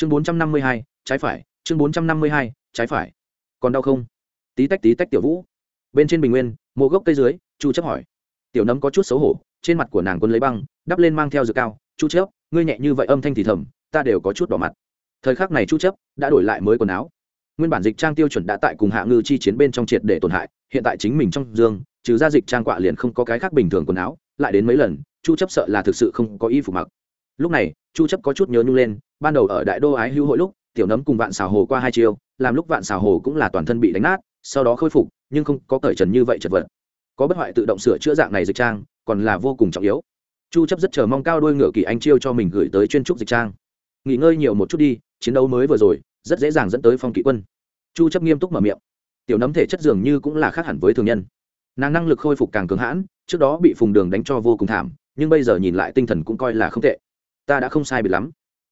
chương bốn trăm năm mươi hai, trái phải, chương bốn trăm năm mươi hai, trái phải. Còn đau không? Tí tách tí tách tiểu vũ. Bên trên bình nguyên mộ gốc cây dưới, chu chấp hỏi. Tiểu nấm có chút xấu hổ, trên mặt của nàng quân lấy băng, đắp lên mang theo dược cao. Chu chấp ngươi nhẹ như vậy âm thanh thì thầm, ta đều có chút đỏ mặt. Thời khắc này chu chấp đã đổi lại mới quần áo. Nguyên bản dịch trang tiêu chuẩn đã tại cùng hạ ngư chi chiến bên trong triệt để tổn hại, hiện tại chính mình trong dương, trừ ra dịch trang quạ liền không có cái khác bình thường quần áo, lại đến mấy lần, chu chấp sợ là thực sự không có y phục mặc. Lúc này chu chấp có chút nhớ nhung lên ban đầu ở đại đô ái hữu hội lúc tiểu nấm cùng vạn xào hồ qua hai chiều, làm lúc vạn xào hồ cũng là toàn thân bị đánh nát sau đó khôi phục nhưng không có cởi trần như vậy chật vật. Có bất hoại tự động sửa chữa dạng này dịch trang còn là vô cùng trọng yếu. Chu chấp rất chờ mong cao đôi ngựa kỳ anh chiêu cho mình gửi tới chuyên trúc dịch trang. Nghỉ ngơi nhiều một chút đi chiến đấu mới vừa rồi rất dễ dàng dẫn tới phong kỵ quân. Chu chấp nghiêm túc mở miệng. Tiểu nấm thể chất dường như cũng là khác hẳn với thường nhân. Nàng năng lực khôi phục càng cường hãn trước đó bị phùng đường đánh cho vô cùng thảm nhưng bây giờ nhìn lại tinh thần cũng coi là không tệ ta đã không sai biệt lắm.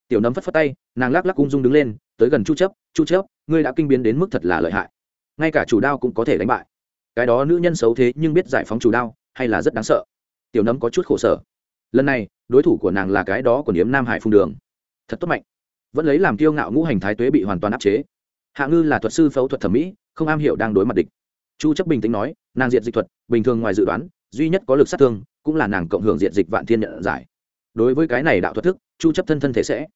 Tiểu nấm phất phất tay, nàng lắc lắc ung dung đứng lên, tới gần chu chấp chu chấp ngươi đã kinh biến đến mức thật là lợi hại. Ngay cả chủ đao cũng có thể đánh bại. Cái đó nữ nhân xấu thế nhưng biết giải phóng chủ đao, hay là rất đáng sợ. Tiểu nấm có chút khổ sở. Lần này, đối thủ của nàng là cái đó của niếm nam hải phung đường. Thật tốt mạnh. Vẫn lấy làm kiêu ngạo ngũ hành thái tuế bị hoàn toàn áp chế. Hạ ngư là thuật sư phẫu thuật thẩm mỹ, không am hiểu đang đối mặt địch. Chu chấp bình tĩnh nói, nàng diện dịch thuật, bình thường ngoài dự đoán, duy nhất có lực sát thương cũng là nàng cộng hưởng diện dịch vạn thiên nhận giải đối với cái này đạo thuật thức, chu chấp thân thân thể sẽ.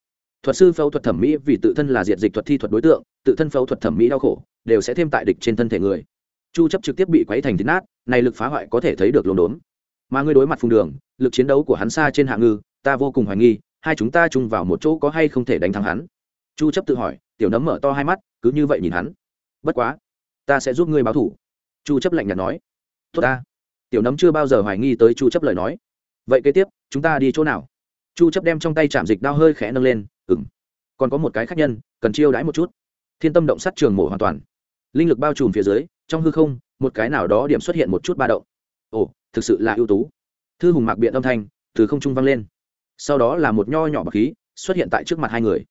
Thuật sư phẫu thuật thẩm mỹ vì tự thân là diện dịch thuật thi thuật đối tượng, tự thân phẫu thuật thẩm mỹ đau khổ, đều sẽ thêm tại địch trên thân thể người. Chu chấp trực tiếp bị quấy thành thít nát, này lực phá hoại có thể thấy được lồn đốn mà ngươi đối mặt phùng đường, lực chiến đấu của hắn xa trên hạ ngư, ta vô cùng hoài nghi, hai chúng ta chung vào một chỗ có hay không thể đánh thắng hắn? Chu chấp tự hỏi, tiểu nấm mở to hai mắt, cứ như vậy nhìn hắn. Bất quá, ta sẽ giúp ngươi báo thủ. Chu chấp lạnh nhạt nói. Tốt ta. Tiểu nấm chưa bao giờ hoài nghi tới chu chấp lời nói vậy kế tiếp, chúng ta đi chỗ nào? Chu chấp đem trong tay chạm dịch đao hơi khẽ nâng lên, ừm. Còn có một cái khác nhân, cần chiêu đãi một chút. Thiên tâm động sát trường mổ hoàn toàn. Linh lực bao trùm phía dưới, trong hư không, một cái nào đó điểm xuất hiện một chút ba động. Ồ, thực sự là ưu tú. Thư hùng mạc biện âm thanh, từ không trung vang lên. Sau đó là một nho nhỏ bậc khí, xuất hiện tại trước mặt hai người.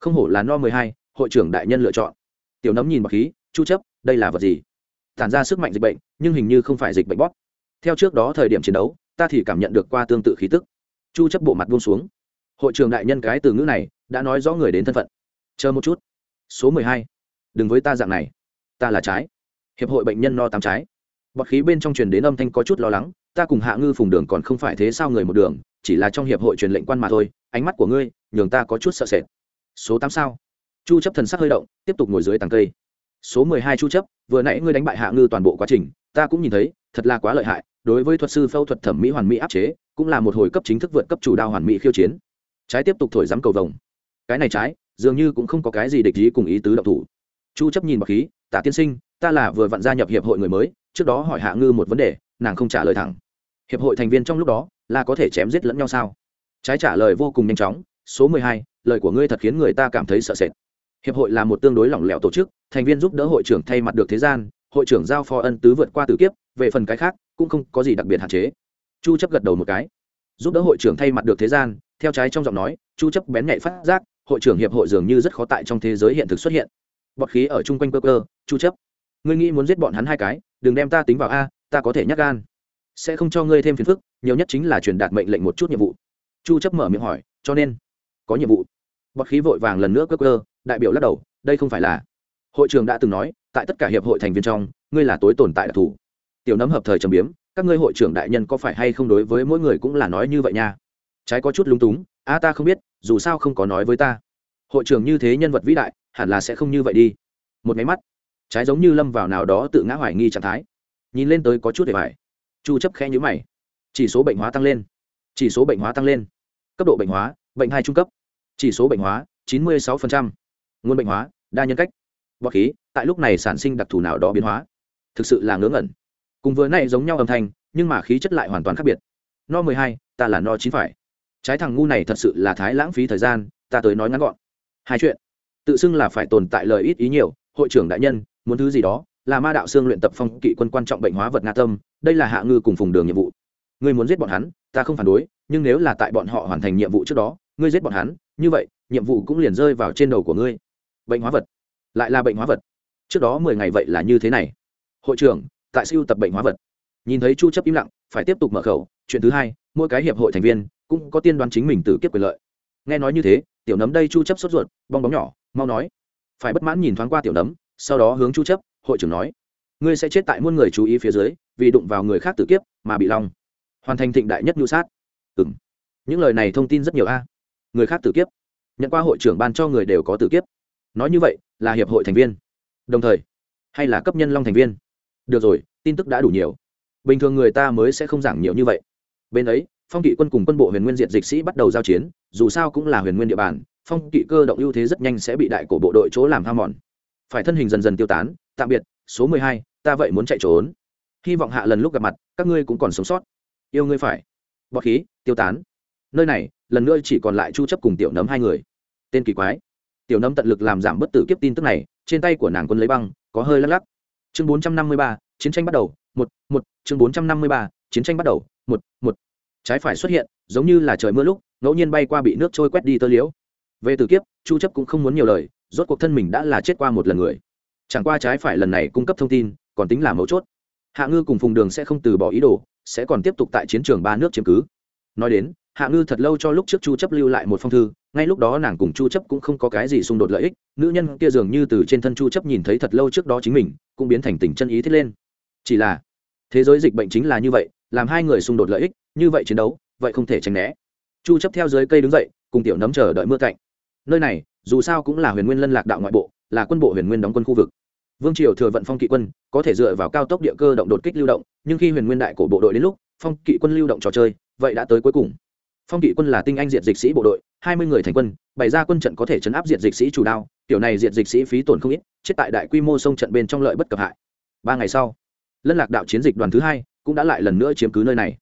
Không hổ là no mười hai, hội trưởng đại nhân lựa chọn. Tiểu nấm nhìn bậc khí, chu chấp, đây là vật gì? Tản ra sức mạnh dịch bệnh, nhưng hình như không phải dịch bệnh bóp. Theo trước đó thời điểm chiến đấu ta thì cảm nhận được qua tương tự khí tức. Chu chấp bộ mặt buông xuống. Hội trưởng đại nhân cái từ ngữ này đã nói rõ người đến thân phận. Chờ một chút. Số mười hai. Đừng với ta dạng này. Ta là trái. Hiệp hội bệnh nhân no tám trái. Bọt khí bên trong truyền đến âm thanh có chút lo lắng, ta cùng hạ ngư phùng đường còn không phải thế sao người một đường, chỉ là trong hiệp hội truyền lệnh quan mà thôi, ánh mắt của ngươi nhường ta có chút sợ sệt. Số tám sao? Chu chấp thần sắc hơi động, tiếp tục ngồi dưới tàng cây. Số mười hai chu chấp, vừa nãy ngươi đánh bại hạ ngư toàn bộ quá trình, ta cũng nhìn thấy, thật là quá lợi hại đối với thuật sư phẫu thuật thẩm mỹ hoàn mỹ áp chế cũng là một hồi cấp chính thức vượt cấp chủ đao hoàn mỹ khiêu chiến. Trái tiếp tục thổi dám cầu vồng. Cái này trái dường như cũng không có cái gì địch ý cùng ý tứ động thủ. Chu chấp nhìn bậc khí tả tiên sinh ta là vừa vặn gia nhập hiệp hội người mới trước đó hỏi hạ ngư một vấn đề nàng không trả lời thẳng. Hiệp hội thành viên trong lúc đó là có thể chém giết lẫn nhau sao? Trái trả lời vô cùng nhanh chóng số 12, lời của ngươi thật khiến người ta cảm thấy sợ sệt. Hiệp hội là một tương đối lỏng lẻo tổ chức thành viên giúp đỡ hội trưởng thay mặt được thế gian hội trưởng giao phó ân tứ vượt qua tử kiếp về phần cái khác cũng không có gì đặc biệt hạn chế. Chu chấp gật đầu một cái. Giúp đỡ hội trưởng thay mặt được thế gian, theo trái trong giọng nói, chu chấp bén nhạy phát giác, hội trưởng hiệp hội dường như rất khó tại trong thế giới hiện thực xuất hiện. Bọt khí ở chung quanh cơ cơ, chu chấp. Ngươi nghĩ muốn giết bọn hắn hai cái, đừng đem ta tính vào a, ta có thể nhắc gan. Sẽ không cho ngươi thêm phiền phức, nhiều nhất chính là truyền đạt mệnh lệnh một chút nhiệm vụ. Chu chấp mở miệng hỏi, cho nên? Có nhiệm vụ. Bọt khí vội vàng lần nữa cơ cơ, đại biểu lắc đầu, đây không phải là. Hội trưởng đã từng nói, tại tất cả hiệp hội thành viên trong, ngươi là tối tồn tại đặc thù tiểu nấm hợp thời trầm biếm, các ngươi hội trưởng đại nhân có phải hay không đối với mỗi người cũng là nói như vậy nha? Trái có chút lúng túng, a ta không biết, dù sao không có nói với ta. Hội trưởng như thế nhân vật vĩ đại, hẳn là sẽ không như vậy đi. Một máy mắt, trái giống như lâm vào nào đó tự ngã hoài nghi trạng thái. Nhìn lên tới có chút để phải chu chấp khẽ nhíu mày. Chỉ số bệnh hóa tăng lên. Chỉ số bệnh hóa tăng lên. Cấp độ bệnh hóa, bệnh hai trung cấp. Chỉ số bệnh hóa 96%. nguồn bệnh hóa, đa nhân cách. Bọt khí, tại lúc này sản sinh đặc thù nào đó biến hóa. Thực sự là ngớ ngẩn cùng vừa này giống nhau âm thanh nhưng mà khí chất lại hoàn toàn khác biệt. No 12, ta là no chín phải. Trái thằng ngu này thật sự là thái lãng phí thời gian ta tới nói ngắn gọn. Hai chuyện. Tự xưng là phải tồn tại lời ít ý nhiều hội trưởng đại nhân muốn thứ gì đó là ma đạo xương luyện tập phong kỵ quân quan trọng bệnh hóa vật nga tâm đây là hạ ngư cùng phùng đường nhiệm vụ. Ngươi muốn giết bọn hắn ta không phản đối nhưng nếu là tại bọn họ hoàn thành nhiệm vụ trước đó ngươi giết bọn hắn như vậy nhiệm vụ cũng liền rơi vào trên đầu của ngươi. Bệnh hóa vật. Lại là bệnh hóa vật. Trước đó mười ngày vậy là như thế này. Hội trưởng tại siêu tập bệnh hóa vật. Nhìn thấy chu chấp im lặng, phải tiếp tục mở khẩu, chuyện thứ hai, mỗi cái hiệp hội thành viên cũng có tiên đoán chính mình tự kiếp quyền lợi. Nghe nói như thế, tiểu nấm đây chu chấp sốt ruột, bong bóng nhỏ, mau nói. Phải bất mãn nhìn thoáng qua tiểu nấm, sau đó hướng chu chấp, hội trưởng nói, ngươi sẽ chết tại muôn người chú ý phía dưới, vì đụng vào người khác tự kiếp mà bị long hoàn thành thịnh đại nhất nhu sát. Ừm. Những lời này thông tin rất nhiều a. Người khác tự kiếp. Nhận qua hội trưởng ban cho người đều có tự kiếp. Nói như vậy là hiệp hội thành viên. Đồng thời, hay là cấp nhân long thành viên được rồi, tin tức đã đủ nhiều. Bình thường người ta mới sẽ không giảng nhiều như vậy. Bên ấy, phong kỵ quân cùng quân bộ huyền nguyên diệt dịch sĩ bắt đầu giao chiến, dù sao cũng là huyền nguyên địa bàn, phong kỵ cơ động ưu thế rất nhanh sẽ bị đại cổ bộ đội chỗ làm ham mòn. Phải thân hình dần dần tiêu tán, tạm biệt, số mười hai, ta vậy muốn chạy trốn. Hy vọng hạ lần lúc gặp mặt, các ngươi cũng còn sống sót. Yêu ngươi phải. Bọt khí, tiêu tán. Nơi này, lần nữa chỉ còn lại chu chấp cùng tiểu nấm hai người. Tên kỳ quái. Tiểu nấm tận lực làm giảm bất tử kiếp tin tức này, trên tay của nàng quân lấy băng, có hơi lắc lắc chương 453, chiến tranh bắt đầu một một chương 453, chiến tranh bắt đầu một một. Trái phải xuất hiện giống như là trời mưa lúc ngẫu nhiên bay qua bị nước trôi quét đi tơ liễu. Về từ kiếp chu chấp cũng không muốn nhiều lời rốt cuộc thân mình đã là chết qua một lần người. Chẳng qua trái phải lần này cung cấp thông tin còn tính là mấu chốt. Hạ ngư cùng phùng đường sẽ không từ bỏ ý đồ sẽ còn tiếp tục tại chiến trường ba nước chiếm cứ. Nói đến hạ ngư thật lâu cho lúc trước chu chấp lưu lại một phong thư ngay lúc đó nàng cùng chu chấp cũng không có cái gì xung đột lợi ích, nữ nhân kia dường như từ trên thân chu chấp nhìn thấy thật lâu trước đó chính mình, cũng biến thành tình chân ý thiết lên. Chỉ là, thế giới dịch bệnh chính là như vậy, làm hai người xung đột lợi ích, như vậy chiến đấu, vậy không thể tránh né. Chu chấp theo dưới cây đứng dậy, cùng tiểu nấm chờ đợi mưa cạnh. Nơi này, dù sao cũng là huyền nguyên lân lạc đạo ngoại bộ, là quân bộ huyền nguyên đóng quân khu vực. Vương triều thừa vận phong kỵ quân, có thể dựa vào cao tốc địa cơ động đột kích lưu động, nhưng khi huyền nguyên đại cổ bộ đội đến lúc, phong kỵ quân lưu động trò chơi, vậy đã tới cuối cùng. Phong kỵ quân là tinh anh diệt dịch sĩ bộ đội hai mươi người thành quân bày ra quân trận có thể chấn áp diện dịch sĩ chủ đao tiểu này diện dịch sĩ phí tổn không ít, chết tại đại quy mô sông trận bên trong lợi bất cập hại. Ba ngày sau, lân lạc đạo chiến dịch đoàn thứ hai cũng đã lại lần nữa chiếm cứ nơi này.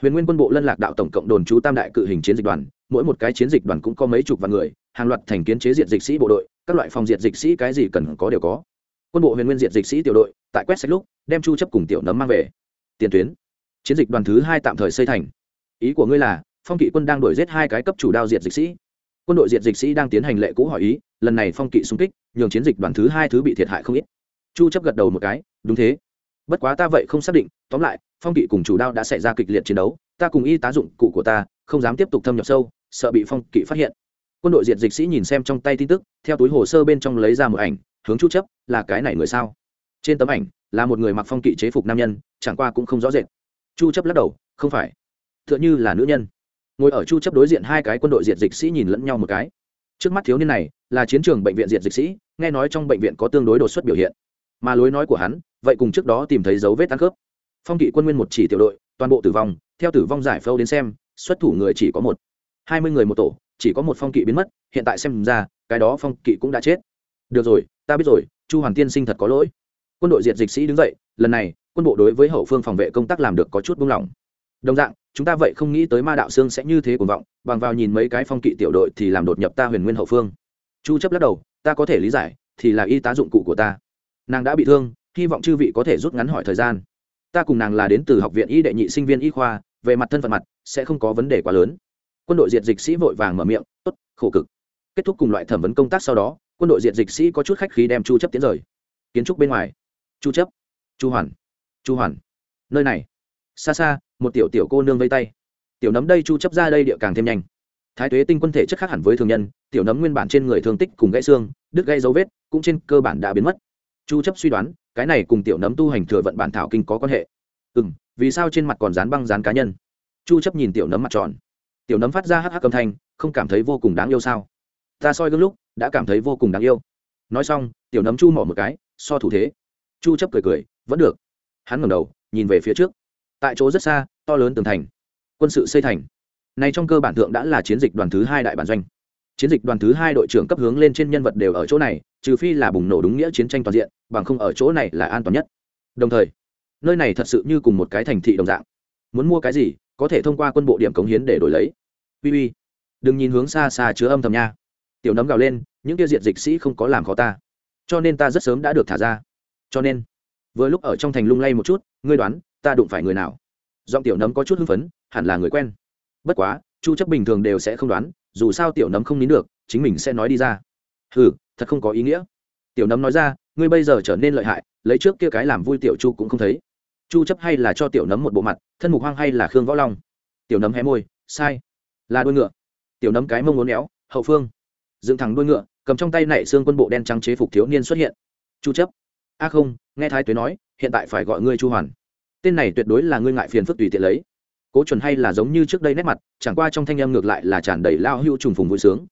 Huyền nguyên quân bộ lân lạc đạo tổng cộng đồn trú tam đại cự hình chiến dịch đoàn, mỗi một cái chiến dịch đoàn cũng có mấy chục vạn người, hàng loạt thành kiến chế diện dịch sĩ bộ đội, các loại phòng diệt dịch sĩ cái gì cần có đều có. Quân bộ huyền nguyên diện dịch sĩ tiểu đội, tại quét sách lúc, đem chu chấp cùng tiểu nấm mang về. Tiền tuyến. Chiến dịch đoàn thứ hai tạm thời xây thành. Ý của ngươi là phong kỵ quân đang đuổi giết hai cái cấp chủ đao diệt dịch sĩ. Quân đội diệt dịch sĩ đang tiến hành lệ cũ hỏi ý, lần này phong kỵ xung kích, nhường chiến dịch đoàn thứ hai thứ bị thiệt hại không ít. Chu chấp gật đầu một cái, đúng thế. Bất quá ta vậy không xác định, tóm lại, phong kỵ cùng chủ đao đã xảy ra kịch liệt chiến đấu, ta cùng y tá dụng cụ của ta, không dám tiếp tục thâm nhập sâu, sợ bị phong kỵ phát hiện. Quân đội diệt dịch sĩ nhìn xem trong tay tin tức, theo túi hồ sơ bên trong lấy ra một ảnh, hướng chu chấp, là cái này người sao? Trên tấm ảnh, là một người mặc phong kỵ chế phục nam nhân, chẳng qua cũng không rõ rệt. Chu chấp lắc đầu, không phải. Tựa như là nữ nhân ngồi ở chu chấp đối diện hai cái quân đội diệt dịch sĩ nhìn lẫn nhau một cái. Trước mắt thiếu niên này là chiến trường bệnh viện diệt dịch sĩ, nghe nói trong bệnh viện có tương đối đột xuất biểu hiện. Mà lối nói của hắn, vậy cùng trước đó tìm thấy dấu vết tăng khớp. Phong kỵ quân nguyên một chỉ tiểu đội, toàn bộ tử vong, theo tử vong giải phâu đến xem, xuất thủ người chỉ có một. Hai mươi người một tổ, chỉ có một phong kỵ biến mất, hiện tại xem ra, cái đó phong kỵ cũng đã chết. Được rồi, ta biết rồi, chu hoàn tiên sinh thật có lỗi. Quân đội diệt dịch sĩ đứng dậy, lần này, quân bộ đối với hậu phương phòng vệ công tác làm được có chút buông lỏng. Đồng dạng chúng ta vậy không nghĩ tới ma đạo xương sẽ như thế cuồng vọng, bằng vào nhìn mấy cái phong kỵ tiểu đội thì làm đột nhập ta huyền nguyên hậu phương. Chu chấp lắc đầu, ta có thể lý giải, thì là y tá dụng cụ của ta. Nàng đã bị thương, hy vọng chư vị có thể rút ngắn hỏi thời gian. Ta cùng nàng là đến từ học viện y đệ nhị sinh viên y khoa, về mặt thân phận mặt, sẽ không có vấn đề quá lớn. Quân đội diệt dịch sĩ vội vàng mở miệng, tốt, khổ cực. Kết thúc cùng loại thẩm vấn công tác sau đó, quân đội diệt dịch sĩ có chút khách khí đem chu chấp tiến rời. Kiến trúc bên ngoài. Chu chấp. Chu hoàn. Chu hoàn. Nơi này. Xa xa một tiểu tiểu cô nương vây tay. Tiểu nấm đây chu chấp ra đây địa càng thêm nhanh. Thái tuế tinh quân thể chất khác hẳn với thường nhân, tiểu nấm nguyên bản trên người thương tích cùng gãy xương, đứt gãy dấu vết, cũng trên cơ bản đã biến mất. Chu chấp suy đoán, cái này cùng tiểu nấm tu hành thừa vận bản thảo kinh có quan hệ. Ừm, vì sao trên mặt còn dán băng dán cá nhân? Chu chấp nhìn tiểu nấm mặt tròn. Tiểu nấm phát ra hắc hắc âm thanh, không cảm thấy vô cùng đáng yêu sao? Ta soi gương lúc, đã cảm thấy vô cùng đáng yêu. Nói xong, tiểu nấm chu mỏ một cái, so thủ thế. Chu chấp cười cười, vẫn được. Hắn ngẩng đầu, nhìn về phía trước tại chỗ rất xa, to lớn tường thành. Quân sự xây thành. Nay trong cơ bản thượng đã là chiến dịch đoàn thứ hai đại bản doanh. Chiến dịch đoàn thứ hai đội trưởng cấp hướng lên trên nhân vật đều ở chỗ này, trừ phi là bùng nổ đúng nghĩa chiến tranh toàn diện, bằng không ở chỗ này là an toàn nhất. Đồng thời, nơi này thật sự như cùng một cái thành thị đồng dạng. Muốn mua cái gì, có thể thông qua quân bộ điểm cống hiến để đổi lấy. Uy uy, đừng nhìn hướng xa xa chứa âm thầm nha. Tiểu nấm gào lên, những tiêu diệt dịch sĩ không có làm khó ta. Cho nên ta rất sớm đã được thả ra. Cho nên, vừa lúc ở trong thành lung lay một chút, ngươi đoán ta đụng phải người nào? Giọng tiểu nấm có chút hưng phấn, hẳn là người quen. Bất quá, chu chấp bình thường đều sẽ không đoán, dù sao tiểu nấm không nín được, chính mình sẽ nói đi ra. Hừ, thật không có ý nghĩa. Tiểu nấm nói ra, ngươi bây giờ trở nên lợi hại, lấy trước kia cái làm vui tiểu chu cũng không thấy. Chu chấp hay là cho tiểu nấm một bộ mặt, thân mục hoang hay là khương võ long? Tiểu nấm hé môi, sai. Là đuôi ngựa. Tiểu nấm cái mông ngốn éo, hậu phương. Dựng thẳng đuôi ngựa, cầm trong tay nảy xương quân bộ đen trắng chế phục thiếu niên xuất hiện. Chu chấp. A không, nghe thái tuế nói, hiện tại phải gọi ngươi chu hoàn tên này tuyệt đối là ngươi ngại phiền phức tùy tiện lấy. Cố chuẩn hay là giống như trước đây nét mặt, chẳng qua trong thanh em ngược lại là tràn đầy lao hưu trùng phùng vui sướng.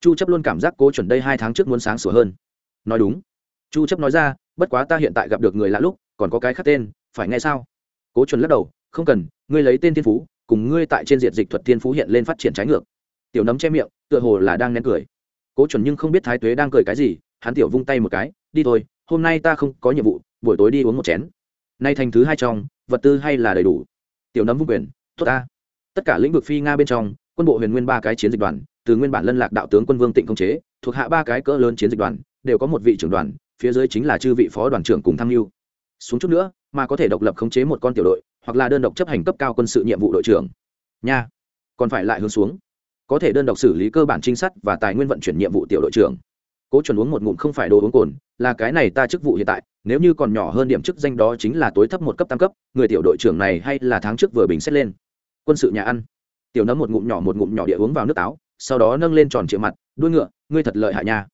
Chu chấp luôn cảm giác cố chuẩn đây hai tháng trước muốn sáng sủa hơn. Nói đúng. Chu chấp nói ra, bất quá ta hiện tại gặp được người lạ lúc, còn có cái khác tên, phải nghe sao? Cố chuẩn lắc đầu, không cần, ngươi lấy tên thiên phú, cùng ngươi tại trên diệt dịch thuật thiên phú hiện lên phát triển trái ngược. Tiểu nấm che miệng, tựa hồ là đang nén cười. Cố chuẩn nhưng không biết thái tuế đang cười cái gì, hắn tiểu vung tay một cái, đi thôi, hôm nay ta không có nhiệm vụ, buổi tối đi uống một chén. Nay thành thứ hai trong vật tư hay là đầy đủ? Tiểu nấm vung quyền, tốt ta. Tất cả lĩnh vực phi nga bên trong, quân bộ huyền nguyên ba cái chiến dịch đoàn, từ nguyên bản lân lạc đạo tướng quân vương tịnh công chế, thuộc hạ ba cái cỡ lớn chiến dịch đoàn, đều có một vị trưởng đoàn, phía dưới chính là chư vị phó đoàn trưởng cùng tham mưu. Xuống chút nữa, mà có thể độc lập khống chế một con tiểu đội, hoặc là đơn độc chấp hành cấp cao quân sự nhiệm vụ đội trưởng. Nha. Còn phải lại hướng xuống. Có thể đơn độc xử lý cơ bản trinh sát và tài nguyên vận chuyển nhiệm vụ tiểu đội trưởng. Cố chuẩn uống một ngụm không phải đồ uống cồn là cái này ta chức vụ hiện tại, nếu như còn nhỏ hơn điểm chức danh đó chính là tối thấp một cấp tam cấp, người tiểu đội trưởng này hay là tháng trước vừa bình xét lên. Quân sự nhà ăn. Tiểu nấm một ngụm nhỏ một ngụm nhỏ địa uống vào nước táo, sau đó nâng lên tròn triệu mặt, đuôi ngựa, ngươi thật lợi hại nha.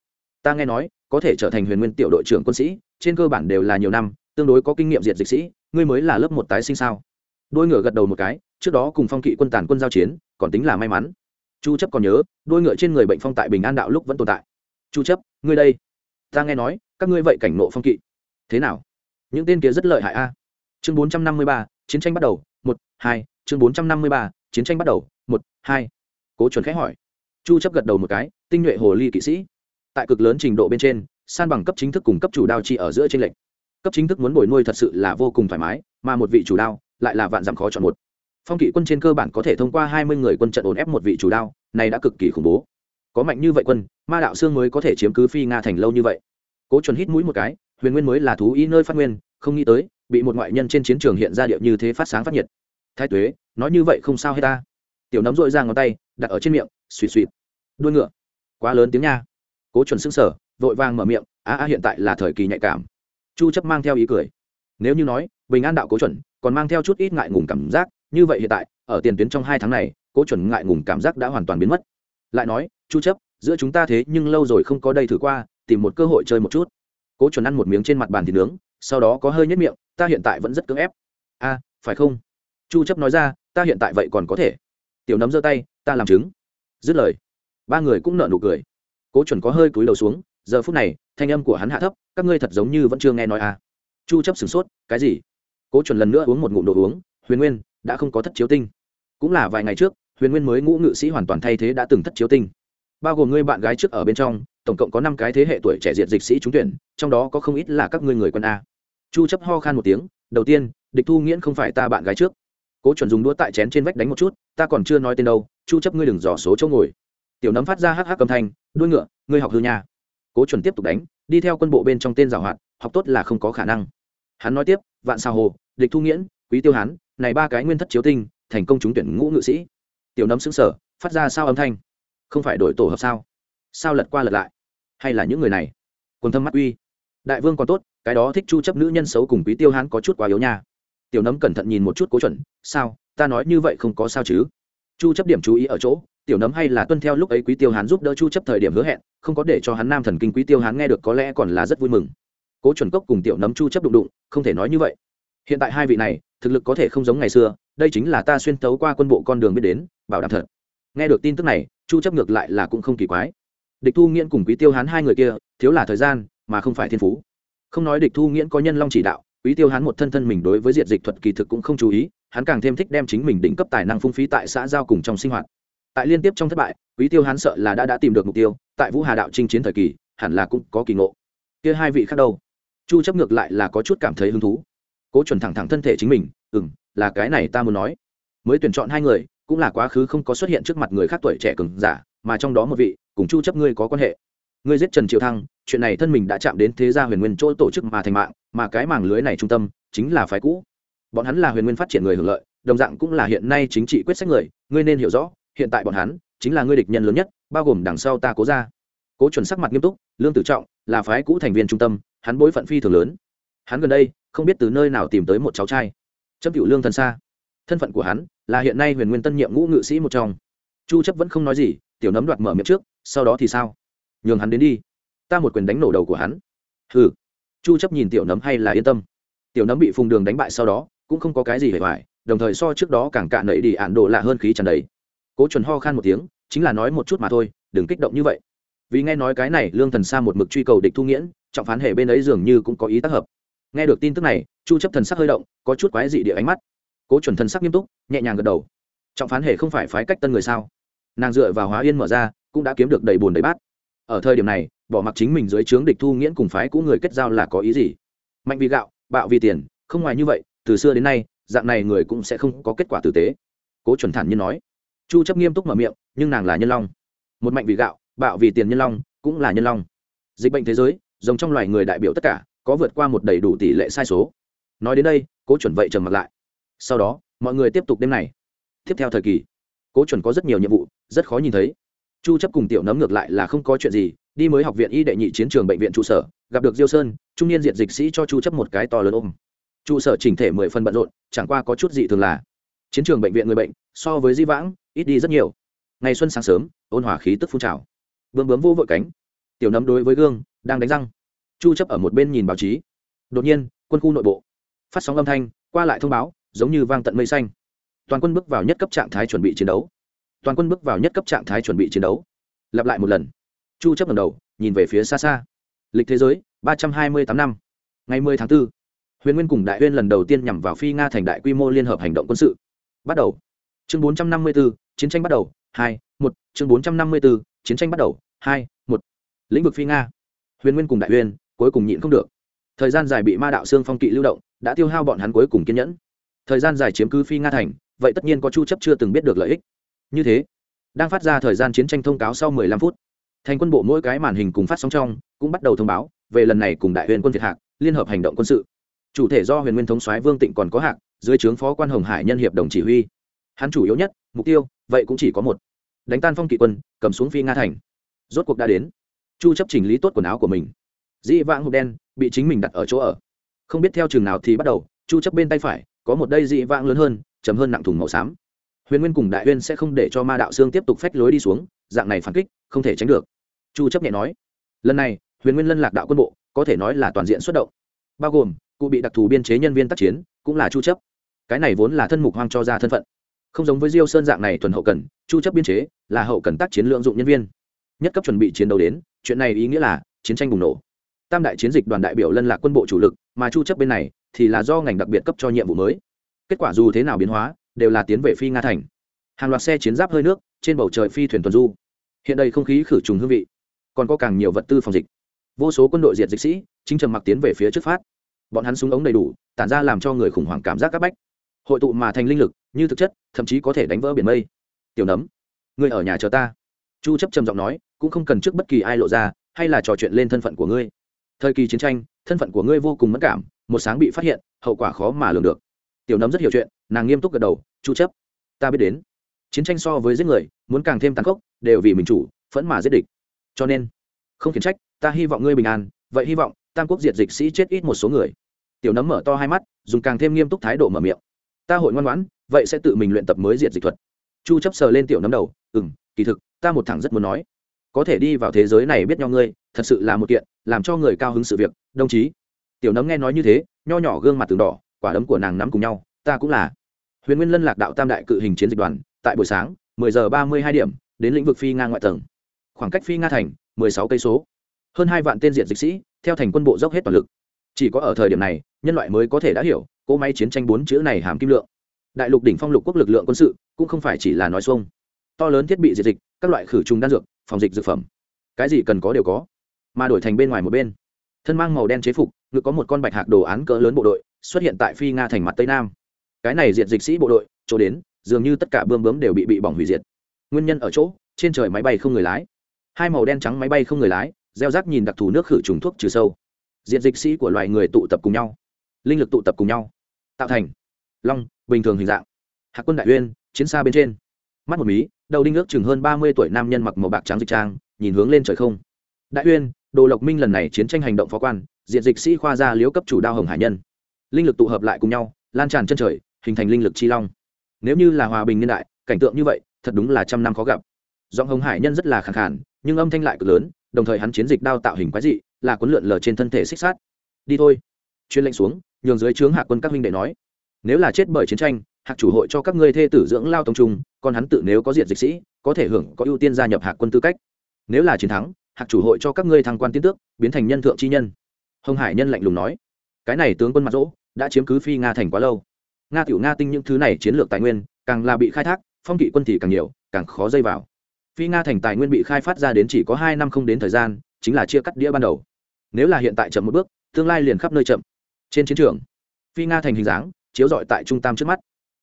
Ta nghe nói, có thể trở thành huyền nguyên tiểu đội trưởng quân sĩ, trên cơ bản đều là nhiều năm, tương đối có kinh nghiệm diệt dịch sĩ, ngươi mới là lớp một tái sinh sao? Đuôi ngựa gật đầu một cái, trước đó cùng phong kỵ quân tàn quân giao chiến, còn tính là may mắn. Chu chấp còn nhớ, đuôi ngựa trên người bệnh phong tại bình an đạo lúc vẫn tồn tại. Chu chấp, ngươi đây ta nghe nói các ngươi vậy cảnh nộ phong kỵ. Thế nào? Những tên kia rất lợi hại a. Chương 453, chiến tranh bắt đầu một hai chương 453, chiến tranh bắt đầu một hai. Cố chuẩn khẽ hỏi. Chu chấp gật đầu một cái tinh nhuệ hồ ly kỵ sĩ. Tại cực lớn trình độ bên trên san bằng cấp chính thức cùng cấp chủ đao chi ở giữa trên lệnh cấp chính thức muốn bồi nuôi thật sự là vô cùng thoải mái mà một vị chủ đao lại là vạn dặm khó chọn một. Phong kỵ quân trên cơ bản có thể thông qua hai mươi người quân trận ổn ép một vị chủ đao này đã cực kỳ khủng bố. Có mạnh như vậy quân ma đạo xương mới có thể chiếm cứ phi nga thành lâu như vậy. Cố chuẩn hít mũi một cái, huyền nguyên mới là thú ý nơi phát nguyên, không nghĩ tới, bị một ngoại nhân trên chiến trường hiện ra điệu như thế phát sáng phát nhiệt. Thái tuế, nói như vậy không sao hết ta. Tiểu nấm dội ra ngón tay, đặt ở trên miệng suỵ suỵ đuôi ngựa. Quá lớn tiếng nha. Cố chuẩn sững sở vội vàng mở miệng á á hiện tại là thời kỳ nhạy cảm. Chu chấp mang theo ý cười. Nếu như nói, bình an đạo cố chuẩn, còn mang theo chút ít ngại ngùng cảm giác, như vậy hiện tại, ở tiền tuyến trong hai tháng này, cố chuẩn ngại ngùng cảm giác đã hoàn toàn biến mất. Lại nói, chu chấp giữa chúng ta thế nhưng lâu rồi không có đây thử qua, tìm một cơ hội chơi một chút. Cố chuẩn ăn một miếng trên mặt bàn thịt nướng, sau đó có hơi nhất miệng, ta hiện tại vẫn rất cưỡng ép. A phải không? Chu chấp nói ra, ta hiện tại vậy còn có thể. Tiểu nấm giơ tay, ta làm chứng. Dứt lời, ba người cũng nở nụ cười. Cố chuẩn có hơi cúi đầu xuống, giờ phút này, thanh âm của hắn hạ thấp, các ngươi thật giống như vẫn chưa nghe nói à. Chu chấp sửng sốt, cái gì? Cố chuẩn lần nữa uống một ngụm đồ uống, huyền nguyên, đã không có thất chiếu tinh. Cũng là vài ngày trước, huyền nguyên mới ngũ ngự sĩ hoàn toàn thay thế đã từng thất chiếu tinh bao gồm ngươi bạn gái trước ở bên trong, tổng cộng có năm cái thế hệ tuổi trẻ diệt dịch sĩ trúng tuyển, trong đó có không ít là các ngươi người quân a. Chu chấp ho khan một tiếng, đầu tiên, địch thu nghiễn không phải ta bạn gái trước. Cố chuẩn dùng đũa tại chén trên vách đánh một chút, ta còn chưa nói tên đâu, chu chấp ngươi đừng dò số chỗ ngồi. Tiểu nấm phát ra hắc hắc cầm thanh, đuôi ngựa, ngươi học hư nhà cố chuẩn tiếp tục đánh, đi theo quân bộ bên trong tên giảo hoạt, học tốt là không có khả năng. Hắn nói tiếp, vạn sao hồ, địch thu nghiễn, quý tiêu hán, này ba cái nguyên thất chiếu tinh, thành công trúng tuyển ngũ ngự sĩ. Tiểu nấm sững sở phát ra sao âm thanh không phải đổi tổ hợp sao? Sao lật qua lật lại? Hay là những người này? Quần thâm mắt uy. Đại vương còn tốt, cái đó thích chu chấp nữ nhân xấu cùng quý tiêu hán có chút quá yếu nha. Tiểu nấm cẩn thận nhìn một chút cố chuẩn, sao, ta nói như vậy không có sao chứ? Chu chấp điểm chú ý ở chỗ, tiểu nấm hay là tuân theo lúc ấy quý tiêu hán giúp đỡ chu chấp thời điểm hứa hẹn, không có để cho hắn nam thần kinh quý tiêu hán nghe được có lẽ còn là rất vui mừng. Cố chuẩn cốc cùng tiểu nấm chu chấp đụng đụng, không thể nói như vậy. Hiện tại hai vị này, thực lực có thể không giống ngày xưa, đây chính là ta xuyên tấu qua quân bộ con đường biết đến, bảo đảm thật nghe được tin tức này, chu chấp ngược lại là cũng không kỳ quái. Địch thu nghiễn cùng quý tiêu hán hai người kia, thiếu là thời gian, mà không phải thiên phú. Không nói địch thu nghiễn có nhân long chỉ đạo, quý tiêu hán một thân thân mình đối với diệt dịch thuật kỳ thực cũng không chú ý, hắn càng thêm thích đem chính mình đỉnh cấp tài năng phung phí tại xã giao cùng trong sinh hoạt. Tại liên tiếp trong thất bại, quý tiêu hán sợ là đã đã tìm được mục tiêu, tại vũ hà đạo chinh chiến thời kỳ, hẳn là cũng có kỳ ngộ. Kia hai vị khác đâu? Chu chấp ngược lại là có chút cảm thấy hứng thú. Cố chuẩn thẳng thẳng thân thể chính mình, ừm, là cái này ta muốn nói. Mới tuyển chọn hai người cũng là quá khứ không có xuất hiện trước mặt người khác tuổi trẻ cường giả, mà trong đó một vị, cùng chu chấp ngươi có quan hệ. Ngươi giết trần triệu thăng, chuyện này thân mình đã chạm đến thế gia huyền nguyên chỗ tổ chức mà thành mạng, mà cái mảng lưới này trung tâm, chính là phái cũ. Bọn hắn là huyền nguyên phát triển người hưởng lợi, đồng dạng cũng là hiện nay chính trị quyết sách người, ngươi nên hiểu rõ, hiện tại bọn hắn, chính là ngươi địch nhân lớn nhất, bao gồm đằng sau ta cố ra cố chuẩn sắc mặt nghiêm túc, lương tử trọng, là phái cũ thành viên trung tâm, hắn bối phận phi thường lớn. Hắn gần đây, không biết từ nơi nào tìm tới một cháu trai. Chấp cựu lương thần xa. Thân phận của hắn là hiện nay huyền nguyên tân nhiệm ngũ ngự sĩ một trong. Chu chấp vẫn không nói gì tiểu nấm đoạt mở miệng trước sau đó thì sao? Nhường hắn đến đi. Ta một quyền đánh nổ đầu của hắn. Hừ, chu chấp nhìn tiểu nấm hay là yên tâm. Tiểu nấm bị phùng đường đánh bại sau đó cũng không có cái gì hề hoài đồng thời so trước đó càng cạn nảy đi ản độ lạ hơn khí tràn đầy. Cố chuẩn ho khan một tiếng chính là nói một chút mà thôi đừng kích động như vậy. Vì nghe nói cái này lương thần sa một mực truy cầu địch thu nghiễn trọng phán hệ bên ấy dường như cũng có ý tác hợp. Nghe được tin tức này chu chấp thần sắc hơi động có chút quái dị địa ánh mắt cố chuẩn thần sắc nghiêm túc, nhẹ nhàng gật đầu. Trọng phán hệ không phải phái cách tân người sao? Nàng dựa vào hóa yên mở ra, cũng đã kiếm được đầy bùn đầy bát. Ở thời điểm này, bỏ mặc chính mình dưới trướng địch thu nghiễn cùng phái cũ người kết giao là có ý gì? Mạnh vì gạo, bạo vì tiền, không ngoài như vậy, từ xưa đến nay, dạng này người cũng sẽ không có kết quả tử tế. Cố chuẩn thản nhiên nói. Chu chấp nghiêm túc mở miệng, nhưng nàng là nhân long. Một mạnh vì gạo, bạo vì tiền nhân long, cũng là nhân long. Dịch bệnh thế giới, giống trong loài người đại biểu tất cả, có vượt qua một đầy đủ tỷ lệ sai số. Nói đến đây, cố chuẩn vậy trầm mặt lại sau đó, mọi người tiếp tục đêm này. Tiếp theo thời kỳ, cố chuẩn có rất nhiều nhiệm vụ, rất khó nhìn thấy. Chu chấp cùng tiểu nấm ngược lại là không có chuyện gì, đi mới học viện y đệ nhị chiến trường bệnh viện trụ sở, gặp được diêu sơn, trung niên diện dịch sĩ cho chu chấp một cái to lớn ôm. Trụ sở chỉnh thể mười phần bận rộn, chẳng qua có chút gì thường là, chiến trường bệnh viện người bệnh, so với di vãng, ít đi rất nhiều. Ngày xuân sáng sớm, ôn hòa khí tức phun trào. Bướm bướm vô vội cánh. Tiểu nấm đối với gương, đang đánh răng. Chu chấp ở một bên nhìn báo chí. Đột nhiên, quân khu nội bộ. Phát sóng âm thanh, qua lại thông báo giống như vang tận mây xanh. Toàn quân bước vào nhất cấp trạng thái chuẩn bị chiến đấu. Toàn quân bước vào nhất cấp trạng thái chuẩn bị chiến đấu. Lặp lại một lần. Chu chấp lần đầu nhìn về phía xa xa. Lịch thế giới 328 năm. Ngày 10 tháng 4 huyền nguyên cùng đại uyên lần đầu tiên nhằm vào phi nga thành đại quy mô liên hợp hành động quân sự. Bắt đầu. Chương 454, chiến tranh bắt đầu hai một. Chương 454, chiến tranh bắt đầu hai một. Lĩnh vực phi nga. Huyền nguyên cùng đại uyên cuối cùng nhịn không được. Thời gian dài bị ma đạo xương phong kỵ lưu động đã tiêu hao bọn hắn cuối cùng kiên nhẫn thời gian dài chiếm cứ phi nga thành, vậy tất nhiên có chu chấp chưa từng biết được lợi ích. Như thế, đang phát ra thời gian chiến tranh thông cáo sau 15 phút, thành quân bộ mỗi cái màn hình cùng phát sóng trong cũng bắt đầu thông báo, về lần này cùng đại huyền quân việt hạc, liên hợp hành động quân sự. Chủ thể do huyền nguyên thống soái vương tịnh còn có hạng dưới trướng phó quan hồng hải nhân hiệp đồng chỉ huy. Hắn chủ yếu nhất, mục tiêu, vậy cũng chỉ có một. Đánh tan phong kỵ quân, cầm xuống phi nga thành. Rốt cuộc đã đến. Chu chấp chỉnh lý tốt quần áo của mình. Dĩ vãng hộp đen, bị chính mình đặt ở chỗ ở. Không biết theo trường nào thì bắt đầu, chu chấp bên tay phải có một đây dị vãng lớn hơn, chấm hơn nặng thùng màu xám. Huyền nguyên cùng đại huyên sẽ không để cho ma đạo xương tiếp tục phách lối đi xuống, dạng này phản kích, không thể tránh được. Chu chấp nhẹ nói, lần này, huyền nguyên lân lạc đạo quân bộ, có thể nói là toàn diện xuất động. Bao gồm, cụ bị đặc thù biên chế nhân viên tác chiến, cũng là chu chấp. Cái này vốn là thân mục hoang cho ra thân phận. Không giống với diêu sơn dạng này thuần hậu cần, chu chấp biên chế, là hậu cần tác chiến lượng dụng nhân viên. Nhất cấp chuẩn bị chiến đấu đến, chuyện này ý nghĩa là chiến tranh bùng nổ. Tam đại chiến dịch đoàn đại biểu lân lạc quân bộ chủ lực, mà chu chấp bên này thì là do ngành đặc biệt cấp cho nhiệm vụ mới. Kết quả dù thế nào biến hóa, đều là tiến về phi nga thành. Hàng loạt xe chiến giáp hơi nước, trên bầu trời phi thuyền tuần du. Hiện đây không khí khử trùng hương vị, còn có càng nhiều vật tư phòng dịch. Vô số quân đội diệt dịch sĩ, chính trầm mặc tiến về phía trước phát. Bọn hắn súng ống đầy đủ, tản ra làm cho người khủng hoảng cảm giác các bách. Hội tụ mà thành linh lực, như thực chất, thậm chí có thể đánh vỡ biển mây. Tiểu nấm, ngươi ở nhà chờ ta. Chu chấp trầm giọng nói, cũng không cần trước bất kỳ ai lộ ra, hay là trò chuyện lên thân phận của ngươi. Thời kỳ chiến tranh, thân phận của ngươi vô cùng mất cảm một sáng bị phát hiện hậu quả khó mà lường được. Tiểu nấm rất hiểu chuyện nàng nghiêm túc gật đầu chu chấp ta biết đến. Chiến tranh so với giết người muốn càng thêm tàn khốc đều vì mình chủ phẫn mà giết địch. Cho nên không khiển trách ta hy vọng ngươi bình an vậy hy vọng tam quốc diệt dịch sĩ chết ít một số người. Tiểu nấm mở to hai mắt dùng càng thêm nghiêm túc thái độ mở miệng. Ta hội ngoan ngoãn vậy sẽ tự mình luyện tập mới diệt dịch thuật. Chu chấp sờ lên tiểu nấm đầu ừm, kỳ thực ta một thằng rất muốn nói. Có thể đi vào thế giới này biết nhau ngươi thật sự là một kiện làm cho người cao hứng sự việc đồng chí tiểu nấm nghe nói như thế, nho nhỏ gương mặt từng đỏ, quả đấm của nàng nắm cùng nhau, ta cũng là. Huyền nguyên lân lạc đạo tam đại cự hình chiến dịch đoàn, tại buổi sáng 10 giờ 32 điểm, đến lĩnh vực phi nga ngoại tầng. Khoảng cách phi nga thành 16 cây số. Hơn hai vạn tên diện dịch sĩ, theo thành quân bộ dốc hết toàn lực. Chỉ có ở thời điểm này, nhân loại mới có thể đã hiểu, cỗ máy chiến tranh bốn chữ này hàm kim lượng. Đại lục đỉnh phong lục quốc lực lượng quân sự, cũng không phải chỉ là nói xuông. To lớn thiết bị diệt dịch, các loại khử trùng đan dược, phòng dịch dược phẩm. Cái gì cần có đều có, mà đổi thành bên ngoài một bên. Thân mang màu đen chế phục ngự có một con bạch hạc đồ án cỡ lớn bộ đội, xuất hiện tại phi nga thành mặt tây nam. Cái này diệt dịch sĩ bộ đội, chỗ đến, dường như tất cả bươm bướm đều bị bị bỏng hủy diệt. Nguyên nhân ở chỗ, trên trời máy bay không người lái. Hai màu đen trắng máy bay không người lái, gieo rác nhìn đặc thù nước khử trùng thuốc trừ sâu. Diện dịch sĩ của loài người tụ tập cùng nhau. Linh lực tụ tập cùng nhau. Tạo thành long, bình thường hình dạng. Hạ quân đại uyên, chiến xa bên trên. Mắt một mí, đầu đinh ước chừng hơn ba mươi tuổi nam nhân mặc màu bạc trắng dịch trang, nhìn hướng lên trời không. Đại uyên, đồ lộc minh lần này chiến tranh hành động phó quan diện dịch sĩ khoa gia liếu cấp chủ đao hồng hải nhân. Linh lực tụ hợp lại cùng nhau, lan tràn chân trời, hình thành linh lực chi long. Nếu như là hòa bình niên đại, cảnh tượng như vậy, thật đúng là trăm năm khó gặp. Giọng hồng hải nhân rất là khẳng khản nhưng âm thanh lại cực lớn, đồng thời hắn chiến dịch đao tạo hình quái dị, là cuốn lượn lờ trên thân thể xích sát đi thôi. Chuyên lệnh xuống, nhường dưới trướng hạ quân các huynh đệ nói. Nếu là chết bởi chiến tranh, hạc chủ hội cho các ngươi thê tử dưỡng lao tông trung, còn hắn tự nếu có diện dịch sĩ, có thể hưởng, có ưu tiên gia nhập hạc quân tư cách. Nếu là chiến thắng, hạc chủ hội cho các ngươi thăng quan tiến tước, biến thành nhân thượng chi nhân hồng hải nhân lạnh lùng nói, cái này tướng quân mặt rỗ, đã chiếm cứ phi nga thành quá lâu. Nga tiểu nga tinh những thứ này chiến lược tài nguyên, càng là bị khai thác, phong kỵ quân thì càng nhiều, càng khó dây vào. Phi nga thành tài nguyên bị khai phát ra đến chỉ có hai năm không đến thời gian, chính là chia cắt đĩa ban đầu. Nếu là hiện tại chậm một bước, tương lai liền khắp nơi chậm. Trên chiến trường, phi nga thành hình dáng, chiếu rọi tại trung tam trước mắt.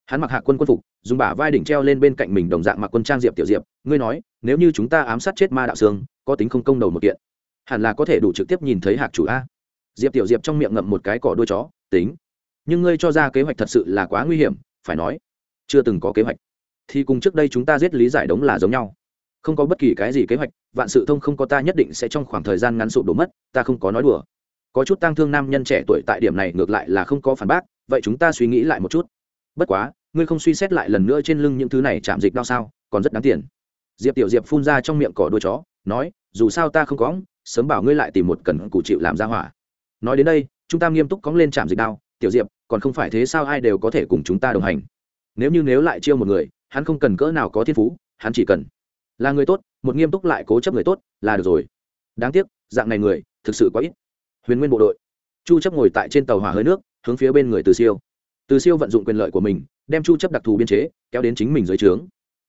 Hắn mặc hạ quân quân phục, dùng bả vai đỉnh treo lên bên cạnh mình đồng dạng mặc quân trang diệp tiểu diệp, ngươi nói, nếu như chúng ta ám sát chết ma đạo sương có tính không công đầu một kiện, hẳn là có thể đủ trực tiếp nhìn thấy hạc chủ a diệp tiểu diệp trong miệng ngậm một cái cỏ đuôi chó, tính, nhưng ngươi cho ra kế hoạch thật sự là quá nguy hiểm, phải nói, chưa từng có kế hoạch. Thì cùng trước đây chúng ta giết lý giải đống là giống nhau. Không có bất kỳ cái gì kế hoạch, vạn sự thông không có ta nhất định sẽ trong khoảng thời gian ngắn sụp đổ mất, ta không có nói đùa. Có chút tang thương nam nhân trẻ tuổi tại điểm này ngược lại là không có phản bác, vậy chúng ta suy nghĩ lại một chút. Bất quá, ngươi không suy xét lại lần nữa trên lưng những thứ này chạm dịch đau sao, còn rất đáng tiền. Diệp tiểu diệp phun ra trong miệng cỏ đuôi chó, nói, dù sao ta không có sớm bảo ngươi lại tìm một cần cụ chịu làm ra hỏa nói đến đây, chúng ta nghiêm túc cóng lên chạm dịch đao, tiểu diệp, còn không phải thế sao ai đều có thể cùng chúng ta đồng hành? Nếu như nếu lại chiêu một người, hắn không cần cỡ nào có thiên phú, hắn chỉ cần là người tốt, một nghiêm túc lại cố chấp người tốt là được rồi. Đáng tiếc, dạng này người thực sự quá ít. Huyền nguyên bộ đội. Chu chấp ngồi tại trên tàu hỏa hơi nước, hướng phía bên người từ siêu. Từ siêu vận dụng quyền lợi của mình, đem chu chấp đặc thù biên chế, kéo đến chính mình dưới trướng.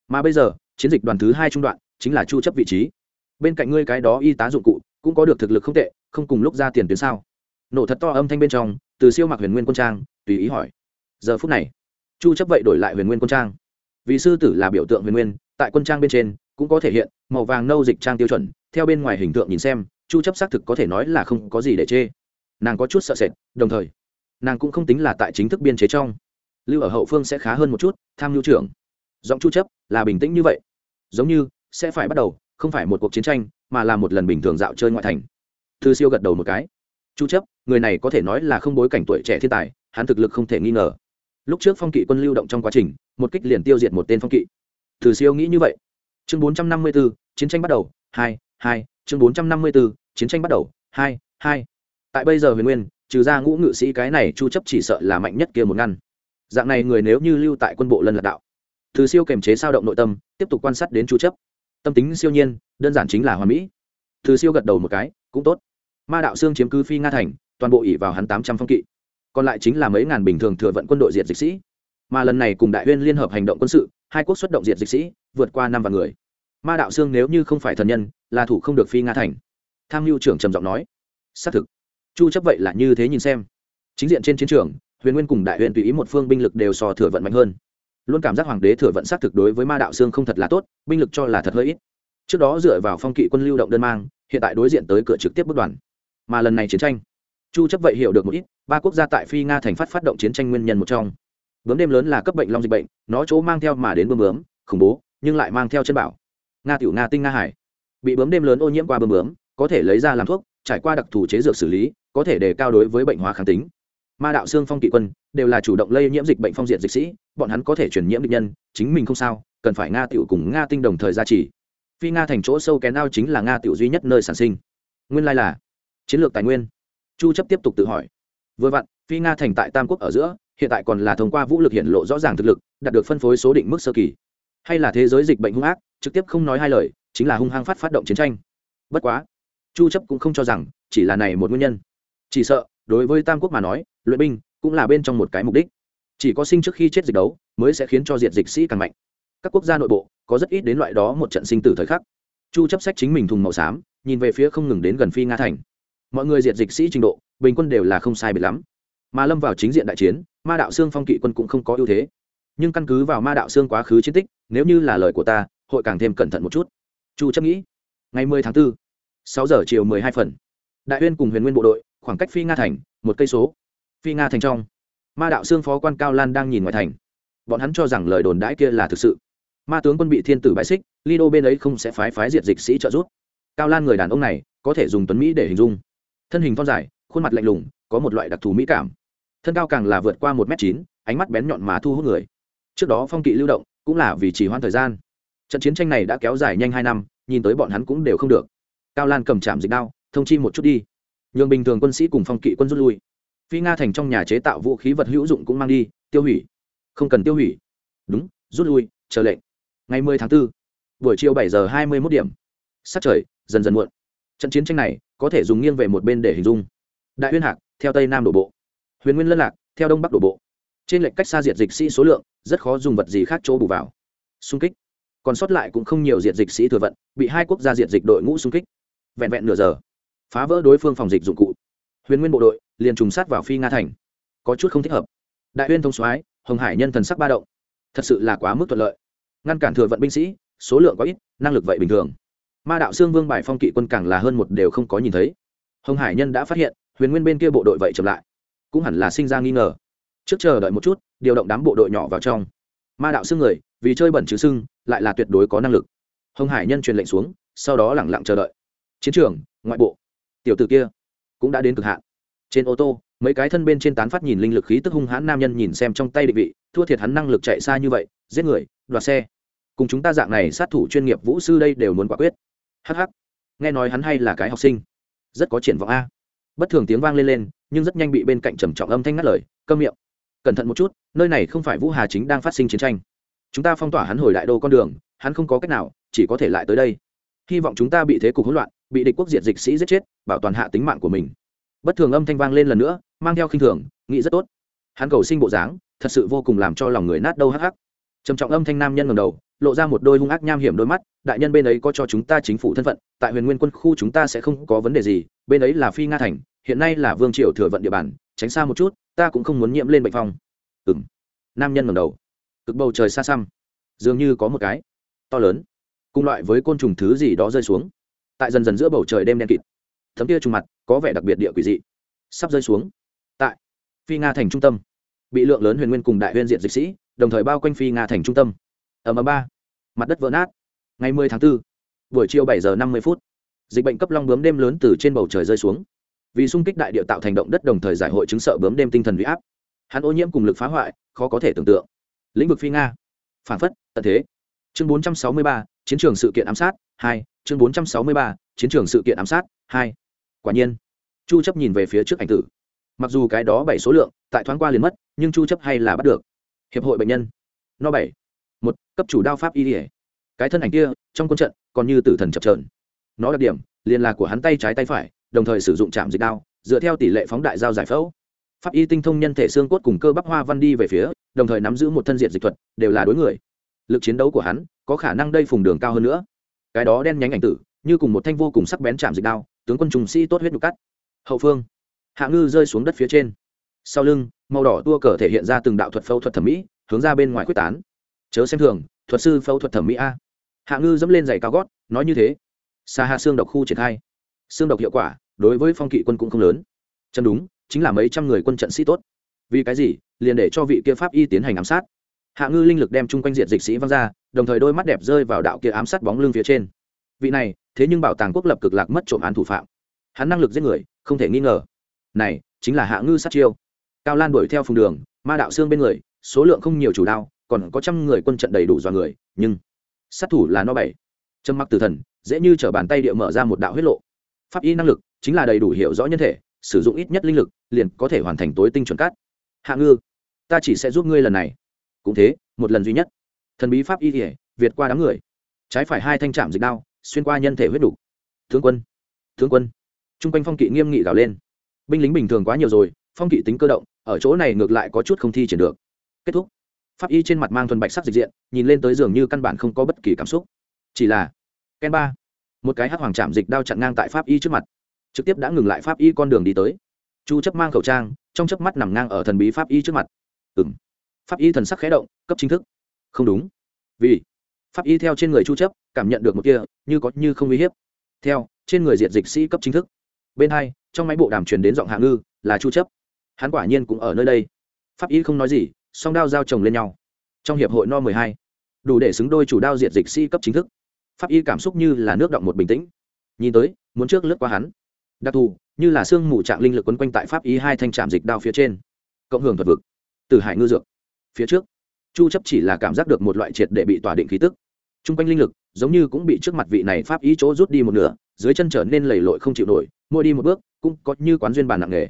Mà bây giờ, chiến dịch đoàn thứ hai trung đoạn, chính là chu chấp vị trí. Bên cạnh ngươi cái đó y tá dụng cụ, cũng có được thực lực không tệ, không cùng lúc ra tiền tuyến sao? Nổ thật to âm thanh bên trong, từ siêu mặc huyền nguyên quân trang, tùy ý hỏi. Giờ phút này, chu chấp vậy đổi lại huyền nguyên quân trang. Vì sư tử là biểu tượng huyền nguyên, tại quân trang bên trên, cũng có thể hiện màu vàng nâu dịch trang tiêu chuẩn. Theo bên ngoài hình tượng nhìn xem, chu chấp xác thực có thể nói là không có gì để chê. Nàng có chút sợ sệt, đồng thời, nàng cũng không tính là tại chính thức biên chế trong. Lưu ở hậu phương sẽ khá hơn một chút, tham lưu trưởng. Giọng chu chấp là bình tĩnh như vậy. Giống như sẽ phải bắt đầu, không phải một cuộc chiến tranh, mà là một lần bình thường dạo chơi ngoại thành. Thư siêu gật đầu một cái chu chấp người này có thể nói là không bối cảnh tuổi trẻ thiên tài hắn thực lực không thể nghi ngờ. Lúc trước phong kỵ quân lưu động trong quá trình một kích liền tiêu diệt một tên phong kỵ. Từ siêu nghĩ như vậy. Chương 454, chiến tranh bắt đầu hai hai chương 454, chiến tranh bắt đầu hai hai. Tại bây giờ huyền nguyên trừ ra ngũ ngự sĩ cái này chu chấp chỉ sợ là mạnh nhất kia một ngăn. Dạng này người nếu như lưu tại quân bộ lân lạc đạo từ siêu kềm chế sao động nội tâm tiếp tục quan sát đến chu chấp. Tâm tính siêu nhiên đơn giản chính là hoàn mỹ. Từ siêu gật đầu một cái cũng tốt ma đạo xương chiếm cứ phi nga thành, toàn bộ ỉ vào hắn tám trăm phong kỵ. Còn lại chính là mấy ngàn bình thường thừa vận quân đội diệt dịch sĩ. Mà lần này cùng đại huyên liên hợp hành động quân sự, hai quốc xuất động diệt dịch sĩ, vượt qua năm vạn người. Ma đạo xương nếu như không phải thần nhân, là thủ không được phi nga thành. Tham mưu trưởng trầm giọng nói, xác thực. Chu chấp vậy là như thế nhìn xem. Chính diện trên chiến trường, huyền nguyên cùng đại huyền tùy ý một phương binh lực đều so thừa vận mạnh hơn. Luôn cảm giác hoàng đế thừa vận xác thực đối với ma đạo xương không thật là tốt, binh lực cho là thật hơi ít. Trước đó dựa vào phong kỵ quân lưu động đơn mang, hiện tại đối diện tới cửa trực tiếp bước đoàn mà lần này chiến tranh, chu chấp vậy hiểu được một ít, ba quốc gia tại phi nga thành phát phát động chiến tranh nguyên nhân một trong. Bướm đêm lớn là cấp bệnh long dịch bệnh, nó chỗ mang theo mà đến bướm bướm, khủng bố, nhưng lại mang theo chân bảo. Nga tiểu nga tinh nga hải, bị bướm đêm lớn ô nhiễm qua bướm bướm, có thể lấy ra làm thuốc, trải qua đặc thù chế dược xử lý, có thể đề cao đối với bệnh hóa kháng tính. Ma đạo xương phong kỵ quân đều là chủ động lây nhiễm dịch bệnh phong diện dịch sĩ, bọn hắn có thể truyền nhiễm bệnh nhân, chính mình không sao, cần phải nga tiểu cùng nga tinh đồng thời gia trì. Phi nga thành chỗ sâu kén ao chính là nga tiểu duy nhất nơi sản sinh. Nguyên lai là chiến lược tài nguyên. Chu chấp tiếp tục tự hỏi. Vừa vặn, phi nga thành tại tam quốc ở giữa, hiện tại còn là thông qua vũ lực hiện lộ rõ ràng thực lực, đạt được phân phối số định mức sơ kỳ. Hay là thế giới dịch bệnh hung ác, trực tiếp không nói hai lời, chính là hung hăng phát phát động chiến tranh. Bất quá, chu chấp cũng không cho rằng chỉ là này một nguyên nhân. Chỉ sợ, đối với tam quốc mà nói, luyện binh cũng là bên trong một cái mục đích. Chỉ có sinh trước khi chết dịch đấu, mới sẽ khiến cho diệt dịch sĩ càng mạnh. Các quốc gia nội bộ có rất ít đến loại đó một trận sinh tử thời khắc. Chu chấp sách chính mình thùng màu xám, nhìn về phía không ngừng đến gần phi nga thành mọi người diệt dịch sĩ trình độ bình quân đều là không sai biệt lắm. Mà lâm vào chính diện đại chiến ma đạo xương phong kỵ quân cũng không có ưu thế. Nhưng căn cứ vào ma đạo xương quá khứ chiến tích nếu như là lời của ta hội càng thêm cẩn thận một chút. Chu chấp nghĩ ngày 10 tháng 4, 6 giờ chiều 12 phần đại huyên cùng huyền nguyên bộ đội khoảng cách phi nga thành một cây số. Phi nga thành trong ma đạo xương phó quan cao lan đang nhìn ngoài thành. Bọn hắn cho rằng lời đồn đãi kia là thực sự. Ma tướng quân bị thiên tử bãi xích lido bên ấy không sẽ phái phái diệt dịch sĩ trợ giúp. Cao lan người đàn ông này có thể dùng tuấn mỹ để hình dung thân hình thon dài khuôn mặt lạnh lùng có một loại đặc thù mỹ cảm. Thân cao càng là vượt qua một m chín ánh mắt bén nhọn mà thu hút người. Trước đó phong kỵ lưu động cũng là vì chỉ hoãn thời gian. Trận chiến tranh này đã kéo dài nhanh hai năm nhìn tới bọn hắn cũng đều không được. Cao lan cầm chạm dịch đao thông chi một chút đi. Nhường bình thường quân sĩ cùng phong kỵ quân rút lui. Phi nga thành trong nhà chế tạo vũ khí vật hữu dụng cũng mang đi tiêu hủy. Không cần tiêu hủy. Đúng rút lui chờ lệnh. Ngày 10 tháng 4, buổi chiều 7 giờ 21 điểm. Sát trời dần dần muộn trận chiến tranh này có thể dùng nghiêng về một bên để hình dung. Đại huyên hạc, theo tây nam đổ bộ. Huyền nguyên lân lạc, theo đông bắc đổ bộ. Trên lệnh cách xa diệt dịch sĩ số lượng, rất khó dùng vật gì khác chỗ bù vào. Xung kích. Còn sót lại cũng không nhiều diệt dịch sĩ thừa vận, bị hai quốc gia diệt dịch đội ngũ xung kích. Vẹn vẹn nửa giờ, phá vỡ đối phương phòng dịch dụng cụ. Huyền nguyên bộ đội liền trùng sát vào phi nga thành. Có chút không thích hợp. Đại huyên thông soái, hồng hải nhân thần sắc ba động. Thật sự là quá mức thuận lợi. Ngăn cản thừa vận binh sĩ, số lượng có ít, năng lực vậy bình thường ma đạo xương vương bài phong kỵ quân càng là hơn một đều không có nhìn thấy. Hồng hải nhân đã phát hiện, huyền nguyên bên kia bộ đội vậy chậm lại. Cũng hẳn là sinh ra nghi ngờ. Trước chờ đợi một chút, điều động đám bộ đội nhỏ vào trong. Ma đạo xương người, vì chơi bẩn chứ sưng lại là tuyệt đối có năng lực. Hồng hải nhân truyền lệnh xuống, sau đó lẳng lặng chờ đợi. Chiến trường, ngoại bộ. Tiểu t ử kia cũng đã đến cực hạn. Trên ô tô, mấy cái thân bên trên tán phát nhìn linh lực khí tức hung hãn nam nhân nhìn xem trong tay định vị, thua thiệt hắn năng lực chạy xa như vậy, giết người, đoạt xe. Cùng chúng ta dạng này sát thủ chuyên nghiệp vũ sư đây đều muốn quả quyết hh nghe nói hắn hay là cái học sinh. Rất có triển vọng a. Bất thường tiếng vang lên lên, nhưng rất nhanh bị bên cạnh trầm trọng âm thanh ngắt lời, câm miệng. Cẩn thận một chút, nơi này không phải vũ hà chính đang phát sinh chiến tranh. Chúng ta phong tỏa hắn hồi đại đô con đường, hắn không có cách nào, chỉ có thể lại tới đây. Hy vọng chúng ta bị thế cục hỗn loạn, bị địch quốc diệt dịch sĩ giết chết, bảo toàn hạ tính mạng của mình. Bất thường âm thanh vang lên lần nữa, mang theo khinh thường, nghĩ rất tốt. Hắn cầu sinh bộ dáng, thật sự vô cùng làm cho lòng người nát đâu hắc hắc. Trầm trọng âm thanh nam nhân ngầm đầu lộ ra một đôi hung ác nham hiểm đôi mắt, đại nhân bên ấy có cho chúng ta chính phủ thân phận, tại huyền nguyên quân khu chúng ta sẽ không có vấn đề gì, bên ấy là phi nga thành, hiện nay là vương triều thừa vận địa bàn, tránh xa một chút, ta cũng không muốn nhiễm lên bệnh phong. Ừ m nam nhân ngầm đầu. Cực bầu trời xa xăm. Dường như có một cái to lớn, cùng loại với côn trùng thứ gì đó rơi xuống. Tại dần dần giữa bầu trời đêm đen kịt. Thấm kia trùng mặt, có vẻ đặc biệt địa quỷ dị. Sắp rơi xuống. Tại phi nga thành trung tâm, bị lượng lớn huyền nguyên cùng đại huyên diện dịch sĩ, đồng thời bao quanh phi nga thành trung tâm ở ầm ba. Mặt đất vỡ nát. Ngày 10 tháng 4, buổi chiều 7 giờ 50 phút dịch bệnh cấp long bướm đêm lớn từ trên bầu trời rơi xuống. Vì xung kích đại địa tạo thành động đất đồng thời giải hội chứng sợ bướm đêm tinh thần huy áp. Hắn ô nhiễm cùng lực phá hoại khó có thể tưởng tượng. Lĩnh vực phi nga. Phản phất tận thế. Chương 463, chiến trường sự kiện ám sát 2, chương 463, chiến trường sự kiện ám sát 2. quả nhiên chu chấp nhìn về phía trước ảnh tử. Mặc dù cái đó bảy số lượng tại thoáng qua liền mất nhưng chu chấp hay là bắt được. Hiệp hội bệnh nhân. No bảy một, cấp chủ đao pháp y ỉa cái thân ảnh kia, trong quân trận, còn như tử thần chập trờn nó đặc điểm, liền là của hắn tay trái tay phải, đồng thời sử dụng chạm dịch đao, dựa theo tỷ lệ phóng đại giao giải phẫu. Pháp y tinh thông nhân thể xương cốt cùng cơ bắp hoa văn đi về phía, đồng thời nắm giữ một thân diện dịch thuật, đều là đối người. Lực chiến đấu của hắn, có khả năng đây phùng đường cao hơn nữa. Cái đó đen nhánh ảnh tử, như cùng một thanh vô cùng sắc bén chạm dịch đao, tướng quân trùng sĩ tốt huyết nhục cắt. Hậu phương, hạ ngư rơi xuống đất phía trên. Sau lưng, màu đỏ tua cờ thể hiện ra từng đạo thuật phẫu thuật thẩm mỹ, hướng ra bên ngoài quyết tán chớ xem thường, thuật sư phẫu thuật thẩm mỹ a. Hạ ngư dẫm lên giày cao gót, nói như thế. Xa hạ xương độc khu triển khai. Xương độc hiệu quả, đối với phong kỵ quân cũng không lớn. Chân đúng, chính là mấy trăm người quân trận sĩ tốt. Vì cái gì? Liền để cho vị kia pháp y tiến hành ám sát. Hạ ngư linh lực đem chung quanh diện dịch sĩ văng ra, đồng thời đôi mắt đẹp rơi vào đạo kia ám sát bóng lưng phía trên. Vị này, thế nhưng bảo tàng quốc lập cực lạc mất trộm án thủ phạm. Hắn năng lực giết người, không thể nghi ngờ. Này, chính là hạ ngư sát chiêu. Cao lan đuổi theo phùng đường, ma đạo xương bên người, số lượng không nhiều chủ đao còn có trăm người quân trận đầy đủ do người, nhưng sát thủ là no bảy. Trầm mặc tử thần, dễ như t bàn tay địa mở ra một đạo huyết lộ. Pháp y năng lực chính là đầy đủ hiểu rõ nhân thể, sử dụng ít nhất linh lực, liền có thể hoàn thành tối tinh chuẩn cát. Hạ ngư, ta chỉ sẽ giúp ngươi lần này. Cũng thế, một lần duy nhất. Thần bí pháp y thể việt qua đám người. Trái phải hai thanh trạm dịch đao, xuyên qua nhân thể huyết đủ tướng quân tướng quân. T r u n g quanh phong kỵ nghiêm nghị gào lên. Binh lính bình thường quá nhiều rồi, phong kỵ tính cơ động, ở chỗ này ngược lại có chút không thi triển được. Kết thúc pháp y trên mặt mang thuần bạch sắc dịch diện, nhìn lên tới giường như căn bản không có bất kỳ cảm xúc. Chỉ là, ken ba, một cái hắc hoàng chạm dịch đao chặn ngang tại pháp y trước mặt, trực tiếp đã ngừng lại pháp y con đường đi tới. Chu chấp mang khẩu trang, trong chớp mắt nằm ngang ở thần bí pháp y trước mặt. Ừm. Pháp y thần sắc khẽ động, cấp chính thức. Không đúng. Vì pháp y theo trên người chu chấp, cảm nhận được một kia, như có như không uy hiếp. Theo, trên người diệt dịch sĩ cấp chính thức. Bên hai, trong máy bộ đàm truyền đến giọng hạ ngư, là chu chấp. Hắn quả nhiên cũng ở nơi đây. Pháp y không nói gì song đao giao chồng lên nhau. Trong hiệp hội no mười hai, đủ để xứng đôi chủ đao diệt dịch si cấp chính thức. Pháp y cảm xúc như là nước động một bình tĩnh. Nhìn tới, muốn trước lướt qua hắn. Đặc thù, như là xương mù trạng linh lực quấn quanh tại pháp y hai thanh trạm dịch đao phía trên. Cộng hưởng thuật vực. Từ hải ngư dược. Phía trước, chu chấp chỉ là cảm giác được một loại triệt để bị tỏa định khí tức. Trung quanh linh lực, giống như cũng bị trước mặt vị này pháp y chỗ rút đi một nửa, dưới chân trở nên lầy lội không chịu nổi, mỗi đi một bước, cũng có như quán duyên bàn nặng nghề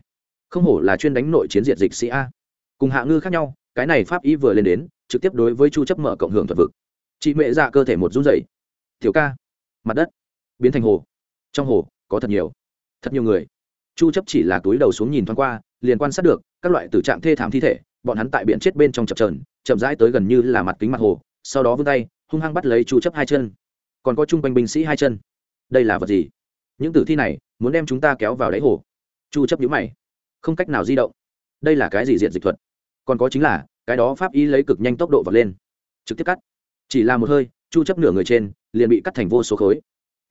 không hổ là chuyên đánh nội chiến diệt dịch sĩ a. Cùng hạ ngư khác nhau cái này pháp y vừa lên đến, trực tiếp đối với chu chấp mở cộng hưởng thuật vực. Chị mẹ dạ cơ thể một run rẩy. Tiểu ca, mặt đất biến thành hồ. Trong hồ có thật nhiều thật nhiều người. Chu chấp chỉ là túi đầu xuống nhìn thoáng qua, liền quan sát được các loại tử trạng thê thảm thi thể, bọn hắn tại biển chết bên trong chập chờn, chậm rãi tới gần như là mặt kính mặt hồ, sau đó vươn tay, hung hăng bắt lấy chu chấp hai chân. Còn có trung quanh binh sĩ hai chân. Đây là vật gì? Những tử thi này muốn đem chúng ta kéo vào đáy hồ. Chu chấp nhíu mày. Không cách nào di động. Đây là cái gì diện dịch thuật? Còn có chính là, cái đó pháp y lấy cực nhanh tốc độ vật lên. Trực tiếp cắt. Chỉ là một hơi, chu chấp nửa người trên, liền bị cắt thành vô số khối.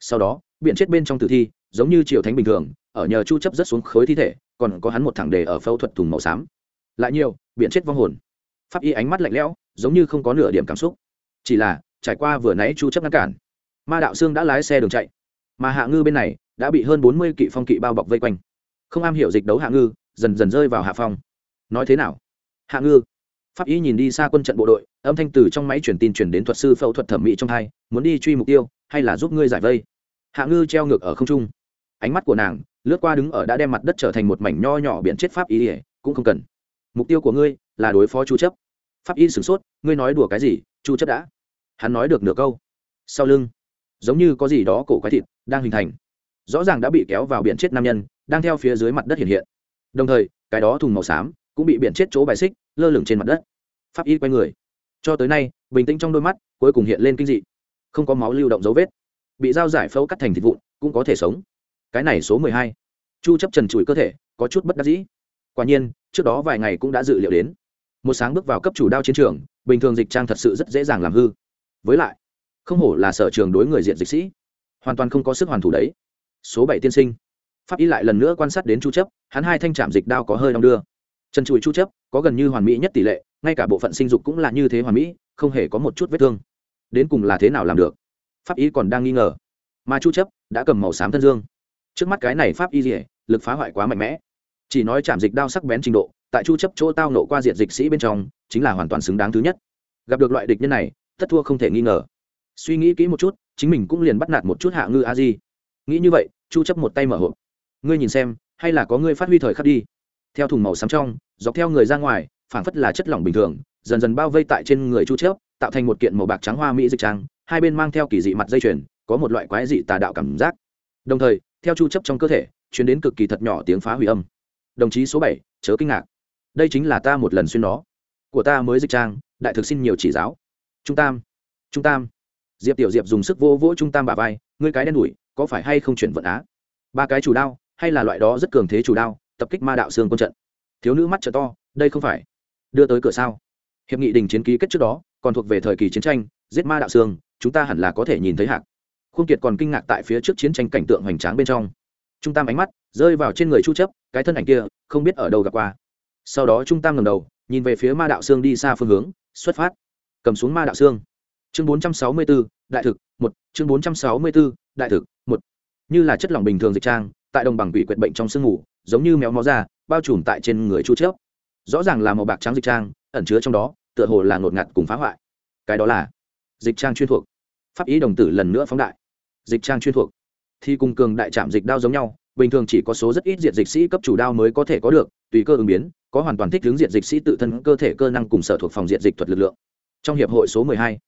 Sau đó, biển chết bên trong tử thi, giống như triều thánh bình thường, ở nhờ chu chấp rất xuống khối thi thể, còn có hắn một thẳng đề ở phẫu thuật thùng màu xám. Lại nhiều, biển chết vong hồn. Pháp y ánh mắt lạnh lẽo, giống như không có nửa điểm cảm xúc. Chỉ là, trải qua vừa nãy chu chấp ngăn cản, ma đạo xương đã lái xe đường chạy. Mà hạ ngư bên này, đã bị hơn 40 kỵ phong kỵ bao bọc vây quanh. Không am hiểu dịch đấu hạ ngư, dần dần rơi vào hạ phong. Nói thế nào? Hạ ngư. Pháp y nhìn đi xa quân trận bộ đội, âm thanh từ trong máy truyền tin truyền đến thuật sư phẫu thuật thẩm mỹ trong hai muốn đi truy mục tiêu, hay là giúp ngươi giải vây? Hạ ngư treo ngược ở không trung. Ánh mắt của nàng, lướt qua đứng ở đã đem mặt đất trở thành một mảnh nho nhỏ biển chết pháp y ỉa cũng không cần. Mục tiêu của ngươi là đối phó chu chấp. Pháp y sửng sốt, ngươi nói đùa cái gì, chu chấp đã. Hắn nói được nửa câu. Sau lưng, giống như có gì đó cổ quái thịt đang hình thành. Rõ ràng đã bị kéo vào biển chết nam nhân, đang theo phía dưới mặt đất hiện hiện. Đồng thời, cái đó thùng màu xám cũng bị biển chết chỗ bài xích lơ lửng trên mặt đất. Pháp y quay người. Cho tới nay, bình tĩnh trong đôi mắt, cuối cùng hiện lên kinh dị. Không có máu lưu động dấu vết. Bị dao giải phẫu cắt thành thịt vụn, cũng có thể sống. Cái này số mười hai. Chu chấp trần trụi cơ thể, có chút bất đắc dĩ. Quả nhiên, trước đó vài ngày cũng đã dự liệu đến. Một sáng bước vào cấp chủ đao chiến trường, bình thường dịch trang thật sự rất dễ dàng làm hư. Với lại, không hổ là sở trường đối người diện dịch sĩ. Hoàn toàn không có sức hoàn thủ đấy. Số bảy tiên sinh. Pháp y lại lần nữa quan sát đến chu chấp, hắn hai thanh trạm dịch đao có hơi đong đưa chân chùi chu chấp có gần như hoàn mỹ nhất tỷ lệ, ngay cả bộ phận sinh dục cũng là như thế hoàn mỹ, không hề có một chút vết thương. Đến cùng là thế nào làm được? Pháp y còn đang nghi ngờ. Mà chu chấp đã cầm màu xám thân dương. Trước mắt cái này pháp y rỉa lực phá hoại quá mạnh mẽ. Chỉ nói chạm dịch đao sắc bén trình độ, tại chu chấp chỗ tao nộ qua diện dịch sĩ bên trong, chính là hoàn toàn xứng đáng thứ nhất. Gặp được loại địch nhân này, tất thua không thể nghi ngờ. Suy nghĩ kỹ một chút, chính mình cũng liền bắt nạt một chút hạ ngư a di. Nghĩ như vậy, chu chấp một tay mở hộp. Ngươi nhìn xem, hay là có ngươi phát huy thời khắc đi theo thùng màu xám trong dọc theo người ra ngoài phảng phất là chất lỏng bình thường dần dần bao vây tại trên người chu chớp, tạo thành một kiện màu bạc trắng hoa mỹ dịch trang hai bên mang theo kỳ dị mặt dây chuyền có một loại quái dị tà đạo cảm giác. Đồng thời theo chu chấp trong cơ thể truyền đến cực kỳ thật nhỏ tiếng phá hủy âm. Đồng chí số 7, chớ kinh ngạc. Đây chính là ta một lần xuyên nó. Của ta mới dịch trang đại thực xin nhiều chỉ giáo. Trung tam trung tam. Diệp tiểu diệp dùng sức vô vỗ trung tam bả vai ngươi cái đen đủi có phải hay không chuyển vận á? Ba cái chủ đao hay là loại đó rất cường thế chủ đao tập kích ma đạo xương quân trận. Thiếu nữ mắt trợ to đây không phải đưa tới cửa sao? Hiệp nghị đình chiến ký kết trước đó còn thuộc về thời kỳ chiến tranh giết ma đạo xương chúng ta hẳn là có thể nhìn thấy hạc. Khuôn kiệt còn kinh ngạc tại phía trước chiến tranh cảnh tượng hoành tráng bên trong. Trung tam ánh mắt rơi vào trên người chu chấp cái thân ảnh kia không biết ở đâu gặp qua. Sau đó trung tam ngẩng đầu nhìn về phía ma đạo xương đi xa phương hướng xuất phát. Cầm xuống ma đạo xương. Chương 464, đại thực một. Chương 464, đại thực một. Như là chất lỏng bình thường dịch trang tại đồng bằng bị quyệt bệnh trong sương ngủ giống như méo mó ra bao trùm tại trên người chu chớp. Rõ ràng là màu bạc trắng dịch trang ẩn chứa trong đó tựa hồ là ngột ngạt cùng phá hoại. Cái đó là dịch trang chuyên thuộc. Pháp ý đồng tử lần nữa phóng đại. Dịch trang chuyên thuộc. Thì cùng cường đại trạm dịch đao giống nhau bình thường chỉ có số rất ít diện dịch sĩ cấp chủ đao mới có thể có được tùy cơ ứng biến có hoàn toàn thích hướng diện dịch sĩ tự thân cơ thể cơ năng cùng sở thuộc phòng diện dịch thuật lực lượng. Trong hiệp hội số 12,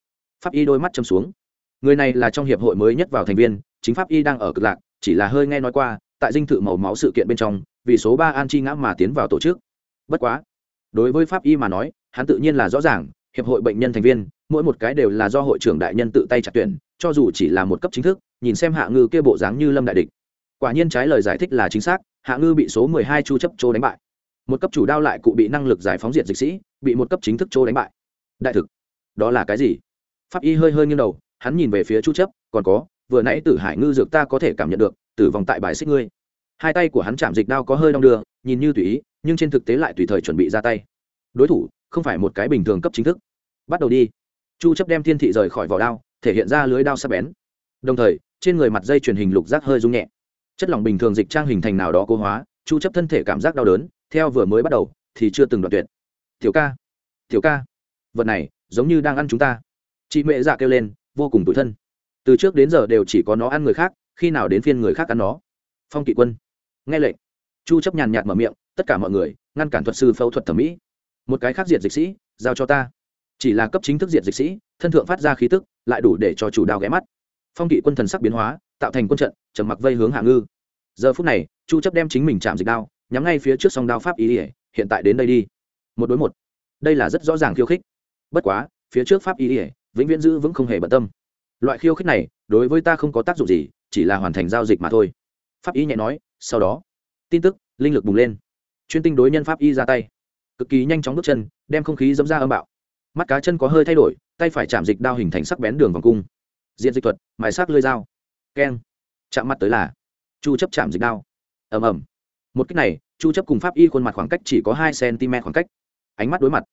pháp y đôi mắt châm xuống. Người này là trong hiệp hội mới nhất vào thành viên chính pháp y đang ở cực lạc chỉ là hơi nghe nói qua tại dinh thự màu máu sự kiện bên trong, vì số ba an chi ngã mà tiến vào tổ chức. Bất quá, đối với pháp y mà nói, hắn tự nhiên là rõ ràng, hiệp hội bệnh nhân thành viên, mỗi một cái đều là do hội trưởng đại nhân tự tay chặt tuyển, cho dù chỉ là một cấp chính thức, nhìn xem hạ ngư kia bộ dáng như lâm đại địch. Quả nhiên trái lời giải thích là chính xác, hạ ngư bị số mười hai chu chấp chỗ đánh bại. Một cấp chủ đao lại cụ bị năng lực giải phóng diện dịch sĩ, bị một cấp chính thức chỗ đánh bại. Đại thực, đó là cái gì? Pháp y hơi hơi nghiêng đầu, hắn nhìn về phía chu chấp, còn có, vừa nãy tử hải ngư dược ta có thể cảm nhận được tử vong tại bài xích ngươi. Hai tay của hắn chạm dịch đao có hơi đong đưa, nhìn như tùy ý, nhưng trên thực tế lại tùy thời chuẩn bị ra tay. Đối thủ, không phải một cái bình thường cấp chính thức. Bắt đầu đi. Chu chấp đem thiên thị rời khỏi vỏ đao, thể hiện ra lưới đao sắc bén. Đồng thời, trên người mặt dây truyền hình lục giác hơi rung nhẹ. Chất lỏng bình thường dịch trang hình thành nào đó cố hóa, chu chấp thân thể cảm giác đau đớn, theo vừa mới bắt đầu, thì chưa từng đoạn tuyệt. Tiểu ca tiểu ca, vật này giống như đang ăn chúng ta. Chị mẹ dạ kêu lên, vô cùng tủi thân. Từ trước đến giờ đều chỉ có nó ăn người khác khi nào đến phiên người khác ăn nó? Phong kỵ quân, nghe lệnh. Chu chấp nhàn nhạt mở miệng, tất cả mọi người, ngăn cản thuật sư phẫu thuật thẩm mỹ. Một cái khác diệt dịch sĩ, giao cho ta. Chỉ là cấp chính thức diệt dịch sĩ, thân thượng phát ra khí tức, lại đủ để cho chủ đao ghé mắt. Phong kỵ quân thần sắc biến hóa, tạo thành quân trận, trầm mặc vây hướng hạ ngư. Giờ phút này, chu chấp đem chính mình chạm dịch đao, nhắm ngay phía trước song đao pháp ý ỉa hiện tại đến đây đi. Một đối một. Đây là rất rõ ràng khiêu khích. Bất quá, phía trước pháp ý ỉa vĩnh viễn giữ vững không hề bận tâm. Loại khiêu khích này, đối với ta không có tác dụng gì chỉ là hoàn thành giao dịch mà thôi. Pháp y nhẹ nói, sau đó, tin tức, linh lực bùng lên. Chuyên tinh đối nhân pháp y ra tay. Cực kỳ nhanh chóng bước chân, đem không khí dẫm ra âm bạo. Mắt cá chân có hơi thay đổi, tay phải chạm dịch đao hình thành sắc bén đường vòng cung. Diện dịch thuật, mài sắc lơi dao. Keng. Chạm mắt tới là, chu chấp chạm dịch đao. Ầm ầm. Một cách này, chu chấp cùng pháp y khuôn mặt khoảng cách chỉ có hai cm khoảng cách. Ánh mắt đối mặt.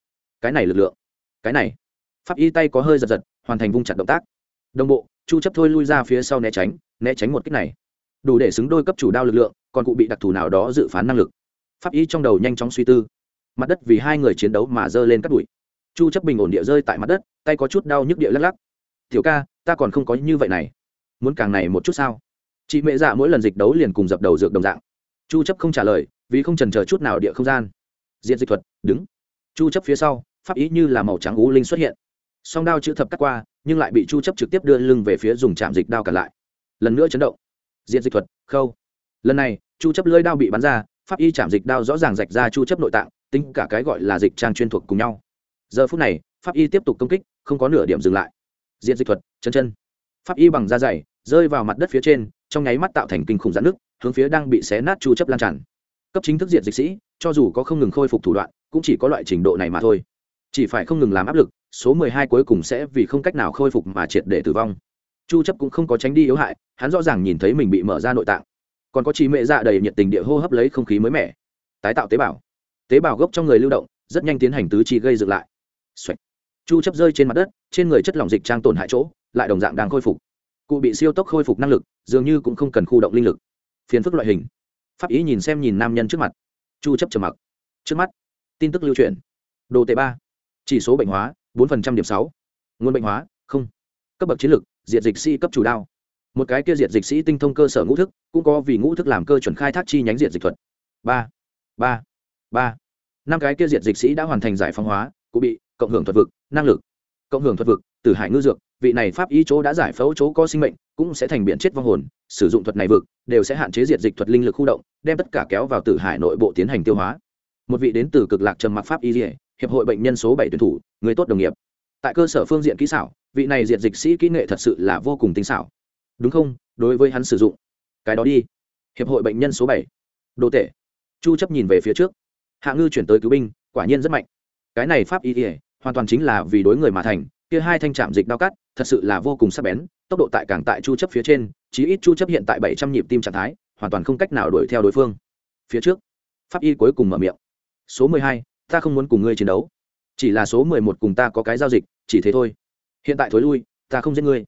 Cái này lực lượng. Cái này. Pháp y tay có hơi giật giật, hoàn thành vung chặt động tác. Đồng bộ, chu chấp thôi lui ra phía sau né tránh né tránh một cách này. Đủ để xứng đôi cấp chủ đao lực lượng, còn cụ bị đặc thù nào đó dự phán năng lực. Pháp y trong đầu nhanh chóng suy tư. Mặt đất vì hai người chiến đấu mà giơ lên cắt bụi. Chu chấp bình ổn địa rơi tại mặt đất, tay có chút đau nhức địa lắc lắc. Tiểu ca, ta còn không có như vậy này. Muốn càng này một chút sao? Chị mẹ dạ mỗi lần dịch đấu liền cùng dập đầu dược đồng dạng. Chu chấp không trả lời, vì không trần chờ chút nào địa không gian. Diện dịch thuật, đứng. Chu chấp phía sau, pháp ý như là màu trắng ú linh xuất hiện. Song đao chữ thập cắt qua, nhưng lại bị chu chấp trực tiếp đưa lưng về phía dùng chạm dịch đao cả lại lần nữa chấn động. Diện dịch thuật, khâu. Lần này, chu chấp lưỡi đao bị bắn ra, pháp y chạm dịch đao rõ ràng rạch ra chu chấp nội tạng, tính cả cái gọi là dịch trang chuyên thuộc cùng nhau. Giờ phút này, pháp y tiếp tục công kích, không có nửa điểm dừng lại. Diện dịch thuật, chân chân. Pháp y bằng da dày, rơi vào mặt đất phía trên, trong nháy mắt tạo thành kinh khủng giãn nước hướng phía đang bị xé nát chu chấp lan tràn. Cấp chính thức diện dịch sĩ, cho dù có không ngừng khôi phục thủ đoạn, cũng chỉ có loại trình độ này mà thôi. Chỉ phải không ngừng làm áp lực, số 12 cuối cùng sẽ vì không cách nào khôi phục mà triệt để tử vong chu chấp cũng không có tránh đi yếu hại, hắn rõ ràng nhìn thấy mình bị mở ra nội tạng. Còn có trí mẹ dạ đầy nhiệt tình địa hô hấp lấy không khí mới mẻ. Tái tạo tế bào. Tế bào gốc trong người lưu động, rất nhanh tiến hành tứ chi gây dựng lại. Xoạch. chu chấp rơi trên mặt đất, trên người chất lỏng dịch trang tổn hại chỗ, lại đồng dạng đang khôi phục. Cụ bị siêu tốc khôi phục năng lực, dường như cũng không cần khu động linh lực. Phiền phức loại hình. Pháp ý nhìn xem nhìn nam nhân trước mặt. Chu chấp trầm mặc. Trước mắt. Tin tức lưu truyền. Đồ tệ ba. Chỉ số bệnh hóa 4% điểm 6. nguồn bệnh hóa, không. Cấp bậc chiến lược diệt dịch sĩ cấp chủ đao. Một cái kia diệt dịch sĩ tinh thông cơ sở ngũ thức, cũng có vì ngũ thức làm cơ chuẩn khai thác chi nhánh diệt dịch thuật. Ba ba ba. Năm cái kia diệt dịch sĩ đã hoàn thành giải phóng hóa cũng bị, cộng hưởng thuật vực, năng lực. Cộng hưởng thuật vực từ hải ngư dược, vị này pháp y chỗ đã giải phẫu chỗ có sinh mệnh, cũng sẽ thành biện chết vong hồn, sử dụng thuật này vực, đều sẽ hạn chế diệt dịch thuật linh lực khu động, đem tất cả kéo vào tử hải nội bộ tiến hành tiêu hóa. Một vị đến từ cực lạc trầm mặc pháp y hiệp hội bệnh nhân số bảy tuyển thủ, người tốt đồng nghiệp tại cơ sở phương diện kỹ xảo vị này diệt dịch sĩ kỹ nghệ thật sự là vô cùng tinh xảo. Đúng không? Đối với hắn sử dụng. Cái đó đi. Hiệp hội bệnh nhân số bảy. Đồ tể. Chu chấp nhìn về phía trước. Hạ ngư chuyển tới cứu binh quả nhiên rất mạnh. Cái này pháp y ỉa hoàn toàn chính là vì đối người mà thành kia hai thanh trạm dịch đao cắt thật sự là vô cùng sắc bén tốc độ tại càng tại chu chấp phía trên chí ít chu chấp hiện tại 700 nhịp tim trạng thái hoàn toàn không cách nào đuổi theo đối phương. Phía trước. Pháp y cuối cùng mở miệng. Số 12, ta không muốn cùng ngươi chiến đấu chỉ là số 11 cùng ta có cái giao dịch chỉ thế thôi. Hiện tại thối lui ta không giết ngươi.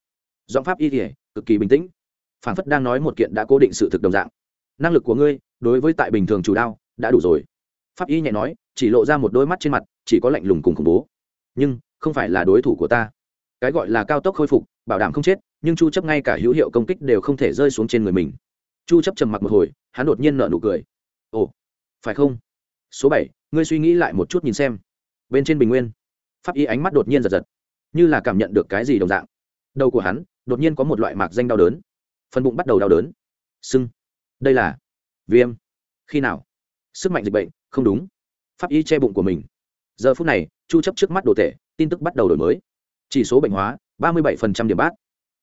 Giọng pháp y ỉa cực kỳ bình tĩnh. Phản phất đang nói một kiện đã cố định sự thực đồng dạng. Năng lực của ngươi đối với tại bình thường chủ đao đã đủ rồi. Pháp y nhẹ nói chỉ lộ ra một đôi mắt trên mặt chỉ có lạnh lùng cùng khủng bố. Nhưng không phải là đối thủ của ta. Cái gọi là cao tốc khôi phục bảo đảm không chết nhưng chu chấp ngay cả hữu hiệu công kích đều không thể rơi xuống trên người mình. Chu chấp trầm mặc một hồi hắn đột nhiên nở nụ cười. Ồ phải không? Số 7, ngươi suy nghĩ lại một chút nhìn xem bên trên bình nguyên. Pháp y ánh mắt đột nhiên giật giật, như là cảm nhận được cái gì đồng dạng. Đầu của hắn, đột nhiên có một loại mạc danh đau đớn. Phần bụng bắt đầu đau đớn. Sưng. Đây là viêm. Khi nào? Sức mạnh dịch bệnh, không đúng. Pháp y che bụng của mình. Giờ phút này, chu chấp trước mắt đồ tệ tin tức bắt đầu đổi mới. Chỉ số bệnh hóa 37% điểm bát.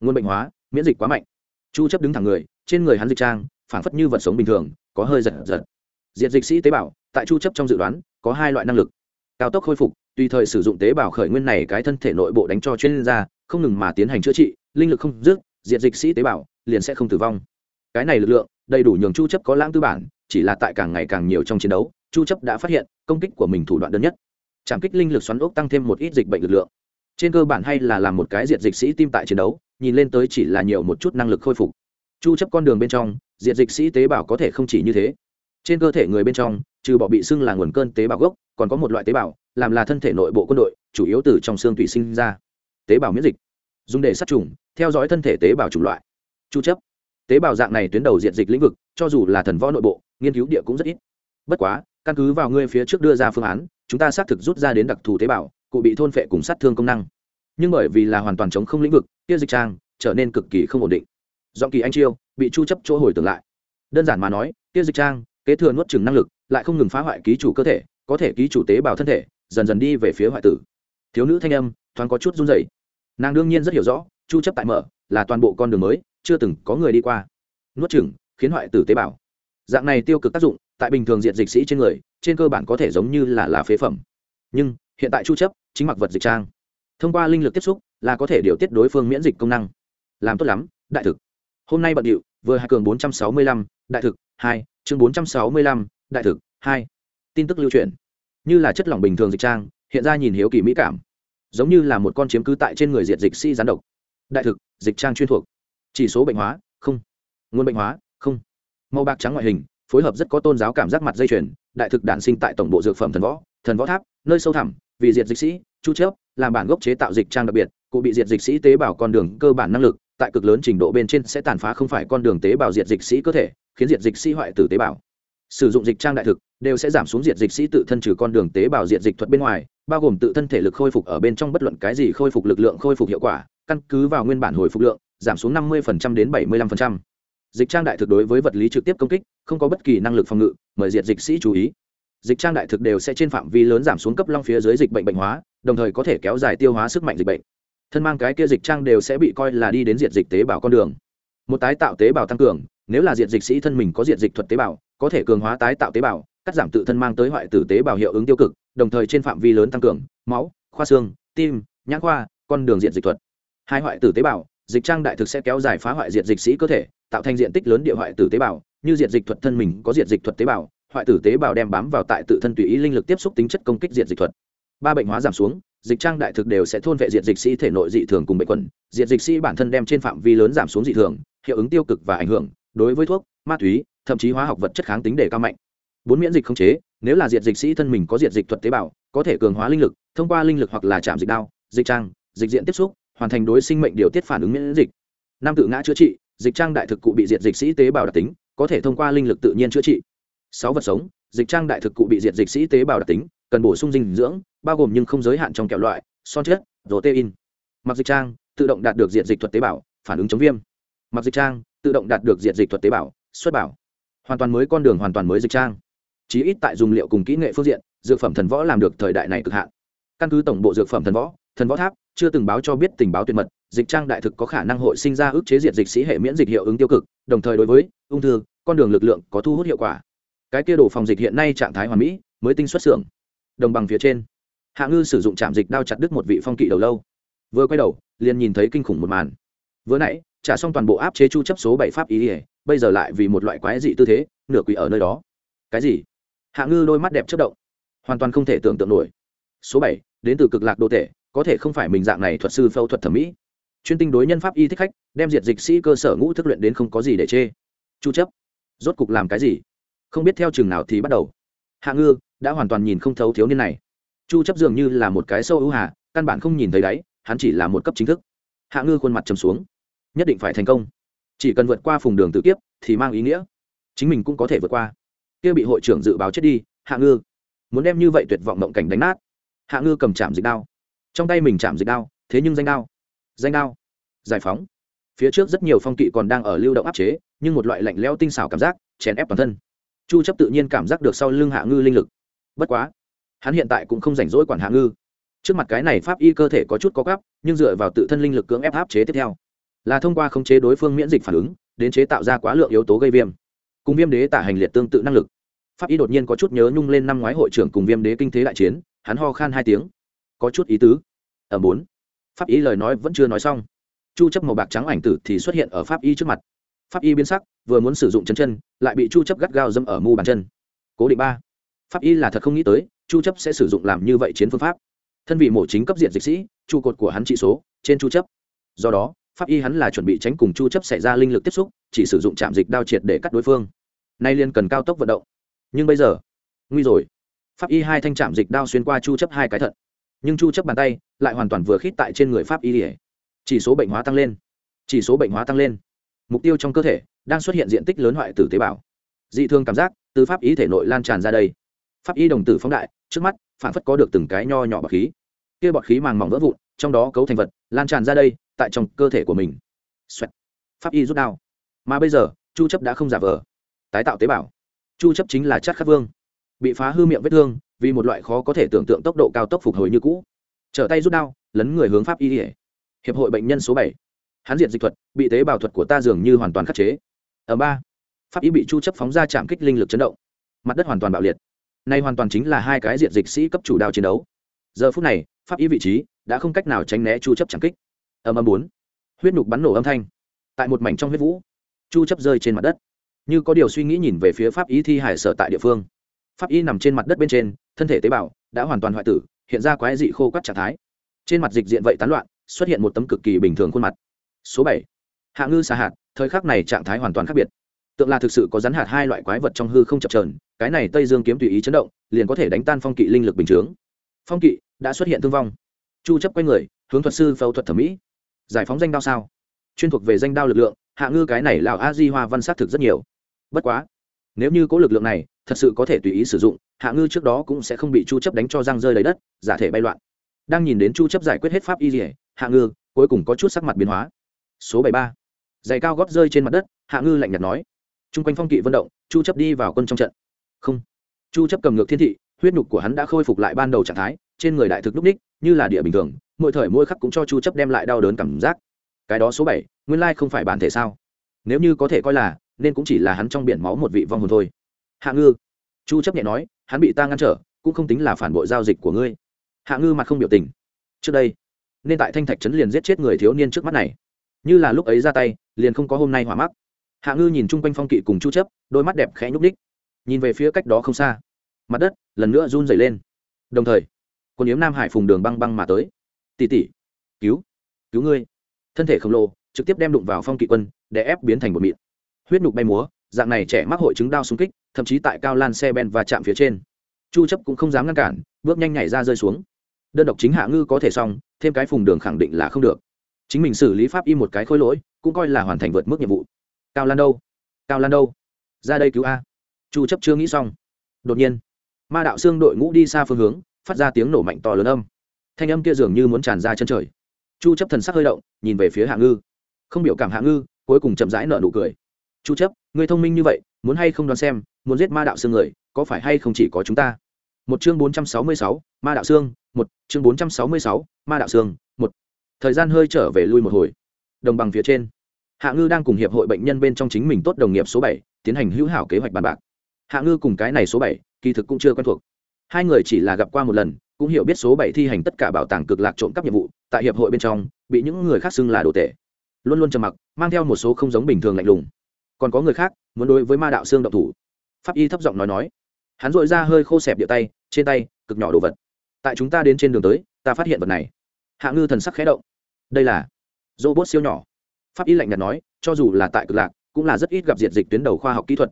Nguồn bệnh hóa, miễn dịch quá mạnh. Chu chấp đứng thẳng người, trên người hắn dịch trang phản phất như vật sống bình thường, có hơi giật giật. Diệt dịch sĩ tế bào, tại chu chấp trong dự đoán, có hai loại năng lực cao tốc khôi phục, tùy thời sử dụng tế bào khởi nguyên này cái thân thể nội bộ đánh cho chuyên gia, không ngừng mà tiến hành chữa trị, linh lực không dứt, diệt dịch sĩ tế bào, liền sẽ không tử vong. Cái này lực lượng, đầy đủ nhường chu chấp có lãng tư bản, chỉ là tại càng ngày càng nhiều trong chiến đấu, chu chấp đã phát hiện, công kích của mình thủ đoạn đơn nhất. Chạm kích linh lực xoắn ốc tăng thêm một ít dịch bệnh lực lượng. Trên cơ bản hay là làm một cái diệt dịch sĩ tim tại chiến đấu, nhìn lên tới chỉ là nhiều một chút năng lực khôi phục. Chu chấp con đường bên trong, diệt dịch sĩ tế bào có thể không chỉ như thế. Trên cơ thể người bên trong, trừ bỏ bị xưng là nguồn cơn tế bào gốc còn có một loại tế bào, làm là thân thể nội bộ quân đội, chủ yếu từ trong xương tủy sinh ra. Tế bào miễn dịch. Dùng để sát trùng, theo dõi thân thể tế bào chủng loại. Chu chấp. Tế bào dạng này tuyến đầu diện dịch lĩnh vực, cho dù là thần võ nội bộ, nghiên cứu địa cũng rất ít. Bất quá, căn cứ vào ngươi phía trước đưa ra phương án, chúng ta xác thực rút ra đến đặc thù tế bào, cụ bị thôn phệ cùng sát thương công năng. Nhưng bởi vì là hoàn toàn chống không lĩnh vực, kia dịch trang trở nên cực kỳ không ổn định. Giọng kỳ anh chiêu, bị chu chấp chỗ hồi tưởng lại. Đơn giản mà nói, kia dịch trang kế thừa nuốt chừng năng lực, lại không ngừng phá hoại ký chủ cơ thể có thể ký chủ tế bào thân thể dần dần đi về phía hoại tử. Thiếu nữ thanh âm thoáng có chút run rẩy. Nàng đương nhiên rất hiểu rõ chu chấp tại mở là toàn bộ con đường mới chưa từng có người đi qua. Nuốt chửng khiến hoại tử tế bào. Dạng này tiêu cực tác dụng tại bình thường diện dịch sĩ trên người trên cơ bản có thể giống như là là phế phẩm. Nhưng hiện tại chu chấp chính mặc vật dịch trang. Thông qua linh lực tiếp xúc là có thể điều tiết đối phương miễn dịch công năng. Làm tốt lắm đại thực. Hôm nay bận điệu vừa hai cường 465, đại thực hai chương 465, đại thực hai tin tức lưu truyền. Như là chất lỏng bình thường dịch trang, hiện ra nhìn hiếu kỳ mỹ cảm. Giống như là một con chiếm cứ tại trên người diệt dịch si gián độc. Đại thực, dịch trang chuyên thuộc. Chỉ số bệnh hóa, không. Nguồn bệnh hóa, không. Màu bạc trắng ngoại hình, phối hợp rất có tôn giáo cảm giác mặt dây chuyền, đại thực đản sinh tại tổng bộ dược phẩm thần võ thần võ tháp, nơi sâu thẳm, vì diệt dịch sĩ, chu chớp, làm bản gốc chế tạo dịch trang đặc biệt, cụ bị diệt dịch sĩ tế bào con đường cơ bản năng lực, tại cực lớn trình độ bên trên sẽ tàn phá không phải con đường tế bào diệt dịch sĩ cơ thể, khiến diệt dịch sĩ hoại tử tế bào. Sử dụng dịch trang đại thực đều sẽ giảm xuống diệt dịch sĩ tự thân trừ con đường tế bào diệt dịch thuật bên ngoài, bao gồm tự thân thể lực khôi phục ở bên trong bất luận cái gì khôi phục lực lượng khôi phục hiệu quả, căn cứ vào nguyên bản hồi phục lượng, giảm xuống 50% đến 75%. dịch trang đại thực đối với vật lý trực tiếp công kích, không có bất kỳ năng lực phòng ngự, mời diệt dịch sĩ chú ý. Dịch trang đại thực đều sẽ trên phạm vi lớn giảm xuống cấp long phía dưới dịch bệnh bệnh hóa, đồng thời có thể kéo dài tiêu hóa sức mạnh dịch bệnh. Thân mang cái kia dịch trang đều sẽ bị coi là đi đến diệt dịch tế bào con đường. Một tái tạo tế bào tăng cường, nếu là diệt dịch sĩ thân mình có diệt dịch thuật tế bào, có thể cường hóa tái tạo tế bào cắt giảm tự thân mang tới hoại tử tế bào hiệu ứng tiêu cực, đồng thời trên phạm vi lớn tăng cường, máu, khoa xương, tim, nhãn khoa, con đường diện dịch thuật. Hai hoại tử tế bào, dịch trang đại thực sẽ kéo dài phá hoại diện dịch sĩ cơ thể, tạo thành diện tích lớn địa hoại tử tế bào. Như diện dịch thuật thân mình có diện dịch thuật tế bào, hoại tử tế bào đem bám vào tại tự thân tùy ý linh lực tiếp xúc tính chất công kích diện dịch thuật. Ba bệnh hóa giảm xuống, dịch trang đại thực đều sẽ thôn vệ diện dịch sĩ thể nội dị thường cùng bệnh quẩn. Diện dịch sĩ bản thân đem trên phạm vi lớn giảm xuống dị thường, hiệu ứng tiêu cực và ảnh hưởng. Đối với thuốc, ma túy, thậm chí hóa học vật chất kháng tính đề cao mạnh bốn miễn dịch không chế, nếu là diệt dịch sĩ thân mình có diệt dịch thuật tế bào, có thể cường hóa linh lực, thông qua linh lực hoặc là chạm dịch đao, dịch trang, dịch diện tiếp xúc, hoàn thành đối sinh mệnh điều tiết phản ứng miễn dịch. Năm tự ngã chữa trị, dịch trang đại thực cụ bị diệt dịch sĩ tế bào đặc tính, có thể thông qua linh lực tự nhiên chữa trị. Sáu vật sống, dịch trang đại thực cụ bị diệt dịch sĩ tế bào đặc tính, cần bổ sung dinh dưỡng, bao gồm nhưng không giới hạn trong kẹo loại, son chất, protein. Mặc dịch trang, tự động đạt được diệt dịch thuật tế bào, phản ứng chống viêm. Mặc dịch trang, tự động đạt được diệt dịch thuật tế bào, xuất bảo hoàn toàn mới con đường hoàn toàn mới dịch trang chí ít tại dùng liệu cùng kỹ nghệ phương diện, dược phẩm thần võ làm được thời đại này cực hạn. Căn cứ tổng bộ dược phẩm thần võ thần võ tháp chưa từng báo cho biết tình báo tuyệt mật, dịch trang đại thực có khả năng hội sinh ra ức chế diệt dịch sĩ hệ miễn dịch hiệu ứng tiêu cực, đồng thời đối với ung thư, con đường lực lượng có thu hút hiệu quả. Cái kia đồ phòng dịch hiện nay trạng thái hoàn mỹ, mới tinh xuất xưởng. Đồng bằng phía trên, hạ ngư sử dụng trạm dịch đao chặt đứt một vị phong kỵ đầu lâu. Vừa quay đầu, liền nhìn thấy kinh khủng một màn. Vừa nãy, trả xong toàn bộ áp chế chu chấp số bảy pháp ý ỉa bây giờ lại vì một loại quái dị tư thế, nửa quỷ ở nơi đó. Cái gì? Hạ ngư đôi mắt đẹp chất động. Hoàn toàn không thể tưởng tượng nổi. Số bảy, đến từ cực lạc đô tể, có thể không phải mình dạng này thuật sư phẫu thuật thẩm mỹ. Chuyên tinh đối nhân pháp y thích khách, đem diệt dịch sĩ cơ sở ngũ thức luyện đến không có gì để chê. Chu chấp, rốt cục làm cái gì? Không biết theo chừng nào thì bắt đầu. Hạ ngư, đã hoàn toàn nhìn không thấu thiếu niên này. Chu chấp dường như là một cái sâu ưu hà, căn bản không nhìn thấy đáy, hắn chỉ là một cấp chính thức. Hạ ngư khuôn mặt trầm xuống. Nhất định phải thành công. Chỉ cần vượt qua phùng đường tự kiếp, thì mang ý nghĩa. Chính mình cũng có thể vượt qua kia bị hội trưởng dự báo chết đi, hạ ngư. Muốn đem như vậy tuyệt vọng mộng cảnh đánh nát. Hạ ngư cầm chạm dịch đao. Trong tay mình chạm dịch đao, thế nhưng danh đao. Danh đao. Giải phóng. Phía trước rất nhiều phong kỵ còn đang ở lưu động áp chế, nhưng một loại lạnh leo tinh xảo cảm giác chèn ép toàn thân. Chu chấp tự nhiên cảm giác được sau lưng hạ ngư linh lực. Bất quá, hắn hiện tại cũng không rảnh rỗi quản hạ ngư. Trước mặt cái này pháp y cơ thể có chút có gắp nhưng dựa vào tự thân linh lực cưỡng ép áp chế tiếp theo. Là thông qua khống chế đối phương miễn dịch phản ứng, đến chế tạo ra quá lượng yếu tố gây viêm cùng viêm đế tả hành liệt tương tự năng lực. Pháp y đột nhiên có chút nhớ nhung lên năm ngoái hội trưởng cùng viêm đế kinh thế đại chiến, hắn ho khan hai tiếng. Có chút ý tứ. Ở bốn. Pháp y lời nói vẫn chưa nói xong. Chu chấp màu bạc trắng ảnh tử thì xuất hiện ở pháp y trước mặt. Pháp y biến sắc, vừa muốn sử dụng chân chân, lại bị chu chấp gắt gao dâm ở mu bàn chân. Cố định ba. Pháp y là thật không nghĩ tới, chu chấp sẽ sử dụng làm như vậy chiến phương pháp. Thân vị mổ chính cấp diện dịch sĩ, trụ cột của hắn trị số, trên chu chấp. Do đó pháp y hắn là chuẩn bị tránh cùng chu chấp xảy ra linh lực tiếp xúc, chỉ sử dụng chạm dịch đao triệt để cắt đối phương. Nay liên cần cao tốc vận động. Nhưng bây giờ, nguy rồi. Pháp y hai thanh chạm dịch đao xuyên qua chu chấp hai cái thận. Nhưng chu chấp bàn tay lại hoàn toàn vừa khít tại trên người pháp y chỉ số bệnh hóa tăng lên. Chỉ số bệnh hóa tăng lên. Mục tiêu trong cơ thể đang xuất hiện diện tích lớn hoại tử tế bào. Dị thường cảm giác từ pháp y thể nội lan tràn ra đây. Pháp y đồng tử phóng đại, trước mắt phản phất có được từng cái nho nhỏ bọt khí. Kia bọt khí màng mỏng vỡ vụn, trong đó cấu thành vật, lan tràn ra đây tại trong cơ thể của mình. Xoẹt. pháp y rút đao. Mà bây giờ, chu chấp đã không giả vờ. Tái tạo tế bào. Chu chấp chính là chát khắc vương. Bị phá hư miệng vết thương, vì một loại khó có thể tưởng tượng tốc độ cao tốc phục hồi như cũ. Trở tay rút đao, lấn người hướng pháp y ỉa hiệp hội bệnh nhân số 7. hắn diệt dịch thuật, bị tế bào thuật của ta dường như hoàn toàn khắc chế. Ở ba. Pháp y bị chu chấp phóng ra chạm kích linh lực chấn động. Mặt đất hoàn toàn bạo liệt. Nay hoàn toàn chính là hai cái diện dịch sĩ cấp chủ đao chiến đấu. Giờ phút này, pháp y vị trí đã không cách nào tránh né chu chấp chạm kích âm âm bốn. Huyết nhục bắn nổ âm thanh. Tại một mảnh trong huyết vũ, chu chấp rơi trên mặt đất. Như có điều suy nghĩ nhìn về phía pháp y thi hải sở tại địa phương. Pháp y nằm trên mặt đất bên trên, thân thể tế bào đã hoàn toàn hoại tử, hiện ra quái dị khô quắt trạng thái. Trên mặt dịch diện vậy tán loạn, xuất hiện một tấm cực kỳ bình thường khuôn mặt. Số 7. hạ ngư xà hạt, thời khắc này trạng thái hoàn toàn khác biệt. Tượng là thực sự có rắn hạt hai loại quái vật trong hư không chập chờn, cái này tây dương kiếm tùy ý chấn động, liền có thể đánh tan phong kỵ linh lực bình chướng. Phong kỵ đã xuất hiện thương vong. Chu chấp quay người, hướng thuật sư phẫu thuật thẩm mỹ giải phóng danh đao sao? Chuyên thuộc về danh đao lực lượng, hạ ngư cái này lào a di hoa văn sát thực rất nhiều. Bất quá, nếu như có lực lượng này thật sự có thể tùy ý sử dụng, hạ ngư trước đó cũng sẽ không bị chu chấp đánh cho răng rơi lấy đất, giả thể bay loạn. Đang nhìn đến chu chấp giải quyết hết pháp y dỉa hạ ngư cuối cùng có chút sắc mặt biến hóa. Số 73. giày cao gót rơi trên mặt đất, hạ ngư lạnh nhạt nói. Trung quanh phong kỵ vận động, chu chấp đi vào quân trong trận. Không, chu chấp cầm ngược thiên thị, huyết nhục của hắn đã khôi phục lại ban đầu trạng thái, trên người đại thực núp ních như là địa bình thường mỗi thời mỗi khắc cũng cho chu chấp đem lại đau đớn cảm giác. Cái đó số 7, nguyên lai không phải bản thể sao? Nếu như có thể coi là nên cũng chỉ là hắn trong biển máu một vị vong hồn thôi. Hạ ngư. Chu chấp nhẹ nói hắn bị ta ngăn trở cũng không tính là phản bội giao dịch của ngươi. Hạ ngư mặt không biểu tình. Trước đây nên tại thanh thạch trấn liền giết chết người thiếu niên trước mắt này. Như là lúc ấy ra tay liền không có hôm nay hỏa mắc. Hạ ngư nhìn chung quanh phong kỵ cùng chu chấp đôi mắt đẹp khẽ nhúc đích nhìn về phía cách đó không xa. Mặt đất lần nữa run rẩy lên. Đồng thời quân yếm nam hải phùng đường băng băng mà tới tỷ tỷ cứu. Cứu ngươi. Thân thể khổng lồ, trực tiếp đem đụng vào phong kỵ quân, để ép biến thành một mịn. Huyết nhục bay múa, dạng này trẻ mắc hội chứng đau xung kích, thậm chí tại cao lan xe ben và chạm phía trên. Chu chấp cũng không dám ngăn cản, bước nhanh nhảy ra rơi xuống. Đơn độc chính hạ ngư có thể xong, thêm cái phùng đường khẳng định là không được. Chính mình xử lý pháp y một cái khối lỗi, cũng coi là hoàn thành vượt mức nhiệm vụ. Cao lan đâu? Cao lan đâu? Ra đây cứu a. Chu chấp chưa nghĩ xong. Đột nhiên, ma đạo xương đội ngũ đi xa phương hướng, phát ra tiếng nổ mạnh to lớn âm thanh âm kia dường như muốn tràn ra chân trời. Chu chấp thần sắc hơi động nhìn về phía hạ ngư. Không biểu cảm hạ ngư cuối cùng chậm rãi nở nụ cười. Chu chấp người thông minh như vậy muốn hay không đoán xem muốn giết ma đạo xương người có phải hay không chỉ có chúng ta? Một chương 466, ma đạo xương một chương 466, ma đạo xương một. Thời gian hơi trở về lui một hồi. Đồng bằng phía trên. Hạ ngư đang cùng hiệp hội bệnh nhân bên trong chính mình tốt đồng nghiệp số bảy tiến hành hữu hảo kế hoạch bàn bạc. Hạ ngư cùng cái này số bảy kỳ thực cũng chưa quen thuộc hai người chỉ là gặp qua một lần, cũng hiểu biết số bảy thi hành tất cả bảo tàng cực lạc trộm cắp nhiệm vụ, tại hiệp hội bên trong, bị những người khác xưng là đồ tệ luôn luôn trầm mặc, mang theo một số không giống bình thường lạnh lùng. Còn có người khác, muốn đối với ma đạo xương độc thủ. Pháp y thấp giọng nói nói. Hắn dội ra hơi khô xẹp địa tay, trên tay, cực nhỏ đồ vật. Tại chúng ta đến trên đường tới, ta phát hiện vật này. Hạ ngư thần sắc khẽ động. Đây là robot siêu nhỏ. Pháp y lạnh nhạt nói, cho dù là tại cực lạc, cũng là rất ít gặp diệt dịch tuyến đầu khoa học kỹ thuật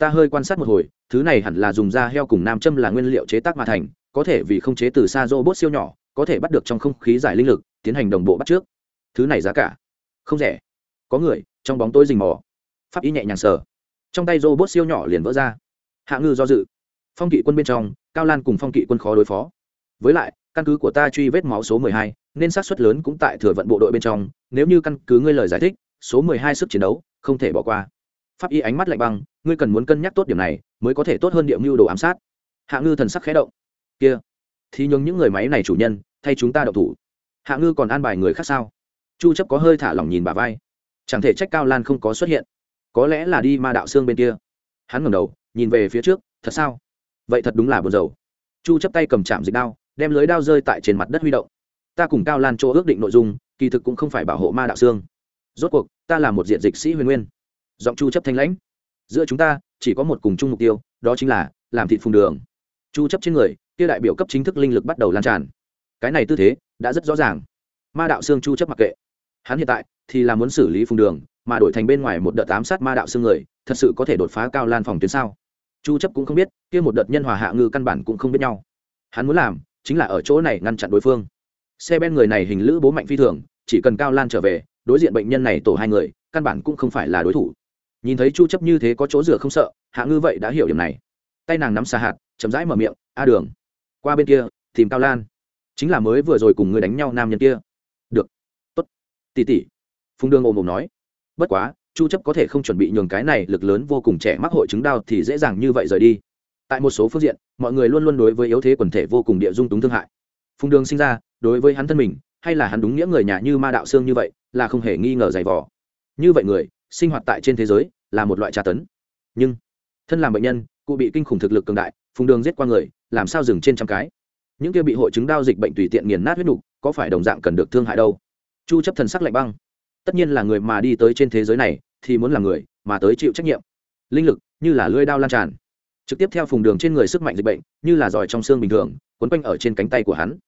ta hơi quan sát một hồi, thứ này hẳn là dùng da heo cùng nam châm là nguyên liệu chế tác mà thành, có thể vì không chế từ xa robot siêu nhỏ, có thể bắt được trong không khí giải linh lực, tiến hành đồng bộ bắt trước. Thứ này giá cả? Không rẻ. Có người, trong bóng tối rình mò. Pháp y nhẹ nhàng sờ. Trong tay robot siêu nhỏ liền vỡ ra. Hạ ngư do dự. Phong kỵ quân bên trong, cao lan cùng phong kỵ quân khó đối phó. Với lại, căn cứ của ta truy vết máu số mười hai, nên xác suất lớn cũng tại thừa vận bộ đội bên trong, nếu như căn cứ ngươi lời giải thích, số mười hai sức chiến đấu, không thể bỏ qua pháp y ánh mắt lạnh băng, ngươi cần muốn cân nhắc tốt điểm này, mới có thể tốt hơn địa mưu đồ ám sát. Hạ ngư thần sắc khé động. Kia, thì nhường những người máy này chủ nhân, thay chúng ta đậu thủ. Hạ ngư còn an bài người khác sao? Chu chấp có hơi thả lỏng nhìn bà vai. Chẳng thể trách cao lan không có xuất hiện. Có lẽ là đi ma đạo xương bên kia. Hắn ngẩng đầu, nhìn về phía trước, thật sao? Vậy thật đúng là buồn rầu. Chu chấp tay cầm chạm dịch đao, đem lưới đao rơi tại trên mặt đất huy động. Ta cùng cao lan chỗ ước định nội dung, kỳ thực cũng không phải bảo hộ ma đạo xương. Rốt cuộc, ta là một diện dịch sĩ huyền nguyên giọng chu chấp thanh lãnh. Giữa chúng ta, chỉ có một cùng chung mục tiêu, đó chính là làm thịt phùng đường. Chu chấp trên người, kia đại biểu cấp chính thức linh lực bắt đầu lan tràn. Cái này tư thế, đã rất rõ ràng. Ma đạo xương chu chấp mặc kệ. Hắn hiện tại, thì là muốn xử lý phùng đường, mà đổi thành bên ngoài một đợt ám sát ma đạo xương người, thật sự có thể đột phá cao lan phòng tuyến sao? Chu chấp cũng không biết, kia một đợt nhân hòa hạ ngư căn bản cũng không biết nhau. Hắn muốn làm, chính là ở chỗ này ngăn chặn đối phương. Xe ben người này hình lữ bố mạnh phi thường, chỉ cần cao lan trở về, đối diện bệnh nhân này tổ hai người, căn bản cũng không phải là đối thủ nhìn thấy chu chấp như thế có chỗ rửa không sợ, hạ ngư vậy đã hiểu điểm này. Tay nàng nắm xà hạt, chậm rãi mở miệng, a đường, qua bên kia, tìm cao lan. Chính là mới vừa rồi cùng người đánh nhau nam nhân kia. Được. Tốt. Tỷ tỷ. Phùng đường ôm ôm nói. Bất quá, chu chấp có thể không chuẩn bị nhường cái này lực lớn vô cùng trẻ mắc hội chứng đau thì dễ dàng như vậy rời đi. Tại một số phương diện, mọi người luôn luôn đối với yếu thế quần thể vô cùng địa dung túng thương hại. Phùng đường sinh ra, đối với hắn thân mình, hay là hắn đúng nghĩa người nhà như ma đạo xương như vậy, là không hề nghi ngờ dày vò. Như vậy người sinh hoạt tại trên thế giới là một loại tra tấn. Nhưng, thân làm bệnh nhân, cụ bị kinh khủng thực lực cường đại, phùng đường giết qua người, làm sao dừng trên trăm cái? Những kia bị hội chứng đau dịch bệnh tùy tiện nghiền nát huyết nục, có phải đồng dạng cần được thương hại đâu? Chu chấp thần sắc lạnh băng. Tất nhiên là người mà đi tới trên thế giới này, thì muốn là người mà tới chịu trách nhiệm. Linh lực như là lưỡi đao lan tràn. Trực tiếp theo phùng đường trên người sức mạnh dịch bệnh, như là giỏi trong xương bình thường, quấn quanh ở trên cánh tay của hắn.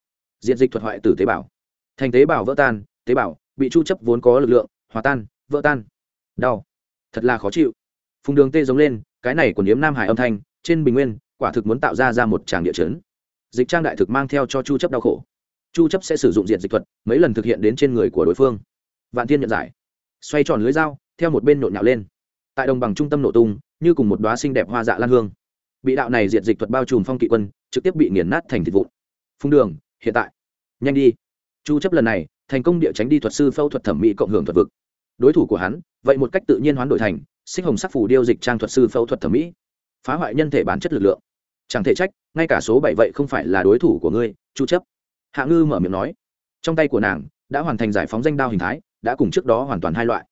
Diện dịch thuật hoại tử tế bào. Thành tế bào vỡ tan, tế bào bị chu chấp vốn có lực lượng, hòa tan, vỡ tan đau. Thật là khó chịu. Phùng đường tê giống lên, cái này của niếm nam hải âm thanh, trên bình nguyên, quả thực muốn tạo ra ra một tràng địa chấn. Dịch trang đại thực mang theo cho chu chấp đau khổ. Chu chấp sẽ sử dụng diện dịch thuật, mấy lần thực hiện đến trên người của đối phương. Vạn thiên nhận giải. Xoay tròn lưới dao, theo một bên nộn nhạo lên. Tại đồng bằng trung tâm nổ tung, như cùng một đóa xinh đẹp hoa dạ lan hương. Bị đạo này diện dịch thuật bao trùm phong kỵ quân, trực tiếp bị nghiền nát thành thịt vụn. Phung đường, hiện tại. Nhanh đi. Chu chấp lần này, thành công địa tránh đi thuật sư phẫu thuật thẩm mỹ cộng hưởng thuật vực đối thủ của hắn, vậy một cách tự nhiên hoán đổi thành sinh hồng sắc phủ điêu dịch trang thuật sư phẫu thuật thẩm mỹ. Phá hoại nhân thể bản chất lực lượng. Chẳng thể trách, ngay cả số bảy vậy không phải là đối thủ của ngươi, chu chấp. Hạ ngư mở miệng nói. Trong tay của nàng, đã hoàn thành giải phóng danh đao hình thái, đã cùng trước đó hoàn toàn hai loại.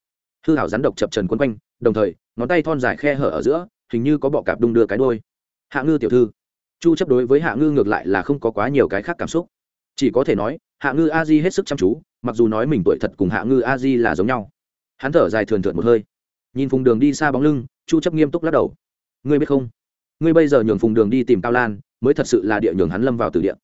Hư hảo rắn độc chập trần quấn quanh, đồng thời, ngón tay thon dài khe hở ở giữa, hình như có bọ cạp đung đưa cái đôi hạ ngư tiểu thư. Chu chấp đối với hạ ngư ngược lại là không có quá nhiều cái khác cảm xúc. Chỉ có thể nói, hạ ngư a di hết sức chăm chú, mặc dù nói mình tuổi thật cùng hạ ngư a di là giống nhau hắn thở dài thườn thượt một hơi. Nhìn phùng đường đi xa bóng lưng, chu chấp nghiêm túc lắc đầu. Ngươi biết không? Ngươi bây giờ nhường phùng đường đi tìm cao lan, mới thật sự là địa nhường hắn lâm vào từ địa.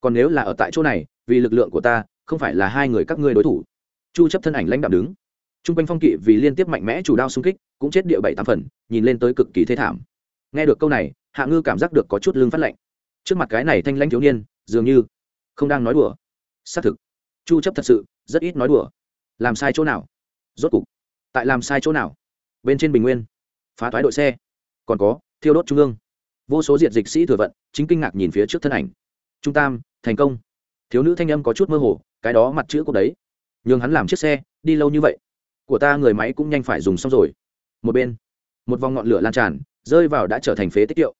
Còn nếu là ở tại chỗ này, vì lực lượng của ta, không phải là hai người các ngươi đối thủ. Chu chấp thân ảnh lãnh đạo đứng. Trung quanh phong kỵ vì liên tiếp mạnh mẽ chủ đao xung kích, cũng chết địa bảy tám phần, nhìn lên tới cực kỳ thê thảm. Nghe được câu này, hạ ngư cảm giác được có chút lưng phát lạnh. Trước mặt cái này thanh lãnh thiếu niên, dường như không đang nói đùa. Xác thực, chu chấp thật sự rất ít nói đùa. Làm sai chỗ nào? Rốt cục, tại làm sai chỗ nào? Bên trên bình nguyên, phá thoái đội xe, còn có thiêu đốt trung ương. Vô số diện dịch sĩ thừa vận, chính kinh ngạc nhìn phía trước thân ảnh. Trung tam, thành công. Thiếu nữ thanh âm có chút mơ hồ, cái đó mặt chữ của đấy. Nhường hắn làm chiếc xe, đi lâu như vậy. Của ta người máy cũng nhanh phải dùng xong rồi. Một bên, một vòng ngọn lửa lan tràn, rơi vào đã trở thành phế tích kiệu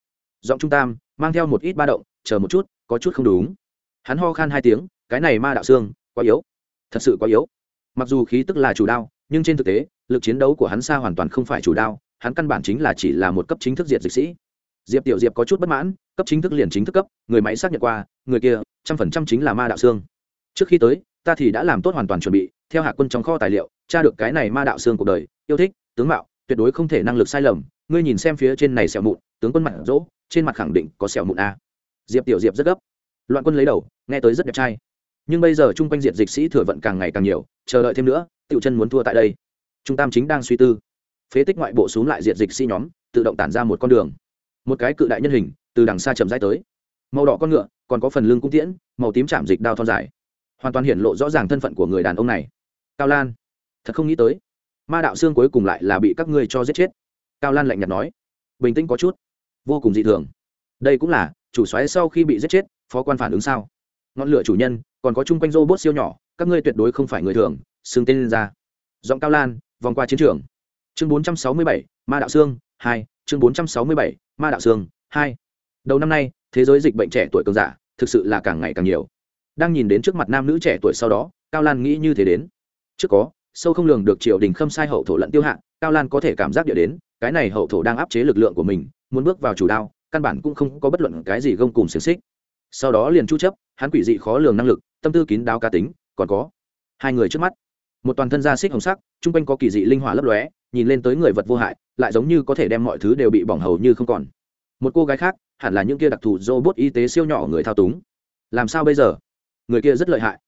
giọng trung tam, mang theo một ít ba động, chờ một chút, có chút không đúng. Hắn ho khan hai tiếng, cái này ma đạo xương, quá yếu. Thật sự quá yếu. Mặc dù khí tức là chủ đao nhưng trên thực tế, lực chiến đấu của hắn xa hoàn toàn không phải chủ đao, hắn căn bản chính là chỉ là một cấp chính thức diệt dịch sĩ. Diệp tiểu diệp có chút bất mãn, cấp chính thức liền chính thức cấp, người máy xác nhận qua, người kia, trăm phần trăm chính là ma đạo xương trước khi tới, ta thì đã làm tốt hoàn toàn chuẩn bị, theo hạ quân trong kho tài liệu, tra được cái này ma đạo xương cuộc đời, yêu thích, tướng mạo, tuyệt đối không thể năng lực sai lầm, ngươi nhìn xem phía trên này sẹo mụn, tướng quân mặt rỗ, trên mặt khẳng định có sẹo mụn a. Diệp tiểu diệp rất gấp. Loạn quân lấy đầu, nghe tới rất đẹp trai. Nhưng bây giờ chung quanh diện dịch sĩ thừa vận càng ngày càng nhiều, chờ đợi thêm nữa tiểu chân muốn thua tại đây. Trung tam chính đang suy tư. Phế tích ngoại bộ xuống lại diện dịch sĩ nhóm, tự động tản ra một con đường. Một cái cự đại nhân hình, từ đằng xa chậm rãi tới. Màu đỏ con ngựa, còn có phần lưng cung tiễn, màu tím chạm dịch đao thon dài. Hoàn toàn hiện lộ rõ ràng thân phận của người đàn ông này. Cao lan, thật không nghĩ tới. Ma đạo xương cuối cùng lại là bị các ngươi cho giết chết. Cao lan lạnh nhạt nói. Bình tĩnh có chút. Vô cùng dị thường. Đây cũng là, chủ xoáy sau khi bị giết chết, phó quan phản ứng sao? Ngọn lửa chủ nhân, còn có chung quanh robot siêu nhỏ, các ngươi tuyệt đối không phải người thường xương tên lên ra. Giọng cao lan vòng qua chiến trường. Chương 467, ma đạo xương hai. Chương 467, ma đạo xương hai. Đầu năm nay thế giới dịch bệnh trẻ tuổi cường giả thực sự là càng ngày càng nhiều. Đang nhìn đến trước mặt nam nữ trẻ tuổi sau đó cao lan nghĩ như thế đến. Trước có sâu không lường được triều đình khâm sai hậu thổ lẫn tiêu hạng cao lan có thể cảm giác địa đến cái này hậu thổ đang áp chế lực lượng của mình muốn bước vào chủ đao căn bản cũng không có bất luận cái gì gông cùng xiềng xích. Sau đó liền chu chấp hắn quỷ dị khó lường năng lực tâm tư kín đáo cá tính còn có hai người trước mắt một toàn thân da xích hồng sắc trung quanh có kỳ dị linh hỏa lấp lóe, nhìn lên tới người vật vô hại, lại giống như có thể đem mọi thứ đều bị bỏng hầu như không còn. Một cô gái khác, hẳn là những kia đặc thù robot y tế siêu nhỏ người thao túng. Làm sao bây giờ? Người kia rất lợi hại.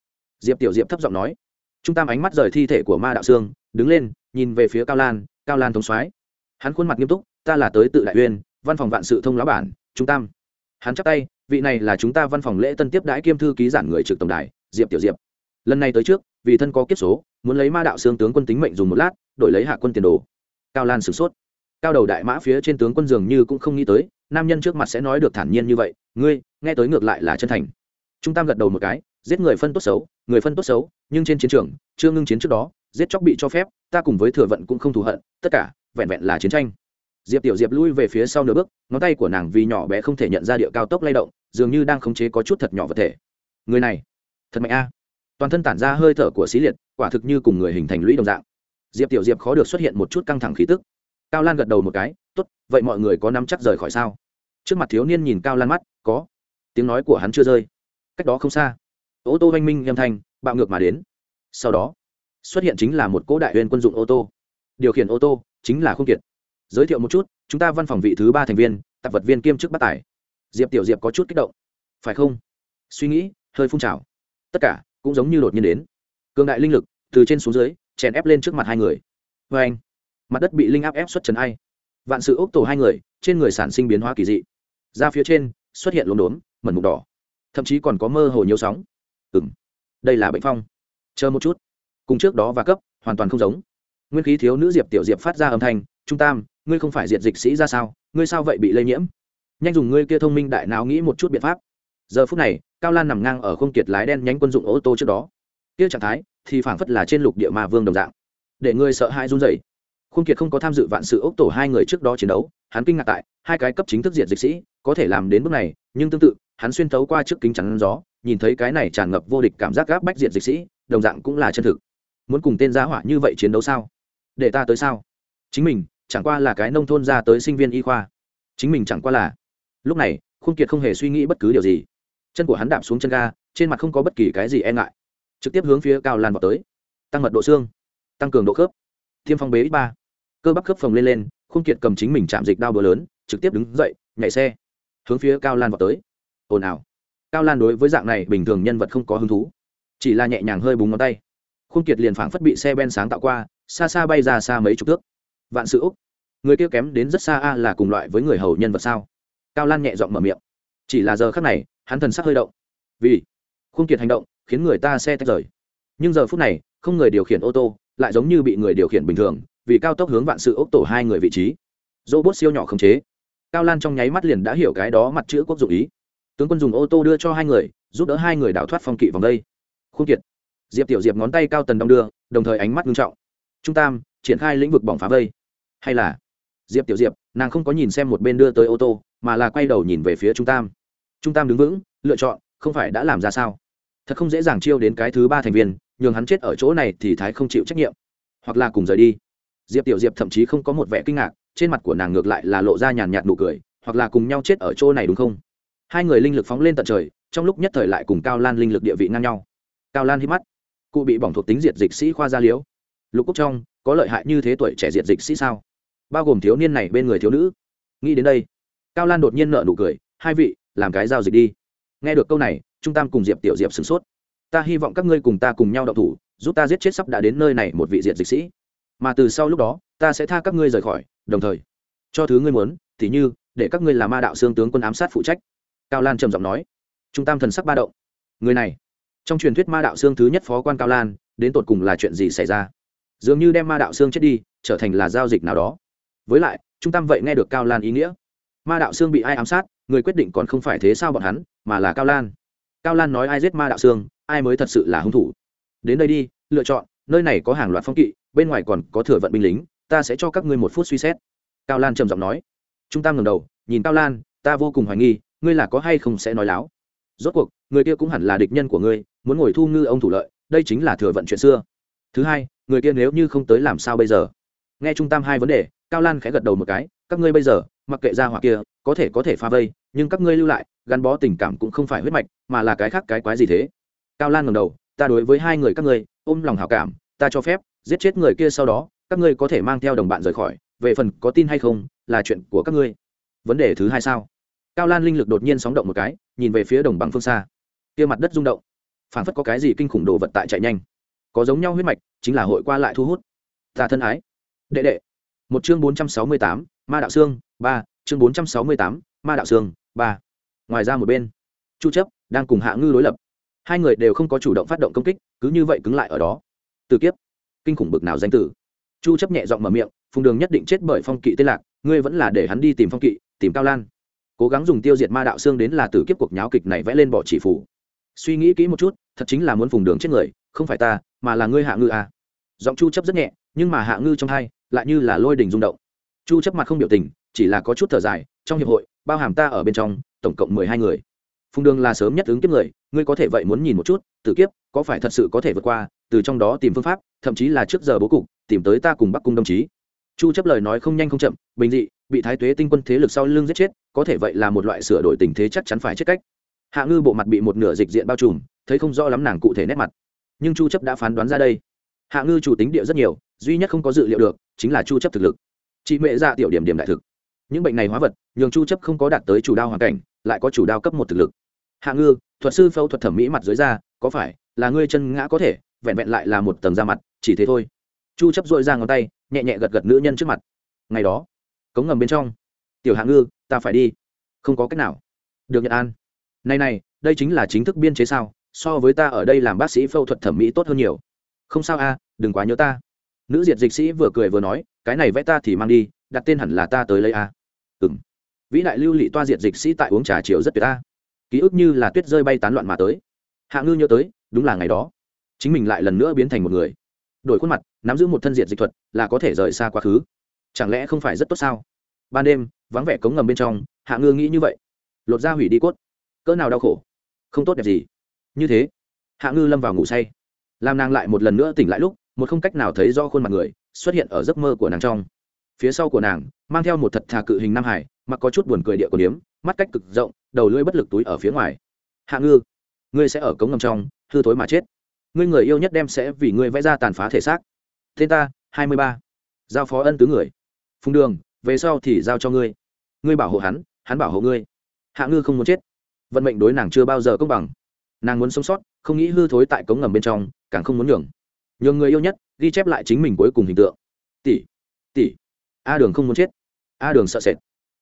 Diệp tiểu diệp thấp giọng nói. Trung tam ánh mắt rời thi thể của ma đạo sương, đứng lên, nhìn về phía cao lan cao lan thống soái. Hắn khuôn mặt nghiêm túc, ta là tới tự đại uyên, văn phòng vạn sự thông lão bản, trung tam. Hắn chắp tay, vị này là chúng ta văn phòng lễ tân tiếp đãi kiêm thư ký giản người trực tổng đài, diệp tiểu diệp. Lần này tới trước, vì thân có kiếp số muốn lấy ma đạo xương tướng quân tính mệnh dùng một lát, đổi lấy hạ quân tiền đồ. Cao lan sửng sốt. Cao đầu đại mã phía trên tướng quân dường như cũng không nghĩ tới, nam nhân trước mặt sẽ nói được thản nhiên như vậy, ngươi, nghe tới ngược lại là chân thành. Trung tam gật đầu một cái, giết người phân tốt xấu, người phân tốt xấu, nhưng trên chiến trường, chưa ngưng chiến trước đó, giết chóc bị cho phép, ta cùng với thừa vận cũng không thù hận, tất cả, vẹn vẹn là chiến tranh. Diệp tiểu diệp lui về phía sau nửa bước, ngón tay của nàng vì nhỏ bé không thể nhận ra địa cao tốc lay động, dường như đang khống chế có chút thật nhỏ vật thể. Người này, thật mạnh a toàn thân tản ra hơi thở của xí liệt, quả thực như cùng người hình thành lũy đồng dạng. Diệp tiểu diệp khó được xuất hiện một chút căng thẳng khí tức. Cao lan gật đầu một cái, tốt, vậy mọi người có nắm chắc rời khỏi sao? Trước mặt thiếu niên nhìn cao lan mắt, có. Tiếng nói của hắn chưa rơi. Cách đó không xa, ô tô oanh minh âm thanh bạo ngược mà đến. Sau đó, xuất hiện chính là một cỗ đại huyền quân dụng ô tô. Điều khiển ô tô chính là không kiệt. Giới thiệu một chút, chúng ta văn phòng vị thứ ba thành viên, tạp vật viên kiêm chức bắt tải diệp tiểu diệp có chút kích động. Phải không? Suy nghĩ, hơi phun trào. Tất cả cũng giống như đột nhiên đến. Cường đại linh lực từ trên xuống dưới, chèn ép lên trước mặt hai người. Vê anh, mặt đất bị linh áp ép xuất trần ai. Vạn sự ốc tổ hai người, trên người sản sinh biến hóa kỳ dị. Ra phía trên xuất hiện lốm đốm, mẩn mục đỏ. Thậm chí còn có mơ hồ nhiều sóng. Ừ m đây là bệnh phong. Chờ một chút. Cùng trước đó và cấp, hoàn toàn không giống. Nguyên khí thiếu nữ diệp tiểu diệp phát ra âm thanh, trung tam, ngươi không phải diệt dịch sĩ ra sao? Ngươi sao vậy bị lây nhiễm? Nhanh dùng ngươi kia thông minh đại não nghĩ một chút biện pháp giờ phút này, cao lan nằm ngang ở không kiệt lái đen nhánh quân dụng ô tô trước đó. Kia trạng thái, thì phảng phất là trên lục địa ma vương đồng dạng. Để ngươi sợ hãi run rẩy. Khung kiệt không có tham dự vạn sự ốc tổ hai người trước đó chiến đấu, hắn kinh ngạc tại, hai cái cấp chính thức diện dịch sĩ, có thể làm đến bước này, nhưng tương tự, hắn xuyên thấu qua trước kính chắn gió, nhìn thấy cái này tràn ngập vô địch cảm giác gáp bách diện dịch sĩ, đồng dạng cũng là chân thực. Muốn cùng tên gia hỏa như vậy chiến đấu sao? Để ta tới sao? Chính mình, chẳng qua là cái nông thôn ra tới sinh viên y khoa. Chính mình chẳng qua là. Lúc này, khung kiệt không hề suy nghĩ bất cứ điều gì chân của hắn đạp xuống chân ga, trên mặt không có bất kỳ cái gì e ngại. Trực tiếp hướng phía cao lan vào tới. Tăng mật độ xương, tăng cường độ khớp. Tiêm phong bế ít ba. Cơ bắp khớp phồng lên lên, khung kiệt cầm chính mình chạm dịch đao bờ lớn, trực tiếp đứng dậy, nhảy xe. Hướng phía cao lan vào tới. Ồn ào. Cao lan đối với dạng này bình thường nhân vật không có hứng thú. Chỉ là nhẹ nhàng hơi búng ngón tay. Khung kiệt liền phảng phất bị xe ben sáng tạo qua, xa xa bay ra xa mấy chục thước. Vạn sự úc. Người kia kém đến rất xa a là cùng loại với người hầu nhân vật sao? Cao lan nhẹ giọng mở miệng. Chỉ là giờ khác này hắn thần sắc hơi động. Vì khung kiệt hành động, khiến người ta xe tách rời. Nhưng giờ phút này, không người điều khiển ô tô, lại giống như bị người điều khiển bình thường, vì cao tốc hướng vạn sự ốc tổ hai người vị trí. Robot siêu nhỏ khống chế. Cao lan trong nháy mắt liền đã hiểu cái đó mặt chữ quốc dụng ý. Tướng quân dùng ô tô đưa cho hai người, giúp đỡ hai người đào thoát phong kỵ vòng đây. Khung kiệt. Diệp tiểu diệp ngón tay cao tần đong đưa, đồng thời ánh mắt nghiêm trọng. Trung tam, triển khai lĩnh vực bỏng phá vây. Hay là? Diệp tiểu diệp, nàng không có nhìn xem một bên đưa tới ô tô, mà là quay đầu nhìn về phía trung tam trung tam đứng vững, lựa chọn, không phải đã làm ra sao? Thật không dễ dàng chiêu đến cái thứ ba thành viên, nhường hắn chết ở chỗ này thì thái không chịu trách nhiệm. Hoặc là cùng rời đi. Diệp tiểu diệp thậm chí không có một vẻ kinh ngạc, trên mặt của nàng ngược lại là lộ ra nhàn nhạt nụ cười, hoặc là cùng nhau chết ở chỗ này đúng không? Hai người linh lực phóng lên tận trời, trong lúc nhất thời lại cùng cao lan linh lực địa vị ngang nhau. Cao lan hít mắt. Cụ bị bỏng thuộc tính diệt dịch sĩ khoa gia liễu. Lục quốc trong, có lợi hại như thế tuổi trẻ diệt dịch sĩ sao? Bao gồm thiếu niên này bên người thiếu nữ. Nghĩ đến đây, cao lan đột nhiên nợ nụ cười, hai vị làm cái giao dịch đi. Nghe được câu này, trung tam cùng diệp tiểu diệp sửng sốt. Ta hy vọng các ngươi cùng ta cùng nhau đậu thủ, giúp ta giết chết sắp đã đến nơi này một vị diện dịch sĩ. Mà từ sau lúc đó, ta sẽ tha các ngươi rời khỏi, đồng thời, cho thứ ngươi muốn, thì như, để các ngươi là ma đạo xương tướng quân ám sát phụ trách. Cao lan trầm giọng nói. Trung tam thần sắc ba động. Người này, trong truyền thuyết ma đạo xương thứ nhất phó quan cao lan, đến tột cùng là chuyện gì xảy ra? Dường như đem ma đạo xương chết đi, trở thành là giao dịch nào đó. Với lại, trung tam vậy nghe được cao lan ý nghĩa. Ma đạo xương bị ai ám sát người quyết định còn không phải thế sao bọn hắn, mà là cao lan. Cao lan nói ai giết ma đạo xương, ai mới thật sự là hung thủ. Đến đây đi, lựa chọn, nơi này có hàng loạt phong kỵ, bên ngoài còn có thừa vận binh lính, ta sẽ cho các ngươi một phút suy xét. Cao lan trầm giọng nói. Trung tam ngầm đầu, nhìn cao lan, ta vô cùng hoài nghi, ngươi là có hay không sẽ nói láo. Rốt cuộc, người kia cũng hẳn là địch nhân của ngươi, muốn ngồi thu ngư ông thủ lợi, đây chính là thừa vận chuyện xưa. Thứ hai, người kia nếu như không tới làm sao bây giờ? Nghe trung tam hai vấn đề, cao lan khẽ gật đầu một cái, các ngươi bây giờ mặc kệ ra hoặc kia, có thể có thể pha vây, nhưng các ngươi lưu lại, gắn bó tình cảm cũng không phải huyết mạch, mà là cái khác cái quái gì thế? Cao lan ngầm đầu, ta đối với hai người các ngươi, ôm lòng hảo cảm, ta cho phép, giết chết người kia sau đó, các ngươi có thể mang theo đồng bạn rời khỏi, về phần có tin hay không, là chuyện của các ngươi. Vấn đề thứ hai sao? Cao lan linh lực đột nhiên sóng động một cái, nhìn về phía đồng bằng phương xa. Kia mặt đất rung động. Phản phất có cái gì kinh khủng đồ vật tại chạy nhanh. Có giống nhau huyết mạch, chính là hội qua lại thu hút. Ta thân ái. Đệ đệ. Một chương bốn trăm sáu mươi tám, ma đạo xương ba chương bốn trăm sáu mươi tám ma đạo sương, ba. Ngoài ra một bên chu chấp đang cùng hạ ngư đối lập. Hai người đều không có chủ động phát động công kích cứ như vậy cứng lại ở đó. Từ kiếp kinh khủng bực nào danh tử. Chu chấp nhẹ giọng mở miệng phùng đường nhất định chết bởi phong kỵ tên lạc ngươi vẫn là để hắn đi tìm phong kỵ tìm cao lan. Cố gắng dùng tiêu diệt ma đạo xương đến là tử kiếp cuộc nháo kịch này vẽ lên bỏ chỉ phủ. Suy nghĩ kỹ một chút thật chính là muốn phùng đường chết người không phải ta mà là ngươi hạ ngư à. Giọng chu chấp rất nhẹ nhưng mà hạ ngư trong hai lại như là lôi đình rung động. Chu chấp mặt không biểu tình chỉ là có chút thở dài, trong hiệp hội, bao hàm ta ở bên trong, tổng cộng 12 người. Phùng đường là sớm nhất ứng kiếp người, ngươi có thể vậy muốn nhìn một chút, tử kiếp, có phải thật sự có thể vượt qua, từ trong đó tìm phương pháp, thậm chí là trước giờ bố cục, tìm tới ta cùng bắc cung đồng chí. Chu chấp lời nói không nhanh không chậm, bình dị, bị thái tuế tinh quân thế lực sau lưng giết chết, có thể vậy là một loại sửa đổi tình thế chắc chắn phải chết cách. Hạ ngư bộ mặt bị một nửa dịch diện bao trùm, thấy không rõ lắm nàng cụ thể nét mặt. Nhưng chu chấp đã phán đoán ra đây. Hạ ngư chủ tính địa rất nhiều, duy nhất không có dự liệu được, chính là chu chấp thực lực. Chị mẹ ra dạ tiểu điểm điểm đại thực những bệnh này hóa vật, nhường chu chấp không có đạt tới chủ đao hoàn cảnh, lại có chủ đao cấp một thực lực. Hạ ngư, thuật sư phẫu thuật thẩm mỹ mặt dưới da, có phải là ngươi chân ngã có thể, vẹn vẹn lại là một tầng da mặt, chỉ thế thôi. Chu chấp dội ra ngón tay, nhẹ nhẹ gật gật nữ nhân trước mặt. Ngày đó, cống ngầm bên trong, tiểu hạ ngư, ta phải đi. Không có cách nào. Được nhận an. Này này, đây chính là chính thức biên chế sao, so với ta ở đây làm bác sĩ phẫu thuật thẩm mỹ tốt hơn nhiều. Không sao a, đừng quá nhớ ta. Nữ diệt dịch sĩ vừa cười vừa nói, cái này vẽ ta thì mang đi, đặt tên hẳn là ta tới lấy a ừ m vĩ đại lưu lị toa diệt dịch sĩ tại uống trà chiều rất tuyệt ta ký ức như là tuyết rơi bay tán loạn mà tới. Hạ ngư nhớ tới, đúng là ngày đó. Chính mình lại lần nữa biến thành một người. Đổi khuôn mặt, nắm giữ một thân diệt dịch thuật, là có thể rời xa quá khứ. Chẳng lẽ không phải rất tốt sao? Ban đêm, vắng vẻ cống ngầm bên trong, hạ ngư nghĩ như vậy. Lột ra hủy đi cốt. Cỡ nào đau khổ? Không tốt đẹp gì. Như thế, hạ ngư lâm vào ngủ say. Làm nàng lại một lần nữa tỉnh lại lúc, một không cách nào thấy do khuôn mặt người, xuất hiện ở giấc mơ của nàng trong phía sau của nàng, mang theo một thật thà cự hình nam hải, mặc có chút buồn cười địa của điếm, mắt cách cực rộng, đầu lưỡi bất lực túi ở phía ngoài. Hạ ngư, ngươi sẽ ở cống ngầm trong, hư thối mà chết. Ngươi người yêu nhất đem sẽ vì ngươi vẽ ra tàn phá thể xác. Tên ta, hai mươi ba. Giao phó ân tứ người. Phùng đường, về sau thì giao cho ngươi. Ngươi bảo hộ hắn hắn bảo hộ ngươi. Hạ ngư không muốn chết. Vận mệnh đối nàng chưa bao giờ công bằng. Nàng muốn sống sót, không nghĩ hư thối tại cống ngầm bên trong, càng không muốn nhường. Nhường người yêu nhất ghi chép lại chính mình cuối cùng hình tượng. Tỷ tỷ a đường không muốn chết. A đường sợ sệt.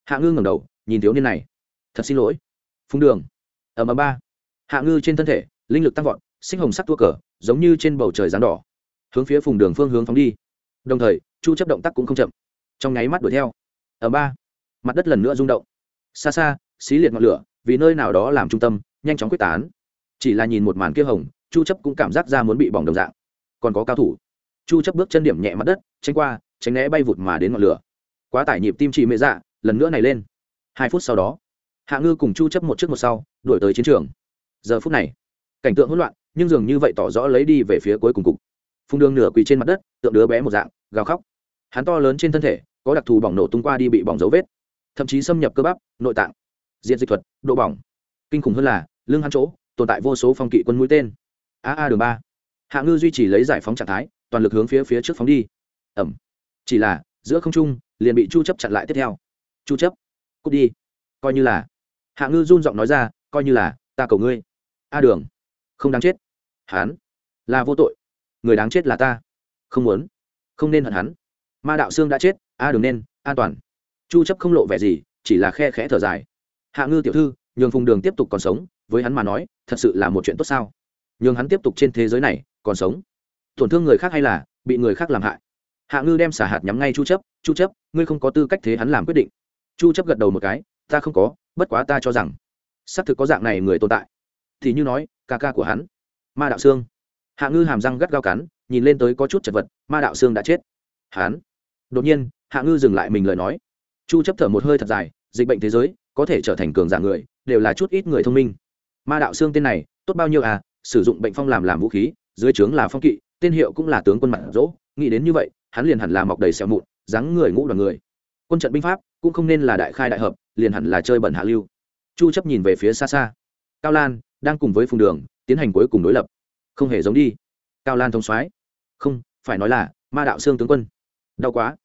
Hạ ngư ngẩng đầu, nhìn thiếu niên này. Thật xin lỗi. Phùng đường. Ở ầm ba. Hạ ngư trên thân thể, linh lực tăng vọt sinh hồng sắc tua cờ, giống như trên bầu trời rán đỏ. Hướng phía phùng đường phương hướng phóng đi. Đồng thời, chu chấp động tác cũng không chậm. Trong nháy mắt đuổi theo. Ở ba. Mặt đất lần nữa rung động. Xa xa, xí liệt ngọn lửa, vì nơi nào đó làm trung tâm, nhanh chóng quyết tán. Chỉ là nhìn một màn kia hồng, chu chấp cũng cảm giác ra muốn bị bỏng đồng dạng. Còn có cao thủ. Chu chấp bước chân điểm nhẹ mặt đất, tránh qua tránh né bay vụt mà đến ngọn lửa. Quá tải nhịp tim chị mẹ dạ lần nữa này lên. Hai phút sau đó, hạ ngư cùng chu chấp một trước một sau, đuổi tới chiến trường. Giờ phút này, cảnh tượng hỗn loạn, nhưng dường như vậy tỏ rõ lấy đi về phía cuối cùng cục. Phung đường nửa quỳ trên mặt đất, tượng đứa bé một dạng, gào khóc. Hắn to lớn trên thân thể, có đặc thù bỏng nổ tung qua đi bị bỏng dấu vết. Thậm chí xâm nhập cơ bắp, nội tạng, diện dịch thuật, độ bỏng. Kinh khủng hơn là, lưng hắn chỗ, tồn tại vô số phong kỵ quân mũi tên. A a đường ba. Hạ ngư duy trì lấy giải phóng trạng thái, toàn lực hướng phía phía trước phóng đi. Ẩm chỉ là, giữa không trung, liền bị chu chấp chặn lại tiếp theo. Chu chấp, cút đi. Coi như là. Hạ ngư run giọng nói ra, coi như là, ta cầu ngươi. A đường, không đáng chết. Hắn, là vô tội. Người đáng chết là ta. Không muốn, không nên hận hắn. Ma đạo xương đã chết, a đường nên an toàn. Chu chấp không lộ vẻ gì, chỉ là khe khẽ thở dài. Hạ ngư tiểu thư, nhường phùng đường tiếp tục còn sống, với hắn mà nói, thật sự là một chuyện tốt sao? Nhường hắn tiếp tục trên thế giới này còn sống. Tổn thương người khác hay là, bị người khác làm hại? Hạ ngư đem xả hạt nhắm ngay chu chấp chu chấp, ngươi không có tư cách thế hắn làm quyết định. Chu chấp gật đầu một cái, ta không có, bất quá ta cho rằng, xác thực có dạng này người tồn tại. Thì như nói, ca ca của hắn, ma đạo xương hạ ngư hàm răng gắt gao cắn, nhìn lên tới có chút chật vật, ma đạo xương đã chết. Hắn, đột nhiên, hạ ngư dừng lại mình lời nói. Chu chấp thở một hơi thật dài, dịch bệnh thế giới có thể trở thành cường giả người, đều là chút ít người thông minh. Ma đạo xương tên này, tốt bao nhiêu à sử dụng bệnh phong làm làm vũ khí, dưới trướng là phong kỵ, tên hiệu cũng là tướng quân mặt dỗ nghĩ đến như vậy hắn liền hẳn là mọc đầy sẹo mụn, dáng người ngũ đoàn người. Quân trận binh pháp cũng không nên là đại khai đại hợp, liền hẳn là chơi bẩn hạ lưu. Chu chấp nhìn về phía xa xa. Cao lan đang cùng với phùng đường, tiến hành cuối cùng đối lập. Không hề giống đi. Cao lan thông soái. Không, phải nói là, ma đạo xương tướng quân. Đau quá.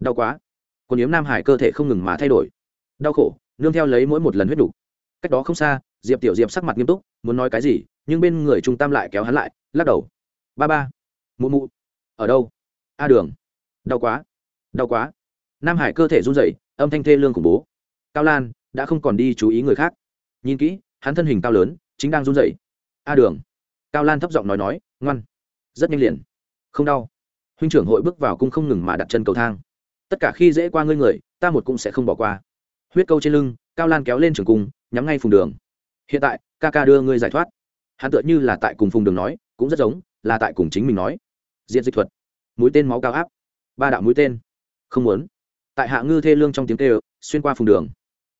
Đau quá. Quân yếm nam hải cơ thể không ngừng mà thay đổi. Đau khổ, nương theo lấy mỗi một lần huyết đủ. cách đó không xa, diệp tiểu diệp sắc mặt nghiêm túc, muốn nói cái gì, nhưng bên người trung tam lại kéo hắn lại, lắc đầu. Ba ba. Mụ mụ. Ở đâu? A đường. Đau quá. Đau quá. Nam hải cơ thể run rẩy, âm thanh thê lương khủng bố. Cao lan đã không còn đi chú ý người khác. Nhìn kỹ, hắn thân hình cao lớn, chính đang run rẩy. A đường. Cao lan thấp giọng nói nói, ngoan. Rất nhanh liền. Không đau. Huynh trưởng hội bước vào cung không ngừng mà đặt chân cầu thang. Tất cả khi dễ qua ngươi người, ta một cũng sẽ không bỏ qua. Huyết câu trên lưng, cao lan kéo lên trường cung, nhắm ngay phùng đường. Hiện tại, ca ca đưa ngươi giải thoát. Hắn tựa như là tại cùng phùng đường nói, cũng rất giống là tại cùng chính mình nói. Diện dịch thuật mũi tên máu cao áp. Ba đạo mũi tên. Không muốn. Tại hạ ngư thê lương trong tiếng tê xuyên qua phùng đường.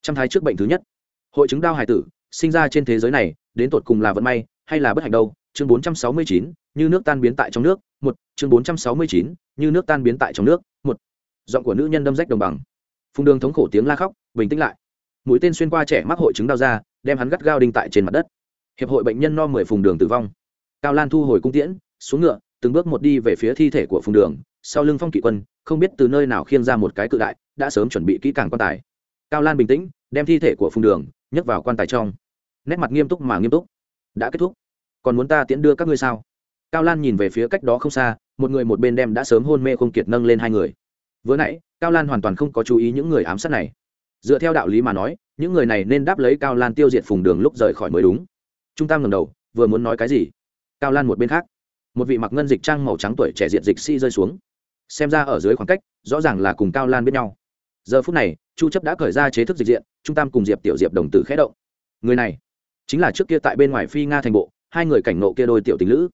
Trăm thái trước bệnh thứ nhất. Hội chứng đau hải tử, sinh ra trên thế giới này, đến tột cùng là vận may hay là bất hạnh đâu? Chương bốn trăm sáu mươi chín, như nước tan biến tại trong nước, một. Chương bốn trăm sáu mươi chín, như nước tan biến tại trong nước, một. Giọng của nữ nhân đâm rách đồng bằng. Phùng đường thống khổ tiếng la khóc, bình tĩnh lại. Mũi tên xuyên qua trẻ mắc hội chứng đau ra đem hắn gắt gao đinh tại trên mặt đất. Hiệp hội bệnh nhân no mười phùng đường tử vong. Cao lan thu hồi cung tiễn, xuống ngựa từng bước một đi về phía thi thể của phùng đường, sau lưng phong kỵ quân, không biết từ nơi nào khiêng ra một cái cự đại, đã sớm chuẩn bị kỹ càng quan tài. Cao lan bình tĩnh, đem thi thể của phùng đường, nhấc vào quan tài trong. Nét mặt nghiêm túc mà nghiêm túc. Đã kết thúc. Còn muốn ta tiễn đưa các ngươi sao? Cao lan nhìn về phía cách đó không xa, một người một bên đem đã sớm hôn mê không kiệt nâng lên hai người. Vừa nãy, cao lan hoàn toàn không có chú ý những người ám sát này. Dựa theo đạo lý mà nói, những người này nên đáp lấy cao lan tiêu diệt phùng đường lúc rời khỏi mới đúng. Trung tam ngầm đầu, vừa muốn nói cái gì? Cao lan một bên khác một vị mặc ngân dịch trang màu trắng tuổi trẻ diện dịch si rơi xuống. Xem ra ở dưới khoảng cách, rõ ràng là cùng cao lan biết nhau. Giờ phút này, chu chấp đã khởi ra chế thức dịch diện, trung tam cùng diệp tiểu diệp đồng tử khẽ động. Người này chính là trước kia tại bên ngoài phi nga thành bộ, hai người cảnh nộ kia đôi tiểu tình lữ.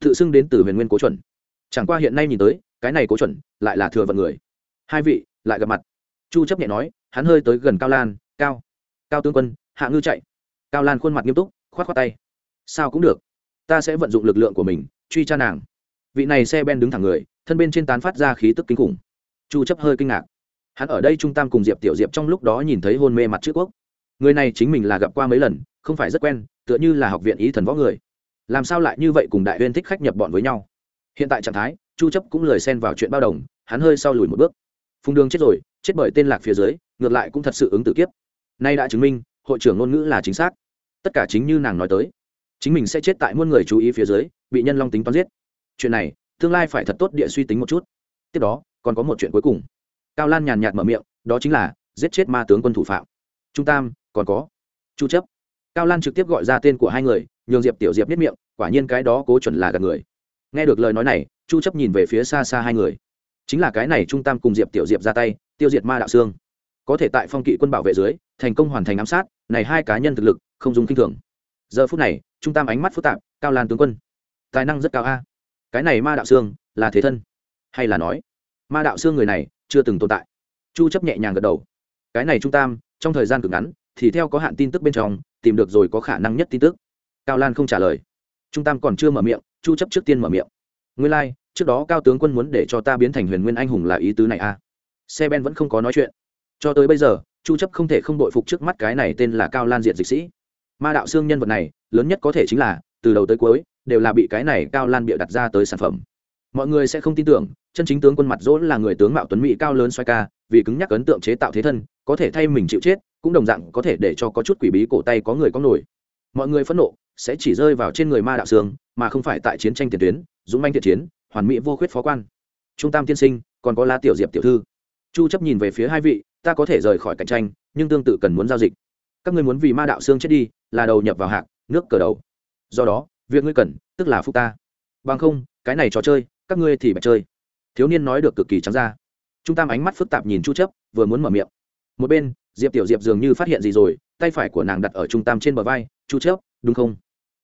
Tự xưng đến từ huyền nguyên cố chuẩn. Chẳng qua hiện nay nhìn tới, cái này cố chuẩn lại là thừa vận người. Hai vị lại gặp mặt. Chu chấp nhẹ nói, hắn hơi tới gần cao lan, cao cao tướng quân, hạ ngư chạy. Cao lan khuôn mặt nghiêm túc, khoát khoát tay. Sao cũng được, ta sẽ vận dụng lực lượng của mình truy tra nàng. Vị này xe ben đứng thẳng người, thân bên trên tán phát ra khí tức kinh khủng. Chu chấp hơi kinh ngạc. Hắn ở đây trung tam cùng diệp tiểu diệp trong lúc đó nhìn thấy hôn mê mặt trước quốc. Người này chính mình là gặp qua mấy lần, không phải rất quen, tựa như là học viện ý thần võ người. Làm sao lại như vậy cùng đại huyên thích khách nhập bọn với nhau? Hiện tại trạng thái, chu chấp cũng lời xen vào chuyện bao đồng, hắn hơi sau lùi một bước. Phùng đường chết rồi, chết bởi tên lạc phía dưới, ngược lại cũng thật sự ứng tử kiếp. Nay đã chứng minh, hội trưởng ngôn ngữ là chính xác. Tất cả chính như nàng nói tới chính mình sẽ chết tại muôn người chú ý phía dưới, bị nhân long tính toán giết. Chuyện này, tương lai phải thật tốt địa suy tính một chút. Tiếp đó, còn có một chuyện cuối cùng. Cao lan nhàn nhạt mở miệng, đó chính là giết chết ma tướng quân thủ phạm. Trung tam, còn có chu chấp. Cao lan trực tiếp gọi ra tên của hai người, nhường diệp tiểu diệp biết miệng, quả nhiên cái đó cố chuẩn là gạt người. Nghe được lời nói này, chu chấp nhìn về phía xa xa hai người. Chính là cái này trung tam cùng diệp tiểu diệp ra tay, tiêu diệt ma đạo xương. Có thể tại phong kỵ quân bảo vệ dưới, thành công hoàn thành ám sát, này hai cá nhân thực lực, không dùng kinh thường giờ phút này trung tam ánh mắt phức tạp cao lan tướng quân. Tài năng rất cao a. Cái này ma đạo xương là thế thân? Hay là nói ma đạo xương người này chưa từng tồn tại? Chu chấp nhẹ nhàng gật đầu. Cái này trung tam trong thời gian cực ngắn thì theo có hạn tin tức bên trong tìm được rồi có khả năng nhất tin tức. Cao lan không trả lời. Trung tam còn chưa mở miệng chu chấp trước tiên mở miệng. Nguyên lai like, trước đó cao tướng quân muốn để cho ta biến thành huyền nguyên anh hùng là ý tứ này a. À? xe ben vẫn không có nói chuyện. Cho tới bây giờ chu chấp không thể không đội phục trước mắt cái này tên là cao lan diện dịch sĩ ma đạo xương nhân vật này, lớn nhất có thể chính là, từ đầu tới cuối, đều là bị cái này cao lan bịa đặt ra tới sản phẩm. Mọi người sẽ không tin tưởng, chân chính tướng quân mặt dỗ là người tướng mạo tuấn mỹ cao lớn xoay ca, vì cứng nhắc ấn tượng chế tạo thế thân, có thể thay mình chịu chết, cũng đồng dạng có thể để cho có chút quỷ bí cổ tay có người có nổi. Mọi người phẫn nộ, sẽ chỉ rơi vào trên người ma đạo xương, mà không phải tại chiến tranh tiền tuyến, dũng manh thiện chiến, hoàn mỹ vô khuyết phó quan. Trung tam tiên sinh, còn có la tiểu diệp tiểu thư. Chu chấp nhìn về phía hai vị, ta có thể rời khỏi cạnh tranh, nhưng tương tự cần muốn giao dịch các ngươi muốn vì ma đạo xương chết đi, là đầu nhập vào hạng nước cờ đầu. Do đó, việc ngươi cần, tức là phúc ta. Bằng không, cái này trò chơi, các ngươi thì bạch chơi. Thiếu niên nói được cực kỳ trắng ra. Trung tam ánh mắt phức tạp nhìn chu chấp, vừa muốn mở miệng. Một bên, diệp tiểu diệp dường như phát hiện gì rồi, tay phải của nàng đặt ở trung tam trên bờ vai, chu chấp, đúng không?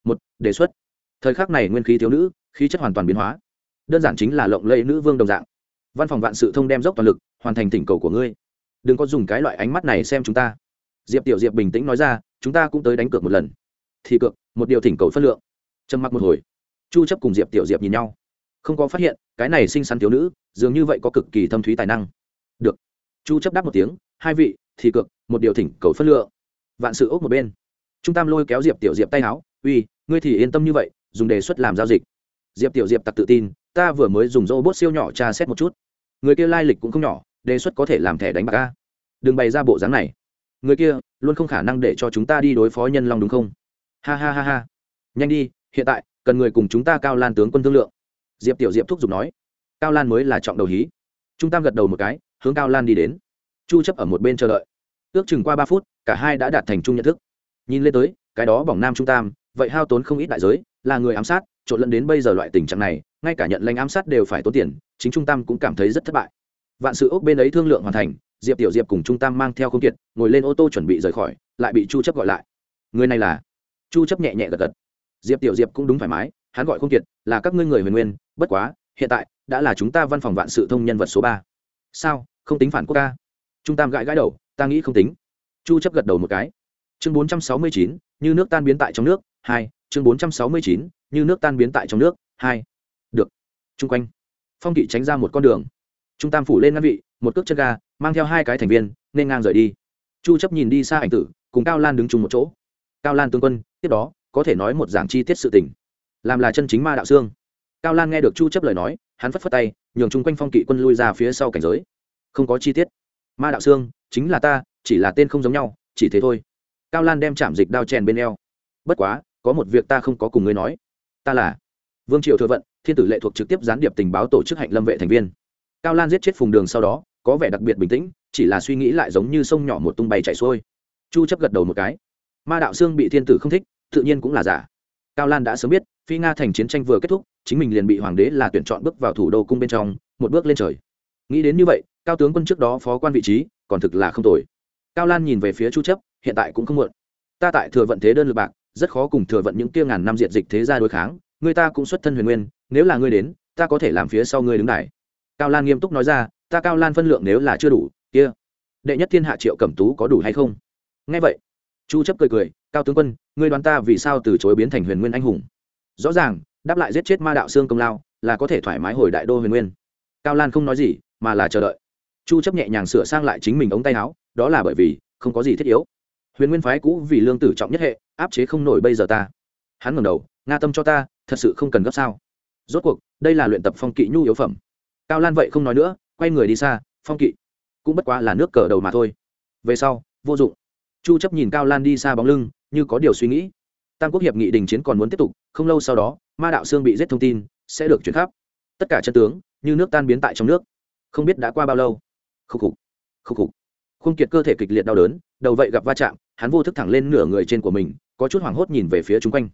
Một, đề xuất. Thời khắc này nguyên khí thiếu nữ, khí chất hoàn toàn biến hóa. Đơn giản chính là lộng lẫy nữ vương đồng dạng. Văn phòng vạn sự thông đem dốc toàn lực, hoàn thành tỉnh cầu của ngươi. Đừng có dùng cái loại ánh mắt này xem chúng ta diệp tiểu diệp bình tĩnh nói ra, chúng ta cũng tới đánh cược một lần. Thì cược, một điều thỉnh cầu phân lượng. Trầm mặc một hồi. Chu chấp cùng diệp tiểu diệp nhìn nhau. Không có phát hiện, cái này xinh xắn thiếu nữ, dường như vậy có cực kỳ thâm thúy tài năng. Được. Chu chấp đáp một tiếng, hai vị, thì cược, một điều thỉnh cầu phân lượng. Vạn sự ốc một bên. Trung tam lôi kéo diệp tiểu diệp tay áo, uy, ngươi thì yên tâm như vậy, dùng đề xuất làm giao dịch. Diệp tiểu diệp tặc tự tin, ta vừa mới dùng robot siêu nhỏ tra xét một chút. Người kia lai lịch cũng không nhỏ, đề xuất có thể làm thẻ đánh bạc a. Đừng bày ra bộ dáng này người kia luôn không khả năng để cho chúng ta đi đối phó nhân long đúng không? Ha ha ha ha. Nhanh đi, hiện tại, cần người cùng chúng ta cao lan tướng quân thương lượng. Diệp tiểu diệp thúc giục nói. Cao lan mới là trọng đầu hí. Trung tam gật đầu một cái, hướng cao lan đi đến. Chu chấp ở một bên chờ đợi. Ước chừng qua ba phút, cả hai đã đạt thành chung nhận thức. Nhìn lên tới, cái đó bỏng nam trung tam, vậy hao tốn không ít đại giới, là người ám sát, trộn lẫn đến bây giờ loại tình trạng này, ngay cả nhận lãnh ám sát đều phải tốn tiền, chính trung tam cũng cảm thấy rất thất bại. Vạn sự ốc bên ấy thương lượng hoàn thành diệp tiểu diệp cùng trung tam mang theo không kiệt ngồi lên ô tô chuẩn bị rời khỏi lại bị chu chấp gọi lại. Người này là? Chu chấp nhẹ nhẹ gật gật. Diệp tiểu diệp cũng đúng thoải mái hắn gọi không kiệt là các ngươi người huyền nguyên bất quá hiện tại đã là chúng ta văn phòng vạn sự thông nhân vật số ba. Sao không tính phản quốc ca? Trung tam gãi gãi đầu ta nghĩ không tính. Chu chấp gật đầu một cái. Chương 469, như nước tan biến tại trong nước hai. Chương 469, như nước tan biến tại trong nước hai. Được. Chung quanh. Phong kỵ tránh ra một con đường. Trung tam phủ lên ngăn vị một cước chân ga, mang theo hai cái thành viên, nên ngang rời đi. Chu chấp nhìn đi xa ảnh tử, cùng cao lan đứng chung một chỗ. Cao lan tướng quân, tiếp đó, có thể nói một giảng chi tiết sự tình. Làm là chân chính ma đạo xương. Cao lan nghe được chu chấp lời nói, hắn phất phất tay, nhường chung quanh phong kỵ quân lui ra phía sau cảnh giới. Không có chi tiết. Ma đạo xương, chính là ta, chỉ là tên không giống nhau, chỉ thế thôi. Cao lan đem chạm dịch đao chèn bên eo. Bất quá, có một việc ta không có cùng ngươi nói. Ta là vương triều thừa vận, thiên tử lệ thuộc trực tiếp gián điệp tình báo tổ chức hạnh lâm vệ thành viên. Cao lan giết chết phùng đường sau đó có vẻ đặc biệt bình tĩnh, chỉ là suy nghĩ lại giống như sông nhỏ một tung bay chạy xuôi. Chu chấp gật đầu một cái. Ma đạo xương bị thiên tử không thích, tự nhiên cũng là giả. Cao lan đã sớm biết, phi nga thành chiến tranh vừa kết thúc, chính mình liền bị hoàng đế là tuyển chọn bước vào thủ đô cung bên trong, một bước lên trời. Nghĩ đến như vậy, cao tướng quân trước đó phó quan vị trí, còn thực là không tồi. Cao lan nhìn về phía chu chấp, hiện tại cũng không muộn. Ta tại thừa vận thế đơn lực bạc, rất khó cùng thừa vận những kia ngàn năm diệt dịch thế gia đối kháng, người ta cũng xuất thân huyền nguyên, nếu là ngươi đến, ta có thể làm phía sau ngươi đứng đài. Cao lan nghiêm túc nói ra ta cao lan phân lượng nếu là chưa đủ, kia, đệ nhất thiên hạ triệu cẩm tú có đủ hay không? Nghe vậy, chu chấp cười cười, cao tướng quân, ngươi đoán ta vì sao từ chối biến thành huyền nguyên anh hùng? Rõ ràng, đáp lại giết chết ma đạo xương công lao, là có thể thoải mái hồi đại đô huyền nguyên. Cao lan không nói gì, mà là chờ đợi. Chu chấp nhẹ nhàng sửa sang lại chính mình ống tay áo, đó là bởi vì, không có gì thiết yếu. Huyền nguyên phái cũ vì lương tử trọng nhất hệ, áp chế không nổi bây giờ ta. Hắn ngẩng đầu, nga tâm cho ta, thật sự không cần gấp sao. Rốt cuộc, đây là luyện tập phong kỵ nhu yếu phẩm. Cao lan vậy không nói nữa quay người đi xa, phong kỵ. Cũng bất quá là nước cờ đầu mà thôi. Về sau, vô dụng. Chu chấp nhìn cao lan đi xa bóng lưng, như có điều suy nghĩ. Tam quốc hiệp nghị đình chiến còn muốn tiếp tục, không lâu sau đó, ma đạo xương bị giết thông tin, sẽ được chuyển khắp. Tất cả chân tướng, như nước tan biến tại trong nước. Không biết đã qua bao lâu. Khúc khục. Khúc khục. Khung kiệt cơ thể kịch liệt đau đớn, đầu vậy gặp va chạm, hắn vô thức thẳng lên nửa người trên của mình, có chút hoảng hốt nhìn về phía chung quanh.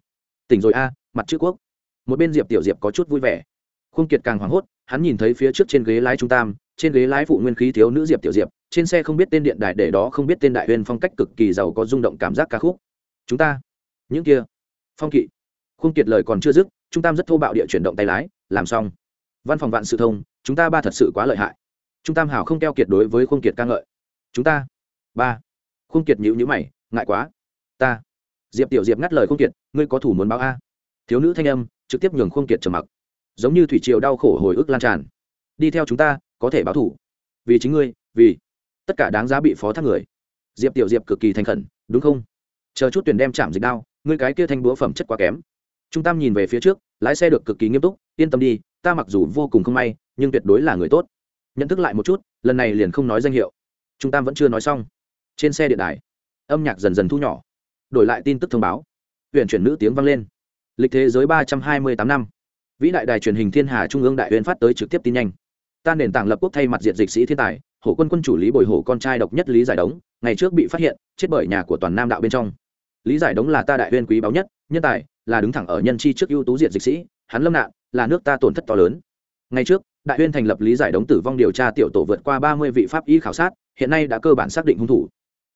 Tỉnh rồi a, mặt chữ quốc. Một bên diệp tiểu diệp có chút vui vẻ. Khung kiệt càng hoảng hốt hắn nhìn thấy phía trước trên ghế lái trung tam, trên ghế lái phụ nguyên khí thiếu nữ diệp tiểu diệp, trên xe không biết tên điện đại để đó không biết tên đại huyên phong cách cực kỳ giàu có rung động cảm giác ca khúc. Chúng ta, những kia, phong kỵ. Khung kiệt lời còn chưa dứt, trung tam rất thô bạo địa chuyển động tay lái, làm xong. Văn phòng vạn sự thông, chúng ta ba thật sự quá lợi hại. Trung tam hảo không keo kiệt đối với khung kiệt ca ngợi. Chúng ta, ba. Khung kiệt nhữ nhữ mày, ngại quá. Ta. Diệp tiểu diệp ngắt lời khung kiệt, ngươi có thủ muốn báo a. Thiếu nữ thanh âm, trực tiếp nhường khung kiệt trầm mặc giống như thủy triều đau khổ hồi ức lan tràn. Đi theo chúng ta, có thể báo thủ. Vì chính ngươi, vì tất cả đáng giá bị phó thác người. Diệp tiểu diệp cực kỳ thành khẩn, đúng không? Chờ chút tuyển đem chạm dịch đao, ngươi cái kia thanh búa phẩm chất quá kém. Trung tam nhìn về phía trước, lái xe được cực kỳ nghiêm túc, yên tâm đi, ta mặc dù vô cùng không may, nhưng tuyệt đối là người tốt. Nhận thức lại một chút, lần này liền không nói danh hiệu. Trung tam vẫn chưa nói xong. Trên xe điện đài, âm nhạc dần dần thu nhỏ. Đổi lại tin tức thông báo. Huyện chuyển nữ tiếng vang lên. Lịch thế giới ba trăm hai mươi tám năm vĩ đại đài truyền hình thiên hà trung ương đại huyền phát tới trực tiếp tin nhanh. Ta nền tảng lập quốc thay mặt diện dịch sĩ thiên tài, hổ quân quân chủ lý bồi hổ con trai độc nhất lý giải đống, ngày trước bị phát hiện, chết bởi nhà của toàn nam đạo bên trong. Lý giải đống là ta đại huyền quý báu nhất, nhân tài, là đứng thẳng ở nhân chi trước ưu tú diện dịch sĩ, hắn lâm nạn, là nước ta tổn thất to lớn. Ngày trước, đại huyên thành lập lý giải đống tử vong điều tra tiểu tổ vượt qua ba mươi vị pháp y khảo sát, hiện nay đã cơ bản xác định hung thủ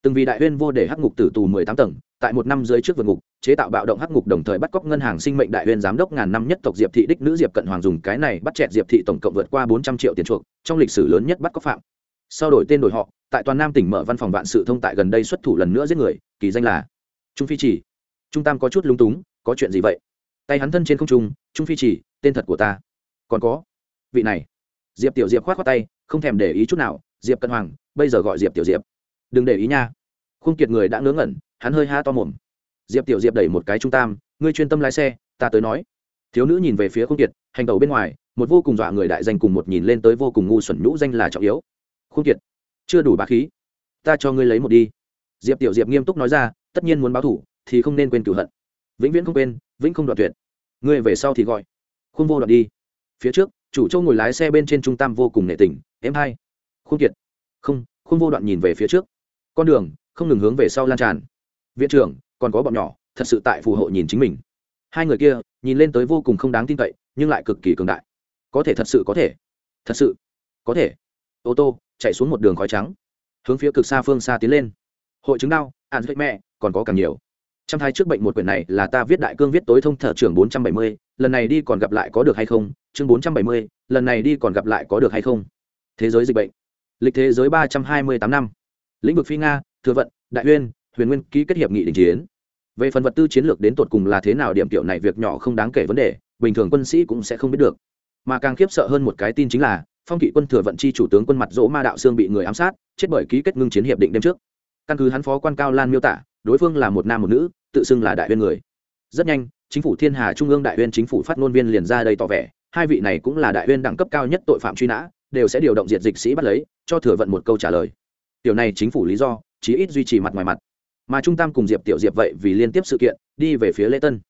từng vì đại huyên vô để hắc ngục tử tù mười tám tầng, tại một năm dưới trước vượt ngục, chế tạo bạo động hắc ngục đồng thời bắt cóc ngân hàng sinh mệnh đại huyên giám đốc ngàn năm nhất tộc diệp thị đích nữ diệp cận hoàng dùng cái này bắt chẹt diệp thị tổng cộng vượt qua bốn trăm triệu tiền chuộc, trong lịch sử lớn nhất bắt cóc phạm. Sau đổi tên đổi họ, tại toàn nam tỉnh mở văn phòng vạn sự thông tại gần đây xuất thủ lần nữa giết người, kỳ danh là trung phi chỉ. Trung tam có chút lung túng, có chuyện gì vậy? Tay hắn thân trên không trung trung phi chỉ, tên thật của ta. Còn có, vị này. Diệp tiểu diệp khoát khoát tay, không thèm để ý chút nào, diệp cận hoàng, bây giờ gọi diệp tiểu diệp đừng để ý nha. Khung kiệt người đã ngớ ngẩn, hắn hơi ha to mồm. Diệp tiểu diệp đẩy một cái trung tam, ngươi chuyên tâm lái xe, ta tới nói. Thiếu nữ nhìn về phía khung kiệt, hành tàu bên ngoài, một vô cùng dọa người đại danh cùng một nhìn lên tới vô cùng ngu xuẩn nhũ danh là trọng yếu. Khung kiệt, chưa đủ bá khí. Ta cho ngươi lấy một đi. Diệp tiểu diệp nghiêm túc nói ra, tất nhiên muốn báo thủ, thì không nên quên cửu hận. Vĩnh viễn không quên, vĩnh không đoạn tuyệt. Ngươi về sau thì gọi. Khung vô đoạn đi. Phía trước, chủ châu ngồi lái xe bên trên trung tam vô cùng nệ tình, em hai. Khung kiệt, không. Khung vô đoạn nhìn về phía trước con đường không ngừng hướng về sau lan tràn. Viện trưởng, còn có bọn nhỏ, thật sự tại phù hộ nhìn chính mình. Hai người kia nhìn lên tới vô cùng không đáng tin cậy, nhưng lại cực kỳ cường đại. Có thể thật sự có thể. Thật sự có thể. Ô tô chạy xuống một đường khói trắng, hướng phía cực xa phương xa tiến lên. Hội chứng đau ạn dậy mẹ, còn có càng nhiều. Trăm thai trước bệnh một quyển này là ta viết đại cương viết tối thông thở trường bốn trăm bảy mươi, lần này đi còn gặp lại có được hay không? Chương bốn trăm bảy mươi, lần này đi còn gặp lại có được hay không? Thế giới dịch bệnh. Lịch thế giới ba trăm hai mươi tám năm lĩnh vực phi nga, thừa vận, đại uyên, huyền nguyên ký kết hiệp nghị đình chiến. Về phần vật tư chiến lược đến tột cùng là thế nào điểm tiểu này việc nhỏ không đáng kể vấn đề, bình thường quân sĩ cũng sẽ không biết được. Mà càng khiếp sợ hơn một cái tin chính là, phong kỵ quân thừa vận chi chủ tướng quân mặt dỗ ma đạo sương bị người ám sát, chết bởi ký kết ngưng chiến hiệp định đêm trước. Căn cứ hắn phó quan cao lan miêu tả, đối phương là một nam một nữ, tự xưng là đại viên người. Rất nhanh, chính phủ thiên hà trung ương đại viên chính phủ phát ngôn viên liền ra đây tỏ vẻ, hai vị này cũng là đại viên đẳng cấp cao nhất tội phạm truy nã, đều sẽ điều động diệt dịch sĩ bắt lấy, cho thừa vận một câu trả lời tiểu này chính phủ lý do, chí ít duy trì mặt ngoài mặt. Mà trung tam cùng diệp tiểu diệp vậy vì liên tiếp sự kiện, đi về phía lễ tân.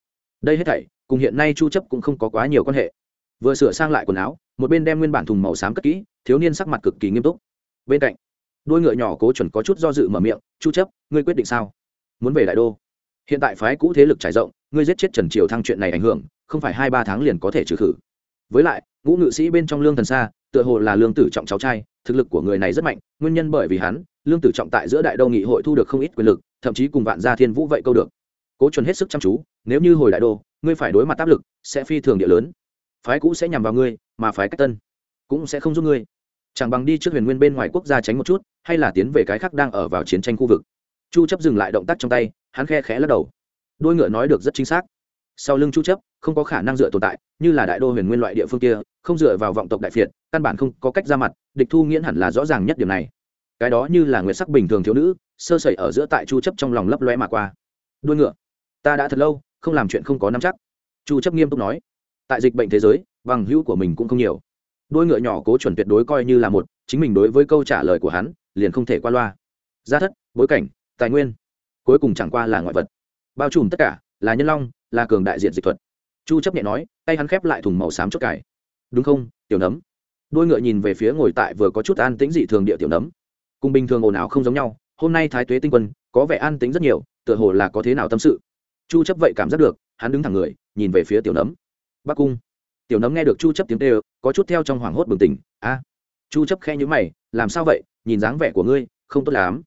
Đây hết thảy, cùng hiện nay chu chấp cũng không có quá nhiều quan hệ. Vừa sửa sang lại quần áo, một bên đem nguyên bản thùng màu xám cất kỹ, thiếu niên sắc mặt cực kỳ nghiêm túc. Bên cạnh, đôi ngựa nhỏ cố chuẩn có chút do dự mở miệng, chu chấp, ngươi quyết định sao? Muốn về đại đô? Hiện tại phái cũ thế lực trải rộng, ngươi giết chết trần triều thăng chuyện này ảnh hưởng, không phải hai ba tháng liền có thể trừ khử. Với lại, ngũ ngự sĩ bên trong lương thần xa tựa hồ là lương tử trọng cháu trai, thực lực của người này rất mạnh, nguyên nhân bởi vì hắn, lương tử trọng tại giữa đại đô nghị hội thu được không ít quyền lực, thậm chí cùng vạn gia thiên vũ vậy câu được. Cố chuẩn hết sức chăm chú, nếu như hồi đại đô, ngươi phải đối mặt áp lực, sẽ phi thường địa lớn. Phái cũ sẽ nhằm vào ngươi, mà phái cách tân cũng sẽ không giúp ngươi. Chẳng bằng đi trước huyền nguyên bên ngoài quốc gia tránh một chút, hay là tiến về cái khác đang ở vào chiến tranh khu vực. Chu chấp dừng lại động tác trong tay, hắn khe khẽ lắc đầu. Đôi ngựa nói được rất chính xác sau lưng chu chấp, không có khả năng dựa tồn tại, như là đại đô huyền nguyên loại địa phương kia, không dựa vào vọng tộc đại phiệt, căn bản không có cách ra mặt, địch thu nghiễn hẳn là rõ ràng nhất điểm này. Cái đó như là nguyệt sắc bình thường thiếu nữ, sơ sẩy ở giữa tại chu chấp trong lòng lấp loe mà qua. Đuôi ngựa, ta đã thật lâu không làm chuyện không có nắm chắc. Chu chấp nghiêm túc nói. Tại dịch bệnh thế giới, bằng hữu của mình cũng không nhiều. Đuôi ngựa nhỏ cố chuẩn tuyệt đối coi như là một, chính mình đối với câu trả lời của hắn, liền không thể qua loa. Gia thất, bối cảnh, tài nguyên, cuối cùng chẳng qua là ngoại vật. Bao trùm tất cả là nhân long là cường đại diện dịch thuật. Chu chấp nhẹ nói, tay hắn khép lại thùng màu xám chốt cải đúng không, tiểu nấm? Đôi ngựa nhìn về phía ngồi tại vừa có chút an tĩnh dị thường địa tiểu nấm. Cùng bình thường ồn ào không giống nhau, hôm nay thái tuế tinh quân, có vẻ an tĩnh rất nhiều, tựa hồ là có thế nào tâm sự. Chu chấp vậy cảm giác được, hắn đứng thẳng người, nhìn về phía tiểu nấm. Bắc cung. Tiểu nấm nghe được chu chấp tiếng kêu, có chút theo trong hoảng hốt bừng tỉnh. A. Chu chấp khe như mày, làm sao vậy, nhìn dáng vẻ của ngươi, không tốt lắm.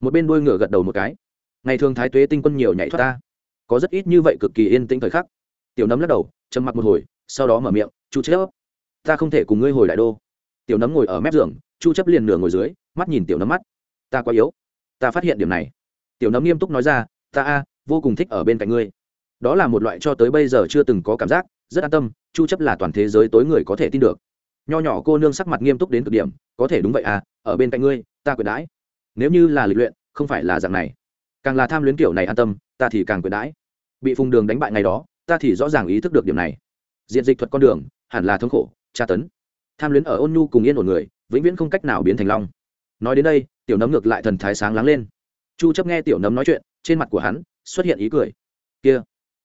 Một bên đuôi ngựa gật đầu một cái. Ngày thường thái tuế tinh quân nhiều nhảy thoát ta có rất ít như vậy cực kỳ yên tĩnh thời khắc. Tiểu nấm lắc đầu, trầm mặc một hồi, sau đó mở miệng, chu chấp ta không thể cùng ngươi hồi đại đô. Tiểu nấm ngồi ở mép giường, chu chấp liền nửa ngồi dưới, mắt nhìn tiểu nấm mắt. Ta quá yếu, ta phát hiện điểm này. Tiểu nấm nghiêm túc nói ra, ta a, vô cùng thích ở bên cạnh ngươi. Đó là một loại cho tới bây giờ chưa từng có cảm giác, rất an tâm, chu chấp là toàn thế giới tối người có thể tin được. Nho nhỏ cô nương sắc mặt nghiêm túc đến cực điểm, có thể đúng vậy à ở bên cạnh ngươi, ta quyền đãi. Nếu như là lịch luyện, không phải là dạng này. Càng là tham luyến kiểu này an tâm, ta thì càng quyền đãi bị phùng đường đánh bại ngày đó, ta thì rõ ràng ý thức được điểm này. Diện dịch thuật con đường, hẳn là thống khổ, tra tấn. Tham luyến ở ôn nhu cùng yên ổn người, vĩnh viễn không cách nào biến thành long. Nói đến đây, tiểu nấm ngược lại thần thái sáng láng lên. Chu chấp nghe tiểu nấm nói chuyện, trên mặt của hắn xuất hiện ý cười. Kia,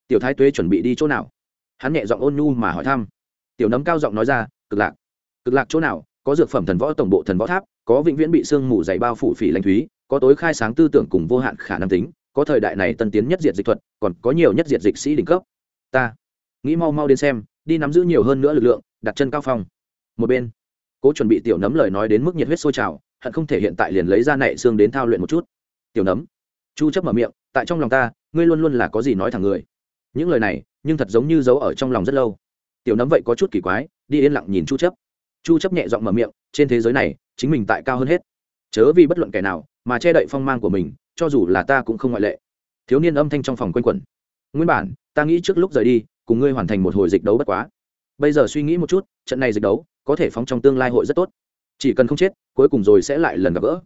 tiểu thái tuế chuẩn bị đi chỗ nào? Hắn nhẹ giọng ôn nhu mà hỏi thăm. Tiểu nấm cao giọng nói ra, cực lạc. Cực lạc chỗ nào? Có dược phẩm thần võ tổng bộ thần võ tháp, có vĩnh viễn bị sương mù dày bao phủ phỉ lãnh thúy, có tối khai sáng tư tưởng cùng vô hạn khả năng tính có thời đại này tân tiến nhất diệt dịch thuật, còn có nhiều nhất diệt dịch sĩ đỉnh cấp. Ta, nghĩ mau mau đến xem, đi nắm giữ nhiều hơn nữa lực lượng, đặt chân cao phong. Một bên, cố chuẩn bị tiểu nấm lời nói đến mức nhiệt huyết sôi trào, hận không thể hiện tại liền lấy ra nảy xương đến thao luyện một chút. Tiểu nấm, chu chấp mở miệng, tại trong lòng ta, ngươi luôn luôn là có gì nói thẳng người. Những lời này, nhưng thật giống như giấu ở trong lòng rất lâu. Tiểu nấm vậy có chút kỳ quái, đi yên lặng nhìn chu chấp. Chu chấp nhẹ giọng mở miệng, trên thế giới này, chính mình tại cao hơn hết. Chớ vì bất luận kẻ nào, mà che đậy phong mang của mình cho dù là ta cũng không ngoại lệ. Thiếu niên âm thanh trong phòng quanh quẩn. Nguyên bản, ta nghĩ trước lúc rời đi, cùng ngươi hoàn thành một hồi dịch đấu bất quá. Bây giờ suy nghĩ một chút, trận này dịch đấu, có thể phóng trong tương lai hội rất tốt. Chỉ cần không chết, cuối cùng rồi sẽ lại lần gặp gỡ.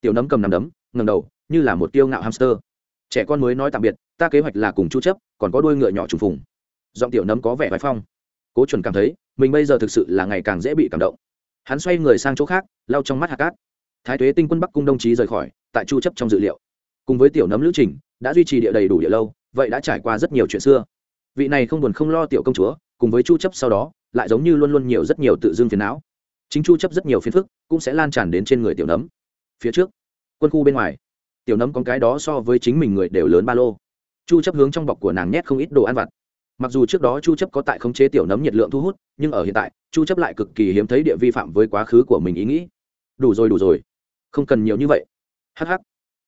Tiểu nấm cầm nằm đấm ngầm đầu, như là một tiêu ngạo hamster. Trẻ con mới nói tạm biệt, ta kế hoạch là cùng chu chấp, còn có đôi ngựa nhỏ trùng phùng. Giọng tiểu nấm có vẻ vài phong. Cố chuẩn cảm thấy, mình bây giờ thực sự là ngày càng dễ bị cảm động. Hắn xoay người sang chỗ khác, lau trong mắt hạt cát. Thái tuế tinh quân bắc cung đồng chí rời khỏi, tại chu chấp trong dự liệu cùng với tiểu nấm lữ trình, đã duy trì địa đầy đủ địa lâu, vậy đã trải qua rất nhiều chuyện xưa. Vị này không buồn không lo tiểu công chúa, cùng với chu chấp sau đó, lại giống như luôn luôn nhiều rất nhiều tự dưng phiền não. Chính chu chấp rất nhiều phiền phức, cũng sẽ lan tràn đến trên người tiểu nấm. Phía trước, quân khu bên ngoài, tiểu nấm có cái đó so với chính mình người đều lớn ba lô. Chu chấp hướng trong bọc của nàng nhét không ít đồ ăn vặt. Mặc dù trước đó chu chấp có tại khống chế tiểu nấm nhiệt lượng thu hút, nhưng ở hiện tại, chu chấp lại cực kỳ hiếm thấy địa vi phạm với quá khứ của mình ý nghĩ. Đủ rồi đủ rồi. Không cần nhiều như vậy. Hắc hắc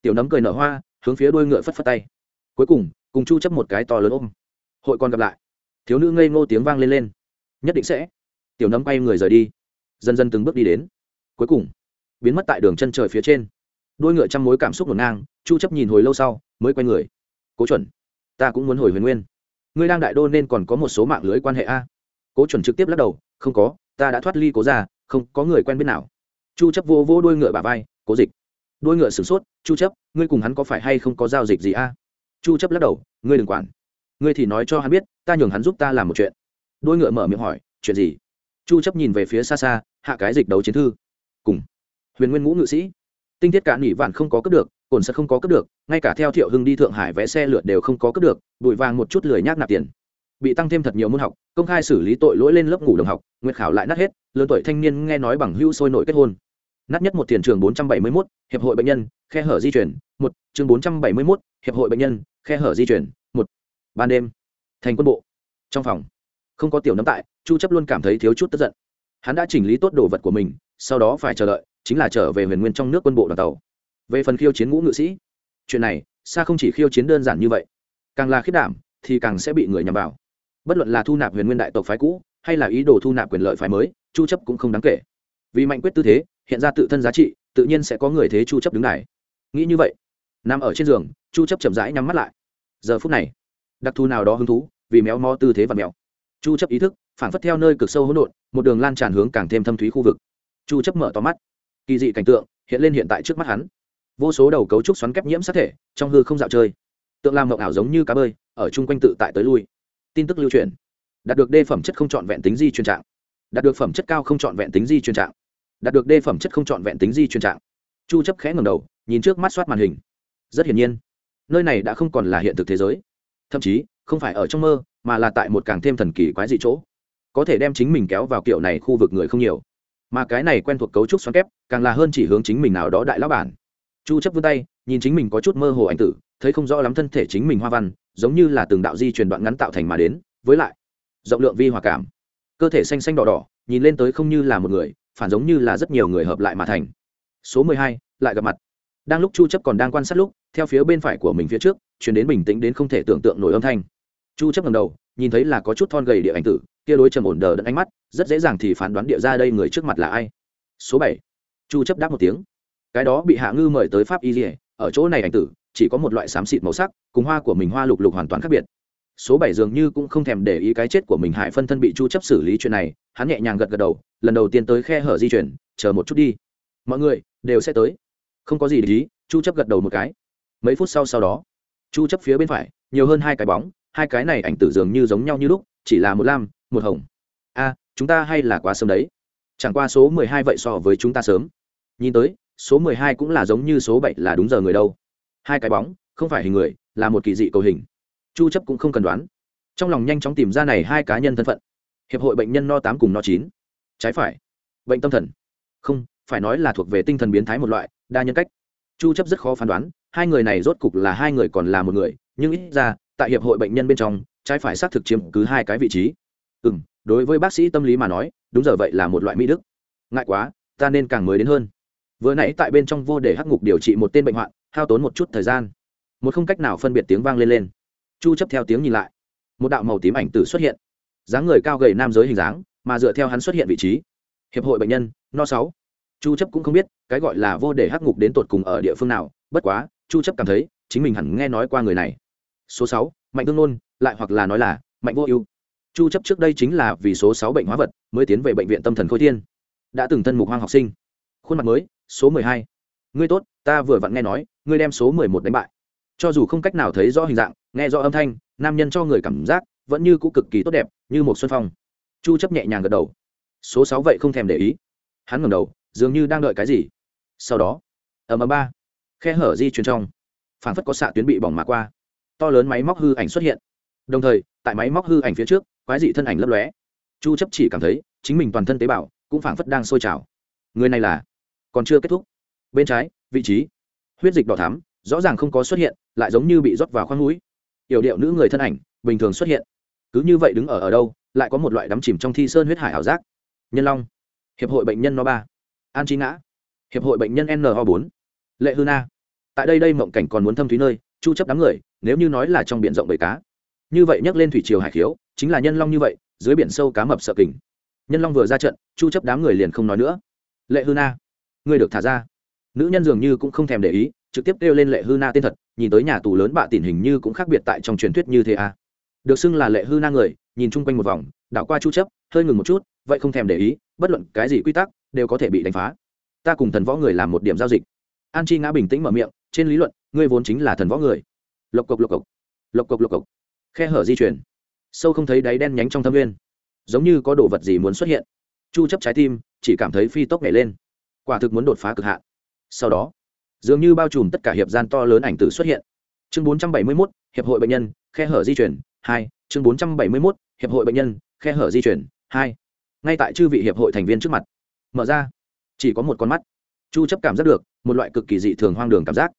tiểu nấm cười nở hoa, hướng phía đuôi ngựa phất phất tay. Cuối cùng cùng chu chấp một cái to lớn ôm. Hội còn gặp lại. Thiếu nữ ngây ngô tiếng vang lên lên. Nhất định sẽ. Tiểu nấm quay người rời đi. Dần dần từng bước đi đến. Cuối cùng, biến mất tại đường chân trời phía trên. Đuôi ngựa trăm mối cảm xúc ngổn ngang, chu chấp nhìn hồi lâu sau, mới quay người. Cố chuẩn, ta cũng muốn hồi huyền nguyên. Ngươi đang đại đô nên còn có một số mạng lưới quan hệ a. Cố chuẩn trực tiếp lắc đầu, không có, ta đã thoát ly cố ra không có người quen biết nào. Chu chấp vô vô đuôi ngựa bả vai, cố dịch đuôi ngựa sửng sốt, chu chấp, ngươi cùng hắn có phải hay không có giao dịch gì a? Chu chấp lắc đầu, ngươi đừng quản. Ngươi thì nói cho hắn biết, ta nhường hắn giúp ta làm một chuyện. Đuôi ngựa mở miệng hỏi, chuyện gì? Chu chấp nhìn về phía xa xa, hạ cái dịch đấu chiến thư. Cùng. Huyền nguyên ngũ ngự sĩ. Tinh thiết cả nhỉ vạn không có cướp được, cồn sẽ không có cướp được, ngay cả theo thiệu hưng đi thượng hải vẽ xe lượt đều không có cướp được, bụi vàng một chút lười nhác nạp tiền. Bị tăng thêm thật nhiều môn học, công khai xử lý tội lỗi lên lớp ngủ đồng học, nguyệt khảo lại nát hết, lớn tuổi thanh niên nghe nói bằng hữu sôi nổi kết hôn nát nhất một tiền trường 471, hiệp hội bệnh nhân khe hở di chuyển một chương 471, hiệp hội bệnh nhân khe hở di chuyển một. Ban đêm thành quân bộ. Trong phòng không có tiểu nấm tại chu chấp luôn cảm thấy thiếu chút tức giận. Hắn đã chỉnh lý tốt đồ vật của mình sau đó phải chờ đợi chính là trở về huyền nguyên trong nước quân bộ đoàn tàu. Về phần khiêu chiến ngũ ngự sĩ chuyện này xa không chỉ khiêu chiến đơn giản như vậy. Càng là khiết đảm thì càng sẽ bị người nhằm vào. Bất luận là thu nạp huyền nguyên đại tộc phái cũ hay là ý đồ thu nạp quyền lợi phái mới chu chấp cũng không đáng kể. Vì mạnh quyết tư thế hiện ra tự thân giá trị, tự nhiên sẽ có người thế chu chấp đứng này nghĩ như vậy, nằm ở trên giường, chu chấp chậm rãi nhắm mắt lại. Giờ phút này, đặc thù nào đó hứng thú, vì méo mó tư thế và mèo chu chấp ý thức phản phất theo nơi cực sâu hỗn độn, một đường lan tràn hướng càng thêm thâm thúy khu vực. Chu chấp mở to mắt. Kỳ dị cảnh tượng hiện lên hiện tại trước mắt hắn. Vô số đầu cấu trúc xoắn kép nhiễm sát thể, trong hư không dạo chơi. Tượng làm mộng ảo giống như cá bơi, ở chung quanh tự tại tới lui. Tin tức lưu truyền. Đạt được đê phẩm chất không chọn vẹn tính di truyền trạng. Đạt được phẩm chất cao không chọn vẹn tính di truyền trạng đạt được đê phẩm chất không trọn vẹn tính di truyền trạng. Chu chấp khẽ ngẩng đầu, nhìn trước mắt soát màn hình. Rất hiển nhiên, nơi này đã không còn là hiện thực thế giới. Thậm chí, không phải ở trong mơ, mà là tại một càng thêm thần kỳ quái dị chỗ. Có thể đem chính mình kéo vào kiểu này khu vực người không nhiều. Mà cái này quen thuộc cấu trúc xoắn kép, càng là hơn chỉ hướng chính mình nào đó đại lão bản. Chu chấp vươn tay, nhìn chính mình có chút mơ hồ ảnh tử, thấy không rõ lắm thân thể chính mình hoa văn, giống như là từng đạo di truyền đoạn ngắn tạo thành mà đến. Với lại, rộng lượng vi hòa cảm. Cơ thể xanh xanh đỏ đỏ, nhìn lên tới không như là một người phản giống như là rất nhiều người hợp lại mà thành. Số 12, lại gặp mặt. Đang lúc chu chấp còn đang quan sát lúc theo phía bên phải của mình phía trước truyền đến bình tĩnh đến không thể tưởng tượng nổi âm thanh. Chu chấp ngẩng đầu nhìn thấy là có chút thon gầy địa ảnh tử kia đối trầm ổn đờ đẫn ánh mắt rất dễ dàng thì phán đoán địa ra đây người trước mặt là ai. Số 7. chu chấp đáp một tiếng. Cái đó bị hạ ngư mời tới pháp y lìa ở chỗ này ảnh tử chỉ có một loại xám xịt màu sắc cùng hoa của mình hoa lục lục hoàn toàn khác biệt số bảy dường như cũng không thèm để ý cái chết của mình. Hải phân thân bị chu chấp xử lý chuyện này, hắn nhẹ nhàng gật gật đầu, lần đầu tiên tới khe hở di chuyển, chờ một chút đi. Mọi người, đều sẽ tới. Không có gì để ý, chu chấp gật đầu một cái. Mấy phút sau sau đó, chu chấp phía bên phải, nhiều hơn hai cái bóng, hai cái này ảnh tử dường như giống nhau như lúc, chỉ là một lam, một hồng. A, chúng ta hay là quá sớm đấy? Chẳng qua số 12 vậy so với chúng ta sớm. Nhìn tới, số 12 cũng là giống như số 7 là đúng giờ người đâu. Hai cái bóng, không phải hình người, là một kỳ dị cầu hình chu chấp cũng không cần đoán. Trong lòng nhanh chóng tìm ra này hai cá nhân thân phận. Hiệp hội bệnh nhân no 8 cùng no 9 trái phải. Bệnh tâm thần. Không, phải nói là thuộc về tinh thần biến thái một loại, đa nhân cách. Chu chấp rất khó phán đoán, hai người này rốt cục là hai người còn là một người, nhưng ít ra, tại hiệp hội bệnh nhân bên trong, trái phải xác thực chiếm cứ hai cái vị trí. Ừ đối với bác sĩ tâm lý mà nói, đúng giờ vậy là một loại mỹ đức. Ngại quá, ta nên càng mới đến hơn. Vừa nãy tại bên trong vô để hắc ngục điều trị một tên bệnh hoạn, hao tốn một chút thời gian. Một không cách nào phân biệt tiếng vang lên lên chu chấp theo tiếng nhìn lại. Một đạo màu tím ảnh tử xuất hiện. Dáng người cao gầy nam giới hình dáng mà dựa theo hắn xuất hiện vị trí. Hiệp hội bệnh nhân no 6. chu chấp cũng không biết cái gọi là vô để hắc ngục đến tột cùng ở địa phương nào bất quá chu chấp cảm thấy chính mình hẳn nghe nói qua người này. Số 6, mạnh tương nôn lại hoặc là nói là mạnh vô ưu. Chu chấp trước đây chính là vì số 6 bệnh hóa vật mới tiến về bệnh viện tâm thần khôi thiên. Đã từng thân mục hoang học sinh. Khuôn mặt mới số 12. ngươi tốt ta vừa vặn nghe nói ngươi đem số 11 đánh bại cho dù không cách nào thấy rõ hình dạng, nghe rõ âm thanh, nam nhân cho người cảm giác vẫn như cũ cực kỳ tốt đẹp, như một xuân phong. Chu chấp nhẹ nhàng gật đầu. Số 6 vậy không thèm để ý. Hắn ngẩng đầu, dường như đang đợi cái gì. Sau đó, ầm ầm ba, khe hở di chuyển trong. Phản phất có xạ tuyến bị bỏng mà qua. To lớn máy móc hư ảnh xuất hiện. Đồng thời, tại máy móc hư ảnh phía trước, quái dị thân ảnh lấp lóe. Chu chấp chỉ cảm thấy chính mình toàn thân tế bào cũng phảng phất đang sôi trào. Người này là, còn chưa kết thúc. Bên trái, vị trí, huyết dịch đỏ thắm rõ ràng không có xuất hiện, lại giống như bị rót vào khoang mũi yểu điệu nữ người thân ảnh, bình thường xuất hiện. Cứ như vậy đứng ở ở đâu, lại có một loại đắm chìm trong thi sơn huyết hải ảo giác. Nhân long, hiệp hội bệnh nhân no ba. An trí ngã, hiệp hội bệnh nhân no bốn. Lệ hư na, tại đây đây mộng cảnh còn muốn thâm thúy nơi, chu chấp đám người, nếu như nói là trong biển rộng bầy cá. Như vậy nhắc lên thủy triều hải khiếu, chính là nhân long như vậy, dưới biển sâu cá mập sợ kình. Nhân long vừa ra trận, chu chấp đám người liền không nói nữa. Lệ hư na, ngươi được thả ra. Nữ nhân dường như cũng không thèm để ý trực tiếp kêu lên lệ hư na tên thật, nhìn tới nhà tù lớn bạ tỉn hình như cũng khác biệt tại trong truyền thuyết như thế à. Được xưng là lệ hư na người, nhìn chung quanh một vòng, đảo qua chu chấp, hơi ngừng một chút, vậy không thèm để ý, bất luận cái gì quy tắc, đều có thể bị đánh phá. Ta cùng thần võ người làm một điểm giao dịch. An chi ngã bình tĩnh mở miệng, trên lý luận, ngươi vốn chính là thần võ người. Lộc cộc lộc cộc. Lộc cộc lộc cộc. Khe hở di chuyển. Sâu không thấy đáy đen nhánh trong thâm nguyên. Giống như có đồ vật gì muốn xuất hiện. Chu chấp trái tim, chỉ cảm thấy phi tốc nhảy lên. Quả thực muốn đột phá cực hạn. Sau đó dường như bao trùm tất cả hiệp gian to lớn ảnh tử xuất hiện. Chương 471, hiệp hội bệnh nhân khe hở di chuyển hai. Chương 471, hiệp hội bệnh nhân khe hở di chuyển hai. Ngay tại chư vị hiệp hội thành viên trước mặt. Mở ra. Chỉ có một con mắt. Chu chấp cảm giác được một loại cực kỳ dị thường hoang đường cảm giác.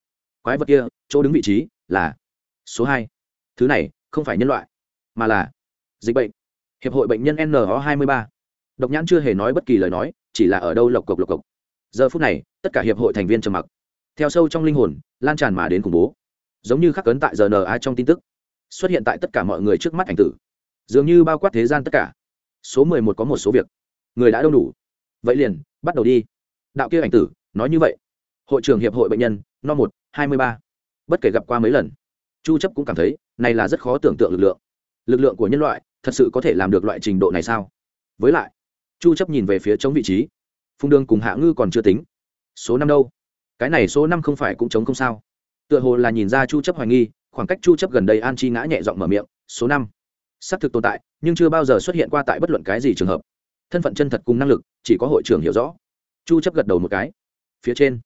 Quái vật kia chỗ đứng vị trí là số hai. Thứ này không phải nhân loại mà là dịch bệnh. Hiệp hội bệnh nhân no 23 độc nhãn chưa hề nói bất kỳ lời nói chỉ là ở đâu lộc cộc lộc cộc. Giờ phút này tất cả hiệp hội thành viên trầm mặc theo sâu trong linh hồn, lan tràn mà đến khủng bố. Giống như khắc cấn tại rna trong tin tức. Xuất hiện tại tất cả mọi người trước mắt ảnh tử. Dường như bao quát thế gian tất cả. Số mười một có một số việc. Người đã đông đủ. Vậy liền, bắt đầu đi. Đạo kia ảnh tử, nói như vậy. Hội trưởng hiệp hội bệnh nhân, no một, hai mươi ba. Bất kể gặp qua mấy lần, chu chấp cũng cảm thấy, này là rất khó tưởng tượng lực lượng. Lực lượng của nhân loại, thật sự có thể làm được loại trình độ này sao? Với lại, chu chấp nhìn về phía chống vị trí. Phung đương cùng hạ ngư còn chưa tính. Số năm đâu? Cái này số năm không phải cũng chống không sao. Tựa hồ là nhìn ra chu chấp hoài nghi khoảng cách chu chấp gần đây an chi ngã nhẹ giọng mở miệng số năm. Xác thực tồn tại nhưng chưa bao giờ xuất hiện qua tại bất luận cái gì trường hợp. Thân phận chân thật cùng năng lực chỉ có hội trưởng hiểu rõ. Chu chấp gật đầu một cái. Phía trên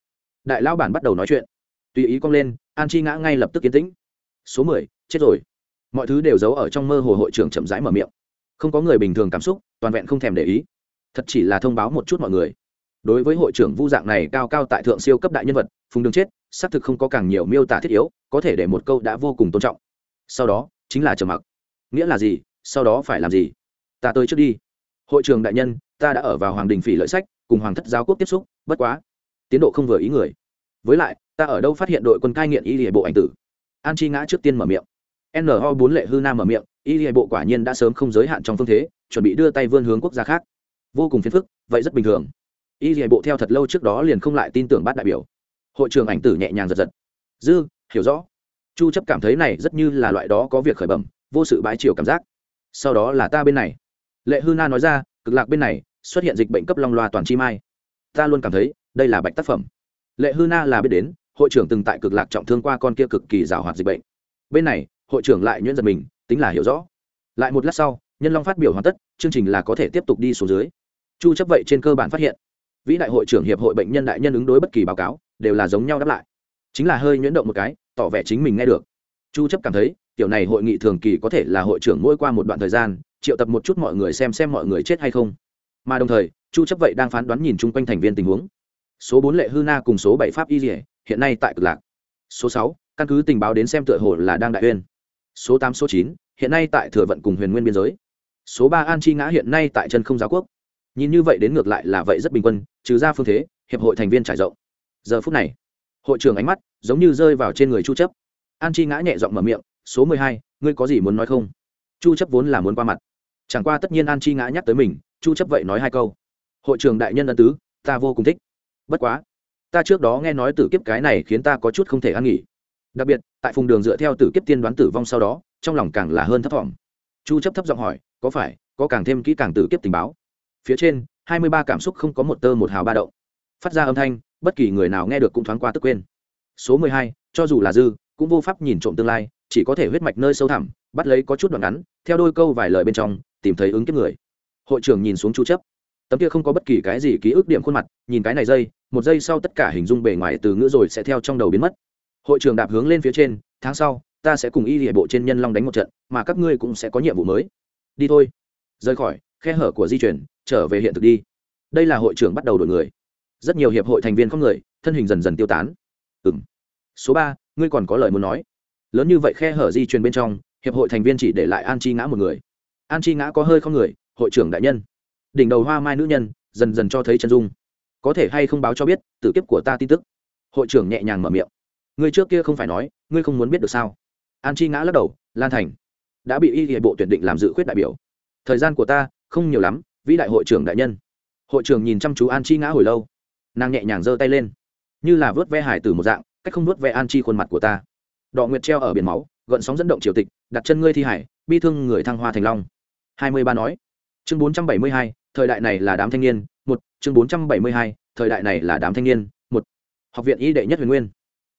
đại lão bản bắt đầu nói chuyện. Tùy ý cong lên an chi ngã ngay lập tức kiến tĩnh. Số 10, chết rồi. Mọi thứ đều giấu ở trong mơ hồ hội trưởng chậm rãi mở miệng. Không có người bình thường cảm xúc toàn vẹn không thèm để ý. Thật chỉ là thông báo một chút mọi người đối với hội trưởng vu dạng này cao cao tại thượng siêu cấp đại nhân vật, phùng đường chết, xác thực không có càng nhiều miêu tả thiết yếu, có thể để một câu đã vô cùng tôn trọng. Sau đó, chính là trầm mặc. Nghĩa là gì? Sau đó phải làm gì? Ta tới trước đi. Hội trưởng đại nhân, ta đã ở vào hoàng đình phỉ lợi sách, cùng hoàng thất giáo quốc tiếp xúc, bất quá. Tiến độ không vừa ý người. Với lại, ta ở đâu phát hiện đội quân cai nghiện y hệ bộ ảnh tử? An chi ngã trước tiên mở miệng. No bốn lệ hư nam mở miệng, y hệ bộ quả nhiên đã sớm không giới hạn trong phương thế, chuẩn bị đưa tay vươn hướng quốc gia khác. Vô cùng phiền phức, vậy rất bình thường y hệ bộ theo thật lâu trước đó liền không lại tin tưởng bát đại biểu. Hội trường ảnh tử nhẹ nhàng giật giật. Dư, hiểu rõ. Chu chấp cảm thấy này rất như là loại đó có việc khởi bẩm, vô sự bãi chiều cảm giác. Sau đó là ta bên này. Lệ hư na nói ra, cực lạc bên này, xuất hiện dịch bệnh cấp long loa toàn chi mai. Ta luôn cảm thấy, đây là bạch tác phẩm. Lệ hư na là biết đến, hội trưởng từng tại cực lạc trọng thương qua con kia cực kỳ rào hoạt dịch bệnh. Bên này, hội trưởng lại nhuyễn giật mình, tính là hiểu rõ. Lại một lát sau, nhân long phát biểu hoàn tất, chương trình là có thể tiếp tục đi xuống dưới. Chu chấp vậy trên cơ bản phát hiện vĩ đại hội trưởng hiệp hội bệnh nhân đại nhân ứng đối bất kỳ báo cáo đều là giống nhau đáp lại. Chính là hơi nhuyễn động một cái tỏ vẻ chính mình nghe được. Chu chấp cảm thấy tiểu này hội nghị thường kỳ có thể là hội trưởng mỗi qua một đoạn thời gian triệu tập một chút mọi người xem xem mọi người chết hay không. Mà đồng thời chu chấp vậy đang phán đoán nhìn chung quanh thành viên tình huống. Số 4 lệ hư na cùng số 7 pháp y rỉa hiện nay tại cực lạc. Số 6, căn cứ tình báo đến xem tựa hồ là đang đại uyên. Số 8 số 9, hiện nay tại thừa vận cùng huyền nguyên biên giới. Số 3 an chi ngã hiện nay tại chân không giáo quốc nhìn như vậy đến ngược lại là vậy rất bình quân trừ ra phương thế hiệp hội thành viên trải rộng. Giờ phút này hội trưởng ánh mắt giống như rơi vào trên người chu chấp. An chi ngã nhẹ giọng mở miệng số 12, ngươi có gì muốn nói không? Chu chấp vốn là muốn qua mặt. Chẳng qua tất nhiên an chi ngã nhắc tới mình chu chấp vậy nói hai câu. Hội trưởng đại nhân ân tứ ta vô cùng thích. Bất quá ta trước đó nghe nói tử kiếp cái này khiến ta có chút không thể ăn nghỉ. Đặc biệt tại phùng đường dựa theo tử kiếp tiên đoán tử vong sau đó trong lòng càng là hơn thấp thỏm. Chu chấp thấp giọng hỏi có phải có càng thêm kỹ càng tử kiếp tình báo? Phía trên 23 cảm xúc không có một tơ một hào ba động. Phát ra âm thanh bất kỳ người nào nghe được cũng thoáng qua tức quên. Số 12, cho dù là dư cũng vô pháp nhìn trộm tương lai chỉ có thể huyết mạch nơi sâu thẳm bắt lấy có chút đoạn ngắn theo đôi câu vài lời bên trong tìm thấy ứng kiếp người. Hội trưởng nhìn xuống chu chấp. Tấm kia không có bất kỳ cái gì ký ức điểm khuôn mặt nhìn cái này dây một giây sau tất cả hình dung bề ngoài từ ngữ rồi sẽ theo trong đầu biến mất. Hội trưởng đạp hướng lên phía trên tháng sau ta sẽ cùng y hệ bộ trên nhân long đánh một trận mà các ngươi cũng sẽ có nhiệm vụ mới. Đi thôi. Rời khỏi khe hở của di chuyển trở về hiện thực đi. Đây là hội trưởng bắt đầu đổi người. Rất nhiều hiệp hội thành viên không người, thân hình dần dần tiêu tán. Ừm. Số ba, ngươi còn có lời muốn nói. Lớn như vậy khe hở di truyền bên trong, hiệp hội thành viên chỉ để lại an chi ngã một người. An chi ngã có hơi không người, hội trưởng đại nhân. Đỉnh đầu hoa mai nữ nhân, dần dần cho thấy chân dung. Có thể hay không báo cho biết, tử kiếp của ta tin tức? Hội trưởng nhẹ nhàng mở miệng. Ngươi trước kia không phải nói, ngươi không muốn biết được sao? An chi ngã lắc đầu, lan thành. Đã bị y hệ bộ tuyển định làm dự khuyết đại biểu. Thời gian của ta không nhiều lắm vĩ đại hội trưởng đại nhân. Hội trưởng nhìn chăm chú an chi ngã hồi lâu. Nàng nhẹ nhàng giơ tay lên. Như là vớt ve hải từ một dạng, cách không vớt ve an chi khuôn mặt của ta. Đọ nguyệt treo ở biển máu, gợn sóng dẫn động triều tịch, đặt chân ngươi thi hải, bi thương người thăng hoa thành long. Hai mươi ba nói. Chương bốn trăm bảy mươi hai, thời đại này là đám thanh niên. Một, chương bốn trăm bảy mươi hai, thời đại này là đám thanh niên. Một, học viện y đệ nhất huyền nguyên.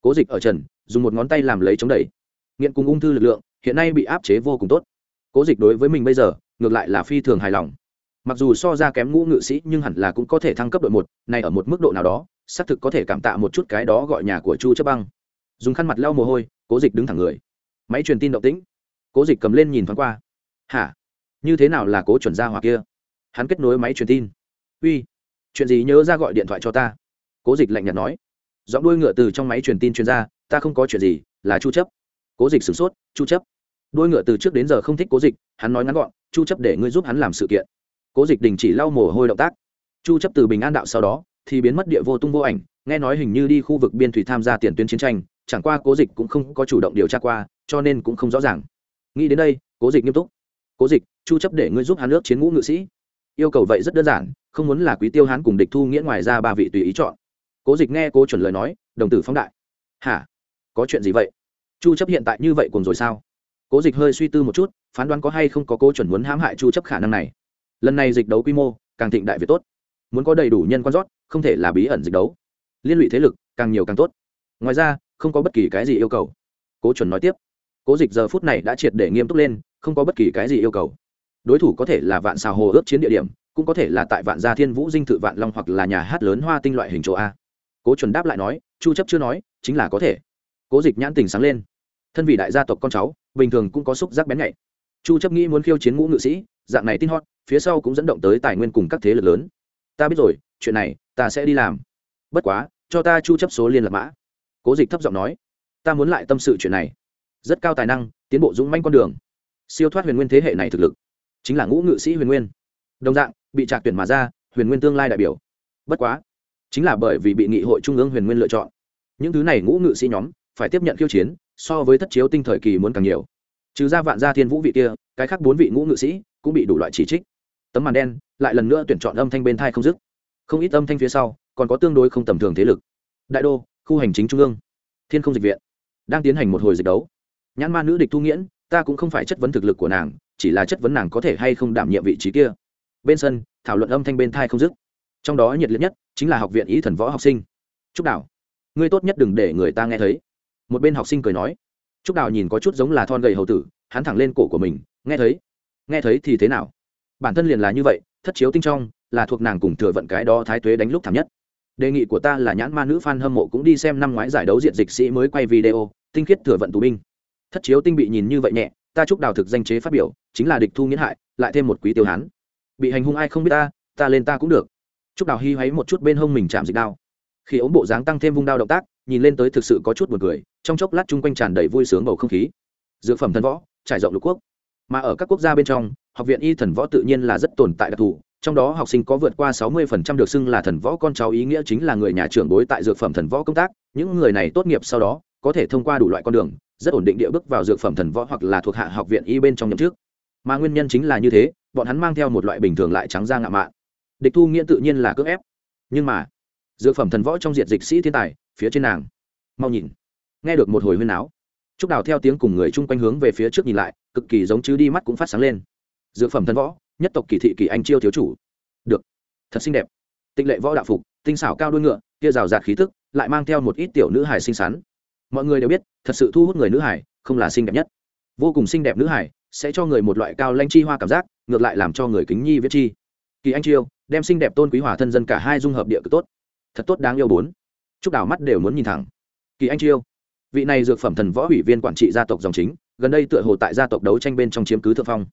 Cố dịch ở trần, dùng một ngón tay làm lấy chống đẩy. Nghiện cùng ung thư lực lượng, hiện nay bị áp chế vô cùng tốt. Cố dịch đối với mình bây giờ, ngược lại là phi thường hài lòng mặc dù so ra kém ngũ ngự sĩ, nhưng hẳn là cũng có thể thăng cấp đội một, này ở một mức độ nào đó, xác thực có thể cảm tạ một chút cái đó gọi nhà của chu chấp băng. Dùng khăn mặt lau mồ hôi, cố dịch đứng thẳng người. Máy truyền tin động tĩnh. Cố dịch cầm lên nhìn thoáng qua. Hả? Như thế nào là cố chuẩn gia hỏa kia? Hắn kết nối máy truyền tin. Uy, chuyện gì nhớ ra gọi điện thoại cho ta? Cố dịch lạnh nhạt nói. Giọng đuôi ngựa từ trong máy truyền tin chuyên gia ta không có chuyện gì, là chu chấp. Cố dịch sửng sốt, chu chấp. Đuôi ngựa từ trước đến giờ không thích cố dịch, hắn nói ngắn gọn, chu chấp để ngươi giúp hắn làm sự kiện cố dịch đình chỉ lau mồ hôi động tác. Chu chấp từ bình an đạo sau đó, thì biến mất địa vô tung vô ảnh, nghe nói hình như đi khu vực biên thủy tham gia tiền tuyến chiến tranh, chẳng qua cố dịch cũng không có chủ động điều tra qua, cho nên cũng không rõ ràng. Nghĩ đến đây, cố dịch nghiêm túc. Cố dịch, chu chấp để ngươi giúp hắn nước chiến ngũ ngự sĩ. Yêu cầu vậy rất đơn giản, không muốn là quý tiêu hán cùng địch thu nghĩa ngoài ra ba vị tùy ý chọn. Cố dịch nghe cố chuẩn lời nói, đồng tử phóng đại. Hả? Có chuyện gì vậy? Chu chấp hiện tại như vậy cùng rồi sao? Cố dịch hơi suy tư một chút, phán đoán có hay không có cố chuẩn muốn hãm hại chu chấp khả năng này lần này dịch đấu quy mô, càng thịnh đại việt tốt. Muốn có đầy đủ nhân quan rót, không thể là bí ẩn dịch đấu. Liên lụy thế lực, càng nhiều càng tốt. Ngoài ra, không có bất kỳ cái gì yêu cầu. Cố chuẩn nói tiếp. Cố dịch giờ phút này đã triệt để nghiêm túc lên, không có bất kỳ cái gì yêu cầu. Đối thủ có thể là vạn xào hồ ước chiến địa điểm, cũng có thể là tại vạn gia thiên vũ dinh thự vạn long hoặc là nhà hát lớn hoa tinh loại hình chỗ a. Cố chuẩn đáp lại nói, chu chấp chưa nói, chính là có thể. Cố dịch nhãn tình sáng lên. Thân vị đại gia tộc con cháu, bình thường cũng có xúc giác bén nhạy. Chu chấp nghĩ muốn khiêu chiến ngũ ngự sĩ dạng này tin hot, phía sau cũng dẫn động tới tài nguyên cùng các thế lực lớn. Ta biết rồi, chuyện này, ta sẽ đi làm. Bất quá, cho ta chu chấp số liên lạc mã. Cố dịch thấp giọng nói. Ta muốn lại tâm sự chuyện này. Rất cao tài năng, tiến bộ dũng manh con đường. Siêu thoát huyền nguyên thế hệ này thực lực. Chính là ngũ ngự sĩ huyền nguyên. Đồng dạng, bị trạc tuyển mà ra, huyền nguyên tương lai đại biểu. Bất quá, chính là bởi vì bị nghị hội trung ương huyền nguyên lựa chọn. Những thứ này ngũ ngự sĩ nhóm, phải tiếp nhận khiêu chiến, so với thất chiếu tinh thời kỳ muốn càng nhiều. Trừ ra vạn gia thiên vũ vị kia, cái khác bốn vị ngũ ngự sĩ cũng bị đủ loại chỉ trích. Tấm màn đen lại lần nữa tuyển chọn âm thanh bên thai không dứt. Không ít âm thanh phía sau còn có tương đối không tầm thường thế lực. Đại đô, khu hành chính trung ương, thiên không dịch viện đang tiến hành một hồi dịch đấu. Nhãn ma nữ địch thu nghiễn, ta cũng không phải chất vấn thực lực của nàng, chỉ là chất vấn nàng có thể hay không đảm nhiệm vị trí kia. Bên sân, thảo luận âm thanh bên thai không dứt. Trong đó nhiệt liệt nhất chính là học viện ý thần võ học sinh. Trúc đảo ngươi tốt nhất đừng để người ta nghe thấy. Một bên học sinh cười nói. Trúc đảo nhìn có chút giống là thon gầy hầu tử, hắn thẳng lên cổ của mình, nghe thấy nghe thấy thì thế nào? Bản thân liền là như vậy, thất chiếu tinh trong, là thuộc nàng cùng thừa vận cái đó thái tuế đánh lúc thảm nhất. Đề nghị của ta là nhãn ma nữ f a n hâm mộ cũng đi xem năm ngoái giải đấu diện dịch sĩ mới quay video, tinh khiết thừa vận tù binh. Thất chiếu tinh bị nhìn như vậy nhẹ, ta chúc đào thực danh chế phát biểu, chính là địch thu nghiến hại, lại thêm một quý tiêu hán. Bị hành hung ai không biết ta ta lên ta cũng được. Chúc đào hy hoáy một chút bên hông mình chạm dịch đao. Khi ống bộ dáng tăng thêm vung đao động tác, nhìn lên tới thực sự có chút buồn cười, trong chốc lát chung quanh tràn đầy vui sướng bầu không khí. Dược phẩm thân võ, trải rộng lục quốc mà ở các quốc gia bên trong, học viện y thần võ tự nhiên là rất tồn tại đặc thù, trong đó học sinh có vượt qua 60% được xưng là thần võ con cháu, ý nghĩa chính là người nhà trưởng bối tại dược phẩm thần võ công tác, những người này tốt nghiệp sau đó, có thể thông qua đủ loại con đường, rất ổn định địa bước vào dược phẩm thần võ hoặc là thuộc hạ học viện y bên trong nhậm trước mà nguyên nhân chính là như thế, bọn hắn mang theo một loại bình thường lại trắng ra ngạo mạn. Địch thu nghĩa tự nhiên là cưỡng ép. Nhưng mà, dược phẩm thần võ trong diện dịch sĩ thiên tài, phía trên nàng. Mau nhìn. Nghe được một hồi huyên áo trúc đào theo tiếng cùng người chung quanh hướng về phía trước nhìn lại, cực kỳ giống chứ đi mắt cũng phát sáng lên. Dược phẩm thần võ, nhất tộc kỳ thị kỳ anh chiêu thiếu chủ. Được. Thật xinh đẹp. Tinh lệ võ đạo phục, tinh xảo cao đuôi ngựa, kia rào rạt khí tức, lại mang theo một ít tiểu nữ hải xinh xắn. Mọi người đều biết, thật sự thu hút người nữ hải không là xinh đẹp nhất. Vô cùng xinh đẹp nữ hải sẽ cho người một loại cao lanh chi hoa cảm giác, ngược lại làm cho người kính nhi viết chi. Kỳ anh chiêu, đem xinh đẹp tôn quý hòa thân dân cả hai dung hợp địa cực tốt. Thật tốt đáng yêu bốn. Chúc đảo mắt đều muốn nhìn thẳng. Kỳ anh chiêu vị này dược phẩm thần võ ủy viên quản trị gia tộc dòng chính, gần đây tựa hồ tại gia tộc đấu tranh bên trong chiếm cứ thượng phong.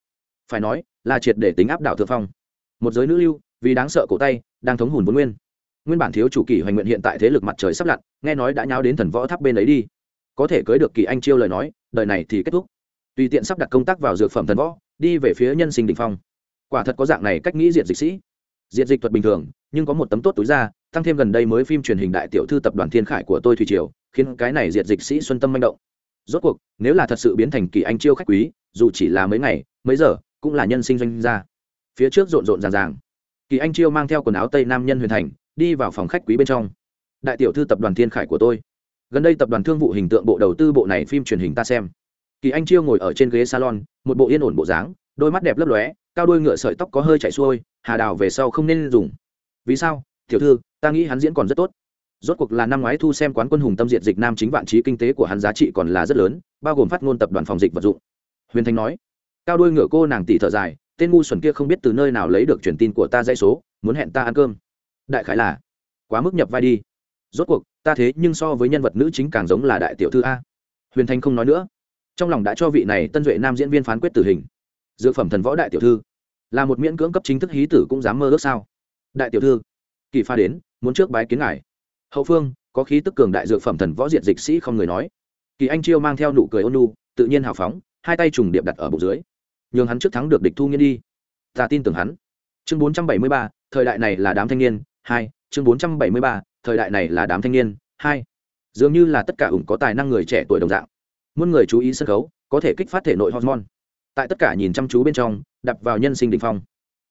Phải nói, là triệt để tính áp đảo thượng phong. Một giới nữ lưu, vì đáng sợ cổ tay, đang thống hùn vốn nguyên. Nguyên bản thiếu chủ kỳ hoành nguyện hiện tại thế lực mặt trời sắp lặn, nghe nói đã nháo đến thần võ tháp bên ấy đi. Có thể cưới được kỳ anh chiêu lời nói, đời này thì kết thúc. Tùy tiện sắp đặt công tác vào dược phẩm thần võ, đi về phía nhân sinh đ ỉ n h phong. Quả thật có dạng này cách nghĩ diệt dịch sĩ. Diệt dịch thuật bình thường, nhưng có một tấm tốt túi ra, tăng thêm gần đây mới phim truyền hình đại tiểu thư tập đoàn thiên khải của tôi thủy triều khiến cái này diệt dịch sĩ xuân tâm manh động. Rốt cuộc, nếu là thật sự biến thành kỳ anh chiêu khách quý, dù chỉ là mấy ngày, mấy giờ, cũng là nhân sinh doanh gia. Phía trước rộn rộn ràng ràng. Kỳ anh chiêu mang theo quần áo tây nam nhân huyền thành, đi vào phòng khách quý bên trong. Đại tiểu thư tập đoàn thiên khải của tôi. Gần đây tập đoàn thương vụ hình tượng bộ đầu tư bộ này phim truyền hình ta xem. Kỳ anh chiêu ngồi ở trên ghế salon, một bộ yên ổn bộ dáng, đôi mắt đẹp lấp lóe, cao đôi ngựa sợi tóc có hơi chạy xuôi, hà đào về sau không nên dùng. Vì sao? Tiểu thư, ta nghĩ hắn diễn còn rất tốt rốt cuộc là năm ngoái thu xem quán quân hùng tâm diện dịch nam chính vạn trí kinh tế của hắn giá trị còn là rất lớn, bao gồm phát ngôn tập đoàn phòng dịch vật dụng. Huyền thanh nói, cao đuôi ngựa cô nàng tỷ thở dài, tên ngu xuẩn kia không biết từ nơi nào lấy được truyền tin của ta dãy số, muốn hẹn ta ăn cơm. Đại khái là, quá mức nhập vai đi. Rốt cuộc, ta thế nhưng so với nhân vật nữ chính càng giống là đại tiểu thư a. Huyền thanh không nói nữa. Trong lòng đã cho vị này tân duệ nam diễn viên phán quyết tử hình. Dược phẩm thần võ đại tiểu thư, là một miễn cưỡng cấp chính thức hí tử cũng dám mơ ước sao? Đại tiểu thư, kỳ pha đến, muốn trước bái kiến ngài hậu phương, có khí tức cường đại dược phẩm thần võ diệt dịch sĩ không người nói. Kỳ anh chiêu mang theo nụ cười ôn nu tự nhiên hào phóng, hai tay trùng điệp đặt ở bụng dưới. Nhường hắn trước thắng được địch thu nghiên đi. Ta tin tưởng hắn. Chương bốn trăm bảy mươi ba, thời đại này là đám thanh niên. Hai, chương bốn trăm bảy mươi ba, thời đại này là đám thanh niên. Hai, dường như là tất cả ủng có tài năng người trẻ tuổi đồng dạng. Muôn người chú ý sân khấu, có thể kích phát thể nội hormone. Tại tất cả nhìn chăm chú bên trong, đập vào nhân sinh đình phong.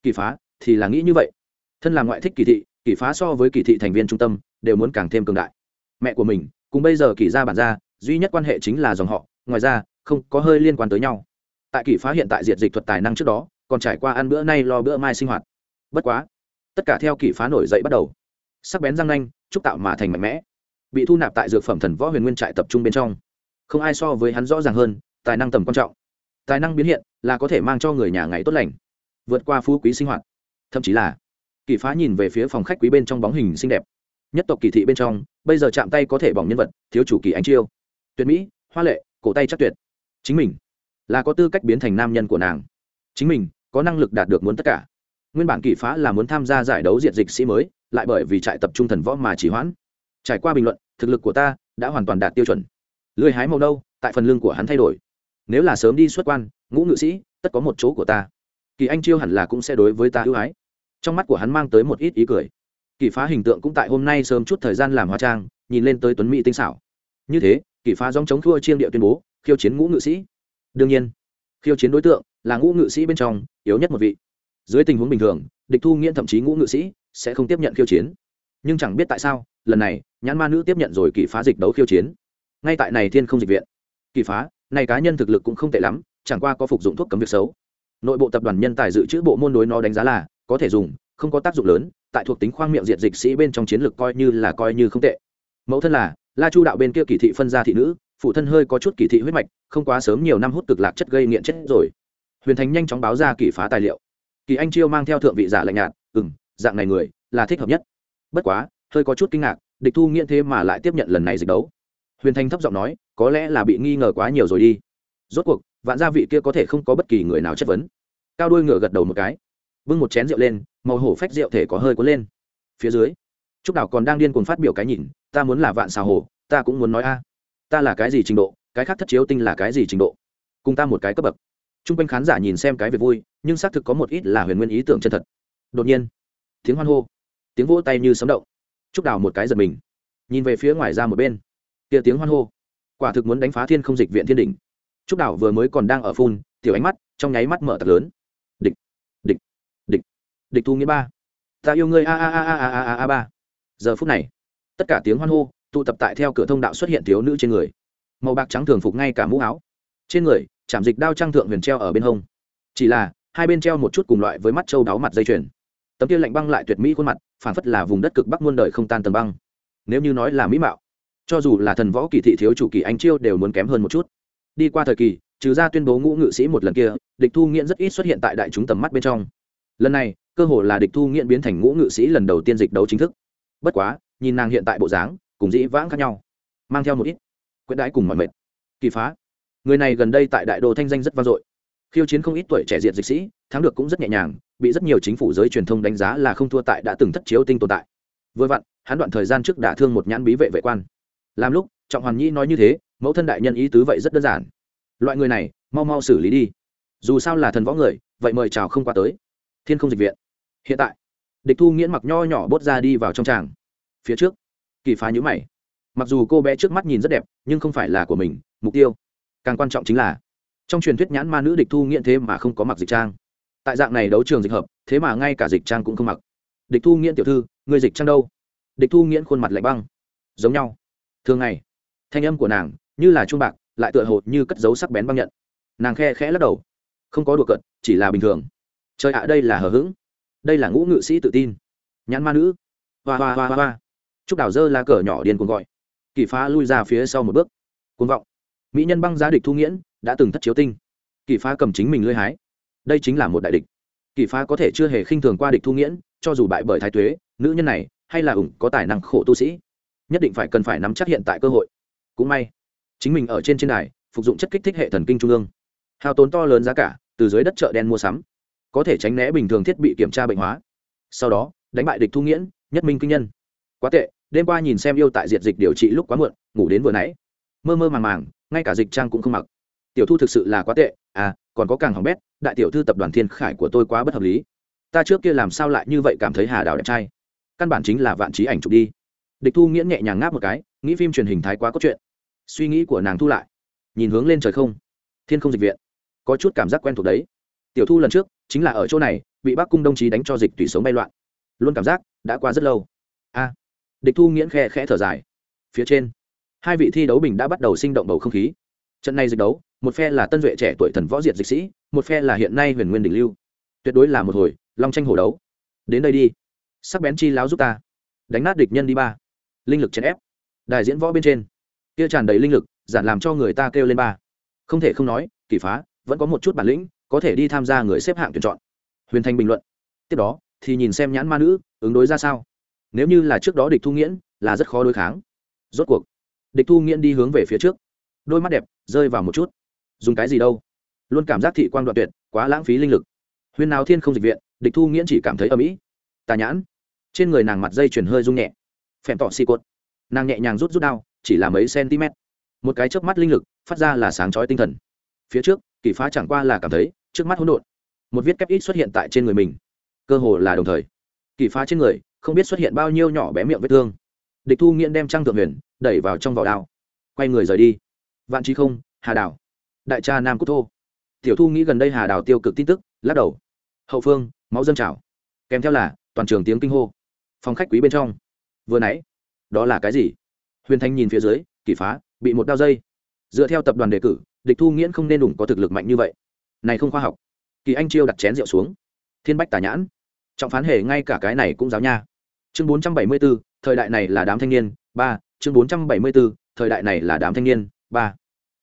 Kỳ phá, thì là nghĩ như vậy. Thân là ngoại thích kỳ thị, kỳ phá so với kỳ thị thành viên trung tâm đều muốn càng thêm cường đại. Mẹ của mình, cùng bây giờ kỷ gia bản gia, duy nhất quan hệ chính là dòng họ, ngoài ra, không có hơi liên quan tới nhau. Tại kỷ phá hiện tại diệt dịch thuật tài năng trước đó, còn trải qua ăn bữa nay lo bữa mai sinh hoạt. Bất quá, tất cả theo kỷ phá nổi dậy bắt đầu. Sắc bén răng nanh, chúc tạo mà thành mạnh mẽ. Bị thu nạp tại dược phẩm thần võ huyền nguyên trại tập trung bên trong. Không ai so với hắn rõ ràng hơn, tài năng tầm quan trọng. Tài năng biến hiện, là có thể mang cho người nhà ngày tốt lành, vượt qua phú quý sinh hoạt. Thậm chí là kỳ phá nhìn về phía phòng khách quý bên trong bóng hình xinh đẹp nhất tộc kỳ thị bên trong, bây giờ chạm tay có thể bỏng nhân vật, thiếu chủ kỳ ánh chiêu. Tuyệt mỹ, hoa lệ, cổ tay chắc tuyệt. Chính mình là có tư cách biến thành nam nhân của nàng. Chính mình có năng lực đạt được muốn tất cả. Nguyên bản kỳ phá là muốn tham gia giải đấu diện dịch sĩ mới, lại bởi vì trại tập trung thần võ mà chỉ hoãn. Trải qua bình luận, thực lực của ta đã hoàn toàn đạt tiêu chuẩn. Lười hái màu đâu tại phần lương của hắn thay đổi. Nếu là sớm đi xuất quan, ngũ ngự sĩ, tất có một chỗ của ta. Kỳ anh chiêu hẳn là cũng sẽ đối với ta ưu ái. Trong mắt của hắn mang tới một ít ý cười kỳ phá hình tượng cũng tại hôm nay sớm chút thời gian làm hóa trang, nhìn lên tới tuấn mỹ tinh xảo. Như thế kỳ phá dòng chống thua chiêng địa tuyên bố, khiêu chiến ngũ ngự sĩ. Đương nhiên, khiêu chiến đối tượng là ngũ ngự sĩ bên trong yếu nhất một vị. Dưới tình huống bình thường, địch thu nghiễn thậm chí ngũ ngự sĩ sẽ không tiếp nhận khiêu chiến. Nhưng chẳng biết tại sao, lần này, nhãn ma nữ tiếp nhận rồi kỳ phá dịch đấu khiêu chiến. Ngay tại này thiên không dịch viện kỳ phá, này cá nhân thực lực cũng không tệ lắm, chẳng qua có phục dụng thuốc cấm việc xấu. Nội bộ tập đoàn nhân tài dự trữ bộ môn đối nó đánh giá là có thể dùng không có tác dụng lớn, tại thuộc tính khoang miệng diệt dịch sĩ bên trong chiến lược coi như là coi như không tệ. Mẫu thân là, la chu đạo bên kia kỳ thị phân gia thị nữ, phụ thân hơi có chút kỳ thị huyết mạch, không quá sớm nhiều năm hút cực lạc chất gây nghiện chết rồi. Huyền thành nhanh chóng báo ra kỳ phá tài liệu. Kỳ anh chiêu mang theo thượng vị giả lạnh nhạt ừ m dạng này người, là thích hợp nhất. Bất quá, hơi có chút kinh ngạc, địch thu nghiện thế mà lại tiếp nhận lần này dịch đấu. Huyền thanh thấp giọng nói, có lẽ là bị nghi ngờ quá nhiều rồi đi. Rốt cuộc, vạn gia vị kia có thể không có bất kỳ người nào chất vấn. Cao đuôi ngựa gật đầu một cái bưng một chén rượu lên, màu hổ phách rượu thể có hơi cuốn lên. Phía dưới, trúc đảo còn đang điên cuồng phát biểu cái nhìn, ta muốn là vạn xào hồ ta cũng muốn nói a. Ta là cái gì trình độ, cái khác thất chiếu tinh là cái gì trình độ? Cùng ta một cái cấp bậc. T r u n g quanh khán giả nhìn xem cái việc vui, nhưng xác thực có một ít là huyền nguyên ý tưởng chân thật. Đột nhiên, tiếng hoan hô, tiếng vỗ tay như sấm động. Trúc đào một cái giật mình, nhìn về phía ngoài ra một bên. Kia tiếng hoan hô, quả thực muốn đánh phá thiên không dịch viện thiên đỉnh. Trúc đào vừa mới còn đang ở phun, tiểu ánh mắt trong nháy mắt mở thật lớn địch thu nghĩa ba. Ta yêu ngươi, a a a a a a a ba. Giờ phút này, tất cả tiếng hoan hô, tụ tập tại theo cửa thông đạo xuất hiện thiếu nữ trên người. Màu bạc trắng thường phục ngay cả mũ áo. Trên người, chạm dịch đao trang thượng huyền treo ở bên hông. Chỉ là, hai bên treo một chút cùng loại với mắt trâu đáo mặt dây chuyền. Tấm kia lạnh băng lại tuyệt mỹ khuôn mặt phản phất là vùng đất cực bắc muôn đời không tan tầng băng. Nếu như nói là mỹ mạo, cho dù là thần võ kỳ thị thiếu chủ kỳ anh chiêu đều muốn kém hơn một chút. Đi qua thời kỳ, trừ ra tuyên bố ngũ ngự sĩ một lần kia, địch thu nghiện rất ít xuất hiện tại đại chúng tầm mắt bên trong. Lần này cơ hồ là địch thu nghiện biến thành ngũ ngự sĩ lần đầu tiên dịch đấu chính thức. Bất quá, nhìn nàng hiện tại bộ dáng, cùng dĩ vãng khác nhau. Mang theo một ít quyết đãi cùng mọi mệt. Kỳ phá. Người này gần đây tại đại đô thanh danh rất vang dội. Khiêu chiến không ít tuổi trẻ diệt dịch sĩ, thắng được cũng rất nhẹ nhàng, bị rất nhiều chính phủ giới truyền thông đánh giá là không thua tại đã từng thất chiếu tinh tồn tại. Vừa vặn, hắn đoạn thời gian trước đã thương một nhãn bí vệ vệ quan. Làm lúc, trọng hoàn nhi nói như thế, mẫu thân đại nhân ý tứ vậy rất đơn giản. Loại người này, mau mau xử lý đi. Dù sao là thần võ người, vậy mời chào không qua tới. Thiên không dịch viện hiện tại, địch thu nghiễn mặc nho nhỏ bốt ra đi vào trong tràng. Phía trước, kỳ phá nhữ mày. Mặc dù cô bé trước mắt nhìn rất đẹp, nhưng không phải là của mình, mục tiêu. Càng quan trọng chính là, trong truyền thuyết nhãn ma nữ địch thu nghiễn thế mà không có mặc dịch trang. Tại dạng này đấu trường dịch hợp, thế mà ngay cả dịch trang cũng không mặc. Địch thu nghiễn tiểu thư, người dịch trang đâu? Địch thu nghiễn khuôn mặt lạnh băng. Giống nhau. Thường ngày, thanh âm của nàng như là chuông bạc, lại tựa hồ như cất dấu sắc bén băng nhận. Nàng khe khẽ lắc đầu. Không có đùa cận chỉ là bình thường. Trời ạ, đây là hờ hững đây là ngũ ngự sĩ tự tin. Nhãn ma nữ. Hoa hoa hoa hoa hoa. Chúc đào dơ là cờ nhỏ điên cuồng gọi. Kỳ phá lui ra phía sau một bước. Cuồng vọng. Mỹ nhân băng giá địch thu nghiễn, đã từng thất chiếu tinh. Kỳ phá cầm chính mình lưỡi hái. Đây chính là một đại địch. Kỳ phá có thể chưa hề khinh thường qua địch thu nghiễn, cho dù bại bởi thái tuế, nữ nhân này, hay là ủng có tài năng khổ tu sĩ, nhất định phải cần phải nắm chắc hiện tại cơ hội. Cũng may, chính mình ở trên trên đài, phục dụng chất kích thích hệ thần kinh trung ương. Hao tốn to lớn giá cả, từ dưới đất chợ đen mua sắm có thể tránh né bình thường thiết bị kiểm tra bệnh hóa. Sau đó, đánh bại địch thu nghiễn, nhất minh kinh nhân. Quá tệ, đêm qua nhìn xem yêu tại diệt dịch điều trị lúc quá muộn, ngủ đến vừa nãy. Mơ mơ màng màng, ngay cả dịch trang cũng không mặc. Tiểu thu thực sự là quá tệ à còn có càng hỏng bét, đại tiểu thư tập đoàn thiên khải của tôi quá bất hợp lý. Ta trước kia làm sao lại như vậy cảm thấy hà đào đẹp trai? Căn bản chính là vạn trí ảnh chụp đi. Địch thu nghiễn nhẹ nhàng ngáp một cái, nghĩ phim truyền hình thái quá có chuyện. Suy nghĩ của nàng thu lại. Nhìn hướng lên trời không? Thiên không dịch viện. Có chút cảm giác quen thuộc đấy. Tiểu thu lần trước chính là ở chỗ này, bị bác cung đồng chí đánh cho dịch tùy sống bay loạn. Luôn cảm giác đã qua rất lâu. A. Địch thu nghiễn khe khẽ thở dài. Phía trên, hai vị thi đấu bình đã bắt đầu sinh động bầu không khí. Trận này dịch đấu, một phe là tân duệ trẻ tuổi thần võ diệt dịch sĩ, một phe là hiện nay huyền nguyên đình lưu. Tuyệt đối là một hồi long tranh hổ đấu. Đến đây đi. Sắc bén chi láo giúp ta. Đánh nát địch nhân đi ba. Linh lực chèn ép. Đại diễn võ bên trên. Kia tràn đầy linh lực, giản làm cho người ta kêu lên ba. Không thể không nói, kỳ phá, vẫn có một chút bản lĩnh có thể đi tham gia người xếp hạng tuyển chọn. Huyền thành bình luận. Tiếp đó, thì nhìn xem nhãn ma nữ, ứng đối ra sao? Nếu như là trước đó địch thu nghiễn, là rất khó đối kháng. Rốt cuộc, địch thu nghiễn đi hướng về phía trước. Đôi mắt đẹp, rơi vào một chút. Dùng cái gì đâu? Luôn cảm giác thị quan đoạn tuyệt, quá lãng phí linh lực. Huyền nào thiên không dịch viện, địch thu nghiễn chỉ cảm thấy âm ỉ tà nhãn. Trên người nàng mặt dây chuyển hơi rung nhẹ. Phèm tỏ xì cột. Nàng nhẹ nhàng rút rút đao, chỉ là mấy cm một cái chớp mắt linh lực, phát ra là sáng chói tinh thần. Phía trước, kỳ phá chẳng qua là cảm thấy trước mắt hỗn độn. Một viết kép ít xuất hiện tại trên người mình. Cơ hồ là đồng thời. Kỳ phá trên người không biết xuất hiện bao nhiêu nhỏ bé miệng vết thương. Địch thu nghiễn đem trang thượng huyền đẩy vào trong vỏ đao. Quay người rời đi. Vạn trí không hà Đào, đại cha nam cúc thô. Tiểu thu nghĩ gần đây hà Đào tiêu cực tin tức lắc đầu. Hậu phương máu dâng trào. Kèm theo là toàn trường tiếng kinh hô. Phòng khách quý bên trong. Vừa nãy đó là cái gì? Huyền thanh nhìn phía dưới kỳ phá bị một đao dây. Dựa theo tập đoàn đề cử địch thu nghiễn không nên đủng có thực lực mạnh như vậy này không khoa học. Kỳ anh chiêu đặt chén rượu xuống. Thiên bách tà nhãn. Trọng phán hề ngay cả cái này cũng giáo nha. Chương bốn trăm bảy mươi 474, thời đại này là đám thanh niên. Ba chương bốn trăm bảy mươi 474, thời đại này là đám thanh niên. Ba.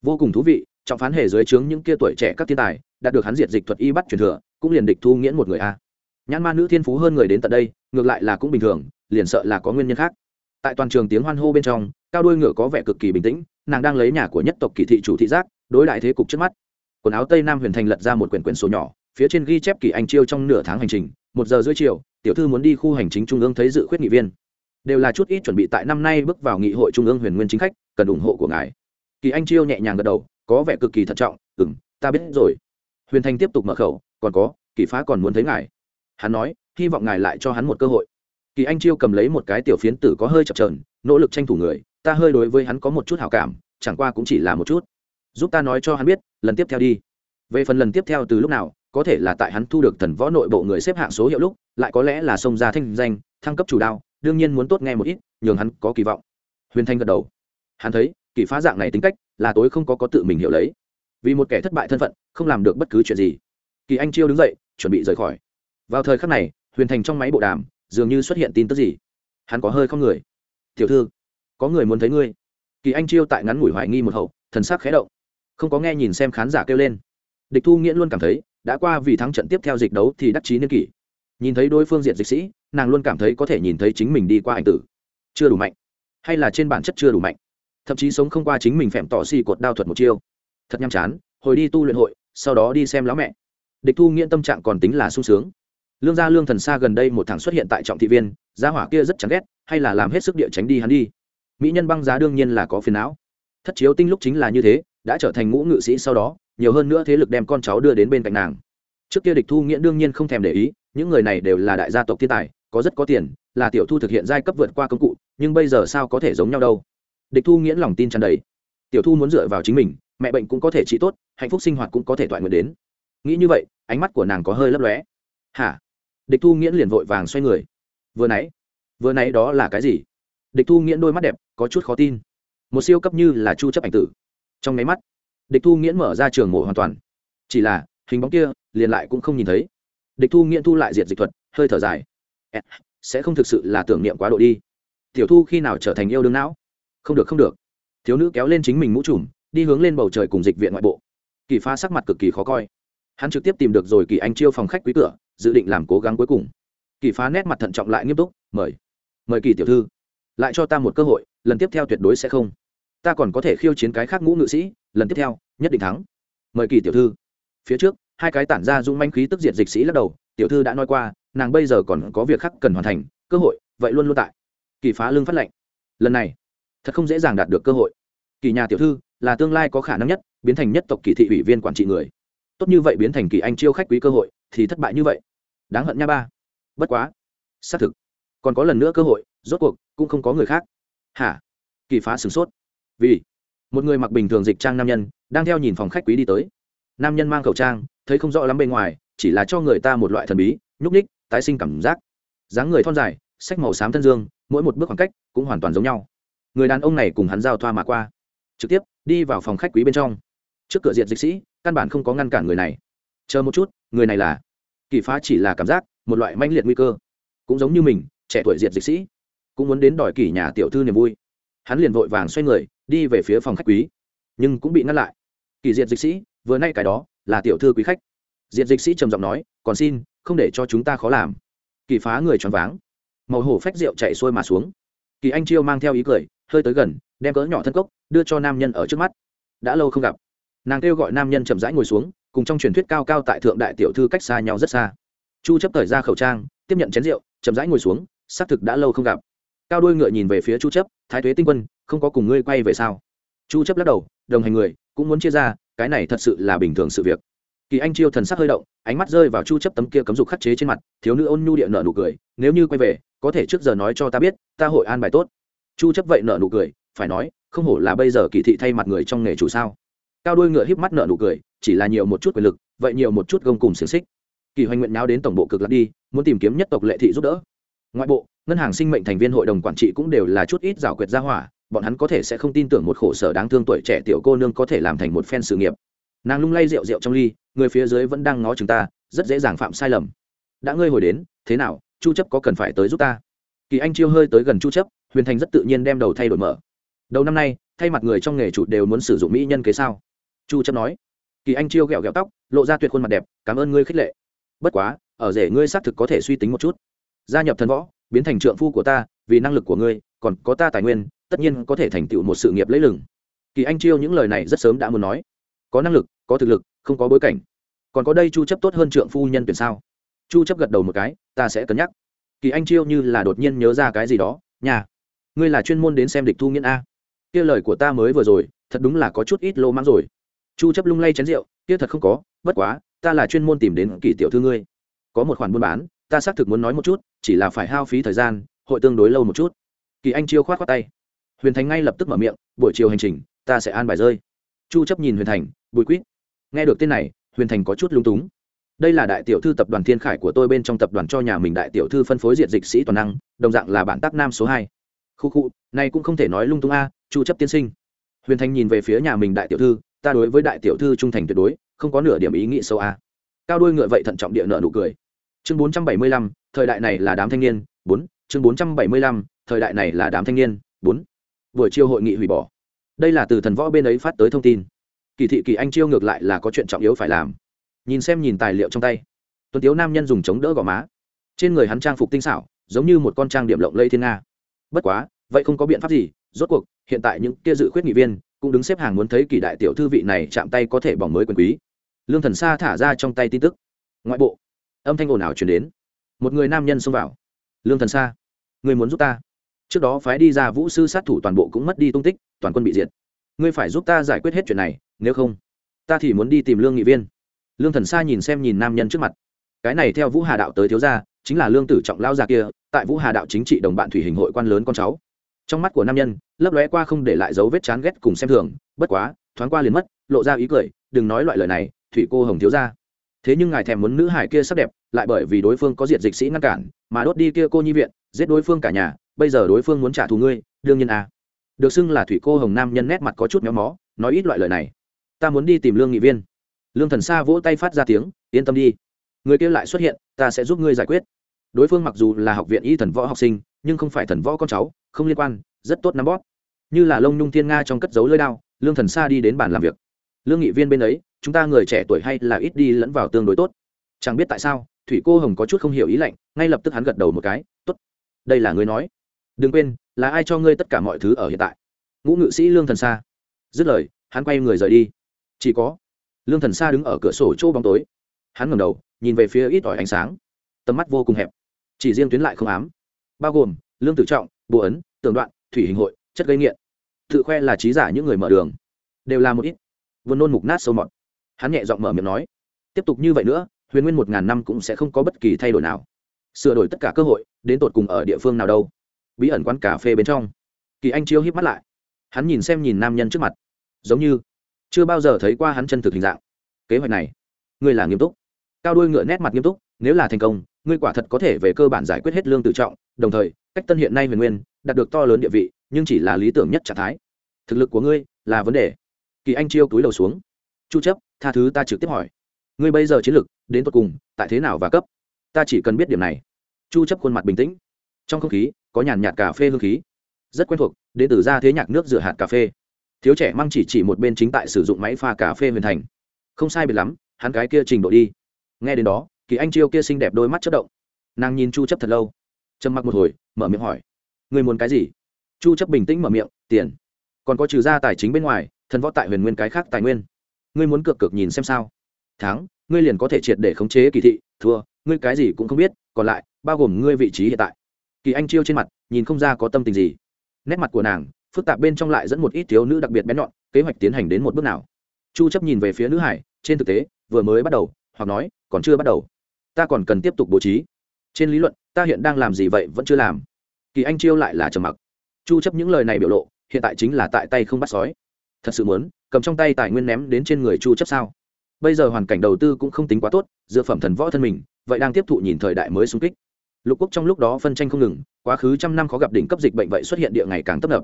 Vô cùng thú vị trọng phán hề dưới trướng những kia tuổi trẻ các thiên tài đạt được hắn diệt dịch thuật y bắt truyền thừa cũng liền địch thu nghiễn một người a. Nhãn ma nữ thiên phú hơn người đến tận đây ngược lại là cũng bình thường liền sợ là có nguyên nhân khác. Tại toàn trường tiếng hoan hô bên trong cao đuôi ngựa có vẻ cực kỳ bình tĩnh nàng đang lấy nhà của nhất tộc kỳ thị chủ thị giác đối đại thế cục trước mắt quần áo tây nam huyền thành lật ra một quyển quyển sổ nhỏ, phía trên ghi chép kỳ anh chiêu trong nửa tháng hành trình, một giờ rưỡi chiều, tiểu thư muốn đi khu hành chính trung ương thấy dự khuyết nghị viên. Đều là chút ít chuẩn bị tại năm nay bước vào nghị hội trung ương huyền nguyên chính khách, cần ủng hộ của ngài. Kỳ anh chiêu nhẹ nhàng gật đầu, có vẻ cực kỳ thận trọng ừng ta biết rồi. Huyền thành tiếp tục mở khẩu, còn có, kỳ phá còn muốn thấy ngài. Hắn nói, hy vọng ngài lại cho hắn một cơ hội. Kỳ anh chiêu cầm lấy một cái tiểu phiến tử có hơi chập trờn nỗ lực tranh thủ người, ta hơi đối với hắn có một chút hảo cảm, chẳng qua cũng chỉ là một chút giúp ta nói cho hắn biết, lần tiếp theo đi. Về phần lần tiếp theo từ lúc nào, có thể là tại hắn thu được thần võ nội bộ người xếp hạng số hiệu lúc, lại có lẽ là xông ra thanh danh, thăng cấp chủ đao đương nhiên muốn tốt nghe một ít, nhường hắn có kỳ vọng. Huyền thanh gật đầu. Hắn thấy, kỳ phá dạng này tính cách, là tối không có có tự mình hiểu lấy. Vì một kẻ thất bại thân phận, không làm được bất cứ chuyện gì. Kỳ anh chiêu đứng dậy, chuẩn bị rời khỏi. Vào thời khắc này, huyền thành trong máy bộ đàm, dường như xuất hiện tin tức gì. Hắn có hơi không người. Tiểu thư, có người muốn thấy ngươi. Kỳ anh chiêu tại ngắn ngủi hoài nghi một hậu, thần sắc khẽ động không có nghe nhìn xem khán giả kêu lên. Địch thu nghiễn luôn cảm thấy, đã qua vì thắng trận tiếp theo dịch đấu thì đắc chí niên kỷ. Nhìn thấy đối phương diện dịch sĩ, nàng luôn cảm thấy có thể nhìn thấy chính mình đi qua ảnh tử. Chưa đủ mạnh. Hay là trên bản chất chưa đủ mạnh. Thậm chí sống không qua chính mình phèm tỏ xì cột đao thuật một chiêu. Thật nhàm chán, hồi đi tu luyện hội, sau đó đi xem lão mẹ. Địch thu nghiễn tâm trạng còn tính là sung sướng. Lương gia lương thần xa gần đây một thằng xuất hiện tại trọng thị viên, gia hỏa kia rất chán ghét, hay là làm hết sức địa tránh đi hắn đi. Mỹ nhân băng giá đương nhiên là có phiền não. Thất chiếu tinh lúc chính là như thế đã trở thành ngũ ngự sĩ sau đó, nhiều hơn nữa thế lực đem con cháu đưa đến bên cạnh nàng. Trước kia địch thu nghĩa đương nhiên không thèm để ý, những người này đều là đại gia tộc thiên tài, có rất có tiền, là tiểu thu thực hiện giai cấp vượt qua công cụ, nhưng bây giờ sao có thể giống nhau đâu? Địch thu nghĩa lòng tin tràn đầy. Tiểu thu muốn dựa vào chính mình, mẹ bệnh cũng có thể trị tốt, hạnh phúc sinh hoạt cũng có thể toại nguyện đến. Nghĩ như vậy, ánh mắt của nàng có hơi lấp lóe. Hả? Địch thu nghĩa liền vội vàng xoay người. Vừa nãy vừa nãy đó là cái gì? Địch thu nghĩa đôi mắt đẹp, có chút khó tin. Một siêu cấp như là chu chấp ảnh tử trong máy mắt, địch thu nghiễn mở ra trường mổ hoàn toàn. Chỉ là, hình bóng kia liền lại cũng không nhìn thấy. Địch thu nghiễn thu lại diệt dịch thuật, hơi thở dài. Sẽ không thực sự là tưởng niệm quá độ đi. Tiểu thu khi nào trở thành yêu đương não? Không được không được. Thiếu nữ kéo lên chính mình mũ trùm, đi hướng lên bầu trời cùng dịch viện ngoại bộ. Kỳ phá sắc mặt cực kỳ khó coi. Hắn trực tiếp tìm được rồi kỳ anh chiêu phòng khách quý cửa, dự định làm cố gắng cuối cùng. Kỳ phá nét mặt thận trọng lại nghiêm túc, mời mời kỳ tiểu thư. Lại cho ta một cơ hội, lần tiếp theo tuyệt đối sẽ không ta còn có thể khiêu chiến cái khác ngũ ngự sĩ, lần tiếp theo, nhất định thắng. Mời kỳ tiểu thư. Phía trước, hai cái tản ra dung manh khí tức diệt dịch sĩ lắc đầu, tiểu thư đã nói qua, nàng bây giờ còn có việc khác cần hoàn thành, cơ hội, vậy luôn luôn tại. Kỳ phá lương phát lệnh. Lần này, thật không dễ dàng đạt được cơ hội. Kỳ nhà tiểu thư, là tương lai có khả năng nhất, biến thành nhất tộc kỳ thị ủy viên quản trị người. Tốt như vậy biến thành kỳ anh chiêu khách quý cơ hội, thì thất bại như vậy. Đáng hận nha ba. Bất quá. Xác thực. Còn có lần nữa cơ hội, rốt cuộc, cũng không có người khác. Hả? Kỳ phá sửng sốt vì một người mặc bình thường dịch trang nam nhân đang theo nhìn phòng khách quý đi tới. Nam nhân mang khẩu trang, thấy không rõ lắm bên ngoài, chỉ là cho người ta một loại thần bí, nhúc ních tái sinh cảm giác. Dáng người thon dài sách màu xám thân dương, mỗi một bước khoảng cách cũng hoàn toàn giống nhau. Người đàn ông này cùng hắn giao thoa mà qua. Trực tiếp, đi vào phòng khách quý bên trong. Trước cửa diệt dịch sĩ, căn bản không có ngăn cản người này. Chờ một chút, người này là kỳ phá chỉ là cảm giác, một loại manh liệt nguy cơ. Cũng giống như mình, trẻ tuổi diệt dịch sĩ, cũng muốn đến đòi kỳ nhà tiểu thư niềm vui. Hắn liền vội vàng xoay người đi về phía phòng khách quý, nhưng cũng bị ngăn lại. Kỳ diệt dịch sĩ, vừa nay cái đó là tiểu thư quý khách. Diệt dịch sĩ trầm giọng nói, còn xin, không để cho chúng ta khó làm. Kỳ phá người choáng váng. Màu hổ phách rượu chạy xuôi mà xuống. Kỳ anh chiêu mang theo ý cười, hơi tới gần, đem cỡ nhỏ thân cốc đưa cho nam nhân ở trước mắt. Đã lâu không gặp. Nàng kêu gọi nam nhân chậm rãi ngồi xuống, cùng trong truyền thuyết cao cao tại thượng đại tiểu thư cách xa nhau rất xa. Chu chấp thời ra khẩu trang, tiếp nhận chén rượu, chậm rãi ngồi xuống, xác thực đã lâu không gặp cao đuôi ngựa nhìn về phía chu chấp, thái tuế tinh quân, không có cùng ngươi quay về sao? Chu chấp lắc đầu, đồng hành người, cũng muốn chia ra, cái này thật sự là bình thường sự việc. Kỳ anh chiêu thần sắc hơi động, ánh mắt rơi vào chu chấp tấm kia cấm dục khắc chế trên mặt, thiếu nữ ôn nhu địa nở nụ cười, nếu như quay về, có thể trước giờ nói cho ta biết, ta hội an bài tốt. Chu chấp vậy nở nụ cười, phải nói, không hổ là bây giờ kỳ thị thay mặt người trong nghề chủ sao. Cao đuôi ngựa híp mắt nở nụ cười, chỉ là nhiều một chút quyền lực, vậy nhiều một chút gông cùng xiềng xích. Kỳ hoành nguyện nháo đến tổng bộ cực lạc đi, muốn tìm kiếm nhất tộc lệ thị giúp đỡ. Ngoại bộ ngân hàng sinh mệnh thành viên hội đồng quản trị cũng đều là chút ít rào quyệt gia hỏa, bọn hắn có thể sẽ không tin tưởng một khổ sở đáng thương tuổi trẻ tiểu cô nương có thể làm thành một phen sự nghiệp. Nàng lung lay rượu rượu trong ly, người phía dưới vẫn đang ngó chúng ta, rất dễ dàng phạm sai lầm. Đã ngươi hồi đến, thế nào, chu chấp có cần phải tới giúp ta? Kỳ anh chiêu hơi tới gần chu chấp, huyền thành rất tự nhiên đem đầu thay đổi mở. Đầu năm nay, thay mặt người trong nghề chủ đều muốn sử dụng mỹ nhân kế sao? Chu chấp nói. Kỳ anh chiêu gẹo gẹo tóc, lộ ra tuyệt khuôn mặt đẹp, cảm ơn ngươi khích lệ. Bất quá, ở rể ngươi xác thực có thể suy tính một chút. Gia nhập thần võ biến thành trượng phu của ta, vì năng lực của ngươi, còn có ta tài nguyên, tất nhiên có thể thành tựu một sự nghiệp lấy lừng. Kỳ anh chiêu những lời này rất sớm đã muốn nói. Có năng lực, có thực lực, không có bối cảnh. Còn có đây chu chấp tốt hơn trượng phu nhân tuyển sao? Chu chấp gật đầu một cái, ta sẽ cân nhắc. Kỳ anh chiêu như là đột nhiên nhớ ra cái gì đó, nhà, ngươi là chuyên môn đến xem địch thu nghiễn a. Kia lời của ta mới vừa rồi, thật đúng là có chút ít lô mang rồi. Chu chấp lung lay chén rượu, kia thật không có, bất quá, ta là chuyên môn tìm đến kỳ tiểu thư ngươi. Có một khoản buôn bán ta xác thực muốn nói một chút, chỉ là phải hao phí thời gian, hội tương đối lâu một chút. Kỳ anh chiêu khoát khoát tay. Huyền thành ngay lập tức mở miệng, buổi chiều hành trình, ta sẽ an bài rơi. Chu chấp nhìn huyền thành, bùi quýt. Nghe được tên này, huyền thành có chút lung túng. Đây là đại tiểu thư tập đoàn thiên khải của tôi bên trong tập đoàn cho nhà mình đại tiểu thư phân phối diện dịch sĩ toàn năng, đồng dạng là bản tác nam số hai. Khu khu, này cũng không thể nói lung tung a, chu chấp tiên sinh. Huyền thành nhìn về phía nhà mình đại tiểu thư, ta đối với đại tiểu thư trung thành tuyệt đối, không có nửa điểm ý nghĩ sâu a. Cao đuôi ngựa vậy thận trọng địa nợ nụ cười chương 475, thời đại này là đám thanh niên bốn chương 475, thời đại này là đám thanh niên bốn. Buổi chiều hội nghị hủy bỏ. Đây là từ thần võ bên ấy phát tới thông tin. Kỳ thị kỳ anh chiêu ngược lại là có chuyện trọng yếu phải làm. Nhìn xem nhìn tài liệu trong tay. Tuấn tiếu nam nhân dùng chống đỡ gò má. Trên người hắn trang phục tinh xảo giống như một con trang điểm lộng lây thiên nga. Bất quá vậy không có biện pháp gì rốt cuộc hiện tại những kia dự khuyết nghị viên cũng đứng xếp hàng muốn thấy kỳ đại tiểu thư vị này chạm tay có thể bỏng mới quyền quý. Lương thần sa thả ra trong tay tin tức. Ngoại bộ âm thanh ồn ào chuyển đến. Một người nam nhân xông vào. Lương thần xa, người muốn giúp ta? Trước đó phái đi ra vũ sư sát thủ toàn bộ cũng mất đi tung tích toàn quân bị diệt. Ngươi phải giúp ta giải quyết hết chuyện này nếu không ta thì muốn đi tìm lương nghị viên. Lương thần xa nhìn xem nhìn nam nhân trước mặt. Cái này theo vũ hà đạo tới thiếu gia chính là lương tử trọng lao già kia tại vũ hà đạo chính trị đồng bạn thủy hình hội quan lớn con cháu. Trong mắt của nam nhân lấp lóe qua không để lại dấu vết chán ghét cùng xem thường bất quá thoáng qua liền mất lộ ra ý cười đừng nói loại lời này thủy cô hồng thiếu gia thế nhưng ngài thèm muốn nữ hải kia sắc đẹp, lại bởi vì đối phương có diệt dịch sĩ ngăn cản, mà đốt đi kia cô nhi viện, giết đối phương cả nhà, bây giờ đối phương muốn trả thù ngươi, đương nhiên à. được xưng là thủy cô hồng nam nhân nét mặt có chút méo mó, nói ít loại lời này. Ta muốn đi tìm lương nghị viên. Lương thần sa vỗ tay phát ra tiếng, yên tâm đi. Người kia lại xuất hiện, ta sẽ giúp ngươi giải quyết. Đối phương mặc dù là học viện y thần võ học sinh, nhưng không phải thần võ con cháu, không liên quan, rất tốt nắm bóp. Như là lông nhung thiên nga trong cất dấu lơi đao, lương thần sa đi đến bàn làm việc. Lương nghị viên bên ấy chúng ta người trẻ tuổi hay là ít đi lẫn vào tương đối tốt. Chẳng biết tại sao, thủy cô hồng có chút không hiểu ý lạnh, ngay lập tức hắn gật đầu một cái t ố t đây là ngươi nói. Đừng quên, là ai cho ngươi tất cả mọi thứ ở hiện tại? Ngũ ngự sĩ lương thần sa. Dứt lời, hắn quay người rời đi. Chỉ có, lương thần sa đứng ở cửa sổ chỗ bóng tối. Hắn ngầm đầu, nhìn về phía ít ỏi ánh sáng. Tầm mắt vô cùng hẹp, chỉ riêng tuyến lại không ám. Bao gồm, lương tử trọng, bộ ấn tường đoạn, thủy hình hội, chất gây nghiện. Tự khoe là trí giả những người mở đường. Đều là một ít. Vườn nôn mục nát sâu mọt hắn nhẹ giọng mở miệng nói, tiếp tục như vậy nữa, huyền nguyên một ngàn năm cũng sẽ không có bất kỳ thay đổi nào. Sửa đổi tất cả cơ hội, đến tột cùng ở địa phương nào đâu. Bí ẩn quán cà phê bên trong. Kỳ anh chiêu híp mắt lại. Hắn nhìn xem nhìn nam nhân trước mặt. Giống như chưa bao giờ thấy qua hắn chân thực hình dạng. Kế hoạch này, ngươi là nghiêm túc. Cao đuôi ngựa nét mặt nghiêm túc, nếu là thành công, ngươi quả thật có thể về cơ bản giải quyết hết lương tự trọng. Đồng thời, cách tân hiện nay huyền nguyên, đạt được to lớn địa vị, nhưng chỉ là lý tưởng nhất trạng thái. Thực lực của ngươi là vấn đề. Kỳ anh chiêu túi đầu xuống. Chu chấp tha thứ ta trực tiếp hỏi. Ngươi bây giờ chiến lược, đến tột cùng, tại thế nào và cấp? Ta chỉ cần biết điểm này. Chu chấp khuôn mặt bình tĩnh. Trong không khí, có nhàn nhạt cà phê hương khí. Rất quen thuộc đến từ ra thế nhạc nước rửa hạt cà phê. Thiếu trẻ mang chỉ chỉ một bên chính tại sử dụng máy pha cà phê huyền thành. Không sai biệt lắm, hắn cái kia trình độ đi. Nghe đến đó, kỳ anh chiêu kia xinh đẹp đôi mắt chất động. Nàng nhìn chu chấp thật lâu. Trầm mặc một hồi, mở miệng hỏi. Người muốn cái gì? Chu chấp bình tĩnh mở miệng, tiền. Còn có trừ ra tài chính bên ngoài, thần võ tại huyền nguyên cái khác tài nguyên ngươi muốn cược cược nhìn xem sao? Thắng, ngươi liền có thể triệt để khống chế kỳ thị, thua, ngươi cái gì cũng không biết, còn lại, bao gồm ngươi vị trí hiện tại. Kỳ anh chiêu trên mặt, nhìn không ra có tâm tình gì. Nét mặt của nàng, phức tạp bên trong lại dẫn một ít thiếu nữ đặc biệt bén nhọn, kế hoạch tiến hành đến một bước nào. Chu chấp nhìn về phía nữ hải, trên thực tế, vừa mới bắt đầu, hoặc nói, còn chưa bắt đầu. Ta còn cần tiếp tục bố trí. Trên lý luận, ta hiện đang làm gì vậy vẫn chưa làm. Kỳ anh chiêu lại là trầm mặc. Chu chấp những lời này biểu lộ, hiện tại chính là tại tay không bắt sói. Thật sự muốn cầm trong tay tài nguyên ném đến trên người chu chấp sao? Bây giờ hoàn cảnh đầu tư cũng không tính quá tốt, dựa phẩm thần võ thân mình, vậy đang tiếp thụ nhìn thời đại mới xung kích. Lục quốc trong lúc đó phân tranh không ngừng, quá khứ trăm năm khó gặp đỉnh cấp dịch bệnh vậy xuất hiện địa ngày càng tấp nập.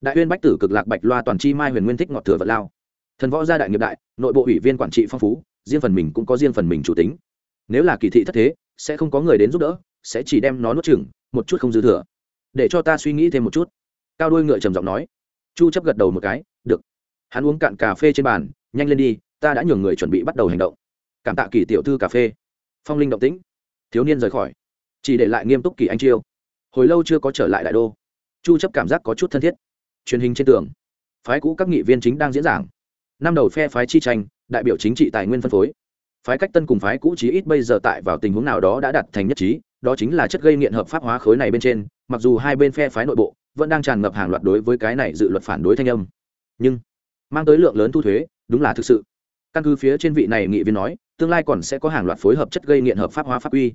Đại uyên bách tử cực lạc bạch loa toàn chi mai huyền nguyên thích ngọt thừa vật lao. Thần võ gia đại nghiệp đại, nội bộ ủy viên quản trị phong phú, riêng phần mình cũng có riêng phần mình chủ tính. Nếu là kỳ thị thất thế, sẽ không có người đến giúp đỡ, sẽ chỉ đem nó nuốt chửng, một chút không dư thừa. Để cho ta suy nghĩ thêm một chút. Cao đuôi ngựa trầm giọng nói. Chu chấp gật đầu một cái, được hắn uống cạn cà phê trên bàn, nhanh lên đi, ta đã nhường người chuẩn bị bắt đầu hành động. Cảm tạ kỳ tiểu thư cà phê. Phong linh động tĩnh. Thiếu niên rời khỏi. Chỉ để lại nghiêm túc kỳ anh chiêu. Hồi lâu chưa có trở lại đại đô. Chu chấp cảm giác có chút thân thiết. Truyền hình trên tường. Phái cũ các nghị viên chính đang diễn giảng. Năm đầu phe phái chi tranh, đại biểu chính trị tài nguyên phân phối. Phái cách tân cùng phái cũ chí ít bây giờ tại vào tình huống nào đó đã đạt thành nhất trí, đó chính là chất gây nghiện hợp pháp hóa khối này bên trên, mặc dù hai bên phe phái nội bộ vẫn đang tràn ngập hàng loạt đối với cái này dự luật phản đối thanh âm. Nhưng mang tới lượng lớn thu thuế, đúng là thực sự. Căn cứ phía trên vị này nghị viên nói, tương lai còn sẽ có hàng loạt phối hợp chất gây nghiện hợp pháp hóa pháp quy.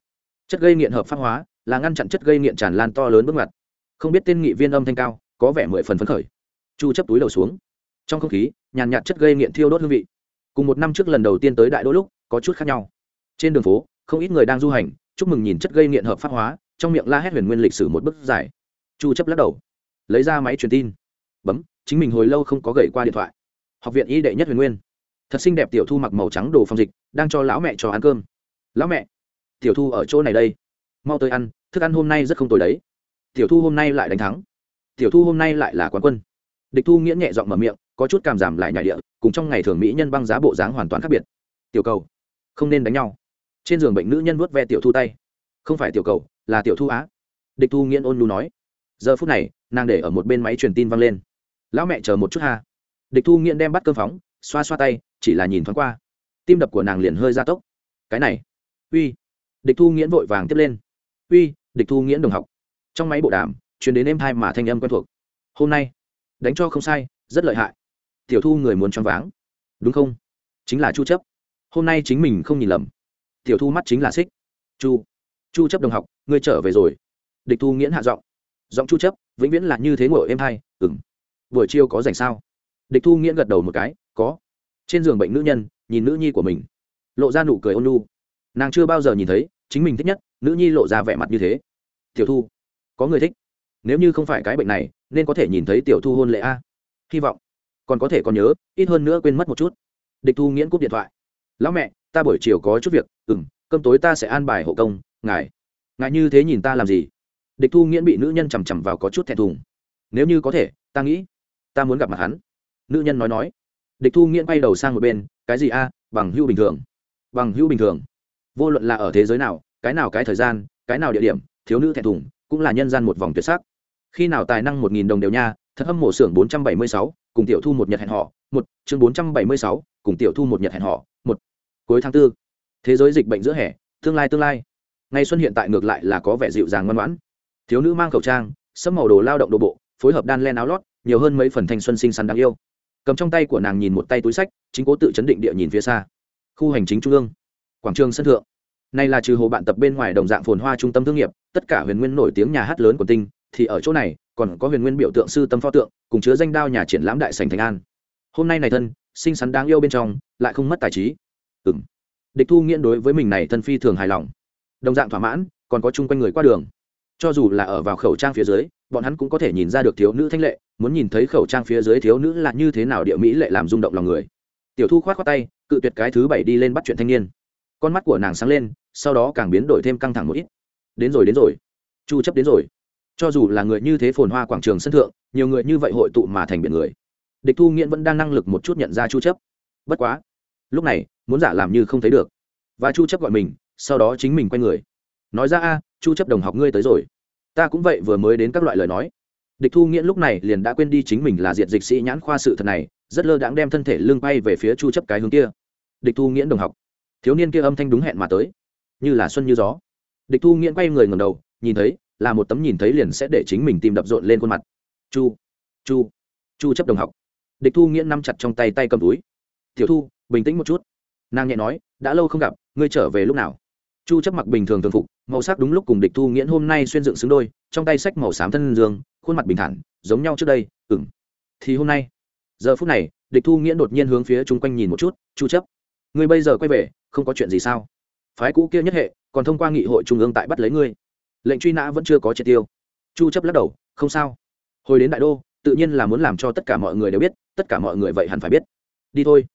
Chất gây nghiện hợp pháp hóa là ngăn chặn chất gây nghiện tràn lan to lớn bước ngoặt. Không biết tên nghị viên âm thanh cao, có vẻ mười phần phấn khởi. Chu chấp túi đầu xuống. Trong không khí, nhàn nhạt chất gây nghiện thiêu đốt hương vị. Cùng một năm trước lần đầu tiên tới đại đô lúc, có chút khác nhau. Trên đường phố, không ít người đang du hành, chúc mừng nhìn chất gây nghiện hợp pháp hóa, trong miệng la hét huyền nguyên lịch sử một bức giải chu chấp lắc đầu, lấy ra máy truyền tin. Bấm, chính mình hồi lâu không có gậy qua điện thoại học viện y đệ nhất huyền nguyên. Thật xinh đẹp tiểu thu mặc màu trắng đồ phòng dịch, đang cho lão mẹ cho ăn cơm. Lão mẹ, tiểu thu ở chỗ này đây. Mau tới ăn, thức ăn hôm nay rất không tồi đấy. Tiểu thu hôm nay lại đánh thắng. Tiểu thu hôm nay lại là quán quân. Địch thu nghĩa nhẹ giọng mở miệng, có chút cảm giảm lại nhại địa, cùng trong ngày thường mỹ nhân băng giá bộ dáng hoàn toàn khác biệt. Tiểu cầu, không nên đánh nhau. Trên giường bệnh nữ nhân vuốt ve tiểu thu tay. Không phải tiểu cầu, là tiểu thu á. Địch thu nghiễn ôn lu nói. Giờ phút này, nàng để ở một bên máy truyền tin văng lên. Lão mẹ chờ một chút ha địch thu nghiện đem bắt cơm phóng, xoa xoa tay, chỉ là nhìn thoáng qua. Tim đập của nàng liền hơi gia tốc. Cái này. Uy. Địch thu nghiễn vội vàng tiếp lên. Uy, địch thu nghiễn đồng học. Trong máy bộ đàm chuyển đến em hai mà thanh âm quen thuộc. Hôm nay, đánh cho không sai, rất lợi hại. Tiểu thu người muốn choáng váng. Đúng không? Chính là chu chấp. Hôm nay chính mình không nhìn lầm. Tiểu thu mắt chính là xích. Chu. Chu chấp đồng học, ngươi trở về rồi. Địch thu nghiễn hạ giọng. Giọng chu chấp, vĩnh viễn là như thế ngồi em hai ừng buổi chiều có rảnh sao? Địch thu nghiễn gật đầu một cái, có. Trên giường bệnh nữ nhân nhìn nữ nhi của mình, lộ ra nụ cười ôn nhu. Nàng chưa bao giờ nhìn thấy chính mình thích nhất, nữ nhi lộ ra vẻ mặt như thế. Tiểu thu, có người thích. Nếu như không phải cái bệnh này, nên có thể nhìn thấy tiểu thu hôn lệ a. Hy vọng còn có thể còn nhớ, ít hơn nữa quên mất một chút. Địch thu nghiễn cúp điện thoại. Lão mẹ, ta buổi chiều có chút việc ừ m cơm tối ta sẽ an bài hộ công, ngài ngài như thế nhìn ta làm gì? Địch thu nghiễn bị nữ nhân chằm chằm vào có chút thẹn thùng. Nếu như có thể, ta nghĩ, ta muốn gặp mặt hắn nữ nhân nói nói. Địch thu nghiễn bay đầu sang một bên, cái gì a, bằng hữu bình thường. Bằng hữu bình thường. Vô luận là ở thế giới nào, cái nào cái thời gian, cái nào địa điểm, thiếu nữ thẹn thùng, cũng là nhân gian một vòng tuyệt sắc. Khi nào tài năng một nghìn đồng đều nha, thật hâm mộ xưởng bốn trăm bảy mươi sáu, cùng tiểu thu một nhật hẹn họ một, chương bốn trăm bảy mươi sáu, cùng tiểu thu một nhật hẹn họ một. Cuối tháng 4. thế giới dịch bệnh giữa hè, tương lai tương lai. Ngày xuân hiện tại ngược lại là có vẻ dịu dàng ngoan ngoãn. Thiếu nữ mang khẩu trang, sẫm màu đồ lao động đồ bộ, phối hợp đan len áo lót, nhiều hơn mấy phần thanh xuân xinh xắn đáng yêu cầm trong tay của nàng nhìn một tay túi sách, chính cố tự chấn định địa nhìn phía xa. Khu hành chính trung ương, quảng trường sân thượng. Này là trừ hồ bạn tập bên ngoài đồng dạng phồn hoa trung tâm thương nghiệp, tất cả huyền nguyên nổi tiếng nhà hát lớn của tinh thì ở chỗ này, còn có huyền nguyên biểu tượng sư tâm pho tượng, cùng chứa danh đao nhà triển lãm đại sành thành an. Hôm nay này thân, xinh xắn đáng yêu bên trong, lại không mất tài trí. Ừ m địch thu nghiễn đối với mình này thân phi thường hài lòng. Đồng dạng thỏa mãn, còn có chung quanh người qua đường. Cho dù là ở vào khẩu trang phía dưới bọn hắn cũng có thể nhìn ra được thiếu nữ thanh lệ, muốn nhìn thấy khẩu trang phía dưới thiếu nữ là như thế nào địa mỹ lệ làm rung động lòng người. Tiểu thu khoát khoát tay, cự tuyệt cái thứ bảy đi lên bắt chuyện thanh niên. Con mắt của nàng sáng lên, sau đó càng biến đổi thêm căng thẳng một ít. Đến rồi đến rồi. Chu chấp đến rồi. Cho dù là người như thế phồn hoa quảng trường sân thượng, nhiều người như vậy hội tụ mà thành biển người. Địch thu nghiễn vẫn đang năng lực một chút nhận ra chu chấp. Bất quá, lúc này, muốn giả làm như không thấy được. Và chu chấp gọi mình, sau đó chính mình quay người. Nói ra, a, chu chấp đồng học ngươi tới rồi ta cũng vậy vừa mới đến các loại lời nói. Địch thu nghiễn lúc này liền đã quên đi chính mình là diện dịch sĩ nhãn khoa sự thật này, rất lơ đãng đem thân thể lưng bay về phía chu chấp cái hướng kia. Địch thu nghiễn đồng học, thiếu niên kia âm thanh đúng hẹn mà tới, như là xuân như gió. Địch thu nghiễn quay người ngầm đầu, nhìn thấy, là một tấm nhìn thấy liền sẽ để chính mình tìm đập rộn lên khuôn mặt. Chu chu chu chấp đồng học. Địch thu nghiễn nắm chặt trong tay tay cầm túi. Tiểu thu, bình tĩnh một chút. Nàng nhẹ nói, đã lâu không gặp, ngươi trở về lúc nào? Chu chấp mặc bình thường thường phục, màu sắc đúng lúc cùng địch thu nghiễn hôm nay xuyên dựng xứng đôi, trong tay sách màu xám thân dương, khuôn mặt bình thản, giống nhau trước đây ừm thì hôm nay, giờ phút này, địch thu nghiễn đột nhiên hướng phía chung quanh nhìn một chút, chu chấp. Ngươi bây giờ quay về, không có chuyện gì sao? Phái cũ kia nhất hệ, còn thông qua nghị hội trung ương tại bắt lấy ngươi. Lệnh truy nã vẫn chưa có triệt tiêu. Chu chấp lắc đầu, không sao. Hồi đến đại đô, tự nhiên là muốn làm cho tất cả mọi người đều biết, tất cả mọi người vậy hẳn phải biết. Đi thôi.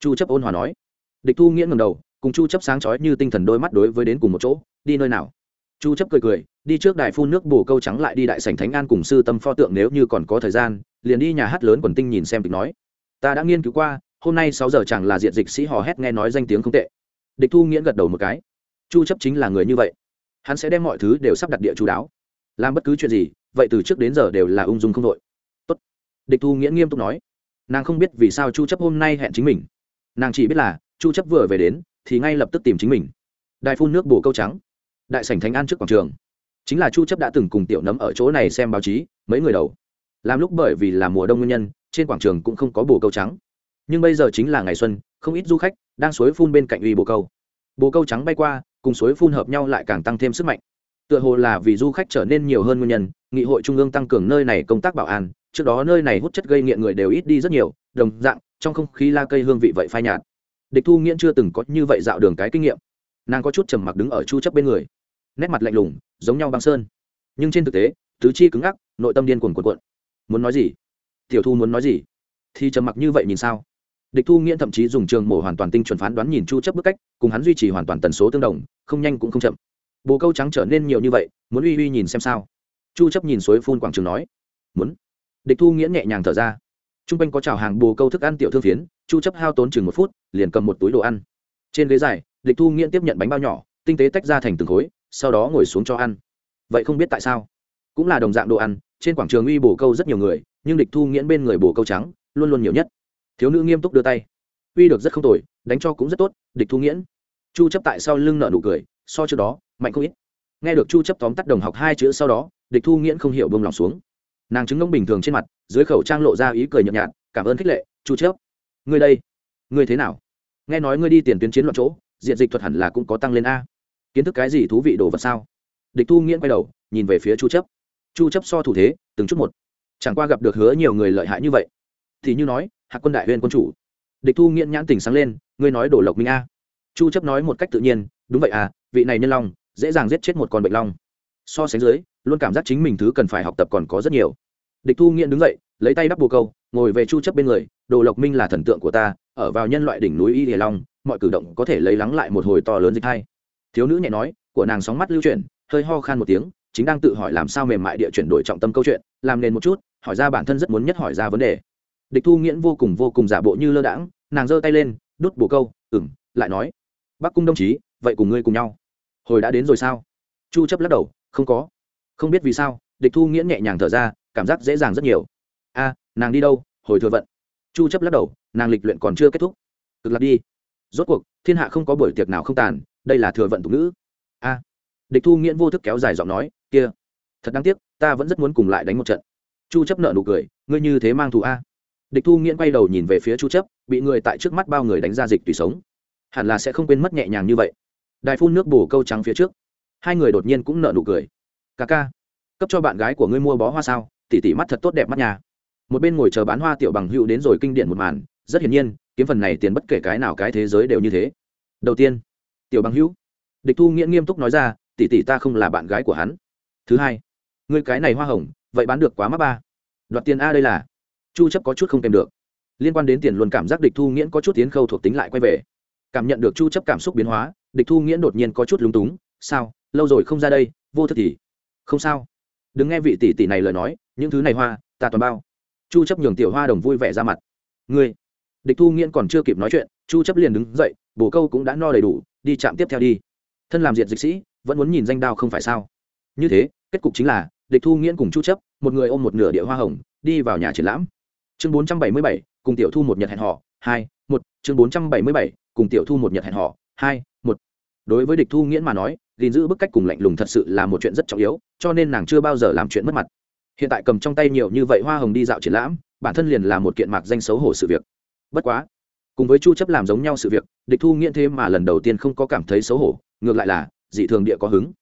Chu chấp ôn hòa nói. Địch thu nghiễn ngẩng đầu cùng chu chấp sáng chói như tinh thần đôi mắt đối với đến cùng một chỗ, đi nơi nào? Chu chấp cười cười, đi trước đài phun nước bù câu trắng lại đi đại sảnh thánh an cùng sư tâm pho tượng nếu như còn có thời gian, liền đi nhà hát lớn quần tinh nhìn xem kịch nói. Ta đã nghiên cứu qua, hôm nay 6 giờ chẳng là diện dịch sĩ hò hét nghe nói danh tiếng không tệ. Địch thu nghiễn gật đầu một cái. Chu chấp chính là người như vậy. Hắn sẽ đem mọi thứ đều sắp đặt địa chú đáo. Làm bất cứ chuyện gì, vậy từ trước đến giờ đều là ung dung không đội. Tốt. Địch thu nghiễn nghiêm túc nói. Nàng không biết vì sao chu chấp hôm nay hẹn chính mình. Nàng chỉ biết là, chu chấp vừa về đến thì ngay lập tức tìm chính mình. Đại phun nước bổ câu trắng. Đại sảnh thánh an trước quảng trường. Chính là chu chấp đã từng cùng tiểu nấm ở chỗ này xem báo chí, mấy người đầu. Làm lúc bởi vì là mùa đông nguyên nhân, trên quảng trường cũng không có bồ câu trắng. Nhưng bây giờ chính là ngày xuân, không ít du khách đang suối phun bên cạnh uy bồ câu. Bồ câu trắng bay qua, cùng suối phun hợp nhau lại càng tăng thêm sức mạnh. Tựa hồ là vì du khách trở nên nhiều hơn nguyên nhân, nghị hội trung ương tăng cường nơi này công tác bảo an, trước đó nơi này hút chất gây nghiện người đều ít đi rất nhiều, đồng dạng, trong không khí la cây hương vị vậy phai nhạt địch thu nghiễn chưa từng có như vậy dạo đường cái kinh nghiệm. Nàng có chút trầm mặc đứng ở chu chấp bên người. Nét mặt lạnh lùng, giống nhau băng sơn. Nhưng trên thực tế, tứ chi cứng ngắc, nội tâm điên cuồng cuộn cuộn. Muốn nói gì? Tiểu thu muốn nói gì? Thì trầm mặc như vậy nhìn sao? Địch thu nghiễn thậm chí dùng trường mổ hoàn toàn tinh chuẩn phán đoán nhìn chu chấp bức cách, cùng hắn duy trì hoàn toàn tần số tương đồng, không nhanh cũng không chậm. Bồ câu trắng trở nên nhiều như vậy, muốn uy uy nhìn xem sao? Chu chấp nhìn suối phun quảng trường nói. Muốn. Địch thu nghiễn nhẹ nhàng thở ra. Trung quanh có chào hàng bồ câu thức ăn tiểu thương phiến chu chấp hao tốn chừng một phút, liền cầm một túi đồ ăn. Trên ghế dài, địch thu nghiễn tiếp nhận bánh bao nhỏ, tinh tế tách ra thành từng khối, sau đó ngồi xuống cho ăn. Vậy không biết tại sao? Cũng là đồng dạng đồ ăn, trên quảng trường uy bổ câu rất nhiều người, nhưng địch thu nghiễn bên người bổ câu trắng, luôn luôn nhiều nhất. Thiếu nữ nghiêm túc đưa tay. Uy được rất không tồi, đánh cho cũng rất tốt, địch thu nghiễn. Chu chấp tại sau lưng nợ nụ cười, so trước đó, mạnh không ít. Nghe được chu chấp tóm tắt đồng học hai chữ sau đó, địch thu nghiễn không hiểu bông lòng xuống. Nàng chứng ngông bình thường trên mặt, dưới khẩu trang lộ ra ý cười nhợt nhạt, cảm ơn khích lệ, chu chấp ngươi đây, ngươi thế nào? Nghe nói ngươi đi tiền tuyến chiến loạn chỗ, diện dịch thuật hẳn là cũng có tăng lên a. Kiến thức cái gì thú vị đồ vật sao? Địch thu nghiễn quay đầu, nhìn về phía chu chấp. Chu chấp so thủ thế, từng chút một. Chẳng qua gặp được hứa nhiều người lợi hại như vậy. Thì như nói hạ quân đại huyền quân chủ. Địch thu nghiễn nhãn tỉnh sáng lên, ngươi nói đổ lộc minh a. Chu chấp nói một cách tự nhiên, đúng vậy à vị này nhân long, dễ dàng giết chết một con bệnh long. So sánh dưới, luôn cảm giác chính mình thứ cần phải học tập còn có rất nhiều. Địch thu nghiễn đứng dậy, lấy tay đắp bồ câu ngồi về chu chấp bên người, đồ lộc minh là thần tượng của ta, ở vào nhân loại đỉnh núi y hề long, mọi cử động có thể lấy lắng lại một hồi to lớn dịch hay thiếu nữ nhẹ nói, của nàng sóng mắt lưu chuyển, hơi ho khan một tiếng, chính đang tự hỏi làm sao mềm mại địa chuyển đổi trọng tâm câu chuyện, làm nền một chút, hỏi ra bản thân rất muốn nhất hỏi ra vấn đề. Địch thu nghiễn vô cùng vô cùng giả bộ như lơ đãng, nàng giơ tay lên, đút bồ câu ừng lại nói, bắc cung đồng chí, vậy cùng ngươi cùng nhau. Hồi đã đến rồi sao? Chu chấp lắc đầu, không có. Không biết vì sao? Địch thu nghiễn nhẹ nhàng thở ra, cảm giác dễ dàng rất nhiều. A nàng đi đâu, hồi thừa vận. Chu chấp lắc đầu, nàng lịch luyện còn chưa kết thúc. Cực lạc đi. Rốt cuộc, thiên hạ không có buổi tiệc nào không tàn, đây là thừa vận tục nữ a. Địch thu nghiễn vô thức kéo dài giọng nói, kia, thật đáng tiếc, ta vẫn rất muốn cùng lại đánh một trận. Chu chấp nợ nụ cười, ngươi như thế mang thù a. Địch thu nghiễn quay đầu nhìn về phía chu chấp, bị người tại trước mắt bao người đánh ra dịch tùy sống. Hẳn là sẽ không quên mất nhẹ nhàng như vậy. Đài phun nước bổ câu trắng phía trước. Hai người đột nhiên cũng nợ nụ cười. Ca ca, cấp cho bạn gái của ngươi mua bó hoa sao? Tỉ tỉ mắt thật tốt đẹp mắt nhà một bên ngồi chờ bán hoa tiểu bằng hữu đến rồi kinh điển một màn, rất hiển nhiên, kiếm phần này tiền bất kể cái nào cái thế giới đều như thế. Đầu tiên, tiểu bằng hữu, địch thu nghĩa nghiêm túc nói ra, tỷ tỷ ta không là bạn gái của hắn. Thứ hai người cái này hoa hồng, vậy bán được quá mắt ba. Đoạt tiền a đây là. Chu chấp có chút không kèm được. Liên quan đến tiền luôn cảm giác địch thu nghiễn có chút tiến khâu thuộc tính lại quay về. Cảm nhận được chu chấp cảm xúc biến hóa, địch thu nghiễn đột nhiên có chút lúng túng, sao? Lâu rồi không ra đây, vô thức thì? Không sao. Đừng nghe vị tỷ tỷ này lời nói, những thứ này hoa, ta toàn bao chu chấp nhường tiểu hoa đồng vui vẻ ra mặt. Ngươi địch thu nghiễn còn chưa kịp nói chuyện chu chấp liền đứng dậy bổ câu cũng đã no đầy đủ đi chạm tiếp theo đi. Thân làm diệt dịch sĩ vẫn muốn nhìn danh đao không phải sao? Như thế kết cục chính là địch thu nghiễn cùng chu chấp một người ôm một nửa địa hoa hồng đi vào nhà triển lãm. Chương 477, cùng tiểu thu một nhật hẹn họ hai một chương 477, cùng tiểu thu một nhật hẹn họ hai một. Đối với địch thu nghiễn mà nói gìn giữ bức cách cùng lạnh lùng thật sự là một chuyện rất trọng yếu cho nên nàng chưa bao giờ làm chuyện mất mặt hiện tại cầm trong tay nhiều như vậy hoa hồng đi dạo triển lãm, bản thân liền là một kiện mạc danh xấu hổ sự việc. Bất quá, cùng với chu chấp làm giống nhau sự việc, địch thu nghiễn thế mà lần đầu tiên không có cảm thấy xấu hổ, ngược lại là, dị thường địa có hứng.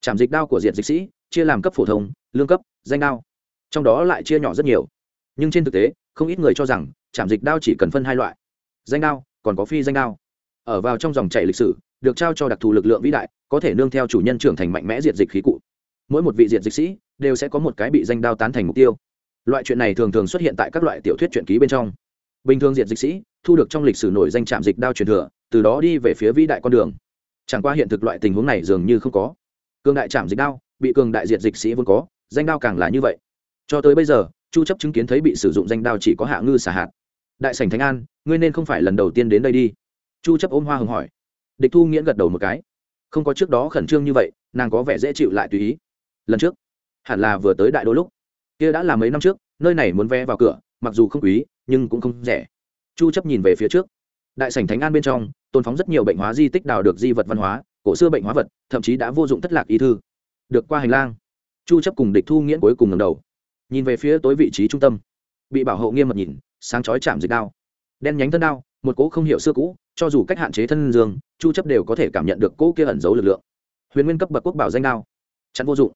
Trảm dịch đao của diệt dịch sĩ, chia làm cấp phổ thông, lương cấp, danh đao. Trong đó lại chia nhỏ rất nhiều. Nhưng trên thực tế, không ít người cho rằng, trảm dịch đao chỉ cần phân hai loại. Danh đao, còn có phi danh đao. Ở vào trong dòng chảy lịch sử, được trao cho đặc thù lực lượng vĩ đại, có thể nương theo chủ nhân trưởng thành mạnh mẽ diệt dịch khí cụ. Mỗi một vị diệt dịch sĩ đều sẽ có một cái bị danh đao tán thành mục tiêu. Loại chuyện này thường thường xuất hiện tại các loại tiểu thuyết truyện ký bên trong. Bình thường diệt dịch sĩ thu được trong lịch sử nổi danh trạm dịch đao truyền thừa, từ đó đi về phía vĩ đại con đường. Chẳng qua hiện thực loại tình huống này dường như không có. Cường đại trạm dịch đao, bị cường đại diệt dịch sĩ vốn có, danh đao càng là như vậy. Cho tới bây giờ, chu chấp chứng kiến thấy bị sử dụng danh đao chỉ có hạ ngư xả hạt. Đại sảnh thánh an, ngươi nên không phải lần đầu tiên đến đây đi. Chu chấp ôm hoa hồng hỏi. Địch thu nghiễn gật đầu một cái. Không có trước đó khẩn trương như vậy, nàng có vẻ dễ chịu lại tùy ý. Lần trước hẳn là vừa tới đại đô lúc. Kia đã là mấy năm trước, nơi này muốn vé vào cửa, mặc dù không quý, nhưng cũng không rẻ. Chu chấp nhìn về phía trước. Đại sảnh thánh an bên trong tôn phóng rất nhiều bệnh hóa di tích đào được di vật văn hóa, cổ xưa bệnh hóa vật, thậm chí đã vô dụng thất lạc ý thư. Được qua hành lang, chu chấp cùng địch thu nghiễn cuối cùng ngẩng đầu. Nhìn về phía tối vị trí trung tâm. Bị bảo hộ nghiêm mật nhìn, sáng chói chạm dịch đao. Đen nhánh thân đao, một cỗ không hiểu xưa cũ, cho dù cách hạn chế thân dương, chu chấp đều có thể cảm nhận được cỗ kia ẩn giấu lực lượng. Huyền nguyên cấp bậc quốc bảo danh đao. Chặn vô dụng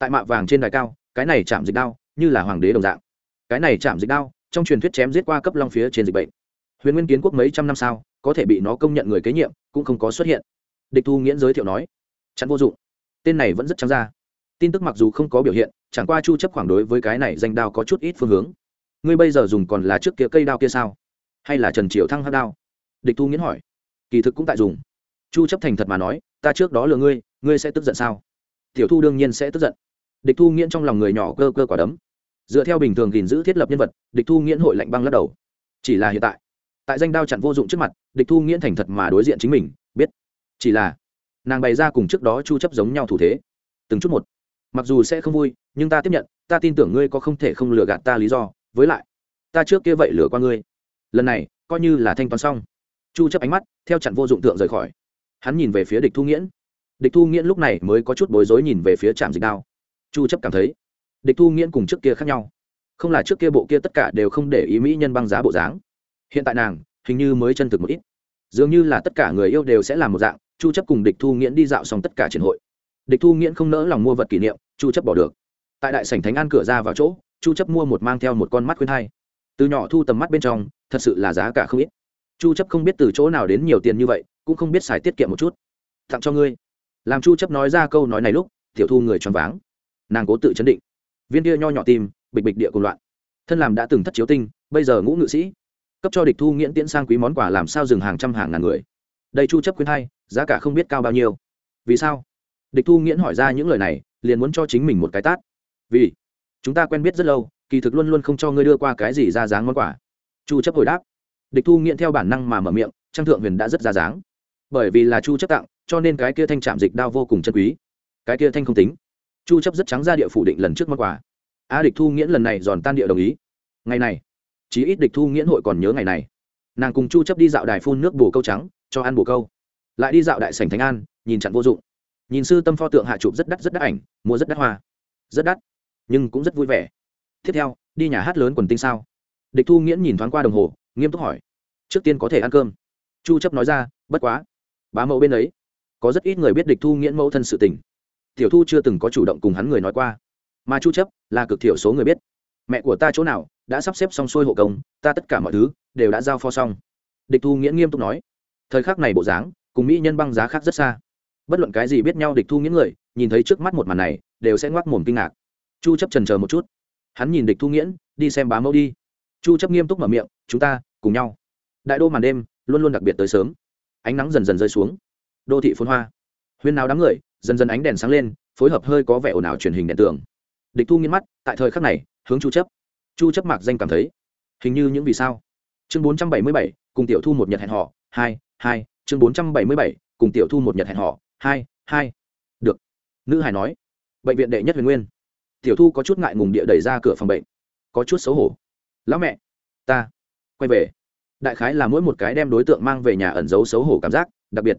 tại mạ vàng trên đài cao, cái này chạm dịch đao, như là hoàng đế đồng dạng. Cái này chạm dịch đao, trong truyền thuyết chém giết qua cấp long phía trên dịch bệnh. Huyền nguyên kiến quốc mấy trăm năm sau, có thể bị nó công nhận người kế nhiệm, cũng không có xuất hiện. Địch thu nghiễn giới thiệu nói, chặn vô dụng. Tên này vẫn rất trắng ra. Tin tức mặc dù không có biểu hiện, chẳng qua chu chấp khoảng đối với cái này danh đao có chút ít phương hướng. Ngươi bây giờ dùng còn là trước kia cây đao kia sao? Hay là trần triều thăng hắc đao? Địch thu nghiễn hỏi. Kỳ thực cũng tại dùng. Chu chấp thành thật mà nói, ta trước đó lừa ngươi ngươi sẽ tức giận sao? Tiểu thu đương nhiên sẽ tức giận địch thu nghiễn trong lòng người nhỏ cơ cơ quả đấm. Dựa theo bình thường gìn giữ thiết lập nhân vật, địch thu nghiễn hội lạnh băng lắc đầu. Chỉ là hiện tại tại danh đao chặn vô dụng trước mặt, địch thu nghiễn thành thật mà đối diện chính mình, biết. Chỉ là, nàng bày ra cùng trước đó chu chấp giống nhau thủ thế. Từng chút một, mặc dù sẽ không vui, nhưng ta tiếp nhận, ta tin tưởng ngươi có không thể không lừa gạt ta lý do. Với lại, ta trước kia vậy lừa qua ngươi. Lần này, coi như là thanh toán xong. Chu chấp ánh mắt, theo chặn vô dụng tượng rời khỏi. Hắn nhìn về phía địch thu nghiễn. Địch thu nghiễn lúc này mới có chút bối rối nhìn về phía trạm dịch đao chu chấp cảm thấy, địch thu nghiễn cùng trước kia khác nhau. Không là trước kia bộ kia tất cả đều không để ý mỹ nhân băng giá bộ dáng. Hiện tại nàng, hình như mới chân thực một ít. Dường như là tất cả người yêu đều sẽ làm một dạng, chu chấp cùng địch thu nghiễn đi dạo xong tất cả triển hội. Địch thu nghiễn không nỡ lòng mua vật kỷ niệm, chu chấp bỏ được. Tại đại sảnh thánh an cửa ra vào chỗ, chu chấp mua một mang theo một con mắt khuyên hai từ nhỏ thu tầm mắt bên trong, thật sự là giá cả không ít. Chu chấp không biết từ chỗ nào đến nhiều tiền như vậy, cũng không biết xài tiết kiệm một chút. Tặng cho ngươi. Làm chu chấp nói ra câu nói này lúc, tiểu thu người choáng váng nàng cố tự chấn định. Viên kia nho nhỏ tim, bịch bịch địa cùng loạn. Thân làm đã từng thất chiếu tinh, bây giờ ngũ ngự sĩ. Cấp cho địch thu nghiễn tiễn sang quý món quà làm sao dừng hàng trăm hàng ngàn người. Đây chu chấp khuyên hay, giá cả không biết cao bao nhiêu. Vì sao? Địch thu nghiễn hỏi ra những lời này, liền muốn cho chính mình một cái tát. Vì, chúng ta quen biết rất lâu, kỳ thực luôn luôn không cho ngươi đưa qua cái gì ra dáng món quà. Chu chấp hồi đáp. Địch thu nghiễn theo bản năng mà mở miệng trang thượng huyền đã rất ra dáng. Bởi vì là chu chấp tặng, cho nên cái kia thanh chạm dịch đao vô cùng chân quý. Cái kia thanh không tính chu chấp rất trắng ra địa phủ định lần trước món quà. A địch thu nghiễn lần này giòn tan địa đồng ý. Ngày này, chí ít địch thu nghiễn hội còn nhớ ngày này. Nàng cùng chu chấp đi dạo đài phun nước bổ câu trắng, cho ăn bổ câu. Lại đi dạo đại sảnh thánh an, nhìn chặn vô dụng. Nhìn sư tâm pho tượng hạ chụp rất đắt rất đắt ảnh, mua rất đắt hoa. Rất đắt, nhưng cũng rất vui vẻ. Tiếp theo, đi nhà hát lớn quần tinh sao? Địch thu nghiễn nhìn thoáng qua đồng hồ, nghiêm túc hỏi. Trước tiên có thể ăn cơm. Chu chấp nói ra, bất quá. Bá mẫu bên ấy. Có rất ít người biết địch thu nghiễn mẫu thân sự tình tiểu thu chưa từng có chủ động cùng hắn người nói qua. Mà chu chấp là cực thiểu số người biết. Mẹ của ta chỗ nào đã sắp xếp xong xuôi hộ công, ta tất cả mọi thứ đều đã giao pho xong. Địch thu nghiễm nghiêm túc nói. Thời khắc này bộ dáng cùng mỹ nhân băng giá khác rất xa. Bất luận cái gì biết nhau địch thu nghiễn người, nhìn thấy trước mắt một màn này, đều sẽ ngoác mồm kinh ngạc. Chu chấp trần chờ một chút. Hắn nhìn địch thu nghiễn, đi xem bá mẫu đi. Chu chấp nghiêm túc mở miệng, chúng ta cùng nhau. Đại đô màn đêm luôn luôn đặc biệt tới sớm. Ánh nắng dần dần rơi xuống. Đô thị phồn hoa. Huyên nào đám người dần dần ánh đèn sáng lên phối hợp hơi có vẻ ồn ào truyền hình đèn tường. Địch thu nghiến mắt tại thời khắc này hướng chu chấp. Chu chấp mạc danh cảm thấy hình như những vì sao. Chương 477, cùng tiểu thu một nhật hẹn họ hai hai chương 477, cùng tiểu thu một nhật hẹn họ hai hai. Được. Nữ hải nói bệnh viện đệ nhất huyền nguyên. Tiểu thu có chút ngại ngùng địa đẩy ra cửa phòng bệnh. Có chút xấu hổ. Lão mẹ ta quay về. Đại khái là mỗi một cái đem đối tượng mang về nhà ẩn giấu xấu hổ cảm giác đặc biệt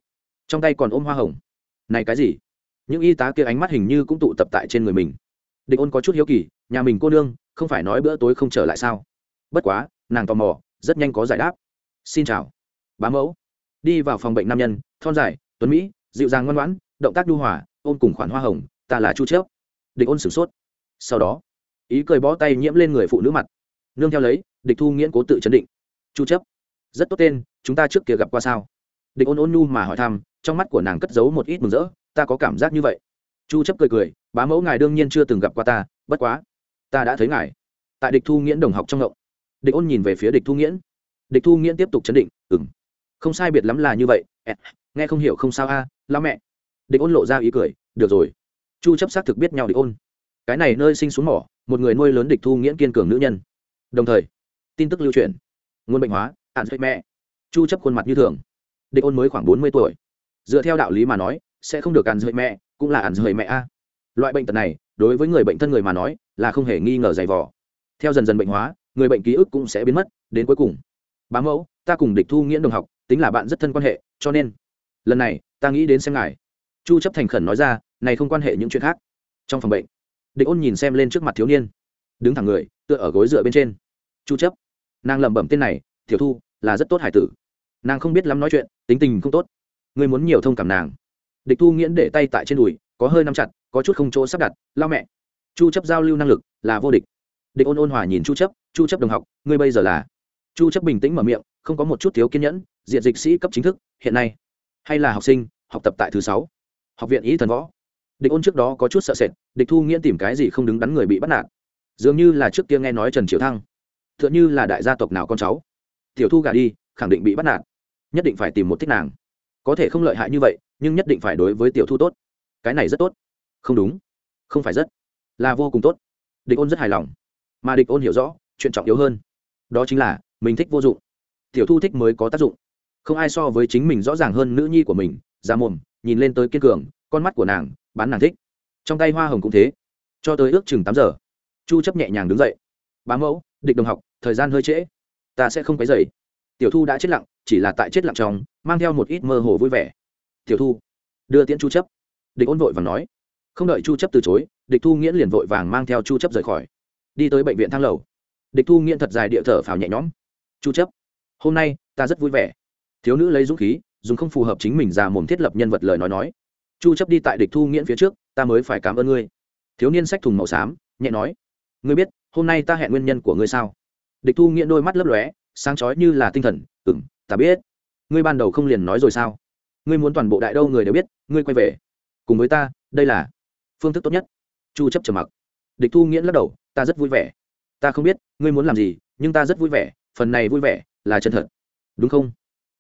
trong tay còn ôm hoa hồng. Này cái gì? Những y tá kia ánh mắt hình như cũng tụ tập tại trên người mình. Địch ôn có chút hiếu kỳ, nhà mình cô nương, không phải nói bữa tối không trở lại sao? Bất quá, nàng tò mò, rất nhanh có giải đáp. Xin chào. Bá mẫu. Đi vào phòng bệnh nam nhân, thon dài, tuấn mỹ, dịu dàng ngoan ngoãn, động tác đu hòa, ôm cùng khoản hoa hồng, ta là chu chớp. Địch ôn sửng sốt. Sau đó, ý cười bó tay nhiễm lên người phụ nữ mặt. Nương theo lấy, địch thu nghiễn cố tự chấn định. Chu chấp rất tốt tên, chúng ta trước kia gặp qua sao? Địch ôn ôn nhu mà hỏi thăm, trong mắt của nàng cất giấu một ít mừng rỡ ta có cảm giác như vậy. Chu chấp cười cười bá mẫu ngài đương nhiên chưa từng gặp qua ta bất quá ta đã thấy ngài. Tại địch thu nghiễn đồng học trong ngộng địch ôn nhìn về phía địch thu nghiễn. Địch thu nghiễn tiếp tục chấn định ừm không sai biệt lắm là như vậy. Nghe không hiểu không sao a à, mẹ. Địch ôn lộ ra ý cười được rồi. Chu chấp xác thực biết nhau địch ôn. Cái này nơi sinh xuống mỏ một người nuôi lớn địch thu nghiễn kiên cường nữ nhân. Đồng thời tin tức lưu truyền. Nguồn bệnh hóa ạn dậy mẹ. Chu chấp khuôn mặt như thường. Địch ôn mới khoảng 40 tuổi. Dựa theo đạo lý mà nói sẽ không được ăn dậy mẹ, cũng là ăn dậy mẹ a. Loại bệnh tật này, đối với người bệnh thân người mà nói, là không hề nghi ngờ dày vò. Theo dần dần bệnh hóa, người bệnh ký ức cũng sẽ biến mất, đến cuối cùng. Bá mẫu, ta cùng địch thu nghiễn đồng học, tính là bạn rất thân quan hệ, cho nên, lần này, ta nghĩ đến xem ngài. Chu chấp thành khẩn nói ra, này không quan hệ những chuyện khác. Trong phòng bệnh, địch ôn nhìn xem lên trước mặt thiếu niên. Đứng thẳng người, tựa ở gối dựa bên trên. Chu chấp, nàng lẩm bẩm tên này, tiểu thu, là rất tốt hải tử. Nàng không biết lắm nói chuyện, tính tình không tốt. Ngươi muốn nhiều thông cảm nàng địch thu nghiễn để tay tại trên đùi, có hơi nắm chặt, có chút không chỗ sắp đặt, lao mẹ, chu chấp giao lưu năng lực là vô địch. Địch ôn ôn hòa nhìn chu chấp chu chấp đồng học, ngươi bây giờ là? Chu chấp bình tĩnh mở miệng, không có một chút thiếu kiên nhẫn, diện dịch sĩ cấp chính thức, hiện nay, hay là học sinh, học tập tại thứ sáu, học viện ý thần võ. Địch ôn trước đó có chút sợ sệt, địch thu nghiễn tìm cái gì không đứng đắn người bị bắt nạt. Dường như là trước kia nghe nói trần Triệu thăng, tựa như là đại gia tộc nào con cháu. Tiểu thu gà đi, khẳng định bị bắt nạt, nhất định phải tìm một thích nàng có thể không lợi hại như vậy, nhưng nhất định phải đối với tiểu thu tốt. Cái này rất tốt. Không đúng. Không phải rất. Là vô cùng tốt. Địch ôn rất hài lòng. Mà địch ôn hiểu rõ, chuyện trọng yếu hơn. Đó chính là, mình thích vô dụng. Tiểu thu thích mới có tác dụng. Không ai so với chính mình rõ ràng hơn nữ nhi của mình ra mồm, nhìn lên tới kiên cường, con mắt của nàng, bán nàng thích. Trong tay hoa hồng cũng thế. Cho tới ước chừng tám giờ, chu chấp nhẹ nhàng đứng dậy. Bá mẫu, địch đồng học, thời gian hơi trễ. Ta sẽ không quấy dậy tiểu thu đã chết lặng chỉ là tại chết lặng trong, mang theo một ít mơ hồ vui vẻ. Tiểu thu, đưa tiễn chu chấp. Địch ôn vội vàng nói. Không đợi chu chấp từ chối, địch thu nghiễn liền vội vàng mang theo chu chấp rời khỏi. Đi tới bệnh viện thang lầu. Địch thu nghiễn thật dài địa thở phào nhẹ nhõm. Chu chấp, hôm nay ta rất vui vẻ. Thiếu nữ lấy dũng khí, dùng không phù hợp chính mình ra mồm thiết lập nhân vật lời nói nói. Chu chấp đi tại địch thu nghiễn phía trước, ta mới phải cảm ơn ngươi. Thiếu niên sách thùng màu xám, nhẹ nói. Ngươi biết, hôm nay ta hẹn nguyên nhân của ngươi sao? Địch thu nghiễn đôi mắt lấp lóe, sáng chói như là tinh thần, ừm ta biết. Ngươi ban đầu không liền nói rồi sao? Ngươi muốn toàn bộ đại đâu người đều biết, ngươi quay về. Cùng với ta, đây là phương thức tốt nhất. Chu chấp trầm mặc. Địch thu nghiễn lắc đầu, ta rất vui vẻ. Ta không biết, ngươi muốn làm gì, nhưng ta rất vui vẻ, phần này vui vẻ là chân thật. Đúng không?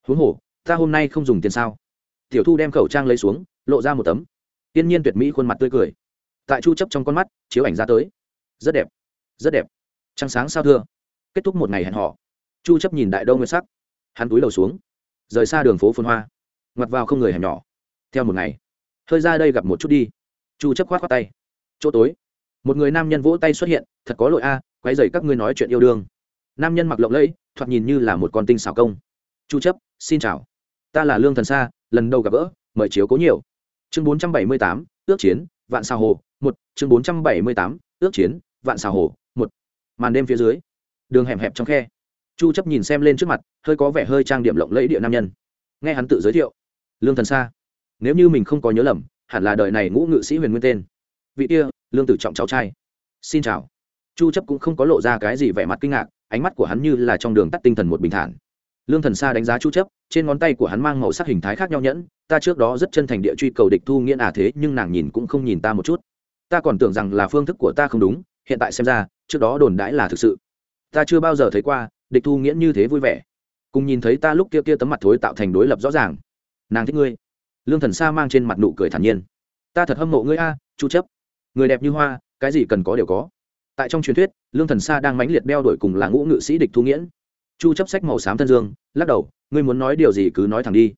Huống hồ, ta hôm nay không dùng tiền sao? Tiểu thu đem khẩu trang lấy xuống, lộ ra một tấm. Tiên nhiên tuyệt mỹ khuôn mặt tươi cười. Tại chu chấp trong con mắt, chiếu ảnh ra tới. Rất đẹp. Rất đẹp. Trăng sáng sao thưa. Kết thúc một ngày hẹn họ chu chấp nhìn đại đông nguyên sắc hắn túi đầu xuống rời xa đường phố phun hoa ngoặt vào không người hẻm nhỏ. Theo một ngày hơi ra đây gặp một chút đi. Chu chấp khoát khoát tay. Chỗ tối một người nam nhân vỗ tay xuất hiện thật có lỗi a quấy rầy các ngươi nói chuyện yêu đương. Nam nhân mặc lộng lẫy thoạt nhìn như là một con tinh xảo công. Chu chấp xin chào. Ta là lương thần sa lần đầu gặp gỡ mời chiếu cố nhiều. Chương 478, ước chiến vạn sao hồ một. Chương 478, ước chiến vạn sao hồ một. Màn đêm phía dưới đường hẻm hẹp trong khe chu chấp nhìn xem lên trước mặt, hơi có vẻ hơi trang điểm lộng lẫy địa nam nhân. Nghe hắn tự giới thiệu, lương thần sa, nếu như mình không có nhớ lầm, hẳn là đời này ngũ ngự sĩ huyền nguyên tên. Vị kia, lương tử trọng cháu trai. Xin chào. Chu chấp cũng không có lộ ra cái gì vẻ mặt kinh ngạc, ánh mắt của hắn như là trong đường tắt tinh thần một bình thản. Lương thần sa đánh giá chu chấp, trên ngón tay của hắn mang màu sắc hình thái khác nhau nhẫn, ta trước đó rất chân thành địa truy cầu địch thu nghiễn à thế, nhưng nàng nhìn cũng không nhìn ta một chút. Ta còn tưởng rằng là phương thức của ta không đúng, hiện tại xem ra, trước đó đồn đãi là thực sự. Ta chưa bao giờ thấy qua địch thu nghiễn như thế vui vẻ. Cùng nhìn thấy ta lúc kia kia tấm mặt thối tạo thành đối lập rõ ràng. Nàng thích ngươi. Lương thần sa mang trên mặt nụ cười thản nhiên. Ta thật hâm mộ ngươi a, chu chấp. Người đẹp như hoa, cái gì cần có đều có. Tại trong truyền thuyết, lương thần sa đang mãnh liệt đeo đuổi cùng là ngũ ngự sĩ địch thu nghiễn. Chu chấp sách màu xám thân dương, lắc đầu, ngươi muốn nói điều gì cứ nói thẳng đi.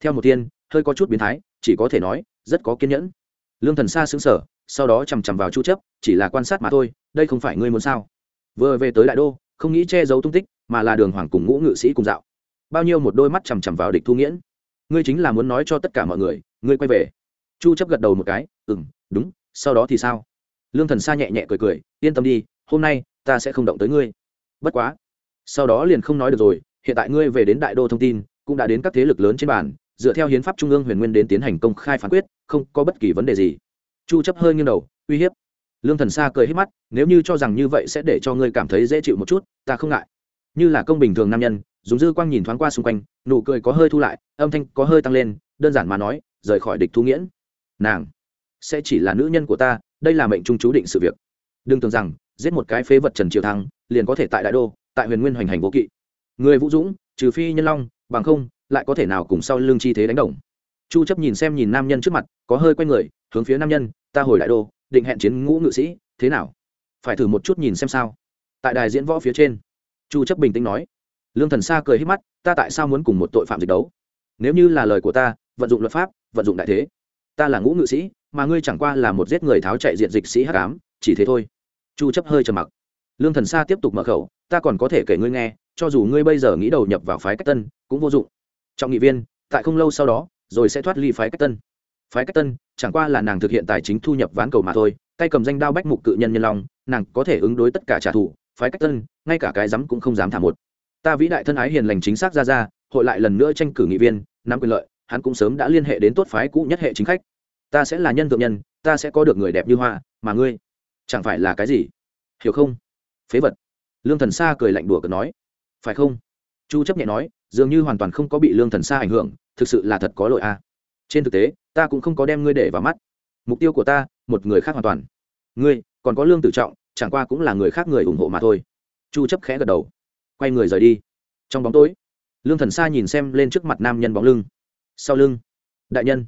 Theo một tiên, hơi có chút biến thái, chỉ có thể nói, rất có kiên nhẫn. Lương thần sa sững sờ, sau đó chầm chầm vào chu chấp, chỉ là quan sát mà thôi, đây không phải ngươi muốn sao? Vừa về tới đại đô, không nghĩ che giấu tung tích mà là đường hoàng cùng ngũ ngự sĩ cùng dạo. Bao nhiêu một đôi mắt chằm chằm vào địch thu nghiễn. Ngươi chính là muốn nói cho tất cả mọi người, ngươi quay về. Chu chấp gật đầu một cái, ừm, đúng, sau đó thì sao? Lương thần sa nhẹ nhẹ cười cười, yên tâm đi, hôm nay ta sẽ không động tới ngươi. Bất quá, sau đó liền không nói được rồi, hiện tại ngươi về đến đại đô thông tin, cũng đã đến các thế lực lớn trên bàn, dựa theo hiến pháp trung ương huyền nguyên đến tiến hành công khai phán quyết, không có bất kỳ vấn đề gì. Chu chấp hơi nghiêng đầu, uy hiếp. Lương thần sa cười hết mắt, nếu như cho rằng như vậy sẽ để cho ngươi cảm thấy dễ chịu một chút, ta không ngại như là công bình thường nam nhân, dùng dư quang nhìn thoáng qua xung quanh, nụ cười có hơi thu lại, âm thanh có hơi tăng lên, đơn giản mà nói, rời khỏi địch thu nghiễn. Nàng sẽ chỉ là nữ nhân của ta, đây là mệnh trung chú định sự việc. Đừng tưởng rằng, giết một cái phế vật trần triều thăng, liền có thể tại đại đô, tại huyền nguyên hoành hành vô kỵ. Người vũ dũng, trừ phi nhân long, bằng không, lại có thể nào cùng sau lưng chi thế đánh đồng. Chu chấp nhìn xem nhìn nam nhân trước mặt, có hơi quay người, hướng phía nam nhân, ta hồi đại đô, định hẹn chiến ngũ ngự sĩ, thế nào? Phải thử một chút nhìn xem sao. Tại đài diễn võ phía trên chu chấp bình tĩnh nói. Lương thần sa cười hít mắt, ta tại sao muốn cùng một tội phạm dịch đấu? Nếu như là lời của ta, vận dụng luật pháp, vận dụng đại thế. Ta là ngũ ngự sĩ, mà ngươi chẳng qua là một giết người tháo chạy diện dịch sĩ hắc ám, chỉ thế thôi. Chu chấp hơi trầm mặc. Lương thần sa tiếp tục mở khẩu, ta còn có thể kể ngươi nghe, cho dù ngươi bây giờ nghĩ đầu nhập vào phái cách tân, cũng vô dụng. Trọng nghị viên, tại không lâu sau đó, rồi sẽ thoát ly phái cách tân. Phái cách tân, chẳng qua là nàng thực hiện tài chính thu nhập ván cầu mà thôi, tay cầm danh đao bách mục cự nhân nhân long, nàng có thể ứng đối tất cả trả thù phái cách tân, ngay cả cái dám cũng không dám thả một. Ta vĩ đại thân ái hiền lành chính xác ra ra, hội lại lần nữa tranh cử nghị viên, nắm quyền lợi, hắn cũng sớm đã liên hệ đến tốt phái cũ nhất hệ chính khách. Ta sẽ là nhân thượng nhân, ta sẽ có được người đẹp như hoa, mà ngươi chẳng phải là cái gì? Hiểu không? Phế vật. Lương thần sa cười lạnh đùa cợt nói. Phải không? Chu chấp nhẹ nói, dường như hoàn toàn không có bị lương thần sa ảnh hưởng, thực sự là thật có lỗi a. À. trên thực tế, ta cũng không có đem ngươi để vào mắt. Mục tiêu của ta, một người khác hoàn toàn. Ngươi, còn có lương tử trọng chẳng qua cũng là người khác người ủng hộ mà thôi. Chu chấp khẽ gật đầu. Quay người rời đi. Trong bóng tối, lương thần sa nhìn xem lên trước mặt nam nhân bóng lưng. Sau lưng, đại nhân.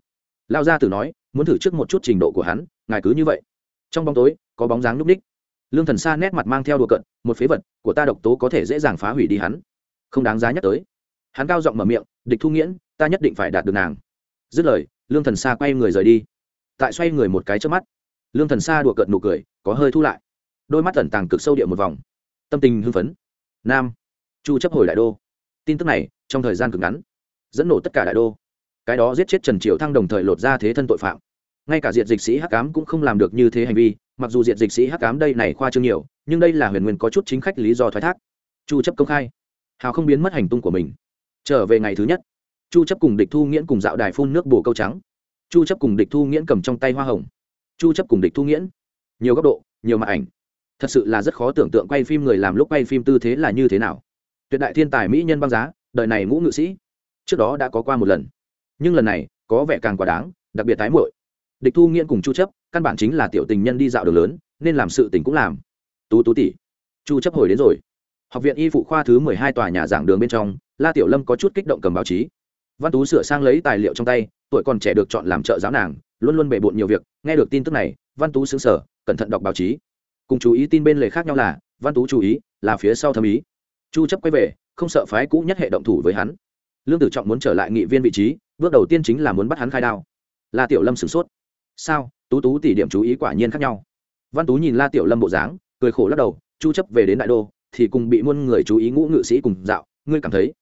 Lao gia tử nói, muốn thử trước một chút trình độ của hắn, ngài cứ như vậy. Trong bóng tối, có bóng dáng núp ních. Lương thần sa nét mặt mang theo đùa cận một phế vật của ta độc tố có thể dễ dàng phá hủy đi hắn. Không đáng giá nhắc tới. Hắn cao giọng mở miệng, địch thu nghiễn, ta nhất định phải đạt được nàng. Dứt lời, lương thần sa quay người rời đi. Tại xoay người một cái trước mắt, lương thần sa đùa cợt nụ cười, có hơi thu lại đôi mắt tẩn tàng cực sâu địa một vòng. Tâm tình hưng phấn. Nam. Chu chấp hồi đại đô. Tin tức này, trong thời gian cực ngắn, dẫn nổ tất cả đại đô. Cái đó giết chết trần triều thăng đồng thời lột ra thế thân tội phạm. Ngay cả diện dịch sĩ hắc ám cũng không làm được như thế hành vi, mặc dù diện dịch sĩ hắc ám đây này khoa trương nhiều, nhưng đây là huyền nguyên có chút chính khách lý do thoái thác. Chu chấp công khai. Hào không biến mất hành tung của mình. Trở về ngày thứ nhất, chu chấp cùng địch thu nghiễn cùng dạo đài phun nước bổ câu trắng. Chu chấp cùng địch thu nghiễn cầm trong tay hoa hồng. Chu chấp cùng địch thu nghiễn. Nhiều góc độ, nhiều mặt ảnh thật sự là rất khó tưởng tượng quay phim người làm lúc quay phim tư thế là như thế nào. Tuyệt đại thiên tài mỹ nhân băng giá, đời này ngũ ngự sĩ. Trước đó đã có qua một lần. Nhưng lần này, có vẻ càng quá đáng, đặc biệt tái muội. Địch thu nghiễn cùng chu chấp, căn bản chính là tiểu tình nhân đi dạo đường lớn, nên làm sự tình cũng làm. Tú tú tỷ, chu chấp hồi đến rồi. Học viện y phụ khoa thứ 12 tòa nhà giảng đường bên trong, la tiểu lâm có chút kích động cầm báo chí. Văn tú sửa sang lấy tài liệu trong tay, tuổi còn trẻ được chọn làm trợ giáo nàng, luôn luôn bề bộn nhiều việc, nghe được tin tức này, văn tú sững sờ, cẩn thận đọc báo chí cùng chú ý tin bên lề khác nhau là, văn tú chú ý là phía sau thâm ý. Chu chấp quay về, không sợ phái cũ nhất hệ động thủ với hắn. Lương tử trọng muốn trở lại nghị viên vị trí, bước đầu tiên chính là muốn bắt hắn khai đao. La tiểu lâm sửng sốt. Sao? Tú tú tỷ điểm chú ý quả nhiên khác nhau. Văn tú nhìn la tiểu lâm bộ dáng, cười khổ lắc đầu, chu chấp về đến đại đô, thì cùng bị muôn người chú ý ngũ ngự sĩ cùng dạo, ngươi cảm thấy?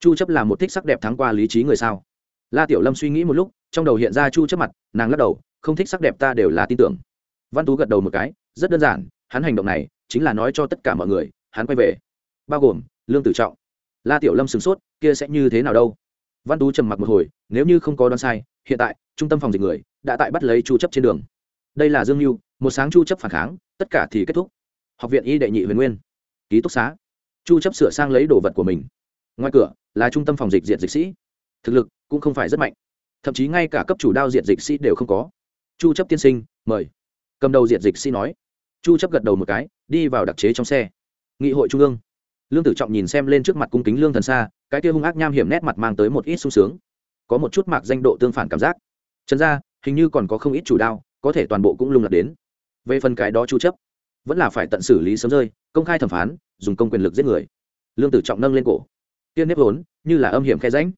Chu chấp là một thích sắc đẹp thắng qua lý trí người sao? La tiểu lâm suy nghĩ một lúc, trong đầu hiện ra chu chấp mặt, nàng lắc đầu, không thích sắc đẹp ta đều là tin tưởng. Văn tú gật đầu một cái, rất đơn giản hắn hành động này chính là nói cho tất cả mọi người, hắn quay về. Bao gồm lương tử trọng. La tiểu lâm sửng sốt, kia sẽ như thế nào đâu? Văn tú trầm mặc một hồi, nếu như không có đoán sai, hiện tại, trung tâm phòng dịch người đã tại bắt lấy chu chấp trên đường. Đây là dương mưu một sáng chu chấp phản kháng, tất cả thì kết thúc. Học viện y đệ nhị huyền nguyên. Ký túc xá. Chu chấp sửa sang lấy đồ vật của mình. Ngoài cửa là trung tâm phòng dịch diệt dịch sĩ. Thực lực cũng không phải rất mạnh. Thậm chí ngay cả cấp chủ đao diệt dịch sĩ đều không có. Chu chấp tiên sinh, mời. Cầm đầu diệt dịch sĩ nói chu chấp gật đầu một cái, đi vào đặc chế trong xe. Nghị hội trung ương. Lương tử trọng nhìn xem lên trước mặt cung kính lương thần xa, cái kia hung ác nham hiểm nét mặt mang tới một ít sung sướng. Có một chút mạc danh độ tương phản cảm giác. Trần ra hình như còn có không ít chủ đao, có thể toàn bộ cũng lung lạc đến. Về phần cái đó chu chấp, vẫn là phải tận xử lý sớm rơi, công khai thẩm phán, dùng công quyền lực giết người. Lương tử trọng nâng lên cổ. Tiên nếp vốn, như là âm hiểm khe ránh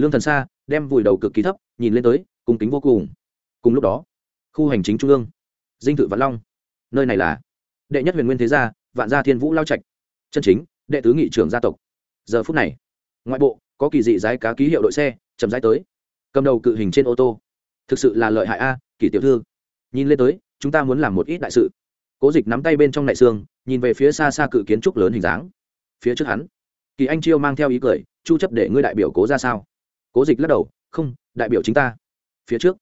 lương thần xa, đem vùi đầu cực kỳ thấp, nhìn lên tới, cung kính vô cùng. Cùng lúc đó, khu hành chính trung ương. Dinh thự vạn long nơi này là đệ nhất huyền nguyên thế gia, vạn gia thiên vũ lao trạch. Chân chính, đệ tứ nghị trưởng gia tộc. Giờ phút này, ngoại bộ, có kỳ dị giái cá ký hiệu đội xe, chậm rãi tới. Cầm đầu cự hình trên ô tô. Thực sự là lợi hại a, kỳ tiểu thư. Nhìn lên tới, chúng ta muốn làm một ít đại sự. Cố dịch nắm tay bên trong đại xương, nhìn về phía xa xa cự kiến trúc lớn hình dáng. Phía trước hắn, kỳ anh chiêu mang theo ý cười, chu chấp để ngươi đại biểu cố ra sao? Cố dịch lắc đầu, không, đại biểu chính ta. Phía trước,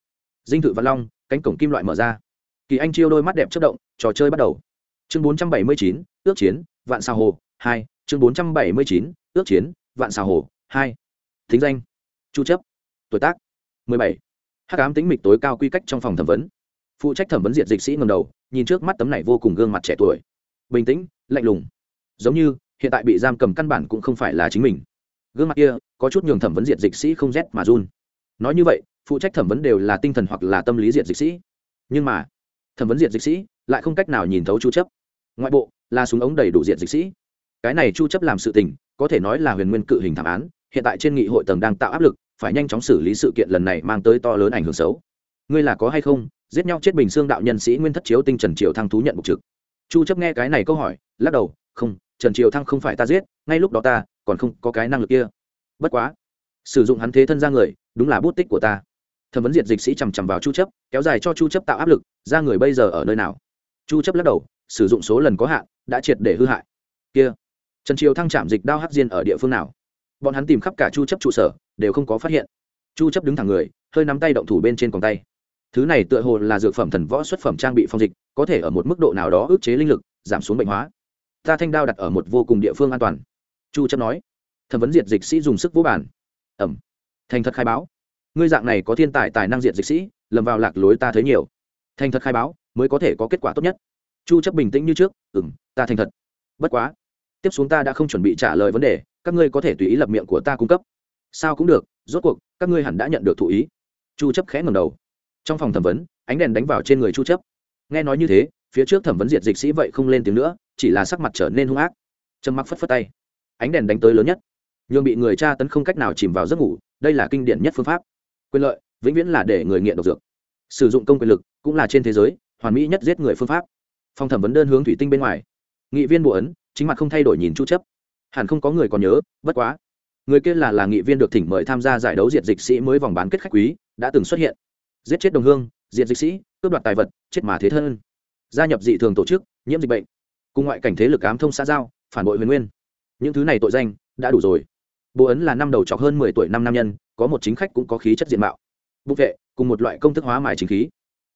dinh thự văn long, cánh cổng kim loại mở ra kỳ anh chiêu đôi mắt đẹp chất động trò chơi bắt đầu. Chương 479, ước chiến vạn sao hồ hai. Chương 479, ước chiến vạn sao hồ hai. Thính danh. Chu chấp. Tuổi tác. 17. hắc ám tính mịch tối cao quy cách trong phòng thẩm vấn. Phụ trách thẩm vấn diệt dịch sĩ ngầm đầu nhìn trước mắt tấm này vô cùng gương mặt trẻ tuổi. Bình tĩnh lạnh lùng. Giống như hiện tại bị giam cầm căn bản cũng không phải là chính mình. Gương mặt kia có chút nhường thẩm vấn diệt dịch sĩ không rét mà run. Nói như vậy phụ trách thẩm vấn đều là tinh thần hoặc là tâm lý diệt dịch sĩ. Nhưng mà thẩm vấn diệt dịch sĩ, lại không cách nào nhìn thấu chu chấp. Ngoại bộ, là súng ống đầy đủ diệt dịch sĩ. Cái này chu chấp làm sự tình, có thể nói là huyền nguyên cự hình thảm án, hiện tại trên nghị hội tầng đang tạo áp lực, phải nhanh chóng xử lý sự kiện lần này mang tới to lớn ảnh hưởng xấu. Ngươi là có hay không? Giết nhau chết bình xương đạo nhân sĩ nguyên thất chiếu tinh trần triều thăng thú nhận mục trực. Chu chấp nghe cái này câu hỏi, lắc đầu, không, trần triều thăng không phải ta giết, ngay lúc đó ta còn không có cái năng lực kia. Bất quá, sử dụng hắn thế thân ra người, đúng là bút tích của ta thẩm vấn diệt dịch sĩ chằm chằm vào chu chấp, kéo dài cho chu chấp tạo áp lực, ra người bây giờ ở nơi nào? Chu chấp lắc đầu, sử dụng số lần có hạn, đã triệt để hư hại. Kia, trần triều thăng chạm dịch đao hắc diên ở địa phương nào? Bọn hắn tìm khắp cả chu chấp trụ sở, đều không có phát hiện. Chu chấp đứng thẳng người, hơi nắm tay động thủ bên trên còng tay. Thứ này tựa hồ là dược phẩm thần võ xuất phẩm trang bị phong dịch, có thể ở một mức độ nào đó ức chế linh lực, giảm xuống bệnh hóa. Ta thanh đao đặt ở một vô cùng địa phương an toàn. Chu chấp nói. Thẩm vấn diệt dịch sĩ dùng sức vũ bản ẩm. Thành thật khai báo ngươi dạng này có thiên tài tài năng diện dịch sĩ, lầm vào lạc lối ta thấy nhiều. Thành thật khai báo, mới có thể có kết quả tốt nhất. Chu chấp bình tĩnh như trước, ừm, ta thành thật. Bất quá, tiếp xuống ta đã không chuẩn bị trả lời vấn đề, các ngươi có thể tùy ý lập miệng của ta cung cấp. Sao cũng được, rốt cuộc, các ngươi hẳn đã nhận được thụ ý. Chu chấp khẽ ngẩng đầu. Trong phòng thẩm vấn, ánh đèn đánh vào trên người chu chấp. Nghe nói như thế, phía trước thẩm vấn diệt dịch sĩ vậy không lên tiếng nữa, chỉ là sắc mặt trở nên hung ác. Trầm mặc phất phất tay. Ánh đèn đánh tới lớn nhất. Nhưng bị người tra tấn không cách nào chìm vào giấc ngủ, đây là kinh điển nhất phương pháp quyền lợi vĩnh viễn là để người nghiện độc dược. Sử dụng công quyền lực cũng là trên thế giới hoàn mỹ nhất giết người phương pháp. Phòng thẩm vấn đơn hướng thủy tinh bên ngoài. Nghị viên bộ ấn, chính mặt không thay đổi nhìn chu chấp. Hẳn không có người còn nhớ, bất quá. Người kia là là nghị viên được thỉnh mời tham gia giải đấu diệt dịch sĩ mới vòng bán kết khách quý, đã từng xuất hiện. Giết chết đồng hương, diệt dịch sĩ, cướp đoạt tài vật, chết mà thế thân. Gia nhập dị thường tổ chức, nhiễm dịch bệnh. Cùng ngoại cảnh thế lực ám thông xã giao, phản bội huyền nguyên. Những thứ này tội danh, đã đủ rồi bố ấn là năm đầu trọc hơn mười tuổi năm nam nhân, có một chính khách cũng có khí chất diện mạo. Bục vệ, cùng một loại công thức hóa mài chính khí.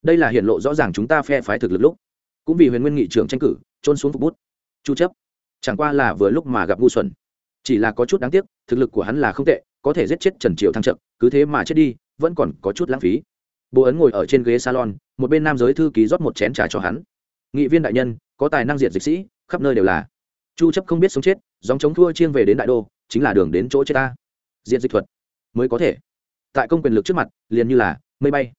Đây là hiện lộ rõ ràng chúng ta phe phái thực lực lúc. Cũng vì huyền nguyên nghị trưởng tranh cử trôn xuống phục bút. Chu chấp. Chẳng qua là vừa lúc mà gặp ngu xuẩn. Chỉ là có chút đáng tiếc, thực lực của hắn là không tệ, có thể giết chết trần triệu thăng trận cứ thế mà chết đi, vẫn còn có chút lãng phí. Bố ấn ngồi ở trên ghế salon, một bên nam giới thư ký rót một chén trà cho hắn. Nghị viên đại nhân, có tài năng diệt dịch sĩ, khắp nơi đều là. Chu chấp không biết sống chết dòng chống thua chiêng về đến đại đô chính là đường đến chỗ chết ta. Diệt dịch thuật. Mới có thể. Tại công quyền lực trước mặt, liền như là mây bay.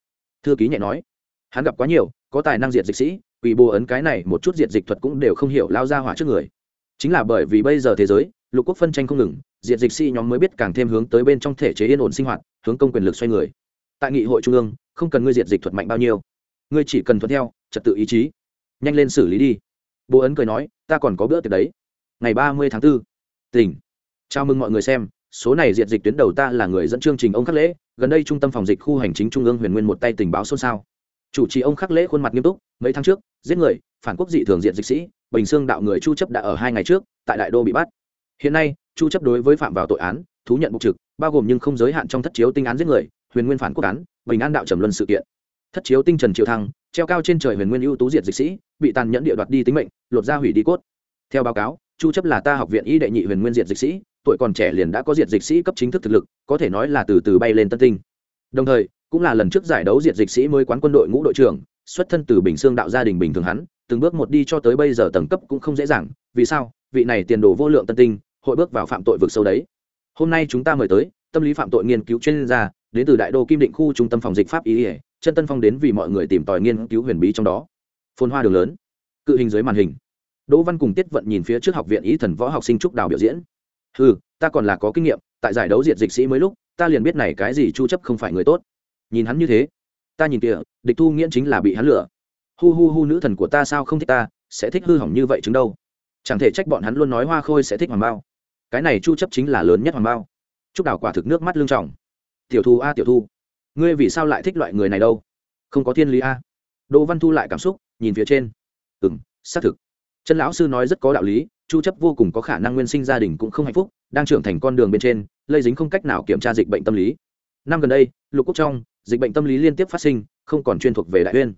Thư ký nhẹ nói. Hắn gặp quá nhiều, có tài năng diệt dịch sĩ, quỷ bồ ấn cái này một chút diệt dịch thuật cũng đều không hiểu lao ra hỏa trước người. Chính là bởi vì bây giờ thế giới, lục quốc phân tranh không ngừng diệt dịch sĩ nhóm mới biết càng thêm hướng tới bên trong thể chế yên ổn sinh hoạt, hướng công quyền lực xoay người. Tại nghị hội trung ương, không cần ngươi diệt dịch thuật mạnh bao nhiêu. Ngươi chỉ cần thuận theo, trật tự ý chí. Nhanh lên xử lý đi. Bố ấn cười nói, ta còn có bữa tiệc đấy. Ngày ba mươi tháng 4. tỉnh chào mừng mọi người xem, số này diệt dịch tuyến đầu ta là người dẫn chương trình ông khắc lễ, gần đây trung tâm phòng dịch khu hành chính trung ương huyền nguyên một tay tình báo xôn xao. Chủ trì ông khắc lễ khuôn mặt nghiêm túc, mấy tháng trước, giết người, phản quốc dị thường diện dịch sĩ, bình xương đạo người chu chấp đã ở hai ngày trước, tại đại đô bị bắt. Hiện nay, chu chấp đối với phạm vào tội án, thú nhận bục trực, bao gồm nhưng không giới hạn trong thất chiếu tinh án giết người, huyền nguyên phản quốc án, bình an đạo trầm luân sự kiện. Thất chiếu tinh trần triều thăng, treo cao trên trời huyền nguyên ưu tú diệt dịch sĩ, bị tàn nhẫn địa đoạt đi tính mệnh, lột ra hủy đi cốt. Theo báo cáo, chu chấp là ta học viện y đệ nhị huyền nguyên diệt dịch sĩ tuổi còn trẻ liền đã có diệt dịch sĩ cấp chính thức thực lực, có thể nói là từ từ bay lên tân tinh. Đồng thời, cũng là lần trước giải đấu diệt dịch sĩ mới quán quân đội ngũ đội trưởng, xuất thân từ bình xương đạo gia đình bình thường hắn, từng bước một đi cho tới bây giờ tầng cấp cũng không dễ dàng, vì sao? Vị này tiền đồ vô lượng tân tinh, hội bước vào phạm tội vực sâu đấy. Hôm nay chúng ta mời tới, tâm lý phạm tội nghiên cứu chuyên gia, đến từ đại đô kim định khu trung tâm phòng dịch pháp ý ỉa chân tân phong đến vì mọi người tìm tòi nghiên cứu huyền bí trong đó. Phồn hoa đường lớn, cự hình dưới màn hình. Đỗ văn cùng tiết vận nhìn phía trước học viện ý thần võ học sinh trúc đào biểu diễn ừ ta còn là có kinh nghiệm, tại giải đấu diệt dịch sĩ mới lúc, ta liền biết này cái gì chu chấp không phải người tốt. Nhìn hắn như thế, ta nhìn kìa, địch thu nghiễn chính là bị hắn lừa. Hu hu hu, nữ thần của ta sao không thích ta, sẽ thích hư hỏng như vậy chứng đâu? Chẳng thể trách bọn hắn luôn nói hoa khôi sẽ thích hoàng bao. Cái này chu chấp chính là lớn nhất hoàng bao. Chúc đào quả thực nước mắt lưng trọng tiểu thu a, tiểu thu, ngươi vì sao lại thích loại người này đâu? Không có thiên lý a. Đỗ văn thu lại cảm xúc, nhìn phía trên. Ừm, xác thực. Chân lão sư nói rất có đạo lý chu chấp vô cùng có khả năng nguyên sinh gia đình cũng không hạnh phúc, đang trưởng thành con đường bên trên lây dính không cách nào kiểm tra dịch bệnh tâm lý. Năm gần đây, lục quốc trong, dịch bệnh tâm lý liên tiếp phát sinh, không còn chuyên thuộc về đại uyên.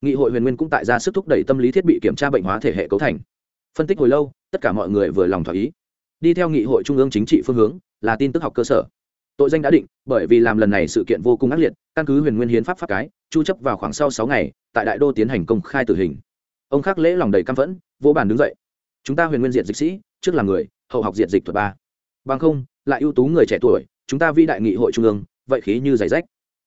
Nghị hội huyền nguyên cũng tại ra sức thúc đẩy tâm lý thiết bị kiểm tra bệnh hóa thể hệ cấu thành. Phân tích hồi lâu, tất cả mọi người vừa lòng thỏa ý. Đi theo nghị hội trung ương chính trị phương hướng, là tin tức học cơ sở. Tội danh đã định, bởi vì làm lần này sự kiện vô cùng ác liệt, căn cứ huyền nguyên hiến pháp pháp cái, chu chấp vào khoảng sau sáu ngày, tại đại đô tiến hành công khai tử hình. Ông khắc lễ lòng đầy căm phẫn vô bàn đứng dậy chúng ta huyền nguyên diện dịch sĩ, trước là người, hậu học diện dịch thuật ba. Bằng không, lại ưu tú người trẻ tuổi, chúng ta vi đại nghị hội trung ương, vậy khí như giày rách.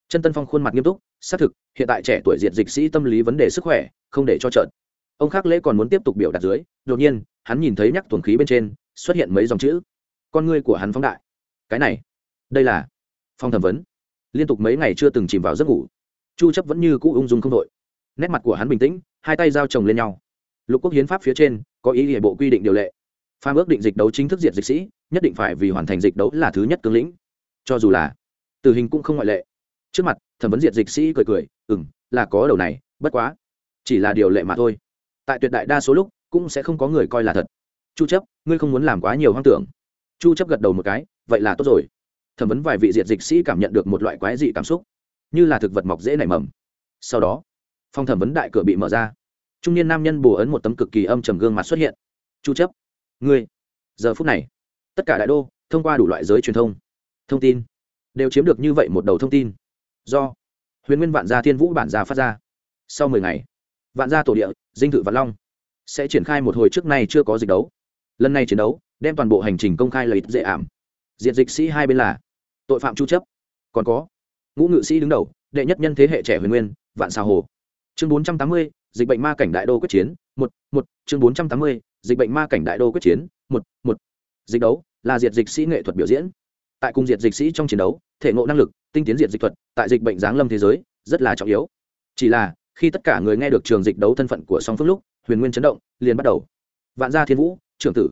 Chân tân phong khuôn mặt nghiêm túc, xác thực, hiện tại trẻ tuổi diện dịch sĩ tâm lý vấn đề sức khỏe, không để cho trợn. Ông khắc lễ còn muốn tiếp tục biểu đạt dưới, đột nhiên, hắn nhìn thấy nhắc tuần khí bên trên, xuất hiện mấy dòng chữ. Con ngươi của hắn phóng đại. Cái này, đây là phong thẩm vấn. Liên tục mấy ngày chưa từng chìm vào giấc ngủ. Chu chấp vẫn như cũ ung dung không đội nét mặt của hắn bình tĩnh, hai tay giao chồng lên nhau. Lục quốc hiến pháp phía trên có ý nghĩa bộ quy định điều lệ. Pha ước định dịch đấu chính thức diệt dịch sĩ, nhất định phải vì hoàn thành dịch đấu là thứ nhất cương lĩnh. Cho dù là tử hình cũng không ngoại lệ. Trước mặt, thẩm vấn diệt dịch sĩ cười cười ừ m là có đầu này, bất quá, chỉ là điều lệ mà thôi. Tại tuyệt đại đa số lúc, cũng sẽ không có người coi là thật. Chu chấp, ngươi không muốn làm quá nhiều hoang tưởng. Chu chấp gật đầu một cái, vậy là tốt rồi. Thẩm vấn vài vị diệt dịch sĩ cảm nhận được một loại quái dị cảm xúc, như là thực vật mọc dễ nảy mầm. Sau đó, phòng thẩm vấn đại cửa bị mở ra trung niên nam nhân bù ấn một tấm cực kỳ âm trầm gương mặt xuất hiện. Chu chấp, ngươi, giờ phút này, tất cả đại đô, thông qua đủ loại giới truyền thông thông tin, đều chiếm được như vậy một đầu thông tin. Do, huyền nguyên vạn gia thiên vũ bản gia phát ra. Sau mười ngày, vạn gia tổ địa, dinh thự vạn long sẽ triển khai một hồi trước nay chưa có dịch đấu. Lần này chiến đấu, đem toàn bộ hành trình công khai lợi ích dễ ảm. Diện dịch sĩ hai bên là, tội phạm chu chấp. Còn có, ngũ ngự sĩ đứng đầu, đệ nhất nhân thế hệ trẻ huyền nguyên, vạn sao hồ. Chương bốn trăm tám mươi dịch bệnh ma cảnh đại đô quyết chiến, một một, chương bốn trăm tám mươi, dịch bệnh ma cảnh đại đô quyết chiến, một một. Dịch đấu, là diệt dịch sĩ nghệ thuật biểu diễn. Tại cùng diệt dịch sĩ trong chiến đấu, thể ngộ năng lực, tinh tiến diệt dịch thuật, tại dịch bệnh giáng lâm thế giới, rất là trọng yếu. Chỉ là, khi tất cả người nghe được trường dịch đấu thân phận của song phương lúc, huyền nguyên chấn động, liền bắt đầu. Vạn gia thiên vũ, trưởng tử.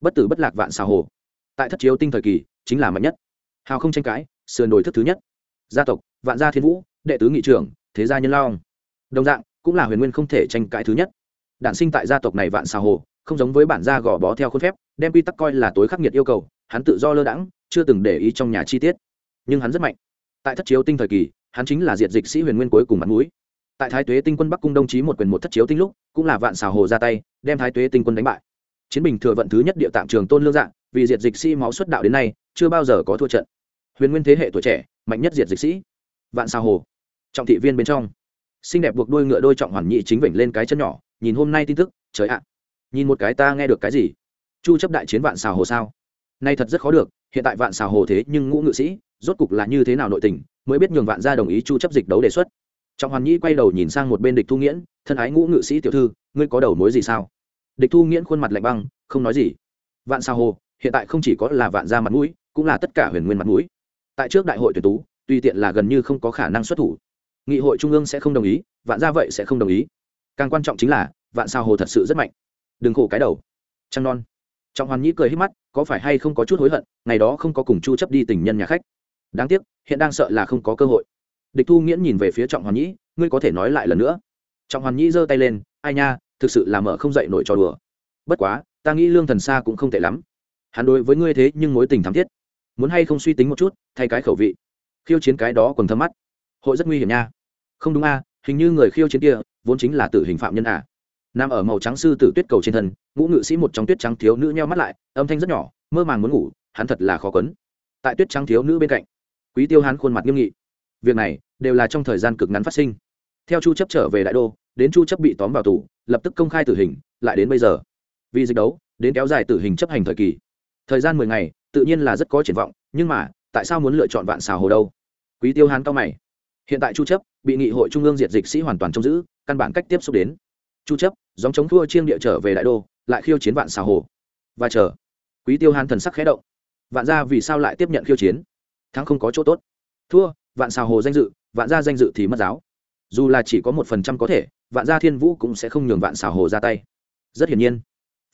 Bất tử bất lạc vạn xào hồ. Tại thất chiếu tinh thời kỳ, chính là mạnh nhất. Hào không tranh cãi, sườn đổi thức thứ nhất. Gia tộc, vạn gia thiên vũ, đệ tứ nghị trưởng, thế gia nhân long. Đồng dạng cũng là huyền nguyên không thể tranh cãi thứ nhất. Đản sinh tại gia tộc này vạn xào hồ, không giống với bản gia gò bó theo khuôn phép, đem quy tắc coi là tối khắc nghiệt yêu cầu, hắn tự do lơ đãng, chưa từng để ý trong nhà chi tiết. Nhưng hắn rất mạnh. Tại thất chiếu tinh thời kỳ, hắn chính là diệt dịch sĩ huyền nguyên cuối cùng mặt mũi. Tại thái tuế tinh quân bắc cung đồng chí một quyền một thất chiếu tinh lúc, cũng là vạn xào hồ ra tay, đem thái tuế tinh quân đánh bại. Chiến bình thừa vận thứ nhất địa tạm trường tôn lương dạng, vì diệt dịch sĩ máu xuất đạo đến nay, chưa bao giờ có thua trận. Huyền nguyên thế hệ tuổi trẻ, mạnh nhất diệt dịch sĩ. Vạn xào hồ. Trọng thị viên bên trong xinh đẹp buộc đuôi ngựa đôi trọng hoàn nhị chính vểnh lên cái chân nhỏ, nhìn hôm nay tin tức, trời ạ, nhìn một cái ta nghe được cái gì? Chu chấp đại chiến vạn xào hồ sao? Nay thật rất khó được, hiện tại vạn xào hồ thế nhưng ngũ ngự sĩ, rốt cục là như thế nào nội tình, mới biết nhường vạn gia đồng ý chu chấp dịch đấu đề xuất. Trọng hoàn nhĩ quay đầu nhìn sang một bên địch thu nghiễn, thân ái ngũ ngự sĩ tiểu thư, ngươi có đầu mối gì sao? Địch thu nghiễn khuôn mặt lạnh băng, không nói gì. Vạn xào hồ, hiện tại không chỉ có là vạn gia mặt mũi, cũng là tất cả huyền nguyên mặt mũi. Tại trước đại hội tuyển tú tùy tiện là gần như không có khả năng xuất thủ nghị hội trung ương sẽ không đồng ý, vạn gia vậy sẽ không đồng ý. Càng quan trọng chính là, vạn sao hồ thật sự rất mạnh. Đừng khổ cái đầu. Trăng non. Trọng hoàn nhĩ cười hít mắt, có phải hay không có chút hối hận, ngày đó không có cùng chu chấp đi tình nhân nhà khách. Đáng tiếc, hiện đang sợ là không có cơ hội. Địch thu nghiễn nhìn về phía trọng hoàn nhĩ, ngươi có thể nói lại lần nữa. Trọng hoàn nhĩ giơ tay lên, ai nha, thực sự là mở không dậy nổi trò đùa. Bất quá, ta nghĩ lương thần xa cũng không tệ lắm. Hắn đối với ngươi thế nhưng mối tình thắm thiết. Muốn hay không suy tính một chút, thay cái khẩu vị. Khiêu chiến cái đó còn thâm mắt. Hội rất nguy hiểm nha không đúng a, hình như người khiêu chiến kia vốn chính là tử hình phạm nhân à nằm ở màu trắng sư tử tuyết cầu trên thân, ngũ ngự sĩ một trong tuyết trắng thiếu nữ nheo mắt lại, âm thanh rất nhỏ, mơ màng muốn ngủ, hắn thật là khó quấn. Tại tuyết trắng thiếu nữ bên cạnh, quý tiêu hắn khuôn mặt nghiêm nghị. Việc này đều là trong thời gian cực ngắn phát sinh. Theo chu chấp trở về đại đô, đến chu chấp bị tóm vào tù, lập tức công khai tử hình, lại đến bây giờ. Vì dịch đấu, đến kéo dài tử hình chấp hành thời kỳ. Thời gian 10 ngày, tự nhiên là rất có triển vọng, nhưng mà, tại sao muốn lựa chọn vạn xào hồ đâu? Quý tiêu hán cao mày. Hiện tại chu chấp bị nghị hội trung ương diệt dịch sĩ hoàn toàn trông giữ, căn bản cách tiếp xúc đến. Chu chấp, giống chống thua chiêng địa trở về đại đô, lại khiêu chiến vạn xà hồ. Và chờ, quý tiêu hán thần sắc khẽ động. Vạn gia vì sao lại tiếp nhận khiêu chiến? Thắng không có chỗ tốt. Thua, vạn xà hồ danh dự, vạn gia danh dự thì mất giáo. Dù là chỉ có một phần trăm có thể, vạn gia thiên vũ cũng sẽ không nhường vạn xà hồ ra tay. Rất hiển nhiên,